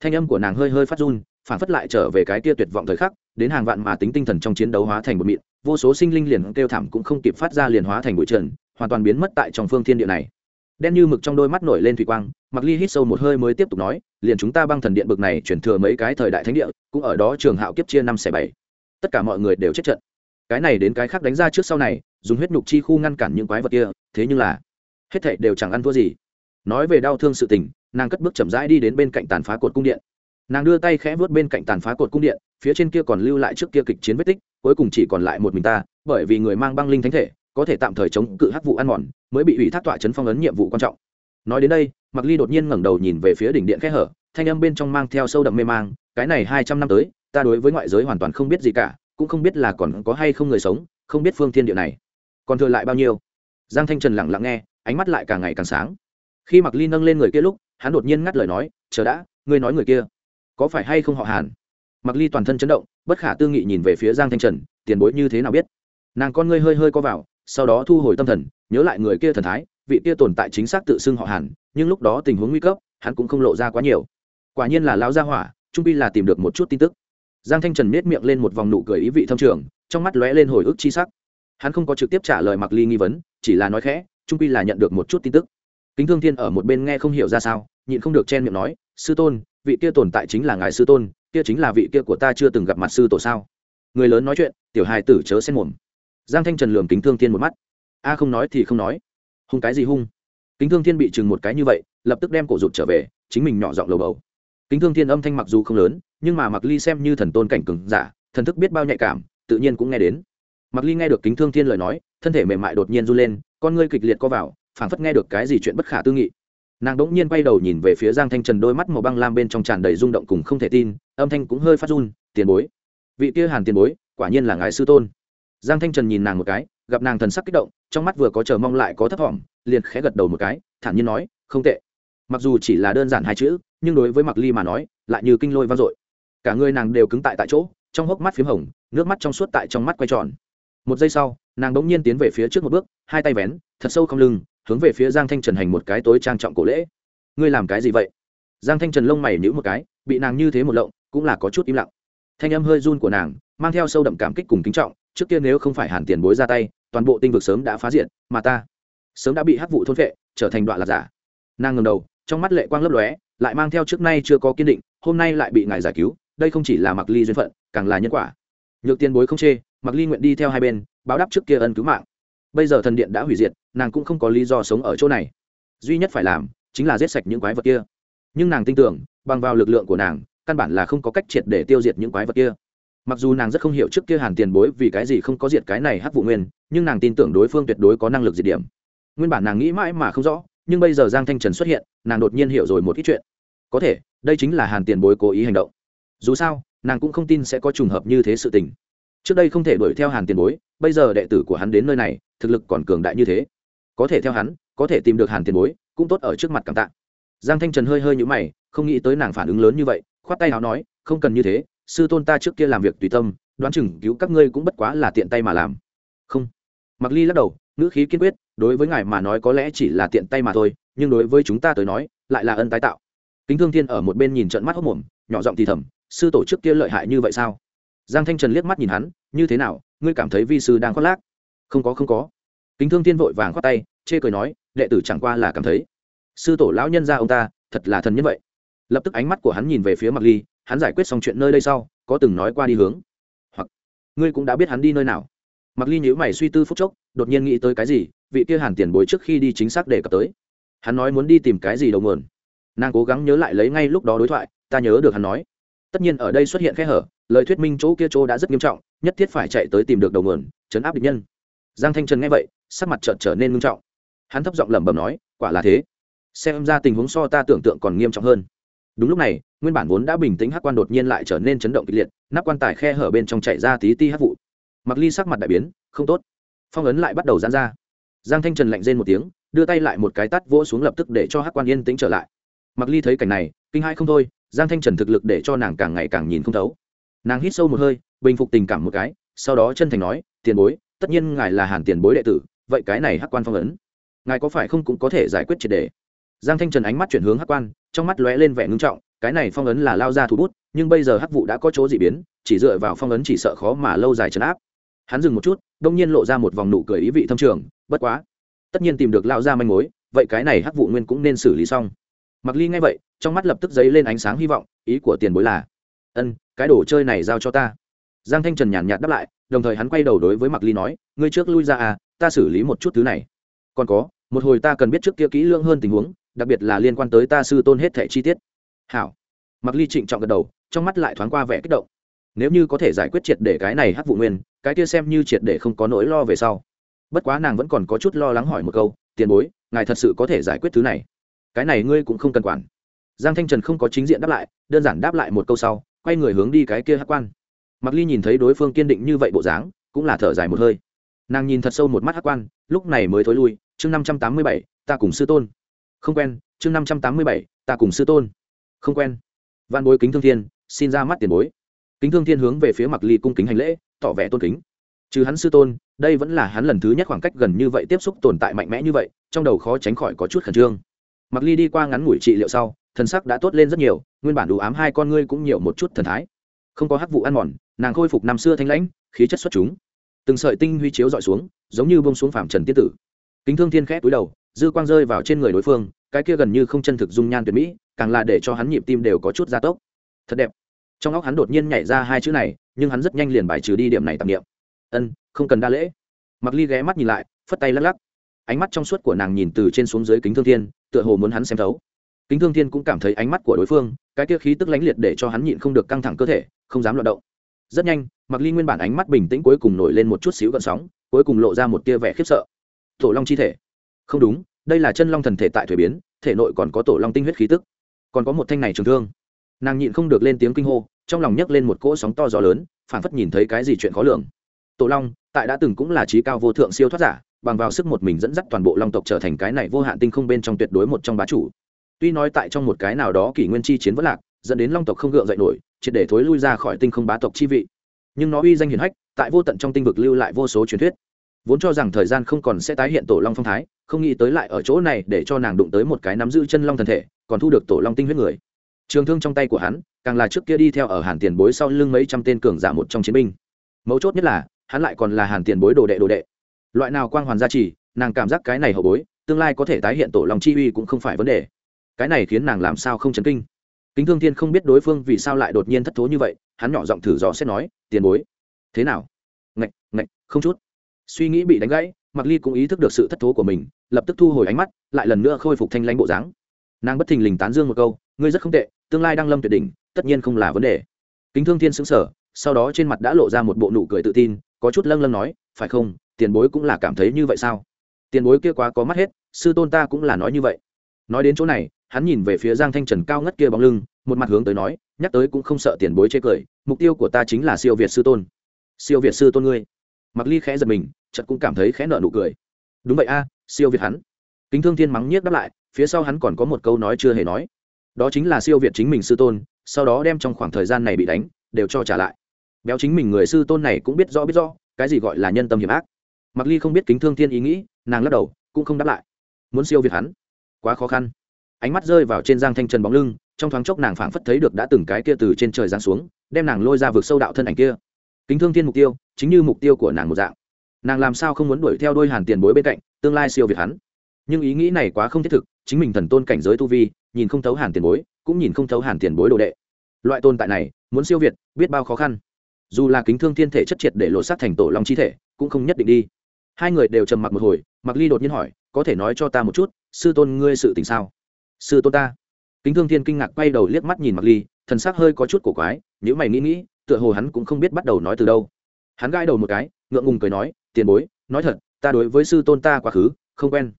Thanh âm của nàng hơi hơi phát run, phản phất lại trở về cái kia tuyệt vọng thời khắc, đến hàng vạn mà tính tinh thần trong chiến đấu hóa thành một mịn, vô số sinh linh liền kêu thảm cũng không kịp phát ra liền hóa thành bụi trần, hoàn toàn biến mất tại trong phương thiên địa này. Đen như mực trong đôi mắt nổi lên thủy quang mặc ly hít sâu một hơi mới tiếp tục nói, liền chúng ta băng thần điện bực này chuyển thừa mấy cái thời đại thánh địa, cũng ở đó trường hạo kiếp chia năm xẻ bảy. Tất cả mọi người đều chết trận cái này đến cái khác đánh ra trước sau này, dùng huyết nhục chi khu ngăn cản những quái vật kia, thế nhưng là, hết thảy đều chẳng ăn thua gì. Nói về đau thương sự tình, nàng cất bước chậm rãi đi đến bên cạnh tàn phá cột cung điện. Nàng đưa tay khẽ vớt bên cạnh tàn phá cột cung điện, phía trên kia còn lưu lại trước kia kịch chiến vết tích, cuối cùng chỉ còn lại một mình ta, bởi vì người mang băng linh thánh thể, có thể tạm thời chống cự hắc vụ ăn mòn, mới bị ủy thác tọa chấn phong ấn nhiệm vụ quan trọng. Nói đến đây mặc ly đột nhiên ngẩng đầu nhìn về phía đỉnh điện khẽ hở, thanh âm bên trong mang theo sâu đậm mê mang, cái này hai trăm năm tới, ta đối với ngoại giới hoàn toàn không biết gì cả cũng không biết là còn có hay không người sống, không biết phương thiên địa này. Còn thừa lại bao nhiêu? Giang thanh trần lặng lặng nghe, ánh mắt lại càng ngày càng sáng. Khi mặc ly nâng lên người kia lúc, hắn đột nhiên ngắt lời nói, chờ đã, ngươi nói người kia, có phải hay không họ hàn? Mặc ly toàn thân chấn động, bất khả tư nghị nhìn về phía giang thanh trần, tiền bối như thế nào biết? Nàng con ngươi hơi hơi co vào, sau đó thu hồi tâm thần, nhớ lại người kia thần thái, vị kia tồn tại chính xác tự xưng họ hàn, nhưng lúc đó tình huống nguy cấp, hắn cũng không lộ ra quá nhiều. Quả nhiên là lão gia hỏa, trung pi là tìm được một chút tin tức giang thanh trần nết miệng lên một vòng nụ cười ý vị thâm trường, trong mắt lóe lên hồi ức chi sắc. Hắn không có trực tiếp trả lời mặc ly nghi vấn, chỉ là nói khẽ trung pi là nhận được một chút tin tức. Kính thương thiên ở một bên nghe không hiểu ra sao, nhịn không được chen miệng nói, sư tôn, vị kia tồn tại chính là ngài sư tôn, kia chính là vị kia của ta chưa từng gặp mặt sư tổ sao? Người lớn nói chuyện, tiểu hài tử chớ xen mồm. Giang thanh trần lường kính thương thiên một mắt. A, không nói thì không nói. Hung cái gì hung? Kính thương thiên bị chừng một cái như vậy, lập tức đem cổ rụt trở về, chính mình nhỏ giọng lầu bầu kính thương thiên âm thanh mặc dù không lớn, nhưng mà mặc ly xem như thần tôn cảnh cừng giả, thần thức biết bao nhạy cảm, tự nhiên cũng nghe đến. Mặc ly nghe được kính thương thiên lời nói, thân thể mềm mại đột nhiên run lên, con ngươi kịch liệt co vào, phảng phất nghe được cái gì chuyện bất khả tư nghị. Nàng đ ỗ n g nhiên quay đầu nhìn về phía giang thanh trần đôi mắt màu băng lam bên trong tràn đầy rung động cùng không thể tin, âm thanh cũng hơi phát run, tiền bối. Vị kia hàn tiền bối, quả nhiên là ngài sư tôn. Giang thanh trần nhìn nàng một cái, gặp nàng thần sắc kích động, trong mắt vừa có chờ mong lại có thấp t liền khẽ gật đầu một cái, thản nhiên nói, không tệ. Mặc dù chỉ là đơn giản hai chữ nhưng đối với mặc ly mà nói, lại như kinh lôi vang dội. Cả người nàng đều cứng tại tại chỗ, trong hốc mắt p h í m hồng, nước mắt trong suốt tại trong mắt quay tròn. Một giây sau, nàng bỗng nhiên tiến về phía trước một bước, hai tay vén, thật sâu không lưng, hướng về phía giang thanh trần hành một cái tối trang trọng cổ lễ. Ngươi làm cái gì vậy? Giang thanh trần lông mày nhữ một cái, bị nàng như thế một lộng, cũng là có chút im lặng. Thanh âm hơi run của nàng, mang theo sâu đậm cảm kích cùng kính trọng, trước kia nếu không phải hàn tiền bối ra tay, toàn bộ tinh vực sớm đã phá diện mà ta sớm đã bị hắc vụ thôn vệ trở thành đoạn lạc giả. Nàng ngầm đầu, trong mắt lệ quang lấp lóe lại mang theo trước nay chưa có kiên định, hôm nay lại bị ngài giải cứu, đây không chỉ là mặc ly duyên phận, càng là nhân quả. Nhược tiền bối không chê mặc ly nguyện đi theo hai bên, báo đáp trước kia ân cứu mạng. Bây giờ thần điện đã hủy diệt, nàng cũng không có lý do sống ở chỗ này. Duy nhất phải làm, chính là giết sạch những quái vật kia. Nhưng nàng tin tưởng, bằng vào lực lượng của nàng, căn bản là không có cách triệt để tiêu diệt những quái vật kia. Mặc dù nàng rất không hiểu trước kia hàn tiền bối vì cái gì không có diệt cái này hắc vụ nguyên, nhưng nàng tin tưởng đối phương tuyệt đối có năng lực diệt điểm. Nguyên bản nàng nghĩ mãi mà không rõ nhưng bây giờ giang thanh trần xuất hiện, nàng đột nhiên hiểu rồi một ít chuyện. Có thể, đây chính là hàn tiền bối cố ý hành động. Dù sao, nàng cũng không tin sẽ có trùng hợp như thế sự tình. Trước đây không thể đuổi theo hàn tiền bối, bây giờ đệ tử của hắn đến nơi này, thực lực còn cường đại như thế. Có thể theo hắn, có thể tìm được hàn tiền bối, cũng tốt ở trước mặt cảm tạ. Giang thanh trần hơi hơi nhũ mày, không nghĩ tới nàng phản ứng lớn như vậy, khoát tay nào nói, không cần như thế, sư tôn ta trước kia làm việc tùy tâm, đoán chừng cứu các ngươi cũng bất quá là tiện tay mà làm. Không. Mặc ly lắc đầu, ngữ khí kiên quyết đối với ngài mà nói có lẽ chỉ là tiện tay mà thôi, nhưng đối với chúng ta tới nói, lại là ân tái tạo. Kính thương thiên ở một bên nhìn trận mắt hốc mồm, nhỏ giọng thì thầm, sư tổ trước kia lợi hại như vậy sao? Giang thanh trần liếc mắt nhìn hắn, như thế nào, ngươi cảm thấy vi sư đang khoác lác? Không có không có. Kính thương thiên vội vàng khoác tay, chê cười nói, đệ tử chẳng qua là cảm thấy. Sư tổ lão nhân ra ông ta, thật là thần nhân vậy. Lập tức ánh mắt của hắn nhìn về phía mặc ly, hắn giải quyết xong chuyện nơi đây sau, có từng nói qua đi hướng. Hoặc, ngươi cũng đã biết hắn đi nơi nào. Mặc ly nhữ mày suy tư phút chốc, đột nhiên nghĩ tới cái gì vị kia hàn tiền bối trước khi đi chính xác để cập tới. Hắn nói muốn đi tìm cái gì đầu nguồn. Nàng cố gắng nhớ lại lấy ngay lúc đó đối thoại, ta nhớ được hắn nói. Tất nhiên ở đây xuất hiện khe hở, lời thuyết minh chỗ kia chỗ đã rất nghiêm trọng, nhất thiết phải chạy tới tìm được đầu nguồn chấn áp địch nhân. Giang thanh trần nghe vậy, sắc mặt trợn trở nên nghiêm trọng. Hắn thấp giọng lẩm bẩm nói, quả là thế. Xem ra tình huống so ta tưởng tượng còn nghiêm trọng hơn. Đúng lúc này, nguyên bản vốn đã bình tĩnh hắc quan đột nhiên lại trở nên chấn động kịch liệt, nắp quan tài khe hở bên trong chạy ra tí ti hát vụ. Mặc ly sắc mặt đại biến, không tốt. Phong ấn lại bắt đầu giãn ra giang thanh trần lạnh rên một tiếng, đưa tay lại một cái tắt vỗ xuống lập tức để cho hắc quan yên tĩnh trở lại. Mặc ly thấy cảnh này, kinh hai không thôi, giang thanh trần thực lực để cho nàng càng ngày càng nhìn không thấu. Nàng hít sâu một hơi, bình phục tình cảm một cái, sau đó chân thành nói, tiền bối, tất nhiên ngài là hàn tiền bối đệ tử, vậy cái này hắc quan phong ấn, ngài có phải không cũng có thể giải quyết triệt đề? Giang thanh trần ánh mắt chuyển hướng hắc quan, trong mắt lóe lên vẻ ngưng trọng, cái này phong ấn là lao ra thủ bút, nhưng bây giờ hắc vụ đã có chỗ dị biến, chỉ dựa vào phong ấn chỉ sợ khó mà lâu dài trấn áp. Hắn dừng một chút, đông nhiên lộ ra một vòng nụ cười ý vị thâm trường bất quá, tất nhiên tìm được lao ra manh mối, vậy cái này hắc vụ nguyên cũng nên xử lý xong. Mặc ly nghe vậy, trong mắt lập tức dấy lên ánh sáng hy vọng, ý của tiền bối là, ân, cái đồ chơi này giao cho ta. Giang thanh trần nhàn nhạt đáp lại, đồng thời hắn quay đầu đối với mặc ly nói, ngươi trước lui ra à ta xử lý một chút thứ này. Còn có, một hồi ta cần biết trước kia kỹ lưỡng hơn tình huống, đặc biệt là liên quan tới ta sư tôn hết thẻ chi tiết. Hảo. Mặc ly trịnh trọng gật đầu, trong mắt lại thoáng qua vẻ kích động. Nếu như có thể giải quyết triệt để cái này hắc vụ nguyên, cái kia xem như triệt để không có nỗi lo về sau bất quá nàng vẫn còn có chút lo lắng hỏi một câu, tiền bối, ngài thật sự có thể giải quyết thứ này? Cái này ngươi cũng không cần quản. Giang thanh trần không có chính diện đáp lại, đơn giản đáp lại một câu sau, quay người hướng đi cái kia hắc quan. Mặc ly nhìn thấy đối phương kiên định như vậy bộ dáng, cũng là thở dài một hơi. Nàng nhìn thật sâu một mắt hắc quan, lúc này mới thối lui, chương năm trăm tám mươi bảy, ta cùng sư tôn. Không quen, chương năm trăm tám mươi bảy, ta cùng sư tôn. Không quen. Văn bối kính thương thiên, xin ra mắt tiền bối. Kính thương thiên hướng về phía mặc ly cung kính hành lễ, tỏ vẻ tôn kính trừ hắn sư tôn, đây vẫn là hắn lần thứ nhất khoảng cách gần như vậy tiếp xúc tồn tại mạnh mẽ như vậy, trong đầu khó tránh khỏi có chút khẩn trương. Mặc ly đi qua ngắn ngủi trị liệu sau, thần sắc đã tốt lên rất nhiều, nguyên bản đủ ám hai con ngươi cũng nhiều một chút thần thái. Không có hắc vụ ăn mòn, nàng khôi phục năm xưa thanh lãnh, khí chất xuất chúng. Từng sợi tinh huy chiếu dọi xuống, giống như bông xuống phạm trần tiên tử. Kính thương thiên khẽ túi đầu, dư quang rơi vào trên người đối phương, cái kia gần như không chân thực dung nhan tuyệt mỹ, càng là để cho hắn nhịp tim đều có chút gia tốc. Thật đẹp. Trong óc hắn đột nhiên nhảy ra hai chữ này, nhưng hắn rất nhanh liền bài trừ đi điểm này tạp niệm ân, không cần đa lễ. Mặc ly ghé mắt nhìn lại, phất tay lắc lắc. Ánh mắt trong suốt của nàng nhìn từ trên xuống dưới kính thương thiên, tựa hồ muốn hắn xem thấu. Kính thương thiên cũng cảm thấy ánh mắt của đối phương, cái kia khí tức lánh liệt để cho hắn nhịn không được căng thẳng cơ thể, không dám loạt động. Rất nhanh, mặc ly nguyên bản ánh mắt bình tĩnh cuối cùng nổi lên một chút xíu gợn sóng, cuối cùng lộ ra một tia vẻ khiếp sợ. Tổ long chi thể. Không đúng, đây là chân long thần thể tại thuế biến, thể nội còn có tổ long tinh huyết khí tức. Còn có một thanh này trường thương. Nàng nhịn không được lên tiếng kinh hô, trong lòng nhấc lên một cỗ sóng to gió lớn phản phất nhìn thấy cái gì chuyện khó lường tổ long, tại đã từng cũng là trí cao vô thượng siêu thoát giả, bằng vào sức một mình dẫn dắt toàn bộ long tộc trở thành cái này vô hạn tinh không bên trong tuyệt đối một trong bá chủ. Tuy nói tại trong một cái nào đó kỷ nguyên chi chiến vất lạc, dẫn đến long tộc không gượng dậy nổi, triệt để thối lui ra khỏi tinh không bá tộc chi vị. Nhưng nó uy danh hiển hách, tại vô tận trong tinh vực lưu lại vô số truyền thuyết. Vốn cho rằng thời gian không còn sẽ tái hiện tổ long phong thái, không nghĩ tới lại ở chỗ này để cho nàng đụng tới một cái nắm giữ chân long thần thể, còn thu được tổ long tinh huyết người. Trường thương trong tay của hắn, càng là trước kia đi theo ở hàn tiền bối sau lưng mấy trăm tên cường giả một trong chiến binh. Mấu chốt nhất là hắn lại còn là hàn tiền bối đồ đệ đồ đệ. Loại nào quang hoàn gia trì, nàng cảm giác cái này hậu bối, tương lai có thể tái hiện tổ long chi uy cũng không phải vấn đề. Cái này khiến nàng làm sao không chấn kinh. Kính thương thiên không biết đối phương vì sao lại đột nhiên thất thố như vậy, hắn nhỏ giọng thử dò xét nói, tiền bối, thế nào? Ngạch ngạch, không chút. Suy nghĩ bị đánh gãy mặc ly cũng ý thức được sự thất thố của mình, lập tức thu hồi ánh mắt, lại lần nữa khôi phục thanh lãnh bộ dáng. Nàng bất thình lình tán dương một câu, ngươi rất không tệ, tương lai đang lâm tuyệt đỉnh, tất nhiên không là vấn đề. Kính thương thiên xứng sở sau đó trên mặt đã lộ ra một bộ nụ cười tự tin, có chút lâng lâng nói, phải không, tiền bối cũng là cảm thấy như vậy sao? Tiền bối kia quá có mắt hết, sư tôn ta cũng là nói như vậy. Nói đến chỗ này, hắn nhìn về phía giang thanh trần cao ngất kia bóng lưng, một mặt hướng tới nói, nhắc tới cũng không sợ tiền bối chê cười, mục tiêu của ta chính là siêu việt sư tôn. Siêu việt sư tôn ngươi? Mặc ly khẽ giật mình, chợt cũng cảm thấy khẽ nợ nụ cười. Đúng vậy a, siêu việt hắn. Kính thương thiên mắng nhiếc đáp lại, phía sau hắn còn có một câu nói chưa hề nói. Đó chính là siêu việt chính mình sư tôn, sau đó đem trong khoảng thời gian này bị đánh, đều cho trả lại béo chính mình người sư tôn này cũng biết rõ biết rõ, cái gì gọi là nhân tâm hiểm ác. Mặc ly không biết kính thương thiên ý nghĩ, nàng lắc đầu, cũng không đáp lại. Muốn siêu việt hắn? Quá khó khăn. Ánh mắt rơi vào trên giang thanh trần bóng lưng, trong thoáng chốc nàng phảng phất thấy được đã từng cái kia từ trên trời giáng xuống, đem nàng lôi ra vực sâu đạo thân ảnh kia. Kính thương thiên mục tiêu, chính như mục tiêu của nàng một dạng. Nàng làm sao không muốn đuổi theo đôi hàn tiền bối bên cạnh, tương lai siêu việt hắn? Nhưng ý nghĩ này quá không thiết thực, chính mình thần tôn cảnh giới tu vi, nhìn không thấu hàn tiền bối, cũng nhìn không thấu hàn tiền bối đồ đệ. Loại tồn tại này, muốn siêu việt, biết bao khó khăn dù là kính thương thiên thể chất triệt để lộ sát thành tổ long chi thể, cũng không nhất định đi. Hai người đều trầm mặc một hồi mặc ly đột nhiên hỏi, có thể nói cho ta một chút, sư tôn ngươi sự tình sao? Sư tôn ta? Kính thương thiên kinh ngạc quay đầu liếc mắt nhìn mặc ly, thần sắc hơi có chút cổ quái nếu mày nghĩ nghĩ, tựa hồ hắn cũng không biết bắt đầu nói từ đâu. Hắn gãi đầu một cái, ngượng ngùng cười nói, tiền bối, nói thật, ta đối với sư tôn ta quá khứ, không quen.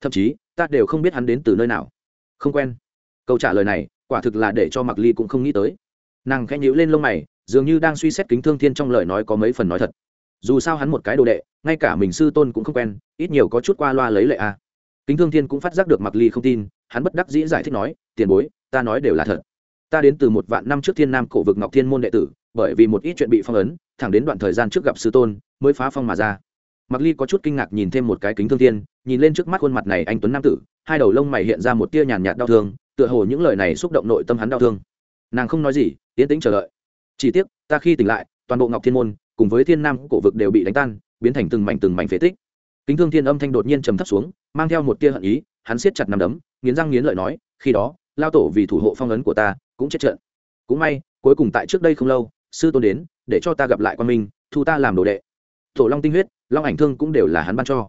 Thậm chí, ta đều không biết hắn đến từ nơi nào. Không quen. Câu trả lời này, quả thực là để cho mặc ly cũng không nghĩ tới. Nàng khẽ nhíu lên lông mày dường như đang suy xét kính thương thiên trong lời nói có mấy phần nói thật. Dù sao hắn một cái đồ đệ, ngay cả mình sư tôn cũng không quen, ít nhiều có chút qua loa lấy lệ a. À. kính thương thiên cũng phát giác được mặc ly không tin, hắn bất đắc dĩ giải thích nói, tiền bối, ta nói đều là thật. Ta đến từ một vạn năm trước thiên nam cổ vực ngọc thiên môn đệ tử, bởi vì một ít chuyện bị phong ấn, thẳng đến đoạn thời gian trước gặp sư tôn, mới phá phong mà ra. Mặc ly có chút kinh ngạc nhìn thêm một cái kính thương thiên, nhìn lên trước mắt khuôn mặt này anh tuấn nam tử, hai đầu lông mày hiện ra một tia nhàn nhạt đau thương, tựa hồ những lời này xúc động nội tâm hắn đau thương. Nàng không nói gì, tiến tĩnh chờ đợi chỉ tiếc, ta khi tỉnh lại, toàn bộ ngọc thiên môn cùng với thiên nam cổ vực đều bị đánh tan, biến thành từng mảnh từng mảnh phế tích. Kính thương thiên âm thanh đột nhiên trầm thấp xuống, mang theo một tia hận ý, hắn siết chặt nằm đấm, nghiến răng nghiến lợi nói, khi đó, lao tổ vì thủ hộ phong ấn của ta, cũng chết trận. Cũng may, cuối cùng tại trước đây không lâu, sư tôn đến, để cho ta gặp lại quan minh, thu ta làm đồ đệ. Tổ long tinh huyết, long ảnh thương cũng đều là hắn ban cho.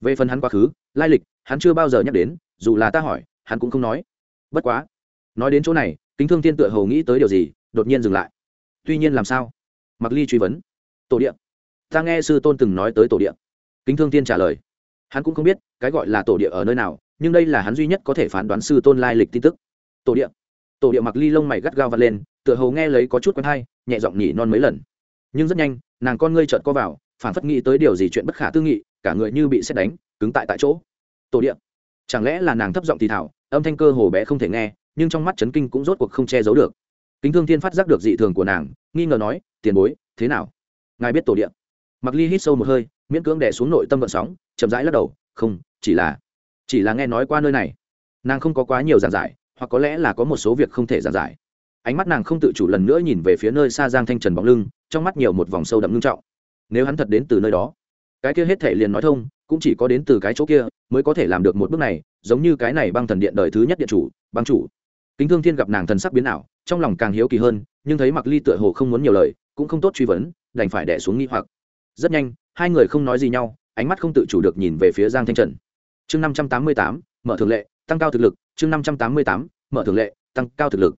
Về phần hắn quá khứ, lai lịch, hắn chưa bao giờ nhắc đến, dù là ta hỏi, hắn cũng không nói. Bất quá, nói đến chỗ này, kính thương thiên tựa hầu nghĩ tới điều gì, đột nhiên dừng lại tuy nhiên làm sao? Mặc ly truy vấn. Tổ điện ta nghe sư tôn từng nói tới tổ điện kính thương tiên trả lời. Hắn cũng không biết cái gọi là tổ địa ở nơi nào, nhưng đây là hắn duy nhất có thể phán đoán sư tôn lai lịch tin tức. Tổ địa. Tổ địa mặc ly lông mày gắt gao vặt lên, tựa hầu nghe lấy có chút quen hay, nhẹ giọng nhỉ non mấy lần. Nhưng rất nhanh, nàng con ngươi trợt co vào, phản phất nghĩ tới điều gì chuyện bất khả tư nghị, cả người như bị xét đánh, cứng tại tại chỗ. Tổ địa. Chẳng lẽ là nàng thấp giọng thì thảo, âm thanh cơ hồ bé không thể nghe, nhưng trong mắt chấn kinh cũng rốt cuộc không che giấu được kính thương thiên phát giác được dị thường của nàng, nghi ngờ nói, tiền bối, thế nào? Ngài biết tổ điện mặc ly hít sâu một hơi, miễn cưỡng đẻ xuống nội tâm vận sóng, chậm rãi lắc đầu, không, chỉ là chỉ là nghe nói qua nơi này. Nàng không có quá nhiều giảng giải, hoặc có lẽ là có một số việc không thể giảng giải. Ánh mắt nàng không tự chủ lần nữa nhìn về phía nơi xa giang thanh trần bóng lưng, trong mắt nhiều một vòng sâu đậm ngưng trọng. Nếu hắn thật đến từ nơi đó, cái kia hết thể liền nói thông, cũng chỉ có đến từ cái chỗ kia, mới có thể làm được một bước này, giống như cái này băng thần điện đời thứ nhất điện chủ, băng chủ kính thương thiên gặp nàng thần sắc biến ảo, trong lòng càng hiếu kỳ hơn, nhưng thấy mặc ly tựa hồ không muốn nhiều lời, cũng không tốt truy vấn, đành phải đẻ xuống nghi hoặc. Rất nhanh, hai người không nói gì nhau, ánh mắt không tự chủ được nhìn về phía giang thanh trần. Chương năm trăm tám mươi tám, mở thường lệ, tăng cao thực lực. Chương năm trăm tám mươi tám, mở thường lệ, tăng cao thực lực.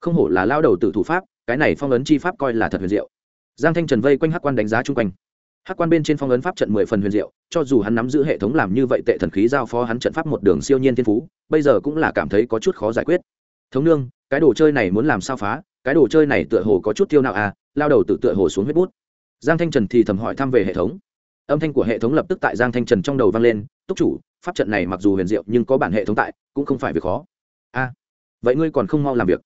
Không hổ là lao đầu tự thủ pháp, cái này phong ấn chi pháp coi là thật huyền diệu. Giang thanh trần vây quanh hắc quan đánh giá chung quanh. Hắc quan bên trên phong ấn pháp trận mười phần huyền diệu, cho dù hắn nắm giữ hệ thống làm như vậy tệ thần khí giao phó hắn trận pháp một đường siêu nhiên thiên phú, bây giờ cũng là cảm thấy có chút khó giải quyết thống nương, cái đồ chơi này muốn làm sao phá? Cái đồ chơi này tựa hồ có chút tiêu nào à? Lao đầu tự tựa hồ xuống huyết bút. Giang thanh trần thì thầm hỏi thăm về hệ thống. Âm thanh của hệ thống lập tức tại giang thanh trần trong đầu vang lên, túc chủ, pháp trận này mặc dù huyền diệu nhưng có bản hệ thống tại, cũng không phải việc khó. A, vậy ngươi còn không mau làm việc.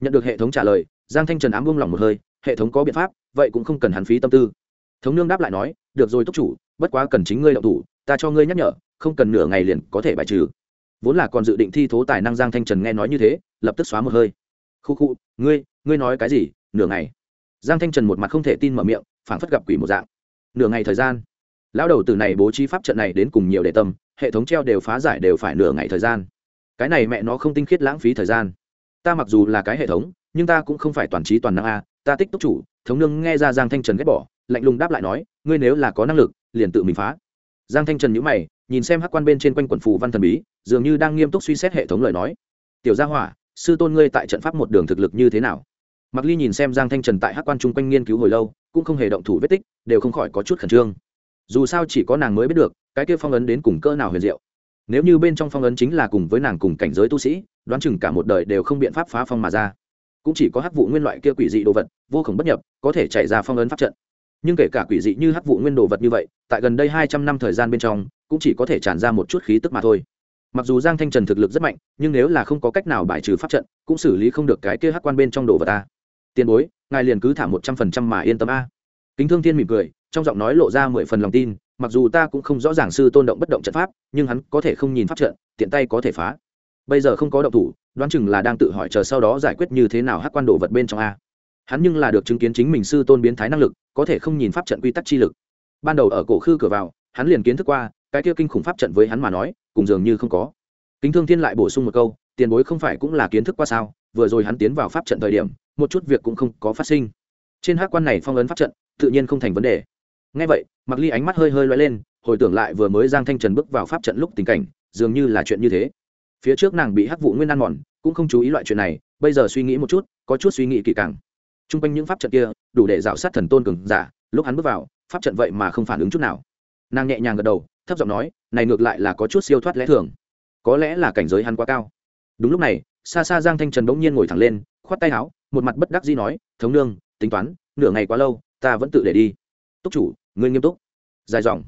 Nhận được hệ thống trả lời, giang thanh trần ám buông lỏng một hơi, hệ thống có biện pháp, vậy cũng không cần hắn phí tâm tư. Thống nương đáp lại nói, được rồi túc chủ, bất quá cần chính ngươi đậu thủ, ta cho ngươi nhắc nhở, không cần nửa ngày liền có thể bài trừ. Vốn là còn dự định thi thố tài năng giang thanh trần nghe nói như thế lập tức xóa một hơi. Khu khu, ngươi ngươi nói cái gì? Nửa ngày. Giang thanh trần một mặt không thể tin mở miệng, phảng phất gặp quỷ một dạng. Nửa ngày thời gian. Lão đầu từ này bố trí pháp trận này đến cùng nhiều để tâm, hệ thống treo đều phá giải đều phải nửa ngày thời gian. Cái này mẹ nó không tinh khiết lãng phí thời gian. Ta mặc dù là cái hệ thống, nhưng ta cũng không phải toàn trí toàn năng a, ta tích túc chủ, thống nương nghe ra giang thanh trần ghét bỏ, lạnh lùng đáp lại nói, ngươi nếu là có năng lực, liền tự mình phá. Giang thanh trần nhữ mày, nhìn xem hắc quan bên trên quanh quần phù văn thần bí, dường như đang nghiêm túc suy xét hệ thống lời nói. Tiểu gia hỏa sư tôn ngươi tại trận pháp một đường thực lực như thế nào? Mặc ly nhìn xem giang thanh trần tại hắc quan chung quanh nghiên cứu hồi lâu, cũng không hề động thủ vết tích, đều không khỏi có chút khẩn trương. Dù sao chỉ có nàng mới biết được, cái kia phong ấn đến cùng cỡ nào huyền diệu. Nếu như bên trong phong ấn chính là cùng với nàng cùng cảnh giới tu sĩ, đoán chừng cả một đời đều không biện pháp phá phong mà ra. Cũng chỉ có hắc vụ nguyên loại kia quỷ dị đồ vật, vô khổng bất nhập, có thể chạy ra phong ấn pháp trận. Nhưng kể cả quỷ dị như hắc vụ nguyên đồ vật như vậy, tại gần đây hai trăm năm thời gian bên trong, cũng chỉ có thể tràn ra một chút khí tức mà thôi mặc dù giang thanh trần thực lực rất mạnh, nhưng nếu là không có cách nào bài trừ pháp trận, cũng xử lý không được cái kia hắc quan bên trong đồ vật ta. Tiền bối, ngài liền cứ thả một trăm phần trăm mà yên tâm a. Kính thương thiên mỉm cười, trong giọng nói lộ ra mười phần lòng tin, mặc dù ta cũng không rõ ràng sư tôn động bất động trận pháp, nhưng hắn có thể không nhìn pháp trận, tiện tay có thể phá. Bây giờ không có động thủ, đoán chừng là đang tự hỏi chờ sau đó giải quyết như thế nào hát quan đồ vật bên trong a. Hắn nhưng là được chứng kiến chính mình sư tôn biến thái năng lực, có thể không nhìn pháp trận quy tắc chi lực. Ban đầu ở cổ khư cửa vào, hắn liền kiến thức qua, cái kia kinh khủng pháp trận với hắn mà nói cùng dường như không có. Kính thương thiên lại bổ sung một câu, tiền bối không phải cũng là kiến thức qua sao, vừa rồi hắn tiến vào pháp trận thời điểm, một chút việc cũng không có phát sinh. Trên hát quan này phong ấn pháp trận, tự nhiên không thành vấn đề. Ngay vậy mặc ly ánh mắt hơi hơi loay lên, hồi tưởng lại vừa mới giang thanh trần bước vào pháp trận lúc tình cảnh, dường như là chuyện như thế. Phía trước nàng bị hắc vụ nguyên ăn mòn, cũng không chú ý loại chuyện này, bây giờ suy nghĩ một chút, có chút suy nghĩ kỹ càng. T r u n g quanh những pháp trận kia, đủ để dạo sát thần tôn cường giả, lúc hắn bước vào, pháp trận vậy mà không phản ứng chút nào. Nàng nhẹ nhàng gật đầu thấp giọng nói, này ngược lại là có chút siêu thoát lẽ thường. Có lẽ là cảnh giới hắn quá cao. Đúng lúc này xa xa giang thanh trần bỗng nhiên ngồi thẳng lên, khoát tay áo, một mặt bất đắc dĩ nói, thống nương, tính toán, nửa ngày quá lâu, ta vẫn tự để đi. Túc chủ, ngươi nghiêm túc. Dài dòng.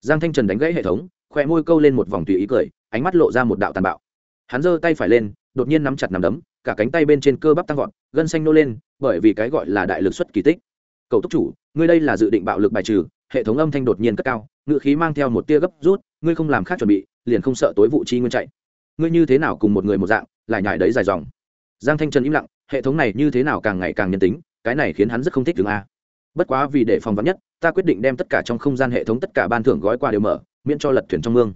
Giang thanh trần đánh gãy hệ thống, khỏe môi câu lên một vòng tùy ý cười, ánh mắt lộ ra một đạo tàn bạo. Hắn giơ tay phải lên, đột nhiên nắm chặt nắm đấm, cả cánh tay bên trên cơ bắp tăng vọt, gân xanh nô lên, bởi vì cái gọi là đại lực xuất kỳ tích. Cậu túc chủ, ngươi đây là dự định bạo lực bài trừ hệ thống âm thanh đột nhiên cất cao ngự khí mang theo một tia gấp rút, ngươi không làm khác chuẩn bị, liền không sợ tối vụ chi nguyên chạy. Ngươi như thế nào cùng một người một dạng, lại nhải đấy dài dòng? Giang thanh trần im lặng, hệ thống này như thế nào càng ngày càng nhân tính, cái này khiến hắn rất không thích thường a. Bất quá vì để phòng vắn nhất, ta quyết định đem tất cả trong không gian hệ thống tất cả ban thưởng gói quà đều mở, miễn cho lật thuyền trong mương.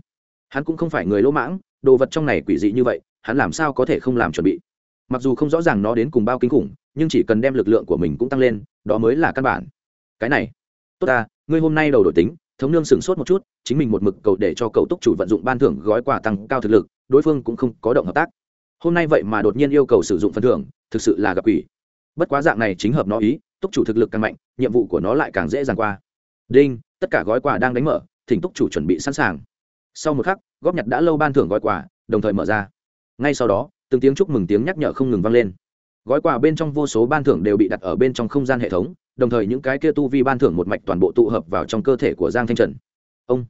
Hắn cũng không phải người lỗ mãng, đồ vật trong này quỷ dị như vậy, hắn làm sao có thể không làm chuẩn bị? Mặc dù không rõ ràng nó đến cùng bao kinh khủng, nhưng chỉ cần đem lực lượng của mình cũng tăng lên, đó mới là căn bản. Cái này, tốt ta ngươi hôm nay đầu đổi tính, thống nương sửng sốt một chút, chính mình một mực cầu để cho cầu túc chủ vận dụng ban thưởng gói quà tăng cao thực lực, đối phương cũng không có động hợp tác. Hôm nay vậy mà đột nhiên yêu cầu sử dụng phần thưởng, thực sự là gặp quỷ. Bất quá dạng này chính hợp nó ý, túc chủ thực lực càng mạnh, nhiệm vụ của nó lại càng dễ dàng qua. Đinh, tất cả gói quà đang đánh mở, thỉnh túc chủ chuẩn bị sẵn sàng. Sau một khắc, góp nhặt đã lâu ban thưởng gói quà, đồng thời mở ra. Ngay sau đó, từng tiếng chúc mừng tiếng nhắc nhở không ngừng vang lên. Gói quà bên trong vô số ban thưởng đều bị đặt ở bên trong không gian hệ thống đồng thời những cái kia tu vi ban thưởng một mạch toàn bộ tụ hợp vào trong cơ thể của giang thanh trần. Ông,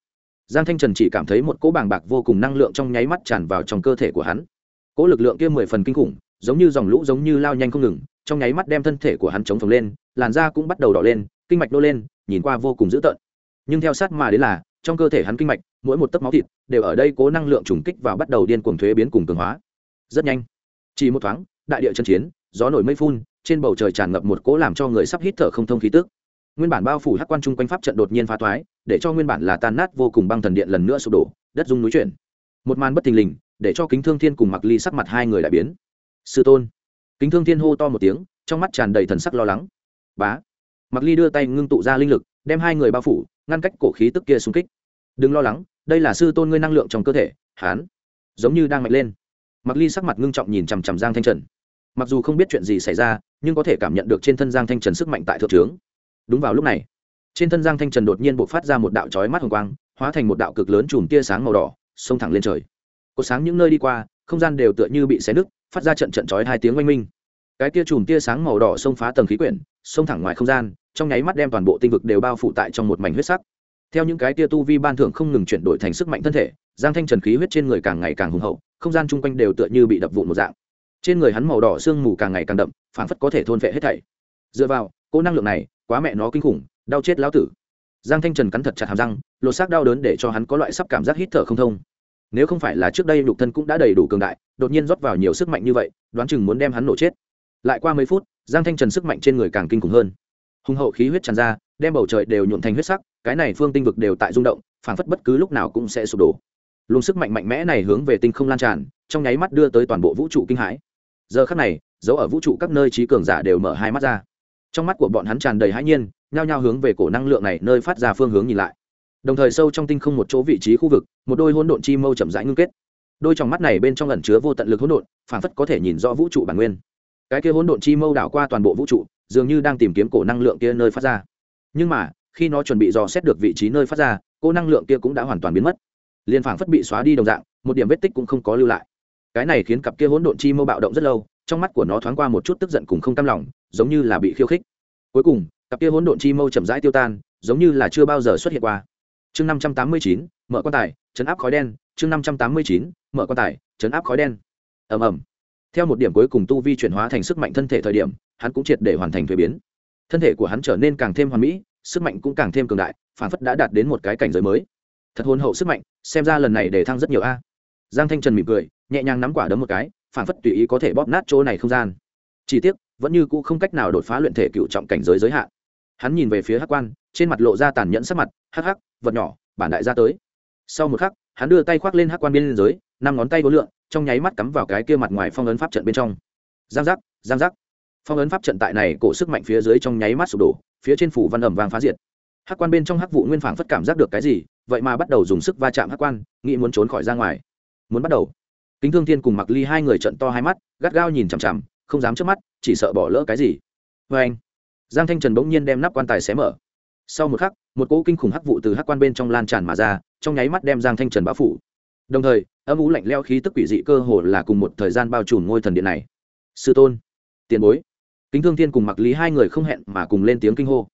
giang thanh trần chỉ cảm thấy một cỗ bàng bạc vô cùng năng lượng trong nháy mắt tràn vào trong cơ thể của hắn. Cỗ lực lượng kia mười phần kinh khủng, giống như dòng lũ giống như lao nhanh không ngừng, trong nháy mắt đem thân thể của hắn chống phồng lên, làn da cũng bắt đầu đỏ lên, kinh mạch nô lên, nhìn qua vô cùng dữ tợn. Nhưng theo sát mà đến là, trong cơ thể hắn kinh mạch, mỗi một tấc máu thịt đều ở đây cố năng lượng trùng kích và bắt đầu điên cuồng thuế biến cùng cường hóa. Rất nhanh, chỉ một thoáng, đại địa chân chiến, gió nổi mây phun trên bầu trời tràn ngập một cỗ làm cho người sắp hít thở không thông khí tức. Nguyên bản bao phủ hắc quan chung quanh pháp trận đột nhiên phá thoái, để cho nguyên bản là tan nát vô cùng băng thần điện lần nữa sụp đổ, đất rung núi chuyển. Một màn bất thình lình, để cho kính thương thiên cùng mặc ly sắc mặt hai người đại biến. Sư tôn. Kính thương thiên hô to một tiếng, trong mắt tràn đầy thần sắc lo lắng. Bá. Mặc ly đưa tay ngưng tụ ra linh lực, đem hai người bao phủ, ngăn cách cổ khí tức kia xung kích. Đừng lo lắng, đây là sư tôn ngươi năng lượng trong cơ thể, hán. Giống như đang mạnh lên. Mặc ly sắc mặt ngưng trọng nhìn chằm chằm giang thanh trần. Mặc dù không biết chuyện gì xảy ra nhưng có thể cảm nhận được trên thân giang thanh trần sức mạnh tại thượng trướng. Đúng vào lúc này, trên thân giang thanh trần đột nhiên b ộ c phát ra một đạo trói mắt hồng quang, hóa thành một đạo cực lớn chùm tia sáng màu đỏ, xông thẳng lên trời. Có sáng những nơi đi qua, không gian đều tựa như bị xé nứt, phát ra trận trận trói hai tiếng oanh minh. Cái tia chùm tia sáng màu đỏ xông phá tầng khí quyển, xông thẳng ngoài không gian, trong nháy mắt đem toàn bộ tinh vực đều bao phủ tại trong một mảnh huyết sắc. Theo những cái tia tu vi ban thưởng không ngừng chuyển đổi thành sức mạnh thân thể, giang thanh trần khí huyết trên người càng ngày càng hùng hậu, không gian chung quanh đều tựa như bị đập vụn một dạng trên người hắn màu đỏ sương mù càng ngày càng đậm phản phất có thể thôn vệ hết thảy. Dựa vào, cỗ năng lượng này, quá mẹ nó kinh khủng, đau chết lão tử. Giang thanh trần cắn thật chặt hàm răng, lột xác đau đớn để cho hắn có loại sắp cảm giác hít thở không thông. Nếu không phải là trước đây nhục thân cũng đã đầy đủ cường đại, đột nhiên rót vào nhiều sức mạnh như vậy, đoán chừng muốn đem hắn nổ chết. Lại qua mấy phút, giang thanh trần sức mạnh trên người càng kinh khủng hơn. Hùng hậu khí huyết tràn ra, đem bầu trời đều nhuộn thành huyết sắc, cái này phương tinh vực đều tại rung động, phảng phất bất cứ lúc nào cũng sẽ sụp đổ. Luồng sức mạnh mạnh mẽ này hướng về tinh không lan tràn, trong nháy mắt đưa tới toàn bộ vũ trụ kinh hãi giờ khắc này, dấu ở vũ trụ các nơi trí cường giả đều mở hai mắt ra. Trong mắt của bọn hắn tràn đầy hãi nhiên, nhao nhao hướng về cổ năng lượng này nơi phát ra phương hướng nhìn lại. Đồng thời sâu trong tinh không một chỗ vị trí khu vực, một đôi hỗn độn chi mâu chậm rãi ngưng kết. Đôi trong mắt này bên trong ẩn chứa vô tận lực hỗn độn, phảng phất có thể nhìn rõ vũ trụ bản nguyên. Cái kia hỗn độn chi mâu đảo qua toàn bộ vũ trụ, dường như đang tìm kiếm cổ năng lượng kia nơi phát ra. Nhưng mà, khi nó chuẩn bị dò xét được vị trí nơi phát ra cô năng lượng kia cũng đã hoàn toàn biến mất. Liền phảng phất bị xóa đi đồng dạng, một điểm vết tích cũng không có lưu lại cái này khiến cặp kia hỗn độn chi mâu bạo động rất lâu, trong mắt của nó thoáng qua một chút tức giận cùng không cam lòng, giống như là bị khiêu khích. Cuối cùng, cặp kia hỗn độn chi mâu chậm rãi tiêu tan, giống như là chưa bao giờ xuất hiện qua. Chương năm trăm tám mươi chín, mở quan tài, chấn áp khói đen. Chương năm trăm tám mươi chín, mở quan tài, chấn áp khói đen. Ầm ầm. Theo một điểm cuối cùng tu vi chuyển hóa thành sức mạnh thân thể thời điểm, hắn cũng triệt để hoàn thành thuế biến. Thân thể của hắn trở nên càng thêm hoàn mỹ, sức mạnh cũng càng thêm cường đại, phản phất đã đạt đến một cái cảnh giới mới. Thật hôn hậu sức mạnh, xem ra lần này để thăng rất nhiều a. Giang thanh trần mỉm cười nhẹ nhàng nắm quả đấm một cái phản phất tùy ý có thể bóp nát chỗ này không gian. Chỉ tiếc, vẫn như cũ không cách nào đột phá luyện thể cựu trọng cảnh giới giới hạn. Hắn nhìn về phía hắc quan, trên mặt lộ ra tàn nhẫn sắc mặt, hắc hắc, vật nhỏ, bản đại ra tới. Sau một khắc, hắn đưa tay khoác lên hắc quan biên giới, năm ngón tay vô lượng, trong nháy mắt cắm vào cái kia mặt ngoài phong ấn pháp trận bên trong. Giang giác giang giác. Phong ấn pháp trận tại này cổ sức mạnh phía dưới trong nháy mắt sụp đổ, phía trên phủ văn ẩm vàng phá diệt. Hắc quan bên trong hắc vụ nguyên phảng phất cảm giác được cái gì, vậy mà bắt đầu dùng sức va chạm hắc quan, nghĩ muốn trốn khỏi ra ngoài. Muốn bắt đầu kính thương thiên cùng mặc ly hai người trận to hai mắt, gắt gao nhìn chằm chằm, không dám trước mắt, chỉ sợ bỏ lỡ cái gì. Vê anh, giang thanh trần bỗng nhiên đem nắp quan tài xé mở. Sau một khắc, một cỗ kinh khủng hắc vụ từ hắc quan bên trong lan tràn mà ra, trong nháy mắt đem giang thanh trần bao phủ. Đồng thời, âm ú lạnh leo khí tức quỷ dị cơ hồ là cùng một thời gian bao trùm ngôi thần điện này. Sư tôn, tiền bối. Kính thương thiên cùng mặc lý hai người không hẹn mà cùng lên tiếng kinh hô.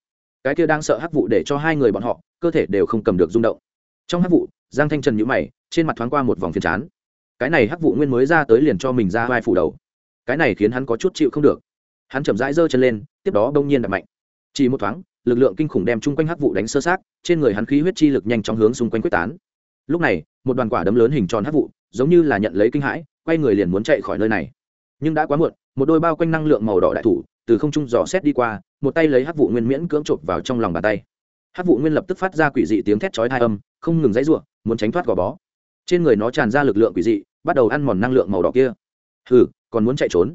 Cái kia đang sợ hắc vụ để cho hai người bọn họ, cơ thể đều không cầm được rung động. Trong hắc vụ, giang thanh trần nhữ mày, trên mặt thoáng qua một vòng phiền chán cái này hắc vụ nguyên mới ra tới liền cho mình ra vai phủ đầu. Cái này khiến hắn có chút chịu không được. Hắn chậm rãi giơ chân lên, tiếp đó bỗng nhiên đập mạnh. Chỉ một thoáng, lực lượng kinh khủng đem chung quanh hắc vụ đánh sơ sát, trên người hắn khí huyết chi lực nhanh chóng hướng xung quanh quyết tán. Lúc này, một đoàn quả đấm lớn hình tròn hắc vụ, giống như là nhận lấy kinh hãi, quay người liền muốn chạy khỏi nơi này. Nhưng đã quá muộn, một đôi bao quanh năng lượng màu đỏ đại thủ, từ không trung dò xét đi qua, một tay lấy hắc vụ nguyên miễn cưỡng chộp vào trong lòng bàn tay. Hắc vụ nguyên lập tức phát ra quỷ dị tiếng thét chói hai âm, không ngừng dãy ruộng muốn tránh thoát gò bó. Trên người nó tràn ra lực lượng quỷ dị bắt đầu ăn mòn năng lượng màu đỏ kia. Hừ, còn muốn chạy trốn?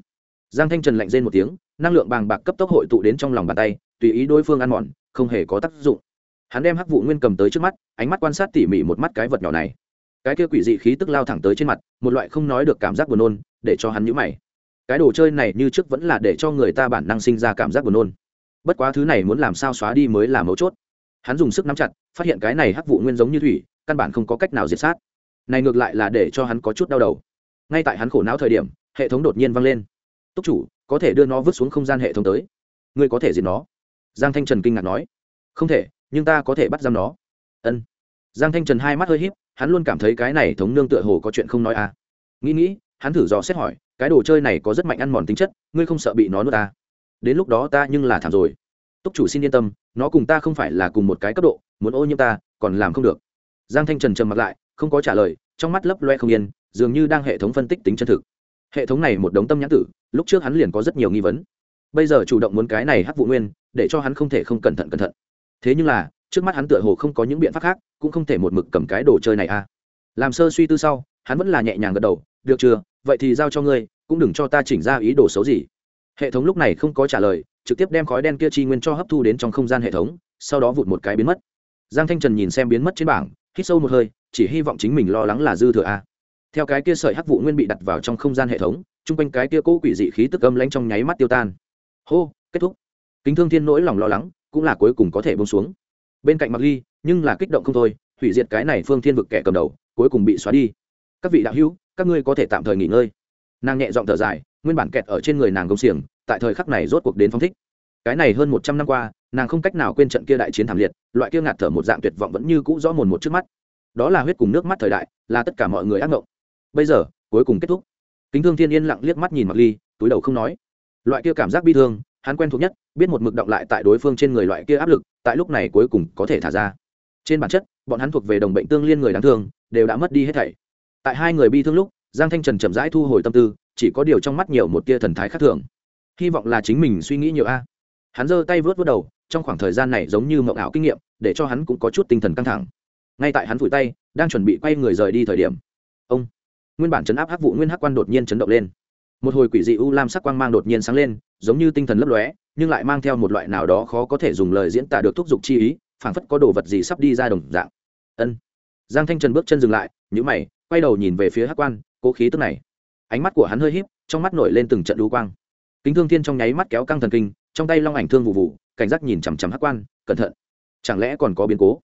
Giang thanh trần lạnh rên một tiếng, năng lượng bàng bạc cấp tốc hội tụ đến trong lòng bàn tay, tùy ý đối phương ăn mòn, không hề có tác dụng. Hắn đem hắc vụ nguyên cầm tới trước mắt, ánh mắt quan sát tỉ mỉ một mắt cái vật nhỏ này. Cái kia quỷ dị khí tức lao thẳng tới trên mặt, một loại không nói được cảm giác buồn nôn, để cho hắn nhũ mày. Cái đồ chơi này như trước vẫn là để cho người ta bản năng sinh ra cảm giác buồn nôn. Bất quá thứ này muốn làm sao xóa đi mới là mấu chốt. Hắn dùng sức nắm chặt, phát hiện cái này hắc vụ nguyên giống như thủy, căn bản không có cách nào diệt sát này ngược lại là để cho hắn có chút đau đầu. Ngay tại hắn khổ não thời điểm, hệ thống đột nhiên vang lên. Túc chủ, có thể đưa nó vứt xuống không gian hệ thống tới. Ngươi có thể diệt nó. Giang thanh trần kinh ngạc nói. Không thể, nhưng ta có thể bắt giam nó. Ân. Giang thanh trần hai mắt hơi h í p hắn luôn cảm thấy cái này thống nương tựa hồ có chuyện không nói à. Nghĩ nghĩ, hắn thử dò xét hỏi, cái đồ chơi này có rất mạnh ăn mòn tính chất, ngươi không sợ bị nó nuốt ta đến lúc đó ta nhưng là thảm rồi. Túc chủ xin yên tâm, nó cùng ta không phải là cùng một cái cấp độ, muốn ô nhiễm ta, còn làm không được. Giang thanh trần trầm mặt lại không có trả lời, trong mắt lấp loe không yên, dường như đang hệ thống phân tích tính chân thực. Hệ thống này một đống tâm nhãn tử, lúc trước hắn liền có rất nhiều nghi vấn. Bây giờ chủ động muốn cái này hắc vụ nguyên, để cho hắn không thể không cẩn thận cẩn thận. Thế nhưng là, trước mắt hắn tựa hồ không có những biện pháp khác, cũng không thể một mực cầm cái đồ chơi này a à. làm sơ suy tư sau, hắn vẫn là nhẹ nhàng gật đầu, được chưa? Vậy thì giao cho ngươi, cũng đừng cho ta chỉnh ra ý đồ xấu gì. Hệ thống lúc này không có trả lời, trực tiếp đem khói đen kia chi nguyên cho hấp thu đến trong không gian hệ thống, sau đó vụt một cái biến mất. Giang thanh trần nhìn xem biến mất trên bảng, hít sâu một hơi chỉ hy vọng chính mình lo lắng là dư thừa a. Theo cái kia sợi hắc vụ nguyên bị đặt vào trong không gian hệ thống, chung quanh cái kia cố quỷ dị khí tức âm lanh trong nháy mắt tiêu tan. Hô, kết thúc. Kính thương thiên nỗi lòng lo lắng cũng là cuối cùng có thể bông xuống. Bên cạnh mặc ly, nhưng là kích động không thôi, hủy diệt cái này phương thiên vực kẻ cầm đầu, cuối cùng bị xóa đi. Các vị đạo hữu, các ngươi có thể tạm thời nghỉ ngơi. Nàng nhẹ giọng thở dài, nguyên bản kẹt ở trên người nàng công xiềng, tại thời khắc này rốt cuộc đến phong thích. Cái này hơn một trăm năm qua, nàng không cách nào quên trận kia đại chiến thảm liệt, loại kia ngạt thở một dạng tuyệt vọng vẫn như cũ rõ mồn một trước mắt đó là huyết cùng nước mắt thời đại, là tất cả mọi người ác mộng bây giờ, cuối cùng kết thúc. Kính thương thiên yên lặng liếc mắt nhìn mặc ly, túi đầu không nói. Loại kia cảm giác bi thương, hắn quen thuộc nhất, biết một mực động lại tại đối phương trên người loại kia áp lực, tại lúc này cuối cùng có thể thả ra. Trên bản chất, bọn hắn thuộc về đồng bệnh tương liên người đáng thương, đều đã mất đi hết thảy. Tại hai người bi thương lúc, giang thanh trần chậm rãi thu hồi tâm tư, chỉ có điều trong mắt nhiều một tia thần thái khác thường. Hy vọng là chính mình suy nghĩ nhiều a. Hắn giơ tay vớt vớt đầu, trong khoảng thời gian này giống như mộng ảo kinh nghiệm, để cho hắn cũng có chút tinh thần căng thẳng ngay tại hắn vùi tay, đang chuẩn bị quay người rời đi thời điểm, ông nguyên bản chấn áp hắc vụ nguyên hắc quan đột nhiên chấn động lên. Một hồi quỷ dị u lam sắc quang mang đột nhiên sáng lên, giống như tinh thần lấp lóe, nhưng lại mang theo một loại nào đó khó có thể dùng lời diễn tả được thúc giục chi ý, phảng phất có đồ vật gì sắp đi ra đồng dạng. Ân. Giang thanh trần bước chân dừng lại nhữ mày, quay đầu nhìn về phía hắc quan, cố khí tức này. Ánh mắt của hắn hơi híp, trong mắt nổi lên từng trận đu quang. Kính thương thiên trong nháy mắt kéo căng thần kinh, trong tay long ảnh thương vụ vụ, cảnh giác nhìn chằm chằm hắc quan, cẩn thận. Chẳng lẽ còn có biến cố?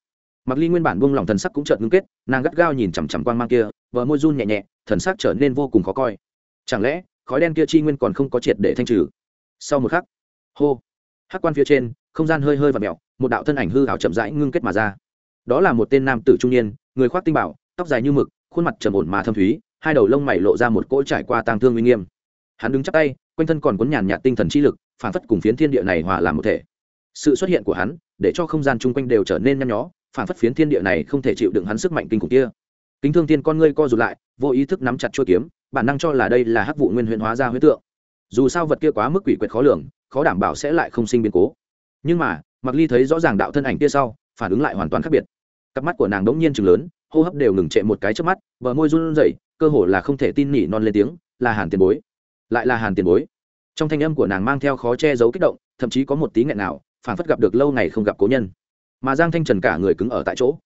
Mặc ly nguyên bản buông lỏng thần sắc cũng chợt ngưng kết, nàng gắt gao nhìn chằm chằm quang mang kia vợ môi run nhẹ nhẹ, thần sắc trở nên vô cùng khó coi. Chẳng lẽ, khói đen kia chi nguyên còn không có triệt để thanh trừ? Sau một khắc, hô, hắc quan phía trên, không gian hơi hơi và mẹo, một đạo thân ảnh hư hảo chậm rãi ngưng kết mà ra. Đó là một tên nam tử trung niên, người khoác tinh bảo, tóc dài như mực, khuôn mặt trầm ổn mà thâm thúy, hai đầu lông mày lộ ra một cỗ trải qua tang thương uy nghiêm. Hắn đứng chắp tay, quanh thân còn cuốn nhàn nhạt tinh thần chi lực, phản phất cùng phiến thiên địa này hòa làm một thể. Sự xuất hiện của hắn, để cho không gian chung quanh đều trở nên nhăn nhó phản phất phiến thiên địa này không thể chịu đựng hắn sức mạnh kinh khủng kia. Kính thương thiên con ngươi co rụt lại, vô ý thức nắm chặt chuôi kiếm, bản năng cho là đây là hắc vụ nguyên huyện hóa ra huyết tượng. Dù sao vật kia quá mức quỷ quyệt khó lường, khó đảm bảo sẽ lại không sinh biến cố. Nhưng mà mặc ly thấy rõ ràng đạo thân ảnh kia sau, phản ứng lại hoàn toàn khác biệt. Cặp mắt của nàng đống nhiên chừng lớn, hô hấp đều ngừng trệ một cái trước mắt, bờ môi run rẩy, cơ hồ là không thể tin nỉ non lên tiếng, là hàn tiền bối. Lại là hàn tiền bối. Trong thanh âm của nàng mang theo khó che giấu kích động, thậm chí có một tí nghẹn nào phản phất gặp được lâu ngày không gặp cố nhân mà giang thanh trần cả người cứng ở tại chỗ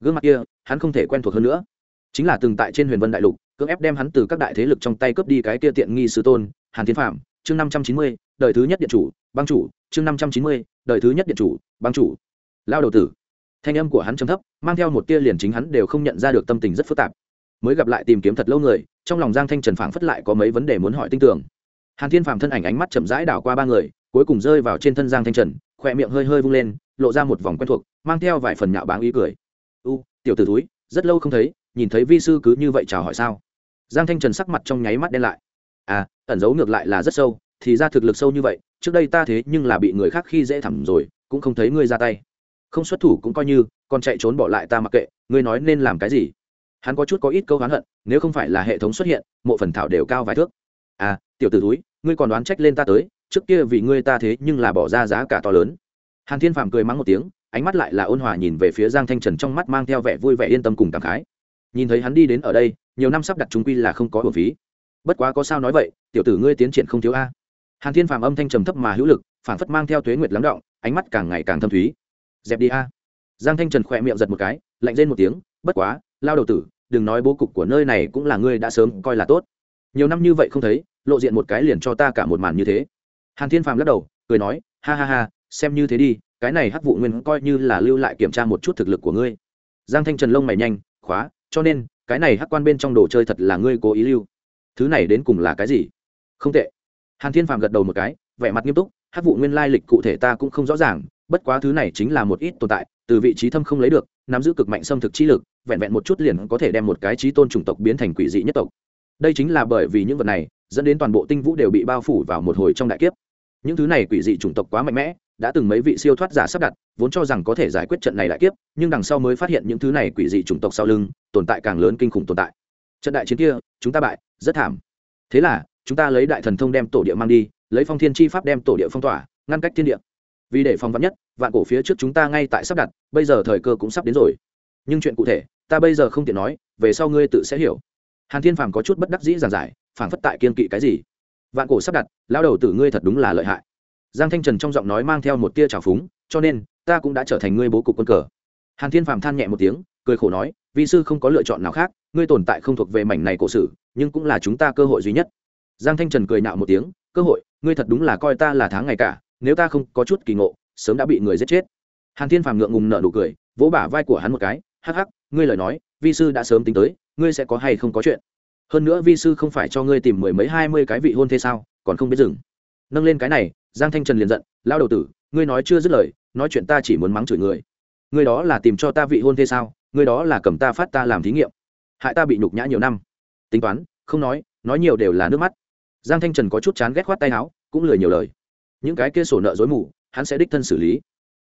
gương mặt kia hắn không thể quen thuộc hơn nữa chính là từng tại trên huyền vân đại lục cưỡng ép đem hắn từ các đại thế lực trong tay cướp đi cái kia tiện nghi sư tôn hàn thiên phạm chương năm trăm chín mươi đời thứ nhất điện chủ băng chủ chương năm trăm chín mươi đời thứ nhất điện chủ băng chủ lao đầu tử thanh âm của hắn trầm thấp mang theo một tia liền chính hắn đều không nhận ra được tâm tình rất phức tạp mới gặp lại tìm kiếm thật lâu người trong lòng giang thanh trần phảng phất lại có mấy vấn đề muốn hỏi tinh tưởng hàn thiên phạm thân ảnh ánh mắt chậm rãi đảo qua ba người cuối cùng rơi vào trên thân giang thanh trần khỏe miệng hơi hơi vung lên lộ ra một vòng quen thuộc, mang theo vài phần nhạo báng ý cười. U, tiểu t ử túi rất lâu không thấy, nhìn thấy vi sư cứ như vậy chào hỏi sao? Giang thanh trần sắc mặt trong nháy mắt đen lại. À ẩn giấu ngược lại là rất sâu, thì ra thực lực sâu như vậy, trước đây ta thế nhưng là bị người khác khi dễ thẳm rồi, cũng không thấy ngươi ra tay. Không xuất thủ cũng coi như, còn chạy trốn bỏ lại ta mặc kệ, ngươi nói nên làm cái gì? Hắn có chút có ít câu hắn hận, nếu không phải là hệ thống xuất hiện, mộ phần thảo đều cao vài thước. À tiểu t ử túi ngươi còn đoán trách lên ta tới, trước kia vì ngươi ta thế nhưng là bỏ ra giá cả to lớn hàn thiên phạm cười mắng một tiếng, ánh mắt lại là ôn hòa nhìn về phía giang thanh trần trong mắt mang theo vẻ vui vẻ yên tâm cùng cảm khái. Nhìn thấy hắn đi đến ở đây, nhiều năm sắp đặt chúng quy là không có bổn phí. Bất quá có sao nói vậy, tiểu tử ngươi tiến triển không thiếu a. Hàn thiên phàm âm thanh trầm thấp mà hữu lực phản phất mang theo tuế nguyệt lắng động, ánh mắt càng ngày càng thâm thúy. Dẹp đi a. Giang thanh trần khỏe miệng giật một cái, lạnh lên một tiếng, bất quá, lao đầu tử, đừng nói bố cục của nơi này cũng là ngươi đã sớm coi là tốt. Nhiều năm như vậy không thấy, lộ diện một cái liền cho ta cả một màn như thế. Hàn thiên phàm lắc đầu, cười nói, ha ha ha xem như thế đi, cái này hắc vụ nguyên coi như là lưu lại kiểm tra một chút thực lực của ngươi. Giang thanh trần lông mày nhanh, khóa, cho nên, cái này hắc quan bên trong đồ chơi thật là ngươi cố ý lưu. Thứ này đến cùng là cái gì? Không tệ. Hàn thiên phàm gật đầu một cái, vẻ mặt nghiêm túc, hắc vụ nguyên lai lịch cụ thể ta cũng không rõ ràng, bất quá thứ này chính là một ít tồn tại, từ vị trí thâm không lấy được, nắm giữ cực mạnh xâm thực trí lực, vẹn vẹn một chút liền có thể đem một cái trí tôn chủng tộc biến thành quỷ dị nhất tộc. Đây chính là bởi vì những vật này, dẫn đến toàn bộ tinh vũ đều bị bao phủ vào một hồi trong đại kiếp. Những thứ này quỷ dị chủng tộc quá mạnh mẽ đã từng mấy vị siêu thoát giả sắp đặt, vốn cho rằng có thể giải quyết trận này đại kiếp, nhưng đằng sau mới phát hiện những thứ này quỷ dị chủng tộc sau lưng, tồn tại càng lớn kinh khủng tồn tại. Trận đại chiến kia, chúng ta bại, rất thảm. Thế là, chúng ta lấy đại thần thông đem tổ địa mang đi, lấy phong thiên chi pháp đem tổ địa phong tỏa, ngăn cách thiên địa. Vì để phòng vắn nhất, vạn cổ phía trước chúng ta ngay tại sắp đặt, bây giờ thời cơ cũng sắp đến rồi. Nhưng chuyện cụ thể, ta bây giờ không tiện nói, về sau ngươi tự sẽ hiểu. Hàn thiên phàm có chút bất đắc dĩ giảng giải, phảng phất tại kiên kỵ cái gì. Vạn cổ sắp đặt lao đầu tử ngươi thật đúng là lợi hại giang thanh trần trong giọng nói mang theo một tia trào phúng, cho nên, ta cũng đã trở thành ngươi bố cục quân cờ. Hàn thiên phàm than nhẹ một tiếng, cười khổ nói, vi sư không có lựa chọn nào khác, ngươi tồn tại không thuộc về mảnh này cổ sử, nhưng cũng là chúng ta cơ hội duy nhất. Giang thanh trần cười nạo một tiếng, cơ hội, ngươi thật đúng là coi ta là tháng ngày cả, nếu ta không có chút kỳ ngộ, sớm đã bị người giết chết. Hàn thiên phàm ngượng ngùng nợ nụ cười, vỗ bả vai của hắn một cái, hắc hắc, ngươi lời nói, vi sư đã sớm tính tới, ngươi sẽ có hay không có chuyện? Hơn nữa vi sư không phải cho ngươi tìm mười mấy hai mươi cái vị hôn thế sao, còn không biết dừng. Nâng lên cái này giang thanh trần liền giận lao đầu tử, ngươi nói chưa dứt lời, nói chuyện ta chỉ muốn mắng chửi người. Ngươi đó là tìm cho ta vị hôn thế sao, ngươi đó là cầm ta phát ta làm thí nghiệm. Hại ta bị nhục nhã nhiều năm. Tính toán, không nói nói nhiều đều là nước mắt. Giang thanh trần có chút chán ghét khoát tay áo, cũng lười nhiều lời. Những cái kia sổ nợ dối mù, hắn sẽ đích thân xử lý.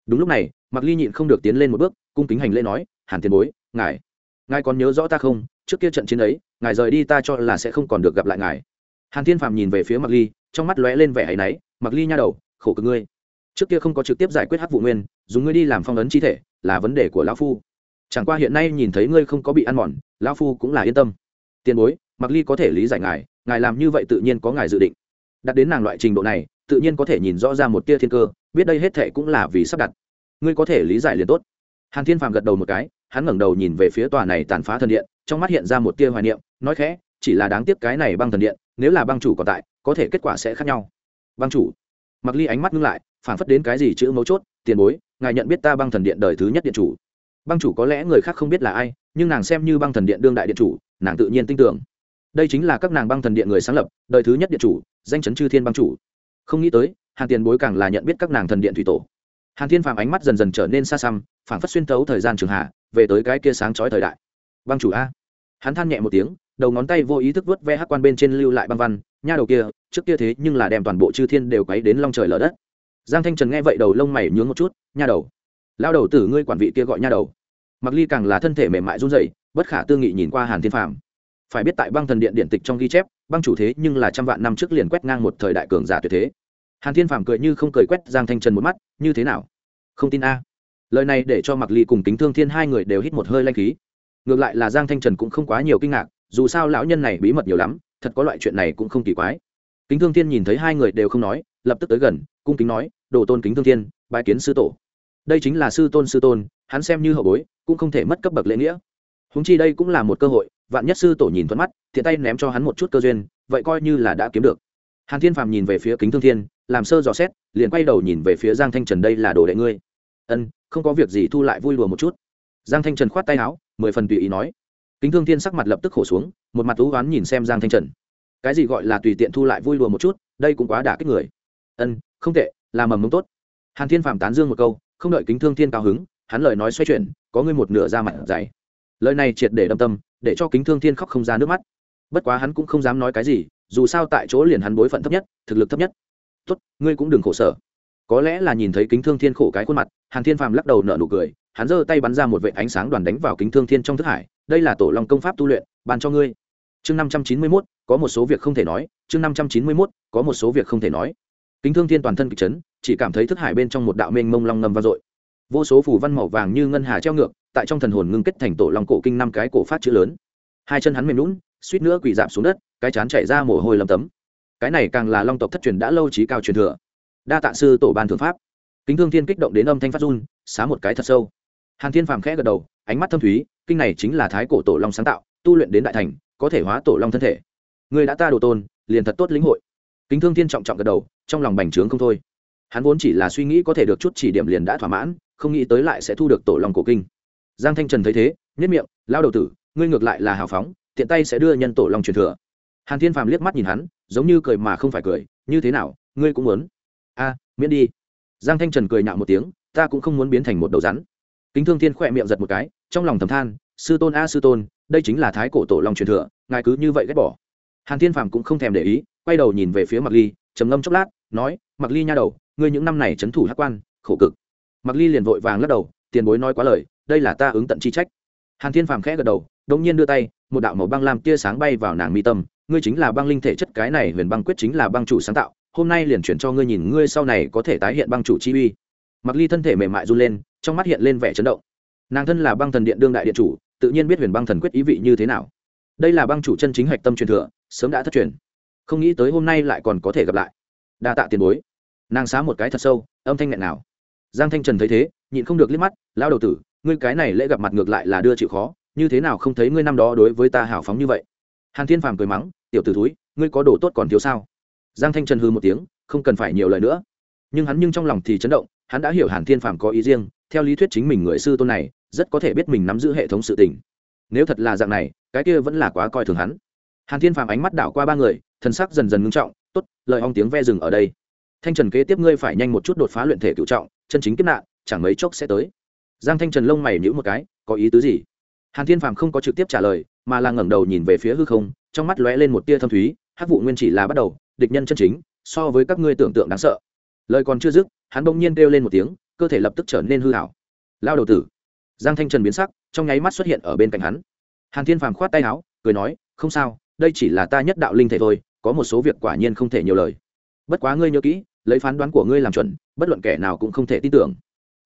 Đúng lúc này mặc ly nhịn không được tiến lên một bước, cung kính hành lễ nói, hàn tiền bối, ngài ngài còn nhớ rõ ta không? Trước kia trận chiến ấy, ngài rời đi ta cho là sẽ không còn được gặp lại ngài hàn thiên phạm nhìn về phía mặc ly, trong mắt lóe lên vẻ áy náy mặc ly nha đầu, khổ cực ngươi. Trước kia không có trực tiếp giải quyết hắc vụ nguyên, dùng ngươi đi làm phong ấn chi thể, là vấn đề của lão phu. Chẳng qua hiện nay nhìn thấy ngươi không có bị ăn mòn, lão phu cũng là yên tâm. Tiền bối mặc ly có thể lý giải ngài ngài làm như vậy tự nhiên có ngài dự định. Đặt đến nàng loại trình độ này, tự nhiên có thể nhìn rõ ra một tia thiên cơ, biết đây hết thệ cũng là vì sắp đặt. Ngươi có thể lý giải liền tốt. Hàn thiên phàm gật đầu một cái, hắn ngẩng đầu nhìn về phía tòa này tàn phá thần điện, trong mắt hiện ra một tia hoài niệm, nói khẽ, chỉ là đáng tiếc cái này băng thần điện nếu là băng chủ còn tại, có thể kết quả sẽ khác nhau. Băng chủ. Mặc ly ánh mắt ngưng lại, phản phất đến cái gì chữ mấu chốt, tiền bối, ngài nhận biết ta băng thần điện đời thứ nhất điện chủ. Băng chủ có lẽ người khác không biết là ai, nhưng nàng xem như băng thần điện đương đại điện chủ, nàng tự nhiên tin tưởng. Đây chính là các nàng băng thần điện người sáng lập, đời thứ nhất điện chủ, danh chấn chư thiên băng chủ. Không nghĩ tới, hàn tiền bối càng là nhận biết các nàng thần điện thủy tổ. Hàn thiên phàm ánh mắt dần dần trở nên xa xăm, phản phất xuyên tấu thời gian trường hạ, về tới cái kia sáng trói thời đại. Băng chủ a. Hắn than nhẹ một tiếng đầu ngón tay vô ý thức vớt ve hắc quan bên trên lưu lại băng văn, nha đầu kia, trước kia thế nhưng là đem toàn bộ chư thiên đều quấy đến long trời lở đất. Giang thanh trần nghe vậy đầu lông mày nhướng một chút, nha đầu. Lao đầu tử ngươi quản vị kia gọi nha đầu. Mặc ly càng là thân thể mềm mại run rẩy, bất khả tư nghị nhìn qua hàn thiên phàm. Phải biết tại băng thần điện điện tịch trong ghi chép, băng chủ thế nhưng là trăm vạn năm trước liền quét ngang một thời đại cường giả tuyệt thế. Hàn thiên phàm cười như không cười quét giang thanh trần một mắt, như thế nào? Không tin a. Lời này để cho mặc ly cùng kính thương thiên hai người đều hít một hơi lanh khí. Ngược lại là giang thanh trần cũng không quá nhiều kinh ngạc dù sao lão nhân này bí mật nhiều lắm, thật có loại chuyện này cũng không kỳ quái. Kính thương thiên nhìn thấy hai người đều không nói, lập tức tới gần, cung kính nói, đồ tôn kính thương thiên, bái kiến sư tổ. Đây chính là sư tôn sư tôn, hắn xem như hậu bối, cũng không thể mất cấp bậc lễ nghĩa. Húng chi đây cũng là một cơ hội, vạn nhất sư tổ nhìn thuận mắt, thiện tay ném cho hắn một chút cơ duyên, vậy coi như là đã kiếm được. Hàn thiên phàm nhìn về phía kính thương thiên, làm sơ dò xét, liền quay đầu nhìn về phía giang thanh trần, đây là đồ đệ ngươi. Ân, không có việc gì, thu lại vui lùa một chút. Giang thanh trần khoát tay áo, mười phần tùy ý nói kính thương thiên sắc mặt lập tức khổ xuống, một mặt thú oán nhìn xem giang thanh trần. Cái gì gọi là tùy tiện thu lại vui lùa một chút, đây cũng quá đả kích người. Ân, không tệ, là mầm mông tốt. Hàn thiên Phạm tán dương một câu, không đợi kính thương thiên cao hứng, hắn lời nói xoay chuyển, có ngươi một nửa ra mặt dày. Lời này triệt để đâm tâm, để cho kính thương thiên khóc không ra nước mắt. Bất quá hắn cũng không dám nói cái gì, dù sao tại chỗ liền hắn bối phận thấp nhất, thực lực thấp nhất. Tốt, ngươi cũng đừng khổ sở. Có lẽ là nhìn thấy kính thương thiên khổ cái khuôn mặt, hàn thiên phàm lắc đầu nở nụ cười, hắn giơ tay bắn ra một vệ ánh sáng đoàn đánh vào kính thương thiên trong thức hải đây là tổ long công pháp tu luyện bàn cho ngươi. Chương năm trăm chín mươi mốt, có một số việc không thể nói, chương năm trăm chín mươi mốt, có một số việc không thể nói. Kính thương thiên toàn thân kịch chấn, chỉ cảm thấy thức hải bên trong một đạo mênh mông long ngầm vang dội. Vô số phù văn màu vàng như ngân hà treo ngược, tại trong thần hồn ngưng kết thành tổ long cổ kinh năm cái cổ phát chữ lớn. Hai chân hắn mềm lún suýt nữa quỳ dạp xuống đất, cái chán chảy ra mồ hôi lấm tấm. Cái này càng là long tộc thất truyền đã lâu trí cao truyền thừa. Đa tạ sư tổ ban thượng pháp. Kính thương thiên kích động đến âm thanh phát run, xá một cái thật sâu. Hàn thiên phàm khẽ gật đầu ánh mắt thâm thúy, kinh này chính là thái cổ tổ long sáng tạo, tu luyện đến đại thành, có thể hóa tổ long thân thể. Người đã ta đồ tôn, liền thật tốt lĩnh hội. Kính thương thiên trọng trọng gật đầu, trong lòng bành trướng không thôi. Hắn vốn chỉ là suy nghĩ có thể được chút chỉ điểm liền đã thỏa mãn, không nghĩ tới lại sẽ thu được tổ long cổ kinh. Giang thanh trần thấy thế, nhất miệng lao đầu tử, ngươi ngược lại là hào phóng, tiện tay sẽ đưa nhân tổ long truyền thừa. Hàn thiên phàm liếc mắt nhìn hắn, giống như cười mà không phải cười, như thế nào, ngươi cũng muốn? A, miễn đi. Giang thanh trần cười nhạo một tiếng, ta cũng không muốn biến thành một đầu rắn. Kính thương thiên khỏe miệng giật một cái trong lòng thầm than, sư tôn a, sư tôn, đây chính là thái cổ tổ long truyền thừa, ngài cứ như vậy ghét bỏ. Hàn thiên phàm cũng không thèm để ý, quay đầu nhìn về phía mặc ly, trầm ngâm chốc lát, nói mặc ly nha đầu, ngươi những năm này c h ấ n thủ hát quan, khổ cực. Mặc ly liền vội vàng lắc đầu, tiền bối nói quá lời, đây là ta ứng tận chi trách. Hàn thiên phàm khẽ gật đầu đ ỗ n g nhiên đưa tay, một đạo màu băng làm tia sáng bay vào nàng mi tâm, ngươi chính là băng linh thể chất, cái này huyền băng quyết chính là băng chủ sáng tạo, hôm nay liền chuyển cho ngươi nhìn, ngươi sau này có thể tái hiện băng chủ chi uy. Mặc ly thân thể mềm mại run lên, trong mắt hiện lên vẻ chấn động nàng thân là băng thần điện đương đại điện chủ, tự nhiên biết huyền băng thần quyết ý vị như thế nào. Đây là băng chủ chân chính hạch tâm truyền thừa, sớm đã thất truyền. Không nghĩ tới hôm nay lại còn có thể gặp lại. Đa tạ tiền bối. Nàng xá một cái thật sâu, âm thanh nghẹn nào giang thanh trần thấy thế, nhịn không được liếc mắt lao đầu tử, ngươi cái này lễ gặp mặt ngược lại là đưa chịu khó, như thế nào không thấy ngươi năm đó đối với ta hào phóng như vậy? Hàn thiên phàm cười mắng, tiểu t ử túi ngươi có đồ tốt còn thiếu sao? Giang thanh trần hư một tiếng, không cần phải nhiều lời nữa. Nhưng hắn nhưng trong lòng thì chấn động, hắn đã hiểu hàn thiên phàm có ý riêng, theo lý thuyết chính mình người sư tôn này rất có thể biết mình nắm giữ hệ thống sự tình. Nếu thật là dạng này, cái kia vẫn là quá coi thường hắn. Hàn thiên phàm ánh mắt đảo qua ba người thân sắc dần dần ngưng trọng, tốt, lời ong tiếng ve rừng ở đây. Thanh trần kế tiếp ngươi phải nhanh một chút đột phá luyện thể cựu trọng, chân chính kiếp nạn, chẳng mấy chốc sẽ tới. Giang thanh trần lông mày nhữ một cái, có ý tứ gì? Hàn thiên phàm không có trực tiếp trả lời, mà là ngẩng đầu nhìn về phía hư không, trong mắt lóe lên một tia thâm thúy hát vụ nguyên chỉ là bắt đầu, địch nhân chân chính, so với các ngươi tưởng tượng đáng sợ. Lời còn chưa dứt, hắn bỗng nhiên kêu lên một tiếng, cơ thể lập tức trở nên hư hảo lao đầu tử giang thanh trần biến sắc, trong nháy mắt xuất hiện ở bên cạnh hắn. Hàn thiên phàm khoát tay áo, cười nói, không sao, đây chỉ là ta nhất đạo linh thể thôi, có một số việc quả nhiên không thể nhiều lời. Bất quá ngươi nhớ kỹ, lấy phán đoán của ngươi làm chuẩn, bất luận kẻ nào cũng không thể tin tưởng.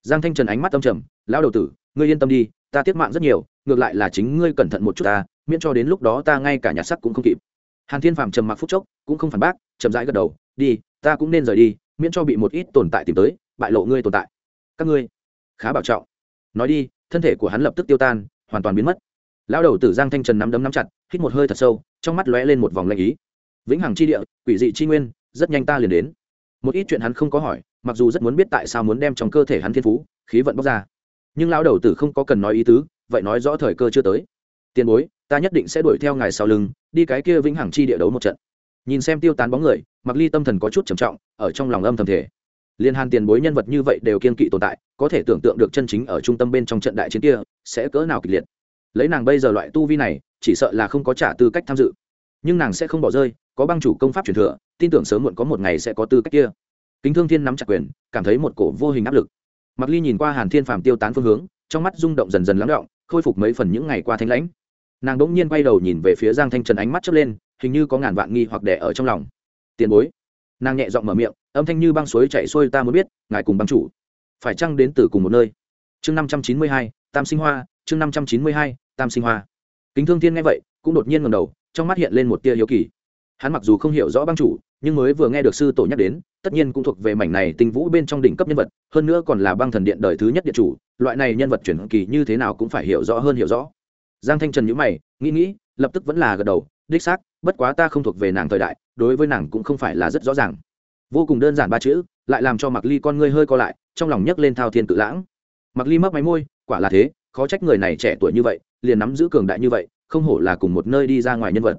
Giang thanh trần ánh mắt âm trầm, lão đầu tử, ngươi yên tâm đi, ta tiết mạng rất nhiều, ngược lại là chính ngươi cẩn thận một chút ta, miễn cho đến lúc đó ta ngay cả nhặt sắc cũng không kịp. Hàn thiên phàm trầm mặc phúc chốc, cũng không phản bác, chậm rãi gật đầu, đi, ta cũng nên rời đi, miễn cho bị một ít tồn tại tìm tới, bại lộ ngươi tồn tại. Các ngươi? Khá bảo trọng. Nói đi thân thể của hắn lập tức tiêu tan, hoàn toàn biến mất. Lão đầu tử giang thanh trần nắm đấm nắm chặt, hít một hơi thật sâu, trong mắt lóe lên một vòng lạnh ý. Vĩnh hằng chi địa, quỷ dị chi nguyên, rất nhanh ta liền đến. Một ít chuyện hắn không có hỏi, mặc dù rất muốn biết tại sao muốn đem trong cơ thể hắn thiên phú, khí vận bóc ra. Nhưng lão đầu tử không có cần nói ý tứ, vậy nói rõ thời cơ chưa tới. Tiền bối, ta nhất định sẽ đuổi theo ngài sau lưng, đi cái kia vĩnh hằng chi địa đấu một trận. Nhìn xem tiêu tán bóng người mặc ly tâm thần có chút trầm trọng, ở trong lòng âm thầm thể liên hàn tiền bối nhân vật như vậy đều kiên kỵ tồn tại có thể tưởng tượng được chân chính ở trung tâm bên trong trận đại chiến kia sẽ cỡ nào kịch liệt. Lấy nàng bây giờ loại tu vi này, chỉ sợ là không có trả tư cách tham dự. Nhưng nàng sẽ không bỏ rơi, có băng chủ công pháp truyền thừa, tin tưởng sớm muộn có một ngày sẽ có tư cách kia. Kính thương thiên nắm chặt quyền, cảm thấy một cổ vô hình áp lực. Mặc ly nhìn qua hàn thiên phàm tiêu tán phương hướng, trong mắt rung động dần dần lắng động, khôi phục mấy phần những ngày qua thanh lãnh. Nàng đ ỗ n g nhiên quay đầu nhìn về phía giang thanh trần ánh mắt chớp lên, hình như có ngàn vạn nghi hoặc đẻ ở trong lòng. Tiền bối. Nàng nhẹ giọng mở miệng, âm thanh như băng suối chạy xuôi, ta muốn biết, ngài cùng băng chủ phải chăng đến từ cùng một nơi? Chương năm trăm chín mươi hai, tam sinh hoa, chương năm trăm chín mươi hai, tam sinh hoa. Kính thương thiên nghe vậy, cũng đột nhiên ngầm đầu, trong mắt hiện lên một tia hiếu kỳ. Hắn mặc dù không hiểu rõ băng chủ, nhưng mới vừa nghe được sư tổ nhắc đến, tất nhiên cũng thuộc về mảnh này tinh vũ bên trong đỉnh cấp nhân vật, hơn nữa còn là băng thần điện đời thứ nhất điện chủ, loại này nhân vật chuyển kỳ như thế nào cũng phải hiểu rõ hơn hiểu rõ. Giang thanh trần nhữ mày, nghĩ nghĩ, lập tức vẫn là gật đầu, đích xác, bất quá ta không thuộc về nàng thời đại, đối với nàng cũng không phải là rất rõ ràng. Vô cùng đơn giản ba chữ lại làm cho mặc ly con ngươi hơi co lại, trong lòng nhấc lên thao thiên tự lãng. Mặc ly mấp máy môi, quả là thế, khó trách người này trẻ tuổi như vậy, liền nắm giữ cường đại như vậy, không hổ là cùng một nơi đi ra ngoài nhân vật.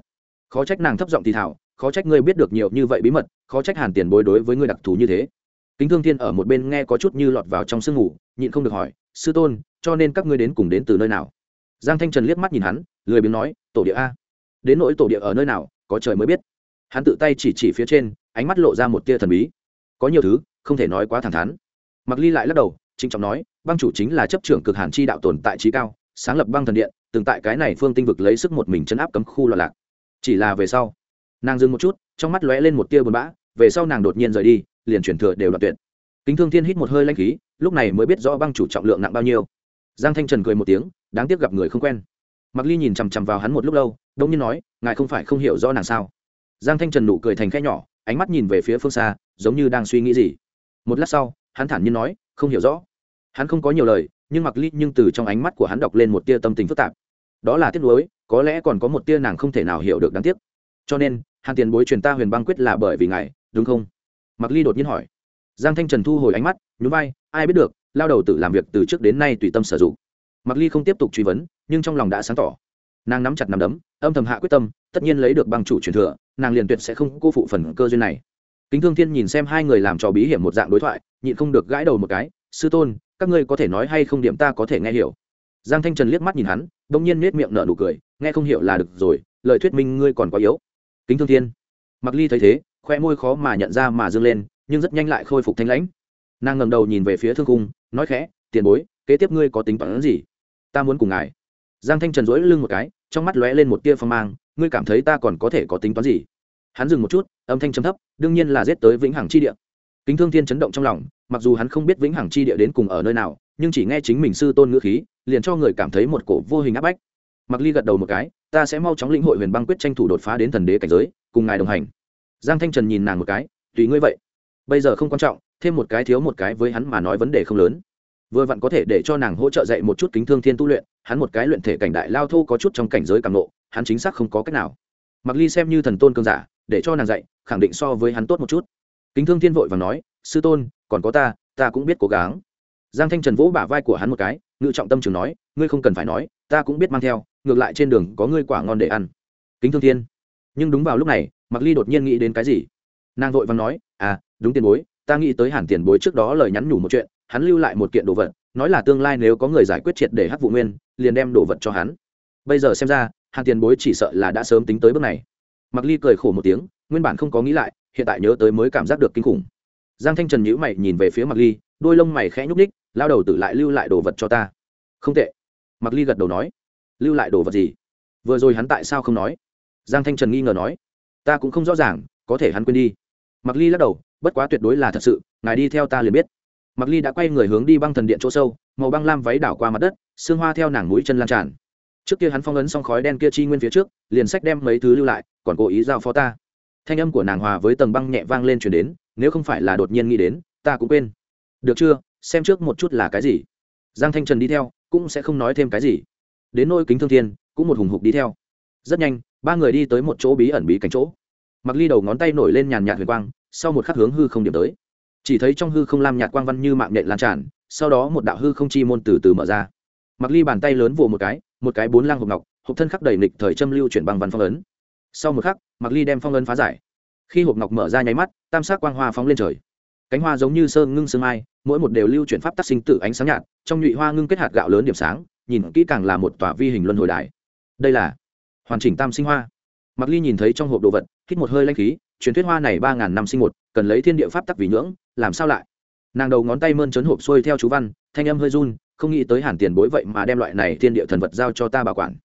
Khó trách nàng thấp giọng thì thảo, khó trách ngươi biết được nhiều như vậy bí mật, khó trách hàn tiền bối đối với ngươi đặc thù như thế. Kính thương thiên ở một bên nghe có chút như lọt vào trong sương ngủ, nhịn không được hỏi, sư tôn, cho nên các ngươi đến cùng đến từ nơi nào? Giang thanh trần liếc mắt nhìn hắn, lười biếng nói, tổ địa a. Đến nỗi tổ địa ở nơi nào, có trời mới biết. Hắn tự tay chỉ chỉ phía trên, ánh mắt lộ ra một tia thần bí có nhiều thứ, không thể nói quá thẳng thắn. Mặc ly lại lắc đầu, trịnh trọng nói, băng chủ chính là chấp trưởng cực hàn chi đạo tồn tại trí cao, sáng lập băng thần điện, từng tại cái này phương tinh vực lấy sức một mình chấn áp cấm khu loạn lạc. Chỉ là về sau, nàng dừng một chút, trong mắt lóe lên một tia buồn bã, về sau nàng đột nhiên rời đi, liền chuyển thừa đều đoạn tuyệt. Kính thương thiên hít một hơi lanh khí, lúc này mới biết rõ băng chủ trọng lượng nặng bao nhiêu. Giang thanh trần cười một tiếng, đáng tiếc gặp người không quen. Mặc ly nhìn chằm chằm vào hắn một lúc lâu đông nhiên nói, ngài không phải không hiểu rõ nàng sao? Giang thanh trần nụ cười thành khe nhỏ ánh mắt nhìn về phía phương xa, giống như đang suy nghĩ gì. Một lát sau, hắn thản nhiên nói, không hiểu rõ. Hắn không có nhiều lời, nhưng mặc ly nhưng từ trong ánh mắt của hắn đọc lên một tia tâm tình phức tạp. Đó là tiếc nuối, có lẽ còn có một tia nàng không thể nào hiểu được đáng tiếc. Cho nên, hàn tiền bối truyền ta huyền băng quyết là bởi vì ngài, đúng không? Mặc ly đột nhiên hỏi. Giang thanh trần thu hồi ánh mắt, nhún vai, ai biết được, lao đầu tự làm việc từ trước đến nay tùy tâm sử dụng. Mặc ly không tiếp tục truy vấn, nhưng trong lòng đã sáng tỏ. Nàng nắm chặt nắm đấm âm thầm hạ quyết tâm, tất nhiên lấy được băng chủ truyền thừa, nàng liền tuyệt sẽ không cô phụ phần cơ duyên này. Kính thương thiên nhìn xem hai người làm trò bí hiểm một dạng đối thoại, nhịn không được gãi đầu một cái, sư tôn, các ngươi có thể nói hay không điểm ta có thể nghe hiểu? Giang thanh trần liếc mắt nhìn hắn đ ỗ n g nhiên nết miệng nở nụ cười, nghe không hiểu là được rồi, lời thuyết minh ngươi còn quá yếu. Kính thương thiên mặc ly thấy thế, khoe môi khó mà nhận ra mà dâng lên, nhưng rất nhanh lại khôi phục thanh lãnh. Nàng ngầm đầu nhìn về phía thương cung, nói khẽ, tiền bối, kế tiếp ngươi có tính toán gì? Ta muốn cùng ngài giang thanh trần dỗi lưng một cái, trong mắt lóe lên một tia phong mang, ngươi cảm thấy ta còn có thể có tính toán gì? Hắn dừng một chút, âm thanh chấm thấp, đương nhiên là giết tới vĩnh hằng chi địa. Kính thương thiên chấn động trong lòng, mặc dù hắn không biết vĩnh hằng chi địa đến cùng ở nơi nào, nhưng chỉ nghe chính mình sư tôn ngữ khí, liền cho người cảm thấy một cổ vô hình áp bách. Mặc ly gật đầu một cái, ta sẽ mau chóng lĩnh hội huyền băng quyết tranh thủ đột phá đến thần đế cảnh giới, cùng ngài đồng hành. Giang thanh trần nhìn nàng một cái, tùy ngươi vậy. Bây giờ không quan trọng, thêm một cái thiếu một cái với hắn mà nói vấn đề không lớn vừa vặn có thể để cho nàng hỗ trợ dạy một chút kính thương thiên tu luyện, hắn một cái luyện thể cảnh đại lao thô có chút trong cảnh giới càng nộ hắn chính xác không có cách nào. Mặc ly xem như thần tôn cơn giả, để cho nàng dạy, khẳng định so với hắn tốt một chút. Kính thương thiên vội và nói, sư tôn, còn có ta ta cũng biết cố gắng. Giang thanh trần vỗ bả vai của hắn một cái, ngự trọng tâm trường nói, ngươi không cần phải nói, ta cũng biết mang theo, ngược lại trên đường có ngươi quả ngon để ăn. Kính thương thiên. Nhưng đúng vào lúc này, mặc ly đột nhiên nghĩ đến cái gì? Nàng vội và nói à đúng tiền bối, ta nghĩ tới hẳn tiền bối trước đó lời nhắn nhủ một chuyện hắn lưu lại một kiện đồ vật, nói là tương lai nếu có người giải quyết triệt để hắc vụ nguyên, liền đem đồ vật cho hắn. Bây giờ xem ra, hàn tiền bối chỉ sợ là đã sớm tính tới bước này. Mặc ly cười khổ một tiếng, nguyên bản không có nghĩ lại, hiện tại nhớ tới mới cảm giác được kinh khủng. Giang thanh trần nhữ mày nhìn về phía mặc ly, đôi lông mày khẽ nhúc ních lao đầu tử lại lưu lại đồ vật cho ta. Không tệ. Mặc ly gật đầu nói. Lưu lại đồ vật gì? Vừa rồi hắn tại sao không nói? Giang thanh trần nghi ngờ nói. Ta cũng không rõ ràng, có thể hắn quên đi. Mặc ly lắc đầu, bất quá tuyệt đối là thật sự, ngài đi theo ta liền biết mặc ly đã quay người hướng đi băng thần điện chỗ sâu, màu băng lam váy đảo qua mặt đất, xương hoa theo nàng mũi chân lan tràn. Trước kia hắn phong ấn xong khói đen kia chi nguyên phía trước, liền sách đem mấy thứ lưu lại, còn cố ý giao phó ta. Thanh âm của nàng hòa với tầng băng nhẹ vang lên chuyển đến, nếu không phải là đột nhiên nghĩ đến, ta cũng quên. Được chưa, xem trước một chút là cái gì. Giang thanh trần đi theo, cũng sẽ không nói thêm cái gì. Đến nôi kính thương thiên, cũng một hùng hục đi theo. Rất nhanh, ba người đi tới một chỗ bí ẩn bí cánh chỗ. Mặc ly đầu ngón tay nổi lên nhàn nhạt huyền quang, sau một khắc hướng hư không điểm tới chỉ thấy trong hư không lam nhạt quang văn như mạng nhện lan tràn, sau đó một đạo hư không chi môn từ từ mở ra. Mặc ly bàn tay lớn vỗ một cái một cái bốn lang hộp ngọc, hộp thân khắc đầy nịch thời châm lưu chuyển bằng văn phong ấn. Sau một khắc, mặc ly đem phong ấn phá giải. Khi hộp ngọc mở ra nháy mắt, tam sắc quang hoa phóng lên trời. Cánh hoa giống như sơn ngưng sương mai, mỗi một đều lưu chuyển pháp tác sinh tử ánh sáng nhạt, trong nhụy hoa ngưng kết hạt gạo lớn điểm sáng, nhìn kỹ càng là một tòa vi hình luân hồi đài. Đây là hoàn chỉnh tam sinh hoa mặc ly nhìn thấy trong hộp đồ vật, hít một hơi lanh khí, truyền thuyết hoa này ba ngàn năm sinh một, cần lấy thiên địa pháp tắc vì nhưỡng, làm sao lại? Nàng đầu ngón tay mơn trớn hộp xuôi theo chú văn, thanh âm hơi run, không nghĩ tới hàn tiền bối vậy mà đem loại này thiên địa thần vật giao cho ta bảo quản.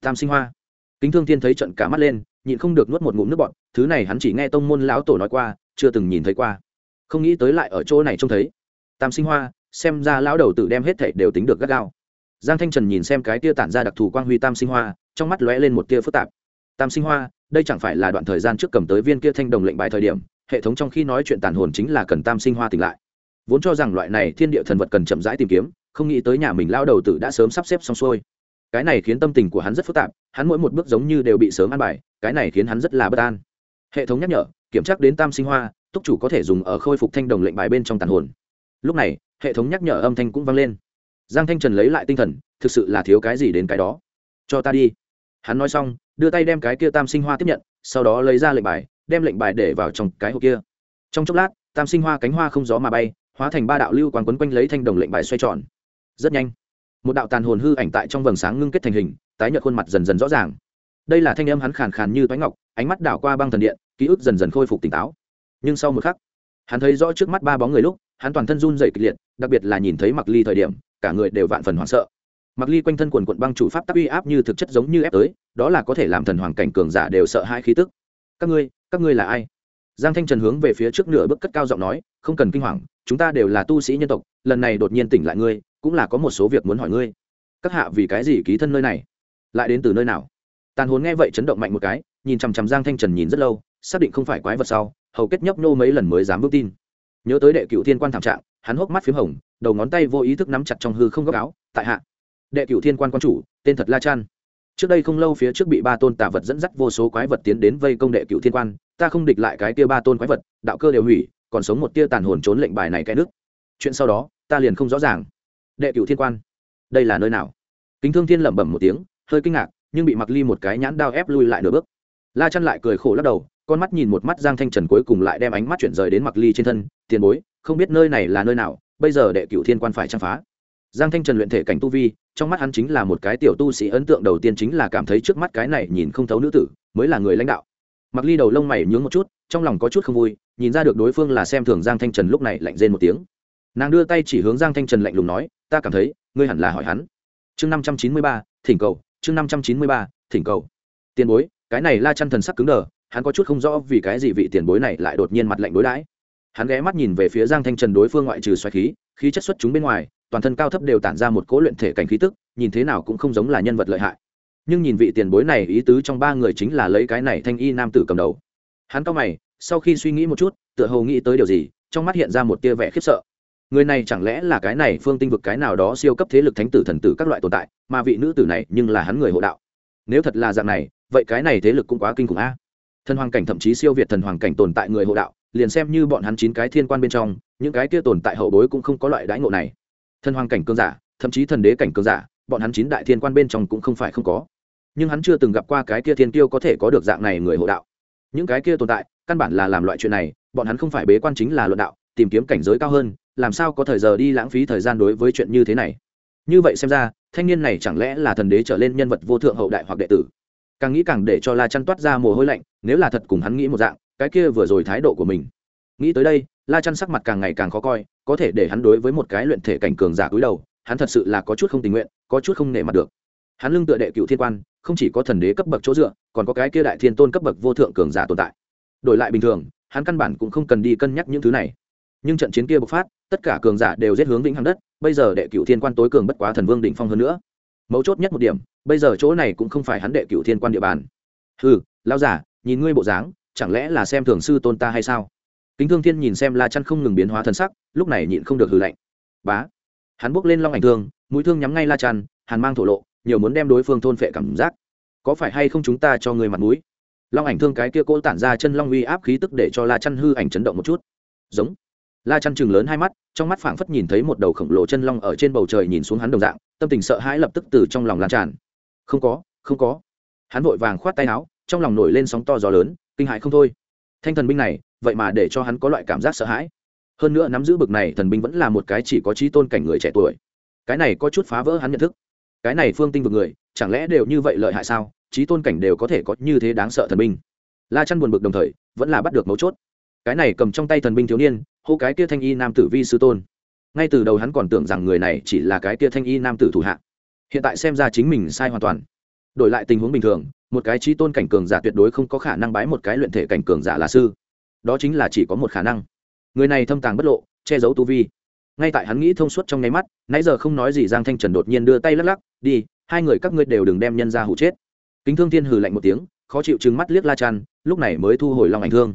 Tam sinh hoa. Kính thương thiên thấy trận cả mắt lên, nhịn không được nuốt một ngụm nước bọt. thứ này hắn chỉ nghe tông môn lão tổ nói qua, chưa từng nhìn thấy qua. Không nghĩ tới lại ở chỗ này trông thấy. Tam sinh hoa, xem ra lão đầu tử đem hết thảy đều tính được gắt gao. Giang thanh trần nhìn xem cái tia tản ra đặc thù quang huy tam sinh hoa, trong mắt lóe lên một tia phức tạp tam sinh hoa, đây chẳng phải là đoạn thời gian trước cầm tới viên kia thanh đồng lệnh bài thời điểm, hệ thống trong khi nói chuyện tàn hồn chính là cần tam sinh hoa tỉnh lại. Vốn cho rằng loại này thiên địa thần vật cần chậm rãi tìm kiếm, không nghĩ tới nhà mình lao đầu tử đã sớm sắp xếp xong xuôi. Cái này khiến tâm tình của hắn rất phức tạp, hắn mỗi một bước giống như đều bị sớm ăn bài, cái này khiến hắn rất là bất an. Hệ thống nhắc nhở, kiểm tra đến tam sinh hoa, túc chủ có thể dùng ở khôi phục thanh đồng lệnh bài bên trong tàn hồn. Lúc này, hệ thống nhắc nhở âm thanh cũng vang lên. Giang thanh trần lấy lại tinh thần, thực sự là thiếu cái gì đến cái đó. Cho ta đi hắn nói xong, đưa tay đem cái kia tam sinh hoa tiếp nhận, sau đó lấy ra lệnh bài, đem lệnh bài để vào trong cái hộp kia. Trong chốc lát, tam sinh hoa cánh hoa không gió mà bay, hóa thành ba đạo lưu quán quấn quanh lấy thanh đồng lệnh bài xoay tròn. Rất nhanh, một đạo tàn hồn hư ảnh tại trong vầng sáng ngưng kết thành hình, tái nhợt khuôn mặt dần dần rõ ràng. Đây là thanh âm hắn khàn khàn như toái ngọc, ánh mắt đảo qua băng thần điện, ký ức dần dần khôi phục tỉnh táo. Nhưng sau một khắc, hắn thấy rõ trước mắt ba bóng người lúc, hắn toàn thân run dậy kịch liệt, đặc biệt là nhìn thấy mặc ly thời điểm, cả người đều vạn phần hoảng sợ mặc ly quanh thân quần quận băng chủ pháp tắc uy áp như thực chất giống như ép tới, đó là có thể làm thần hoàng cảnh cường giả đều sợ hai khí tức. Các ngươi các ngươi là ai? Giang thanh trần hướng về phía trước nửa bước cất cao giọng nói, không cần kinh hoàng, chúng ta đều là tu sĩ nhân tộc, lần này đột nhiên tỉnh lại ngươi, cũng là có một số việc muốn hỏi ngươi. Các hạ vì cái gì ký thân nơi này? Lại đến từ nơi nào? Tàn hồn nghe vậy chấn động mạnh một cái, nhìn chằm chằm giang thanh trần nhìn rất lâu, xác định không phải quái vật sau, hầu kết nhấp nô mấy lần mới dám vững tin. Nhớ tới đệ cựu thiên quan thảm trạng, hắn hốc mắt p h í m hồng, đầu ngón tay vô ý thức nắm chặt trong hư không góc áo, tại hạ đệ cựu thiên quan quan chủ, tên thật la chan. Trước đây không lâu phía trước bị ba tôn tà vật dẫn dắt vô số quái vật tiến đến vây công đệ cựu thiên quan, ta không địch lại cái tia ba tôn quái vật, đạo cơ đều hủy, còn sống một tia tàn hồn trốn lệnh bài này cái nước. Chuyện sau đó, ta liền không rõ ràng. Đệ cựu thiên quan, đây là nơi nào? Kính thương thiên lẩm bẩm một tiếng, hơi kinh ngạc, nhưng bị mặc ly một cái nhãn đao ép lui lại nửa bước. La chăn lại cười khổ lắc đầu, con mắt nhìn một mắt giang thanh trần cuối cùng lại đem ánh mắt chuyển rời đến mặc ly trên thân, tiền bối, không biết nơi này là nơi nào, bây giờ đệ cựu thiên quan phải chăng phá giang thanh trần luyện thể cảnh tu vi, trong mắt hắn chính là một cái tiểu tu sĩ ấn tượng đầu tiên chính là cảm thấy trước mắt cái này nhìn không thấu nữ tử, mới là người lãnh đạo. Mặc ly đầu lông mày nhướng một chút, trong lòng có chút không vui, nhìn ra được đối phương là xem thường giang thanh trần lúc này lạnh rên một tiếng. Nàng đưa tay chỉ hướng giang thanh trần lạnh lùng nói, ta cảm thấy, ngươi hẳn là hỏi hắn. Chương năm trăm chín mươi ba, thỉnh cầu, chương năm trăm chín mươi ba, thỉnh cầu. Tiền bối, cái này la chăn thần sắc cứng đờ, hắn có chút không rõ vì cái gì vị tiền bối này lại đột nhiên mặt lạnh đối đãi hắn ghé mắt nhìn về phía giang thanh trần đối phương ngoại trừ xoáy khí khí chất xuất chúng bên ngoài, toàn thân cao thấp đều tản ra một cố luyện thể cảnh khí tức, nhìn thế nào cũng không giống là nhân vật lợi hại. Nhưng nhìn vị tiền bối này, ý tứ trong ba người chính là lấy cái này thanh y nam tử cầm đầu. Hắn cao mày, sau khi suy nghĩ một chút, tựa hồ nghĩ tới điều gì, trong mắt hiện ra một tia vẻ khiếp sợ. Người này chẳng lẽ là cái này phương tinh vực cái nào đó siêu cấp thế lực thánh tử thần tử các loại tồn tại, mà vị nữ tử này nhưng là hắn người hộ đạo. Nếu thật là dạng này, vậy cái này thế lực cũng quá kinh khủng a. Thần hoàng cảnh thậm chí siêu việt thần hoàng cảnh tồn tại người hộ đạo liền xem như bọn hắn chín cái thiên quan bên trong, những cái kia tồn tại hậu bối cũng không có loại đãi ngộ này. Thần hoàng cảnh cương giả, thậm chí thần đế cảnh cương giả, bọn hắn chín đại thiên quan bên trong cũng không phải không có. Nhưng hắn chưa từng gặp qua cái kia thiên tiêu có thể có được dạng này người hộ đạo. Những cái kia tồn tại, căn bản là làm loại chuyện này, bọn hắn không phải bế quan chính là luận đạo, tìm kiếm cảnh giới cao hơn, làm sao có thời giờ đi lãng phí thời gian đối với chuyện như thế này. Như vậy xem ra, thanh niên này chẳng lẽ là thần đế trở lên nhân vật vô thượng hậu đại hoặc đệ tử? Càng nghĩ càng để cho la chăn toát ra mồ hôi lạnh, nếu là thật cùng hắn nghĩ một dạng cái kia vừa rồi thái độ của mình. Nghĩ tới đây, la chăn sắc mặt càng ngày càng khó coi, có thể để hắn đối với một cái luyện thể cảnh cường giả cúi đầu, hắn thật sự là có chút không tình nguyện, có chút không nể mặt được. Hắn lưng tựa đệ cựu thiên quan, không chỉ có thần đế cấp bậc chỗ dựa, còn có cái kia đại thiên tôn cấp bậc vô thượng cường giả tồn tại. Đổi lại bình thường, hắn căn bản cũng không cần đi cân nhắc những thứ này. Nhưng trận chiến kia bộc phát, tất cả cường giả đều giết hướng vĩnh hằng đất, bây giờ đệ cựu thiên quan tối cường bất quá thần vương đỉnh phong hơn nữa. Mấu chốt nhất một điểm, bây giờ chỗ này cũng không phải hắn đệ cựu thiên quan địa bàn. Ừ lao giả, nhìn ngươi bộ dáng chẳng lẽ là xem thường sư tôn ta hay sao? Kính thương thiên nhìn xem la chăn không ngừng biến hóa thân sắc, lúc này nhịn không được hừ lạnh. Bá. Hắn bước lên long ảnh thương, mũi thương nhắm ngay la chăn, hàn mang thổ lộ, nhiều muốn đem đối phương thôn phệ cảm giác. Có phải hay không chúng ta cho người mặt mũi? Long ảnh thương cái kia cỗ tản ra chân long uy áp khí tức để cho la chăn hư ảnh chấn động một chút. Giống. La chăn chừng lớn hai mắt, trong mắt phảng phất nhìn thấy một đầu khổng lồ chân long ở trên bầu trời nhìn xuống hắn đồng dạng, tâm tình sợ hãi lập tức từ trong lòng lan tràn. Không có không có. Hắn vội vàng khoát tay áo, trong lòng nổi lên sóng to gió lớn kinh hãi không thôi. Thanh thần binh này, vậy mà để cho hắn có loại cảm giác sợ hãi. Hơn nữa nắm giữ bực này thần binh vẫn là một cái chỉ có trí tôn cảnh người trẻ tuổi. Cái này có chút phá vỡ hắn nhận thức. Cái này phương tinh vực người, chẳng lẽ đều như vậy lợi hại sao? Trí tôn cảnh đều có thể có như thế đáng sợ thần binh. La chăn buồn bực đồng thời, vẫn là bắt được mấu chốt. Cái này cầm trong tay thần binh thiếu niên, hô cái kia thanh y nam tử vi sư tôn. Ngay từ đầu hắn còn tưởng rằng người này chỉ là cái kia thanh y nam tử thủ hạ. Hiện tại xem ra chính mình sai hoàn toàn. Đổi lại tình huống bình thường một cái trí tôn cảnh cường giả tuyệt đối không có khả năng bái một cái luyện thể cảnh cường giả là sư. Đó chính là chỉ có một khả năng. Người này thâm tàng bất lộ, che giấu tu vi. Ngay tại hắn nghĩ thông suốt trong nháy mắt, nãy giờ không nói gì giang thanh trần đột nhiên đưa tay lắc lắc, đi, hai người các ngươi đều đừng đem nhân ra hụ chết. Kính thương thiên hừ lạnh một tiếng, khó chịu chừng mắt liếc la chăn lúc này mới thu hồi lòng ảnh thương.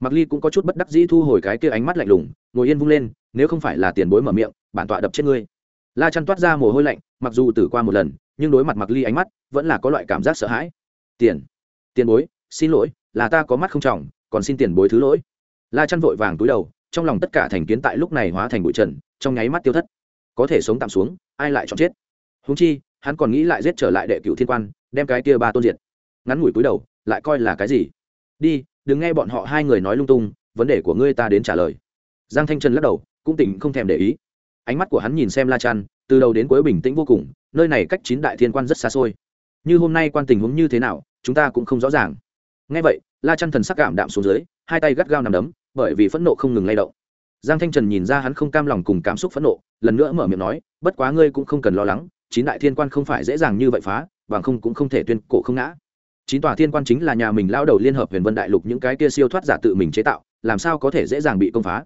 Mặc ly cũng có chút bất đắc dĩ thu hồi cái kia ánh mắt lạnh lùng, ngồi yên vung lên, nếu không phải là tiền bối mở miệng, bản tọa đập chết ngươi. La chăn toát ra mồ hôi lạnh, mặc dù tử qua một lần, nhưng đối mặt mặc ly ánh mắt, vẫn là có loại cảm giác sợ hãi tiền. Tiền bối, xin lỗi, là ta có mắt không trọng, còn xin tiền bối thứ lỗi. La chăn vội vàng túi đầu, trong lòng tất cả thành kiến tại lúc này hóa thành bụi trần, trong nháy mắt tiêu thất. Có thể sống tạm xuống, ai lại chọn chết? Húng chi, hắn còn nghĩ lại giết trở lại đệ cựu thiên quan, đem cái kia ba tôn diệt. Ngắn ngủi túi đầu, lại coi là cái gì? Đi, đừng nghe bọn họ hai người nói lung tung, vấn đề của ngươi ta đến trả lời. Giang thanh trần lắc đầu, cũng tỉnh không thèm để ý. Ánh mắt của hắn nhìn xem la chăn, từ đầu đến cuối bình tĩnh vô cùng, nơi này cách chín đại thiên quan rất xa xôi. Như hôm nay quan tình huống như thế nào chúng ta cũng không rõ ràng. Ngay vậy, la chăn thần sắc cảm đạm xuống dưới, hai tay gắt gao nằm đấm, bởi vì phẫn nộ không ngừng lay động. Giang thanh trần nhìn ra hắn không cam lòng cùng cảm xúc phẫn nộ, lần nữa mở miệng nói, bất quá ngươi cũng không cần lo lắng, chín đại thiên quan không phải dễ dàng như vậy phá, bằng không cũng không thể tuyên cổ không ngã. Chín tòa thiên quan chính là nhà mình lao đầu liên hợp huyền vân đại lục những cái kia siêu thoát giả tự mình chế tạo, làm sao có thể dễ dàng bị công phá?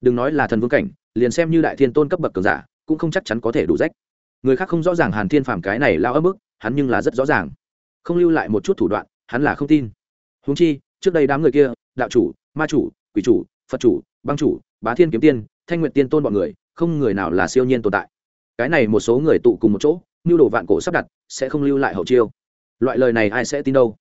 Đừng nói là thần vương cảnh, liền xem như đại thiên tôn cấp bậc cường giả, cũng không chắc chắn có thể đủ rách. Người khác không rõ ràng hàn thiên phàm cái này lao ấm ức, hắn nhưng là rất rõ ràng không lưu lại một chút thủ đoạn, hắn là không tin. Húng chi, trước đây đám người kia, đạo chủ, ma chủ, quỷ chủ, phật chủ, băng chủ, bá thiên kiếm tiên, thanh nguyện tiên tôn bọn người, không người nào là siêu nhiên tồn tại. Cái này một số người tụ cùng một chỗ nhu đồ vạn cổ sắp đặt, sẽ không lưu lại hậu chiêu. Loại lời này ai sẽ tin đâu?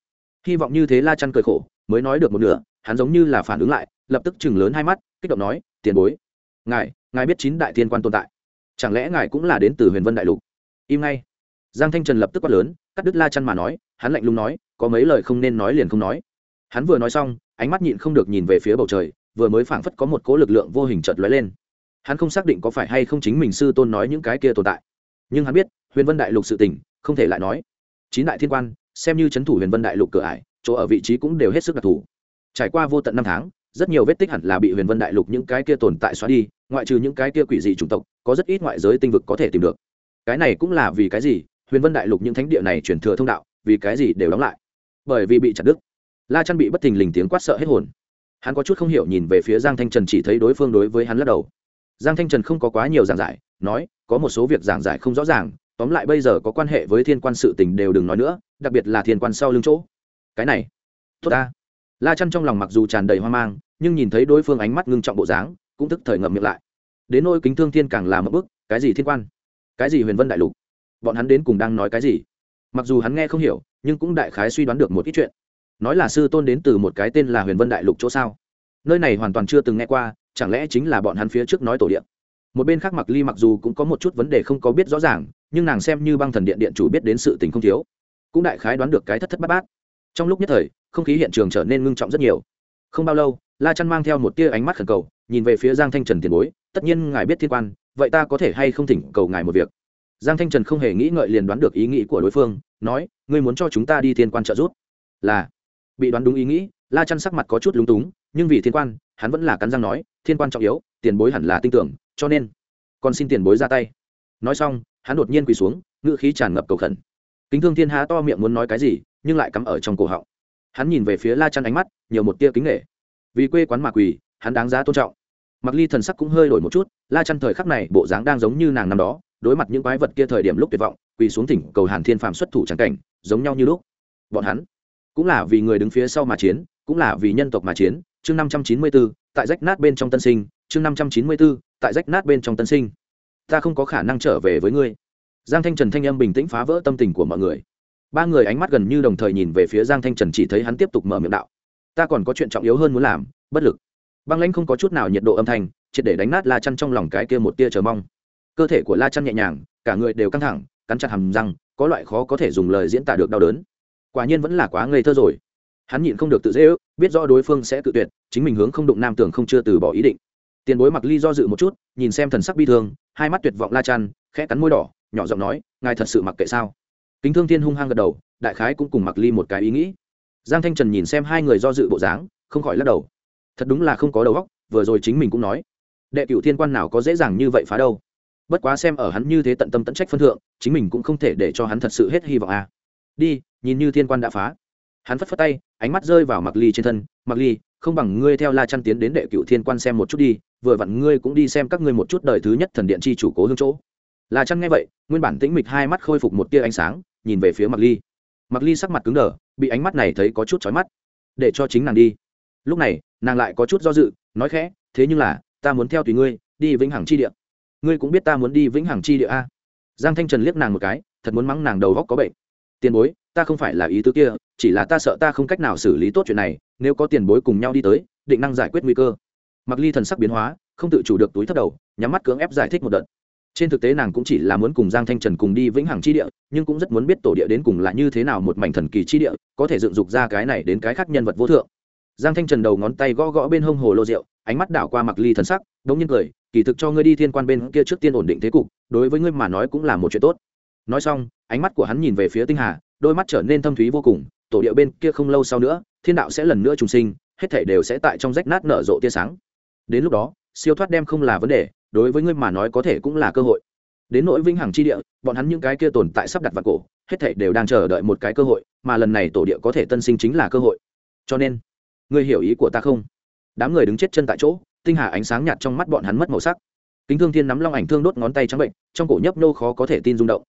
Hy vọng như thế la chăn cười khổ, mới nói được một nửa, hắn giống như là phản ứng lại, lập tức chừng lớn hai mắt, kích động nói, tiền bối, ngài ngài biết chín đại tiên quan tồn tại. Chẳng lẽ ngài cũng là đến từ huyền vân đại lục? Im ngay. Giang thanh trần lập tức quát lớn cắt đứt la chăn mà nói, hắn lạnh lùng nói, có mấy lời không nên nói liền không nói. Hắn vừa nói xong, ánh mắt nhịn không được nhìn về phía bầu trời, vừa mới phảng phất có một cố lực lượng vô hình chợt lóe lên. Hắn không xác định có phải hay không chính mình sư tôn nói những cái kia tồn tại. Nhưng hắn biết, huyền vân đại lục sự tình, không thể lại nói. Chín đại thiên quan, xem như c h ấ n thủ huyền vân đại lục cửa ải, chỗ ở vị trí cũng đều hết sức đặc thù. Trải qua vô tận năm tháng, rất nhiều vết tích hẳn là bị huyền vân đại lục những cái kia tồn tại xóa đi, ngoại trừ những cái kia quỷ dị chủng tộc, có rất ít ngoại giới tinh vực có thể tìm được. Cái này cũng là vì cái gì? Huyền vân đại lục những thánh địa này chuyển thừa thông đạo, vì cái gì đều đóng lại? Bởi vì bị chặt đứt. La chăn bị bất thình lình tiếng quát sợ hết hồn. Hắn có chút không hiểu nhìn về phía giang thanh trần chỉ thấy đối phương đối với hắn lắc đầu. Giang thanh trần không có quá nhiều giảng giải, nói, có một số việc giảng giải không rõ ràng, tóm lại bây giờ có quan hệ với thiên quan sự tình đều đừng nói nữa, đặc biệt là thiên quan sau lưng chỗ. Cái này, tốt ta. La chăn trong lòng mặc dù tràn đầy hoang mang, nhưng nhìn thấy đối phương ánh mắt ngưng trọng bộ dáng, cũng tức thời ngậm miệng lại. Đến nôi kính thương thiên càng làm một bức cái gì thiên quan? Cái gì huyền vân đại lục? Bọn hắn đến cùng đang nói cái gì? Mặc dù hắn nghe không hiểu, nhưng cũng đại khái suy đoán được một ít chuyện. Nói là sư tôn đến từ một cái tên là huyền vân đại lục chỗ sao? Nơi này hoàn toàn chưa từng nghe qua, chẳng lẽ chính là bọn hắn phía trước nói tổ điện? Một bên khác mặc ly mặc dù cũng có một chút vấn đề không có biết rõ ràng, nhưng nàng xem như băng thần điện điện chủ biết đến sự tình không thiếu. Cũng đại khái đoán được cái thất thất bát bát. Trong lúc nhất thời, không khí hiện trường trở nên ngưng trọng rất nhiều. Không bao lâu, la chăn mang theo một tia ánh mắt khẩn cầu, nhìn về phía giang thanh trần tiền bối, tất nhiên ngài biết thiên quan, vậy ta có thể hay không thỉnh cầu ngài một việc? Giang thanh trần không hề nghĩ ngợi liền đoán được ý nghĩ của đối phương, nói, ngươi muốn cho chúng ta đi thiên quan trợ giúp? Là. Bị đoán đúng ý nghĩ, la chăn sắc mặt có chút lúng túng, nhưng vì thiên quan, hắn vẫn là cắn răng nói, thiên quan trọng yếu, tiền bối hẳn là tin tưởng, cho nên còn xin tiền bối ra tay. Nói xong, hắn đột nhiên quỳ xuống ngự khí tràn ngập cầu khẩn. Kính thương thiên há to miệng muốn nói cái gì, nhưng lại cắm ở trong cổ họng. Hắn nhìn về phía la chăn ánh mắt, nhiều một tia kính nghệ vì quê quán mà quỳ, hắn đáng giá tôn trọng. Mặc ly thần sắc cũng hơi đổi một chút, la chăn thời khắc này bộ dáng đang giống như nàng năm đó đối mặt những quái vật kia thời điểm lúc tuyệt vọng, quỳ xuống thỉnh cầu hàn thiên phàm xuất thủ trắng cảnh, giống nhau như lúc. Bọn hắn cũng là vì người đứng phía sau mà chiến, cũng là vì nhân tộc mà chiến. Chương năm trăm chín mươi bốn tại rách nát bên trong tân sinh. Chương năm trăm chín mươi bốn tại rách nát bên trong tân sinh. Ta không có khả năng trở về với ngươi. Giang thanh trần thanh âm bình tĩnh phá vỡ tâm tình của mọi người. Ba người ánh mắt gần như đồng thời nhìn về phía giang thanh trần chỉ thấy hắn tiếp tục mở miệng đạo. Ta còn có chuyện trọng yếu hơn muốn làm, bất lực. Băng lãnh không có chút nào nhiệt độ âm thanh, triệt để đánh nát la chăn trong lòng cái kia một tia chờ mong cơ thể của la chăn nhẹ nhàng, cả người đều căng thẳng, cắn chặt hầm răng, có loại khó có thể dùng lời diễn tả được đau đớn. Quả nhiên vẫn là quá ngây thơ rồi. Hắn nhịn không được tự dễ ước, biết rõ đối phương sẽ tự tuyệt, chính mình hướng không đụng nam tưởng không chưa từ bỏ ý định. Tiền bối mặc ly do dự một chút, nhìn xem thần sắc bi thương, hai mắt tuyệt vọng la chăn, khẽ cắn môi đỏ, nhỏ giọng nói, ngài thật sự mặc kệ sao? Kính thương thiên hung hăng gật đầu, đại khái cũng cùng mặc ly một cái ý nghĩ. Giang thanh trần nhìn xem hai người do dự bộ dáng, không khỏi lắc đầu. Thật đúng là không có đầu óc, vừa rồi chính mình cũng nói. Đệ cựu thiên quan nào có dễ dàng như vậy phá đâu? Bất quá xem ở hắn như thế tận tâm tận trách phân thượng, chính mình cũng không thể để cho hắn thật sự hết hy vọng à. đi, nhìn như thiên quan đã phá. Hắn phất phất tay, ánh mắt rơi vào mặc ly trên thân. Mặc ly, không bằng ngươi theo la chăn tiến đến đệ cựu thiên quan xem một chút đi, vừa vặn ngươi cũng đi xem các ngươi một chút đời thứ nhất thần điện chi chủ cố hương chỗ. La chăn nghe vậy, nguyên bản tĩnh mịch hai mắt khôi phục một tia ánh sáng, nhìn về phía mặc ly. Mặc ly sắc mặt cứng đờ, bị ánh mắt này thấy có chút chói mắt. Để cho chính nàng đi. Lúc này, nàng lại có chút do dự, nói khẽ, thế nhưng là, ta muốn theo tùy ngươi, đi vĩnh hằng chi điện ngươi cũng biết ta muốn đi vĩnh hằng chi địa a. Giang thanh trần liếc nàng một cái, thật muốn mắng nàng đầu góc có bệnh. Tiền bối, ta không phải là ý tứ kia, chỉ là ta sợ ta không cách nào xử lý tốt chuyện này, nếu có tiền bối cùng nhau đi tới, định năng giải quyết nguy cơ. Mặc ly thần sắc biến hóa, không tự chủ được túi thất đầu, nhắm mắt cưỡng ép giải thích một đợt. Trên thực tế nàng cũng chỉ là muốn cùng giang thanh trần cùng đi vĩnh hằng chi địa, nhưng cũng rất muốn biết tổ địa đến cùng là như thế nào một mảnh thần kỳ chi địa, có thể dựng dục ra cái này đến cái khác nhân vật vô thượng. Giang thanh trần đầu ngón tay gõ gõ bên hông hồ lô rượu, ánh mắt đảo qua mặc ly thần sắc, đống nhiên cười kỳ thực cho ngươi đi thiên quan bên kia trước tiên ổn định thế cục, đối với ngươi mà nói cũng là một chuyện tốt. Nói xong, ánh mắt của hắn nhìn về phía tinh hà, đôi mắt trở nên thâm thúy vô cùng, tổ địa bên kia không lâu sau nữa, thiên đạo sẽ lần nữa trùng sinh, hết thể đều sẽ tại trong rách nát nở rộ tia sáng. Đến lúc đó, siêu thoát đem không là vấn đề, đối với ngươi mà nói có thể cũng là cơ hội. Đến nỗi vĩnh hằng chi địa, bọn hắn những cái kia tồn tại sắp đặt vạn cổ, hết thảy đều đang chờ đợi một cái cơ hội, mà lần này tổ địa có thể tân sinh chính là cơ hội. Cho nên, ngươi hiểu ý của ta không? Đám người đứng chết chân tại chỗ tinh hà ánh sáng nhạt trong mắt bọn hắn mất màu sắc. Kính thương thiên nắm long ảnh thương đốt ngón tay trắng bệnh, trong cổ nhấp nô khó có thể tin rung động.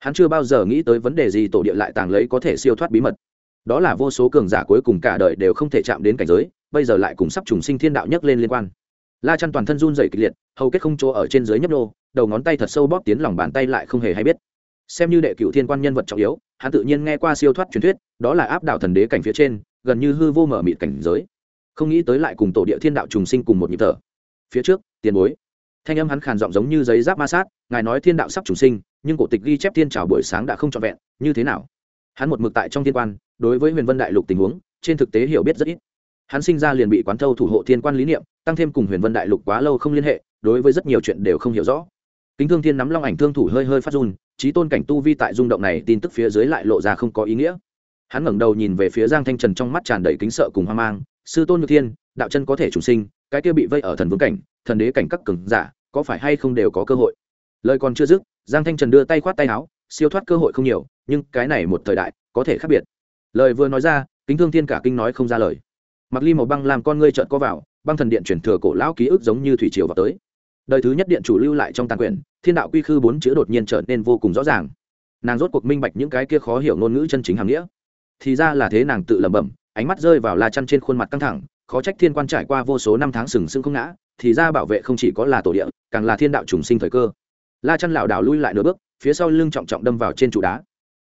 Hắn chưa bao giờ nghĩ tới vấn đề gì tổ địa lại tàng lấy có thể siêu thoát bí mật. Đó là vô số cường giả cuối cùng cả đời đều không thể chạm đến cảnh giới, bây giờ lại cùng sắp trùng sinh thiên đạo nhấc lên liên quan. La chăn toàn thân run dày kịch liệt, hầu kết không chỗ ở trên dưới nhấp nô, đầu ngón tay thật sâu bóp tiến lòng bàn tay lại không hề hay biết. Xem như đệ cựu thiên quan nhân vật trọng yếu, hắn tự nhiên nghe qua siêu thoát truyền thuyết, đó là áp đảo thần đế cảnh phía trên, gần như hư vô mở mịt cảnh giới không nghĩ tới lại cùng tổ địa thiên đạo trùng sinh cùng một nhịp thở. Phía trước, tiền bối. Thanh âm hắn khàn giọng giống như giấy giáp ma sát, ngài nói thiên đạo sắp trùng sinh, nhưng cổ tịch ghi chép thiên trào buổi sáng đã không trọn vẹn, như thế nào? Hắn một mực tại trong thiên quan, đối với huyền vân đại lục tình huống, trên thực tế hiểu biết rất ít. Hắn sinh ra liền bị quán thâu thủ hộ thiên quan lý niệm, tăng thêm cùng huyền vân đại lục quá lâu không liên hệ, đối với rất nhiều chuyện đều không hiểu rõ. Kính thương thiên nắm long ảnh thương thủ hơi hơi phát run trí tôn cảnh tu vi tại rung động này tin tức phía dưới lại lộ ra không có ý nghĩa. Hắn ngẩng đầu nhìn về phía giang thanh trần trong mắt tràn đầy kính sợ cùng hoang mang sư tôn như thiên, đạo chân có thể chủ sinh, cái kia bị vây ở thần vương cảnh, thần đế cảnh các cường giả, có phải hay không đều có cơ hội? Lời còn chưa dứt, giang thanh trần đưa tay khoát tay áo, siêu thoát cơ hội không nhiều, nhưng cái này một thời đại, có thể khác biệt. Lời vừa nói ra, kính thương thiên cả kinh nói không ra lời. Mặc ly màu băng làm con ngươi trợn có vào, băng thần điện chuyển thừa cổ lão ký ức giống như thủy triều vào tới. Đời thứ nhất điện chủ lưu lại trong tàn quyển, thiên đạo quy khư bốn chữ đột nhiên trở nên vô cùng rõ ràng. Nàng rốt cuộc minh bạch những cái kia khó hiểu ngôn ngữ chân chính hàm nghĩa. Thì ra là thế nàng tự lẩm bẩm ánh mắt rơi vào la chăn trên khuôn mặt căng thẳng, khó trách thiên quan trải qua vô số năm tháng sừng sững không ngã, thì ra bảo vệ không chỉ có là tổ địa, càng là thiên đạo trùng sinh thời cơ. La chăn lảo đảo lui lại nửa bước, phía sau lưng trọng trọng đâm vào trên trụ đá.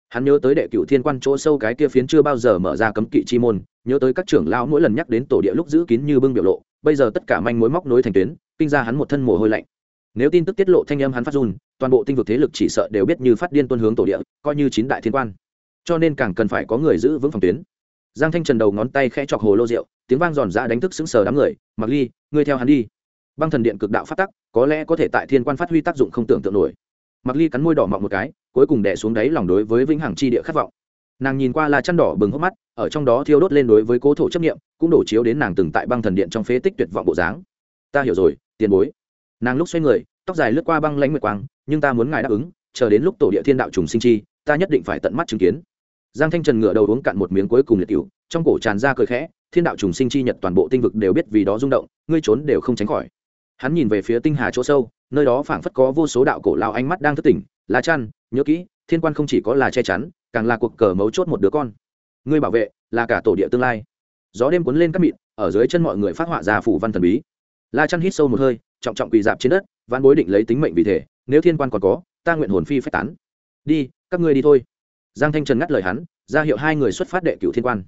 Hắn nhớ tới đệ cựu thiên quan chỗ sâu cái kia phiến chưa bao giờ mở ra cấm kỵ chi môn, nhớ tới các trưởng lão mỗi lần nhắc đến tổ địa lúc giữ kín như bưng biểu lộ, bây giờ tất cả manh mối móc nối thành tuyến, kinh ra hắn một thân mồ hôi lạnh. Nếu tin tức tiết lộ thanh âm hắn phát run, toàn bộ tinh vực thế lực chỉ sợ đều biết như phát điên tuân hướng tổ địa, coi như chín đại thiên quan. Cho nên càng cần phải có người giữ vững phòng tuyến giang thanh trần đầu ngón tay khẽ chọc hồ lô rượu, tiếng vang giòn ra đánh thức sững sờ đám người mặc ly, ngươi theo hắn đi. Băng thần điện cực đạo phát tắc, có lẽ có thể tại thiên quan phát huy tác dụng không tưởng tượng nổi. Mặc ly cắn môi đỏ mọng một cái, cuối cùng đẻ xuống đáy lòng đối với vĩnh hằng chi địa khát vọng. Nàng nhìn qua là chăn đỏ bừng hốc mắt, ở trong đó thiêu đốt lên đối với cố thổ chấp nghiệm cũng đổ chiếu đến nàng từng tại băng thần điện trong phế tích tuyệt vọng bộ dáng. Ta hiểu rồi, tiền bối. Nàng lúc xoay người, tóc dài lướt qua băng lãnh nguyệt quang, nhưng ta muốn ngài đáp ứng, chờ đến lúc tổ địa thiên đạo trùng sinh chi, ta nhất định phải tận mắt chứng kiến giang thanh trần ngửa đầu uống cạn một miếng cuối cùng liệt cựu trong cổ tràn ra cười khẽ, thiên đạo trùng sinh chi nhật toàn bộ tinh vực đều biết vì đó rung động, ngươi trốn đều không tránh khỏi. Hắn nhìn về phía tinh hà chỗ sâu, nơi đó phảng phất có vô số đạo cổ lao ánh mắt đang thức tỉnh, lá chăn, nhớ kỹ, thiên quan không chỉ có là che chắn, càng là cuộc cờ mấu chốt một đứa con. Ngươi bảo vệ, là cả tổ địa tương lai. Gió đêm cuốn lên các mịn, ở dưới chân mọi người phát họa ra phủ văn thần bí. La chăn hít sâu một hơi, trọng trọng quỳ dạp trên đất văn bối định lấy tính mệnh vì thể, nếu thiên quan còn có, ta nguyện hồn phi phách tán. Đi, các ngươi đi thôi giang thanh trần ngắt lời hắn, ra hiệu hai người xuất phát đệ cựu thiên quan.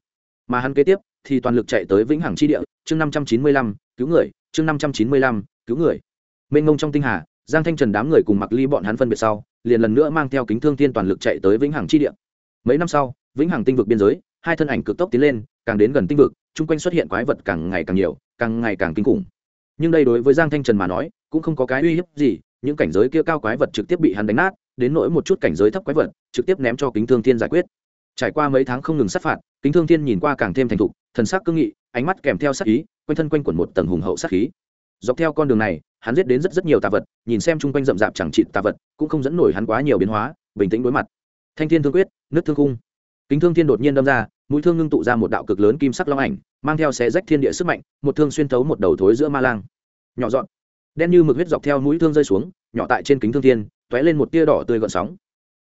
Mà hắn kế tiếp thì toàn lực chạy tới vĩnh hằng chi địa, chương năm trăm chín mươi lăm, cứu người, chương năm trăm chín mươi lăm, cứu người. Mênh ngông trong tinh hà, giang thanh trần đám người cùng mặc ly bọn hắn phân biệt sau, liền lần nữa mang theo kính thương thiên toàn lực chạy tới vĩnh hằng chi địa. Mấy năm sau, vĩnh hằng tinh vực biên giới, hai thân ảnh cực tốc tiến lên, càng đến gần tinh vực, chung quanh xuất hiện quái vật càng ngày càng nhiều, càng ngày càng kinh khủng. Nhưng đây đối với giang thanh trần mà nói, cũng không có cái uy hiếp gì, những cảnh giới kia cao quái vật trực tiếp bị hắn đánh nát, đến nỗi một chút cảnh giới thấp quái vật trực tiếp ném cho kính thương thiên giải quyết. Trải qua mấy tháng không ngừng sát phạt, kính thương thiên nhìn qua càng thêm thành thục, thần sắc cương nghị, ánh mắt kèm theo sát ý, quanh thân quanh quẩn một tầng hùng hậu sát khí. Dọc theo con đường này, hắn giết đến rất rất nhiều tà vật, nhìn xem chung quanh rậm rạp chẳng trị tà vật, cũng không dẫn nổi hắn quá nhiều biến hóa, bình tĩnh đối mặt. Thanh thiên thương quyết, nước thương cung kính thương thiên đột nhiên đâm ra, mũi thương ngưng tụ ra một đạo cực lớn kim sắc long ảnh, mang theo xé rách thiên địa sức mạnh, một thương xuyên thấu một đầu thối giữa ma lang. Nhỏ dọn đen như mực huyết dọc theo mũi thương rơi xuống, nhỏ tại trên kính thương thiên t ó é lên một tia đỏ tươi gọn sóng.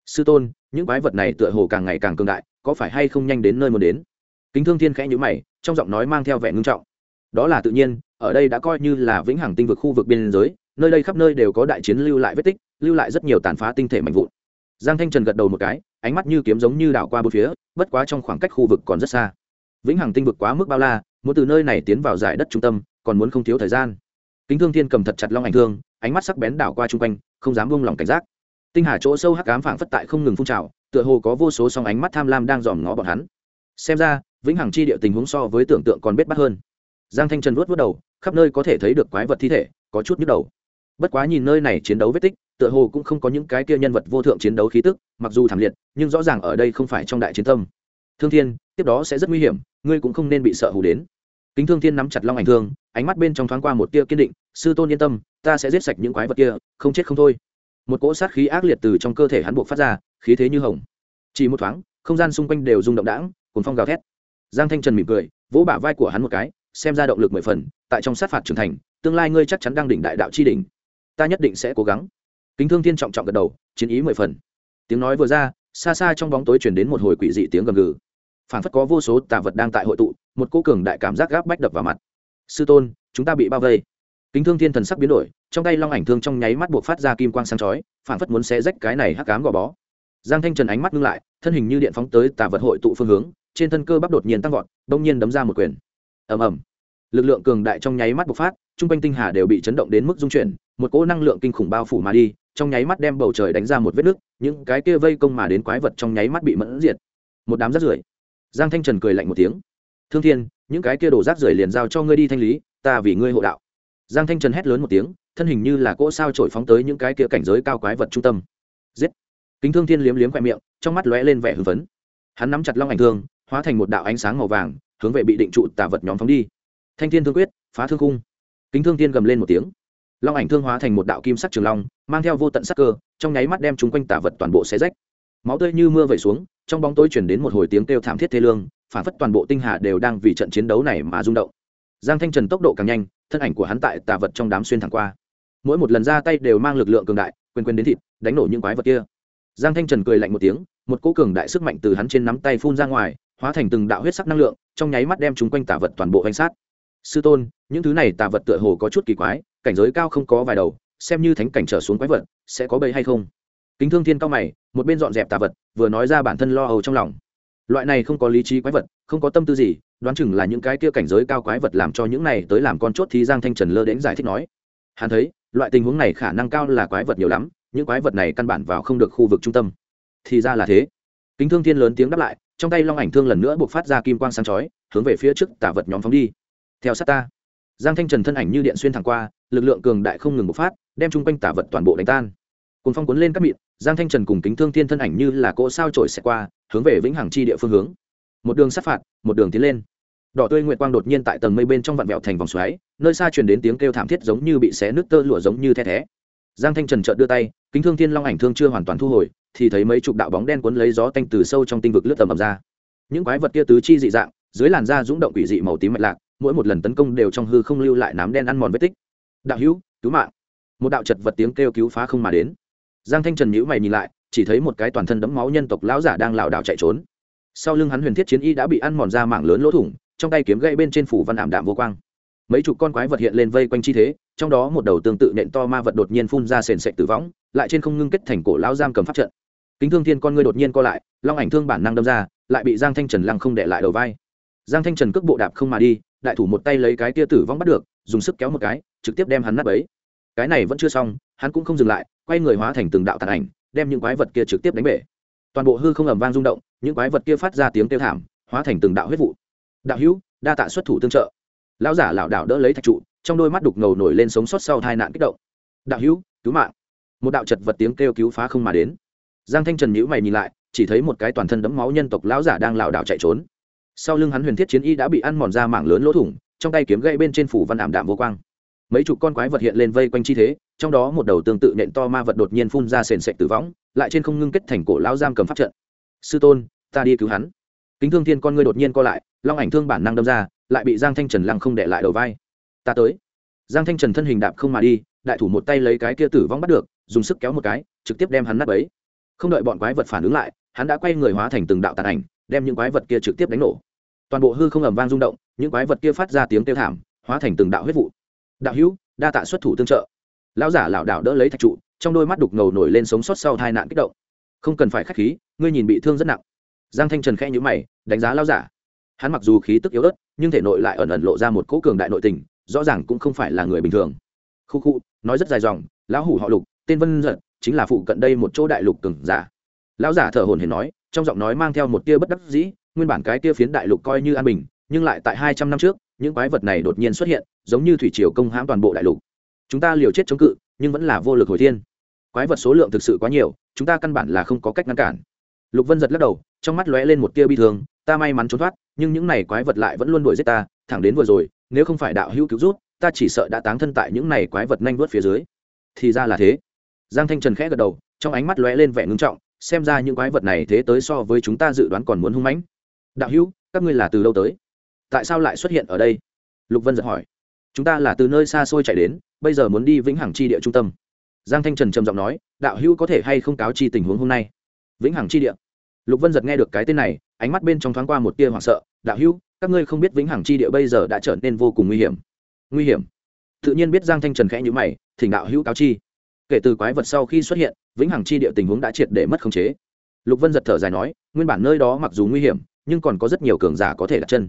Sư tôn những quái vật này tựa hồ càng ngày càng cường đại, có phải hay không nhanh đến nơi muốn đến? Kính thương thiên khẽ nhữ mày, trong giọng nói mang theo vẻ ngưng trọng. Đó là tự nhiên, ở đây đã coi như là vĩnh hằng tinh vực khu vực biên giới, nơi đây khắp nơi đều có đại chiến lưu lại vết tích, lưu lại rất nhiều tàn phá tinh thể mạnh vụn. Giang thanh trần gật đầu một cái, ánh mắt như kiếm giống như đảo qua bốn phía, bất quá trong khoảng cách khu vực còn rất xa. Vĩnh hằng tinh vực quá mức bao la, muốn từ nơi này tiến vào giải đất trung tâm, còn muốn không thiếu thời gian. Kính thương thiên cầm thật chặt long ảnh thương, ánh mắt sắc bén đảo qua chung quanh, không dám buông lỏng cảnh giác tinh hà chỗ sâu hắc ám phảng phất tại không ngừng phun trào, tựa hồ có vô số song ánh mắt tham lam đang dòm ngó bọn hắn. Xem ra, vĩnh hằng chi địa tình huống so với tưởng tượng còn bết bắt hơn. Giang thanh trần vuốt vớt đầu, khắp nơi có thể thấy được quái vật thi thể, có chút nhức đầu. Bất quá nhìn nơi này chiến đấu vết tích, tựa hồ cũng không có những cái kia nhân vật vô thượng chiến đấu khí tức, mặc dù thảm liệt, nhưng rõ ràng ở đây không phải trong đại chiến tâm. Thương thiên, tiếp đó sẽ rất nguy hiểm, ngươi cũng không nên bị sợ hù đến. Kính thương thiên nắm chặt long ảnh thương, ánh mắt bên trong thoáng qua một tia kiên định, sư tôn yên tâm, ta sẽ giết sạch những quái vật kia, không chết không thôi một cỗ sát khí ác liệt từ trong cơ thể hắn buộc phát ra, khí thế như hồng. Chỉ một thoáng, không gian xung quanh đều rung động đãng cùng phong gào thét. Giang thanh trần mỉm cười, vỗ bả vai của hắn một cái, xem ra động lực mười phần, tại trong sát phạt trưởng thành, tương lai ngươi chắc chắn đang đỉnh đại đạo chi đỉnh. Ta nhất định sẽ cố gắng. Kính thương thiên trọng trọng gật đầu, chiến ý mười phần. Tiếng nói vừa ra, xa xa trong bóng tối chuyển đến một hồi quỷ dị tiếng gầm gừ. Phản phất có vô số tà vật đang tại hội tụ, một cô cường đại cảm giác gáp bách đập vào mặt. Sư tôn, chúng ta bị bao vây kính thương thiên thần sắc biến đổi, trong tay long ảnh thương trong nháy mắt buộc phát ra kim quang sáng chói phản phất muốn xé rách cái này hắc cám gò bó. Giang thanh trần ánh mắt ngưng lại, thân hình như điện phóng tới tà vật hội tụ phương hướng, trên thân cơ bắp đột nhiên tăng vọt, đông nhiên đấm ra một quyền. Ầm ầm. Lực lượng cường đại trong nháy mắt bộc phát, trung quanh tinh hà đều bị chấn động đến mức dung chuyển, một cỗ năng lượng kinh khủng bao phủ mà đi, trong nháy mắt đem bầu trời đánh ra một vết nứt, những cái kia vây công mà đến quái vật trong nháy mắt bị mẫn diệt. Một đám rác rưởi. Giang thanh trần cười lạnh một tiếng. Thương thiên, những cái kia đổ rác rưởi liền giao cho ngươi đi thanh lý, ta vì ngươi hộ đạo giang thanh trần hét lớn một tiếng, thân hình như là cỗ sao trổi phóng tới những cái kia cảnh giới cao quái vật trung tâm. Giết! Kính thương thiên liếm liếm khoe miệng, trong mắt lóe lên vẻ hưng phấn. Hắn nắm chặt long ảnh thương, hóa thành một đạo ánh sáng màu vàng, hướng về bị định trụ tả vật nhóm phóng đi. Thanh thiên thương quyết, phá thương cung kính thương thiên gầm lên một tiếng. Long ảnh thương hóa thành một đạo kim sắc trường long, mang theo vô tận sắc cơ, trong nháy mắt đem chúng quanh tả vật toàn bộ xé rách. Máu tươi như mưa vẩy xuống, trong bóng tối chuyển đến một hồi tiếng kêu thảm thiết thê lương, phản phất toàn bộ tinh hà đều đang vì trận chiến đấu này mà rung động giang thanh trần tốc độ càng nhanh, thân ảnh của hắn tại tà vật trong đám xuyên thẳng qua. Mỗi một lần ra tay đều mang lực lượng cường đại quên quên đến thịt, đánh nổ những quái vật kia. Giang thanh trần cười lạnh một tiếng, một cỗ cường đại sức mạnh từ hắn trên nắm tay phun ra ngoài, hóa thành từng đạo huyết sắc năng lượng, trong nháy mắt đem chúng quanh tà vật toàn bộ danh sát. Sư tôn, những thứ này tà vật tựa hồ có chút kỳ quái, cảnh giới cao không có vài đầu, xem như thánh cảnh trở xuống quái vật, sẽ có bầy hay không? Kính thương thiên cao mày, một bên dọn dẹp tà vật, vừa nói ra bản thân lo âu trong lòng. Loại này không có lý trí quái vật, không có tâm tư gì đoán chừng là những cái kia cảnh giới cao quái vật làm cho những này tới làm con chốt thì giang thanh trần lơ đến giải thích nói. Hắn thấy, loại tình huống này khả năng cao là quái vật nhiều lắm, những quái vật này căn bản vào không được khu vực trung tâm. Thì ra là thế. Kính thương thiên lớn tiếng đáp lại, trong tay long ảnh thương lần nữa buộc phát ra kim quang sáng chói, hướng về phía trước tả vật nhóm phóng đi. Theo sát ta. Giang thanh trần thân ảnh như điện xuyên thẳng qua, lực lượng cường đại không ngừng bộc phát, đem chung quanh tả vật toàn bộ đánh tan. Cùng phong cuốn lên các mịn, giang thanh trần cùng kính thương thiên thân ảnh như là cỗ sao trổi xẹt qua, hướng về vĩnh hằng chi địa phương hướng. Một đường sát phạt, một đường tiến lên đỏ tươi nguyệt quang đột nhiên tại tầng mây bên trong vạn vẹo thành vòng xoáy, nơi xa truyền đến tiếng kêu thảm thiết giống như bị xé nước tơ lụa giống như the thé. Giang thanh trần trợn đưa tay, kính thương thiên long ảnh thương chưa hoàn toàn thu hồi, thì thấy mấy chục đạo bóng đen cuốn lấy gió tanh từ sâu trong tinh vực lướt tầm ầm ra. Những quái vật kia tứ chi dị dạng, dưới làn da rúng động quỷ dị màu tím mạch lạc, mỗi một lần tấn công đều trong hư không lưu lại nám đen ăn mòn vết tích. Đạo hữu, cứu mạng. Một đạo chật vật tiếng kêu cứu phá không mà đến. Giang thanh trần nhữ mày nhìn lại, chỉ thấy một cái toàn thân đẫm máu nhân tộc lão giả đang lảo đảo chạy trốn. Sau lưng hắn huyền thiết chiến y đã bị ăn mòn ra mạng lớn lỗ thủng trong tay kiếm gậy bên trên phủ văn ảm đạm vô quang. Mấy chục con quái vật hiện lên vây quanh chi thế, trong đó một đầu tương tự nện to ma vật đột nhiên phun ra sền sệt tử vong, lại trên không ngưng kết thành cổ lão giam cầm pháp trận. Kính thương thiên con ngươi đột nhiên co lại, long ảnh thương bản năng đâm ra, lại bị giang thanh trần lăng không để lại đầu vai. Giang thanh trần cước bộ đạp không mà đi, đại thủ một tay lấy cái tia tử vong bắt được, dùng sức kéo một cái, trực tiếp đem hắn nắp ấy cái này vẫn chưa xong, hắn cũng không dừng lại, quay người hóa thành từng đạo tàn ảnh, đem những quái vật kia trực tiếp đánh bể. Toàn bộ hư không ầm vang rung động, những quái vật kia phát ra tiếng kêu thảm, hóa thành từng đạo huyết vụ đạo hữu, đa tạ xuất thủ tương trợ. Lão giả lão đạo đỡ lấy thạch trụ, trong đôi mắt đục ngầu nổi lên sống sót sau tai nạn kích động. Đạo hữu, cứu mạng. Một đạo chật vật tiếng kêu cứu phá không mà đến. Giang thanh trần nhữ mày nhìn lại, chỉ thấy một cái toàn thân đẫm máu nhân tộc lão giả đang lảo đảo chạy trốn. Sau lưng hắn huyền thiết chiến y đã bị ăn mòn ra mảng lớn lỗ thủng, trong tay kiếm gậy bên trên phủ văn ảm đạm vô quang. Mấy chục con quái vật hiện lên vây quanh chi thế, trong đó một đầu tương tự nện to ma vật đột nhiên phun ra sền sệt tử vong, lại trên không ngưng kết thành cổ lão giam cầm pháp trận. Sư tôn, ta đi cứu hắn. Kính thương thiên con ngươi đột nhiên co lại long ảnh thương bản năng đâm ra, lại bị giang thanh trần lăng không để lại đầu vai. Ta tới. Giang thanh trần thân hình đạp không mà đi, đại thủ một tay lấy cái kia tử vong bắt được, dùng sức kéo một cái, trực tiếp đem hắn nắp ấy không đợi bọn quái vật phản ứng lại, hắn đã quay người hóa thành từng đạo tàn ảnh, đem những quái vật kia trực tiếp đánh nổ. Toàn bộ hư không ầm vang rung động, những quái vật kia phát ra tiếng kêu thảm, hóa thành từng đạo huyết vụ. Đạo hữu, đa tạ xuất thủ tương trợ. Lão giả lảo đảo đỡ lấy thạch trụ, trong đôi mắt đục ngầu nổi lên sống sót sau tai nạn kích động. Không cần phải khách khí, ngươi nhìn bị thương rất nặng. Giang thanh trần khẽ nhữ mày, đánh giá lão giả hắn mặc dù khí tức yếu ớt, nhưng thể nội lại ẩn ẩn lộ ra một cỗ cường đại nội tình, rõ ràng cũng không phải là người bình thường. Khu khu, nói rất dài dòng, lão hủ họ lục, tên vân giật chính là phụ cận đây một chỗ đại lục cường giả. Lão giả thở hồn hển nói, trong giọng nói mang theo một tia bất đắc dĩ, nguyên bản cái tia phiến đại lục coi như an bình, nhưng lại tại hai trăm năm trước, những quái vật này đột nhiên xuất hiện, giống như thủy triều công hãm toàn bộ đại lục. Chúng ta liều chết chống cự, nhưng vẫn là vô lực hồi thiên. Quái vật số lượng thực sự quá nhiều, chúng ta căn bản là không có cách ngăn cản. Lục vân giật lắc đầu, trong mắt lóe lên một tia bi thương ta may mắn trốn thoát, nhưng những này quái vật lại vẫn luôn đuổi giết ta, thẳng đến vừa rồi, nếu không phải đạo hữu cứu rút ta chỉ sợ đã táng thân tại những này quái vật nhanh vớt phía dưới. Thì ra là thế. Giang thanh trần khẽ gật đầu, trong ánh mắt lóe lên vẻ ngưng trọng, xem ra những quái vật này thế tới so với chúng ta dự đoán còn muốn hung mãnh. Đạo hữu, các ngươi là từ đâu tới? Tại sao lại xuất hiện ở đây? Lục vân giật hỏi. Chúng ta là từ nơi xa xôi chạy đến, bây giờ muốn đi vĩnh hằng chi địa trung tâm. Giang thanh trần trầm giọng nói, đạo hữu có thể hay không cáo chi tình huống hôm nay? Vĩnh hằng chi địa. Lục vân giật nghe được cái tên này ánh mắt bên trong thoáng qua một tia hoảng sợ, đạo hữu, các ngươi không biết vĩnh hằng chi địa bây giờ đã trở nên vô cùng nguy hiểm. Nguy hiểm? Tự nhiên biết giang thanh trần khẽ nhữ mày, thỉnh đạo hữu cáo chi. Kể từ quái vật sau khi xuất hiện, vĩnh hằng chi địa tình huống đã triệt để mất khống chế. Lục vân giật thở dài nói, nguyên bản nơi đó mặc dù nguy hiểm, nhưng còn có rất nhiều cường giả có thể đặt chân.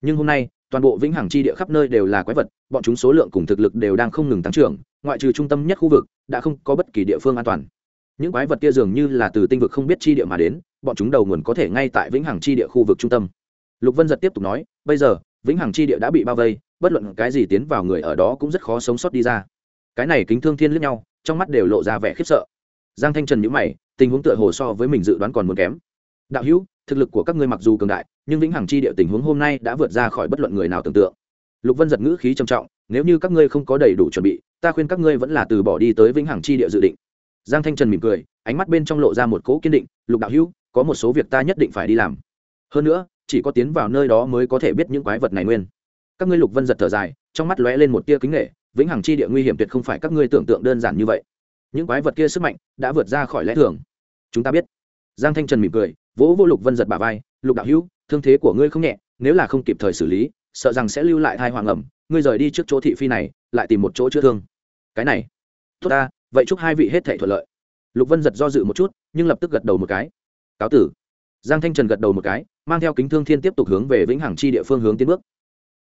Nhưng hôm nay, toàn bộ vĩnh hằng chi địa khắp nơi đều là quái vật, bọn chúng số lượng cùng thực lực đều đang không ngừng tăng trưởng, ngoại trừ trung tâm nhất khu vực, đã không có bất kỳ địa phương an toàn những quái vật kia dường như là từ tinh vực không biết chi địa mà đến, bọn chúng đầu nguồn có thể ngay tại vĩnh hằng chi địa khu vực trung tâm. Lục vân giật tiếp tục nói, bây giờ, vĩnh hằng chi địa đã bị bao vây, bất luận cái gì tiến vào người ở đó cũng rất khó sống sót đi ra. Cái này kính thương thiên lướt nhau, trong mắt đều lộ ra vẻ khiếp sợ. Giang thanh trần nhữ mày, tình huống tựa hồ so với mình dự đoán còn muốn kém. Đạo hữu, thực lực của các ngươi mặc dù cường đại, nhưng vĩnh hằng chi địa tình huống hôm nay đã vượt ra khỏi bất luận người nào tưởng tượng. Lục vân giật ngữ khí trầm trọng, nếu như các ngươi không có đầy đủ chuẩn bị, ta khuyên các ngươi vẫn là từ bỏ đi tới vĩnh hằng chi địa dự định giang thanh trần mỉm cười, ánh mắt bên trong lộ ra một cỗ kiên định, lục đạo hữu, có một số việc ta nhất định phải đi làm. Hơn nữa, chỉ có tiến vào nơi đó mới có thể biết những quái vật này nguyên. Các ngươi lục vân giật thở dài, trong mắt lóe lên một tia kính nghệ vĩnh hằng chi địa nguy hiểm tuyệt không phải các ngươi tưởng tượng đơn giản như vậy. Những quái vật kia sức mạnh đã vượt ra khỏi lẽ thường. Chúng ta biết. Giang thanh trần mỉm cười, vỗ vô lục vân giật bà vai, lục đạo hữu, thương thế của ngươi không nhẹ, nếu là không kịp thời xử lý, sợ rằng sẽ lưu lại thai hoàng ẩm ngươi rời đi trước chỗ thị phi này, lại tìm một chỗ chữa thương. Cái này, tốt ta vậy chúc hai vị hết thể thuận lợi. Lục vân giật do dự một chút, nhưng lập tức gật đầu một cái. Cáo tử. Giang thanh trần gật đầu một cái, mang theo kính thương thiên tiếp tục hướng về vĩnh hằng chi địa phương hướng tiến bước.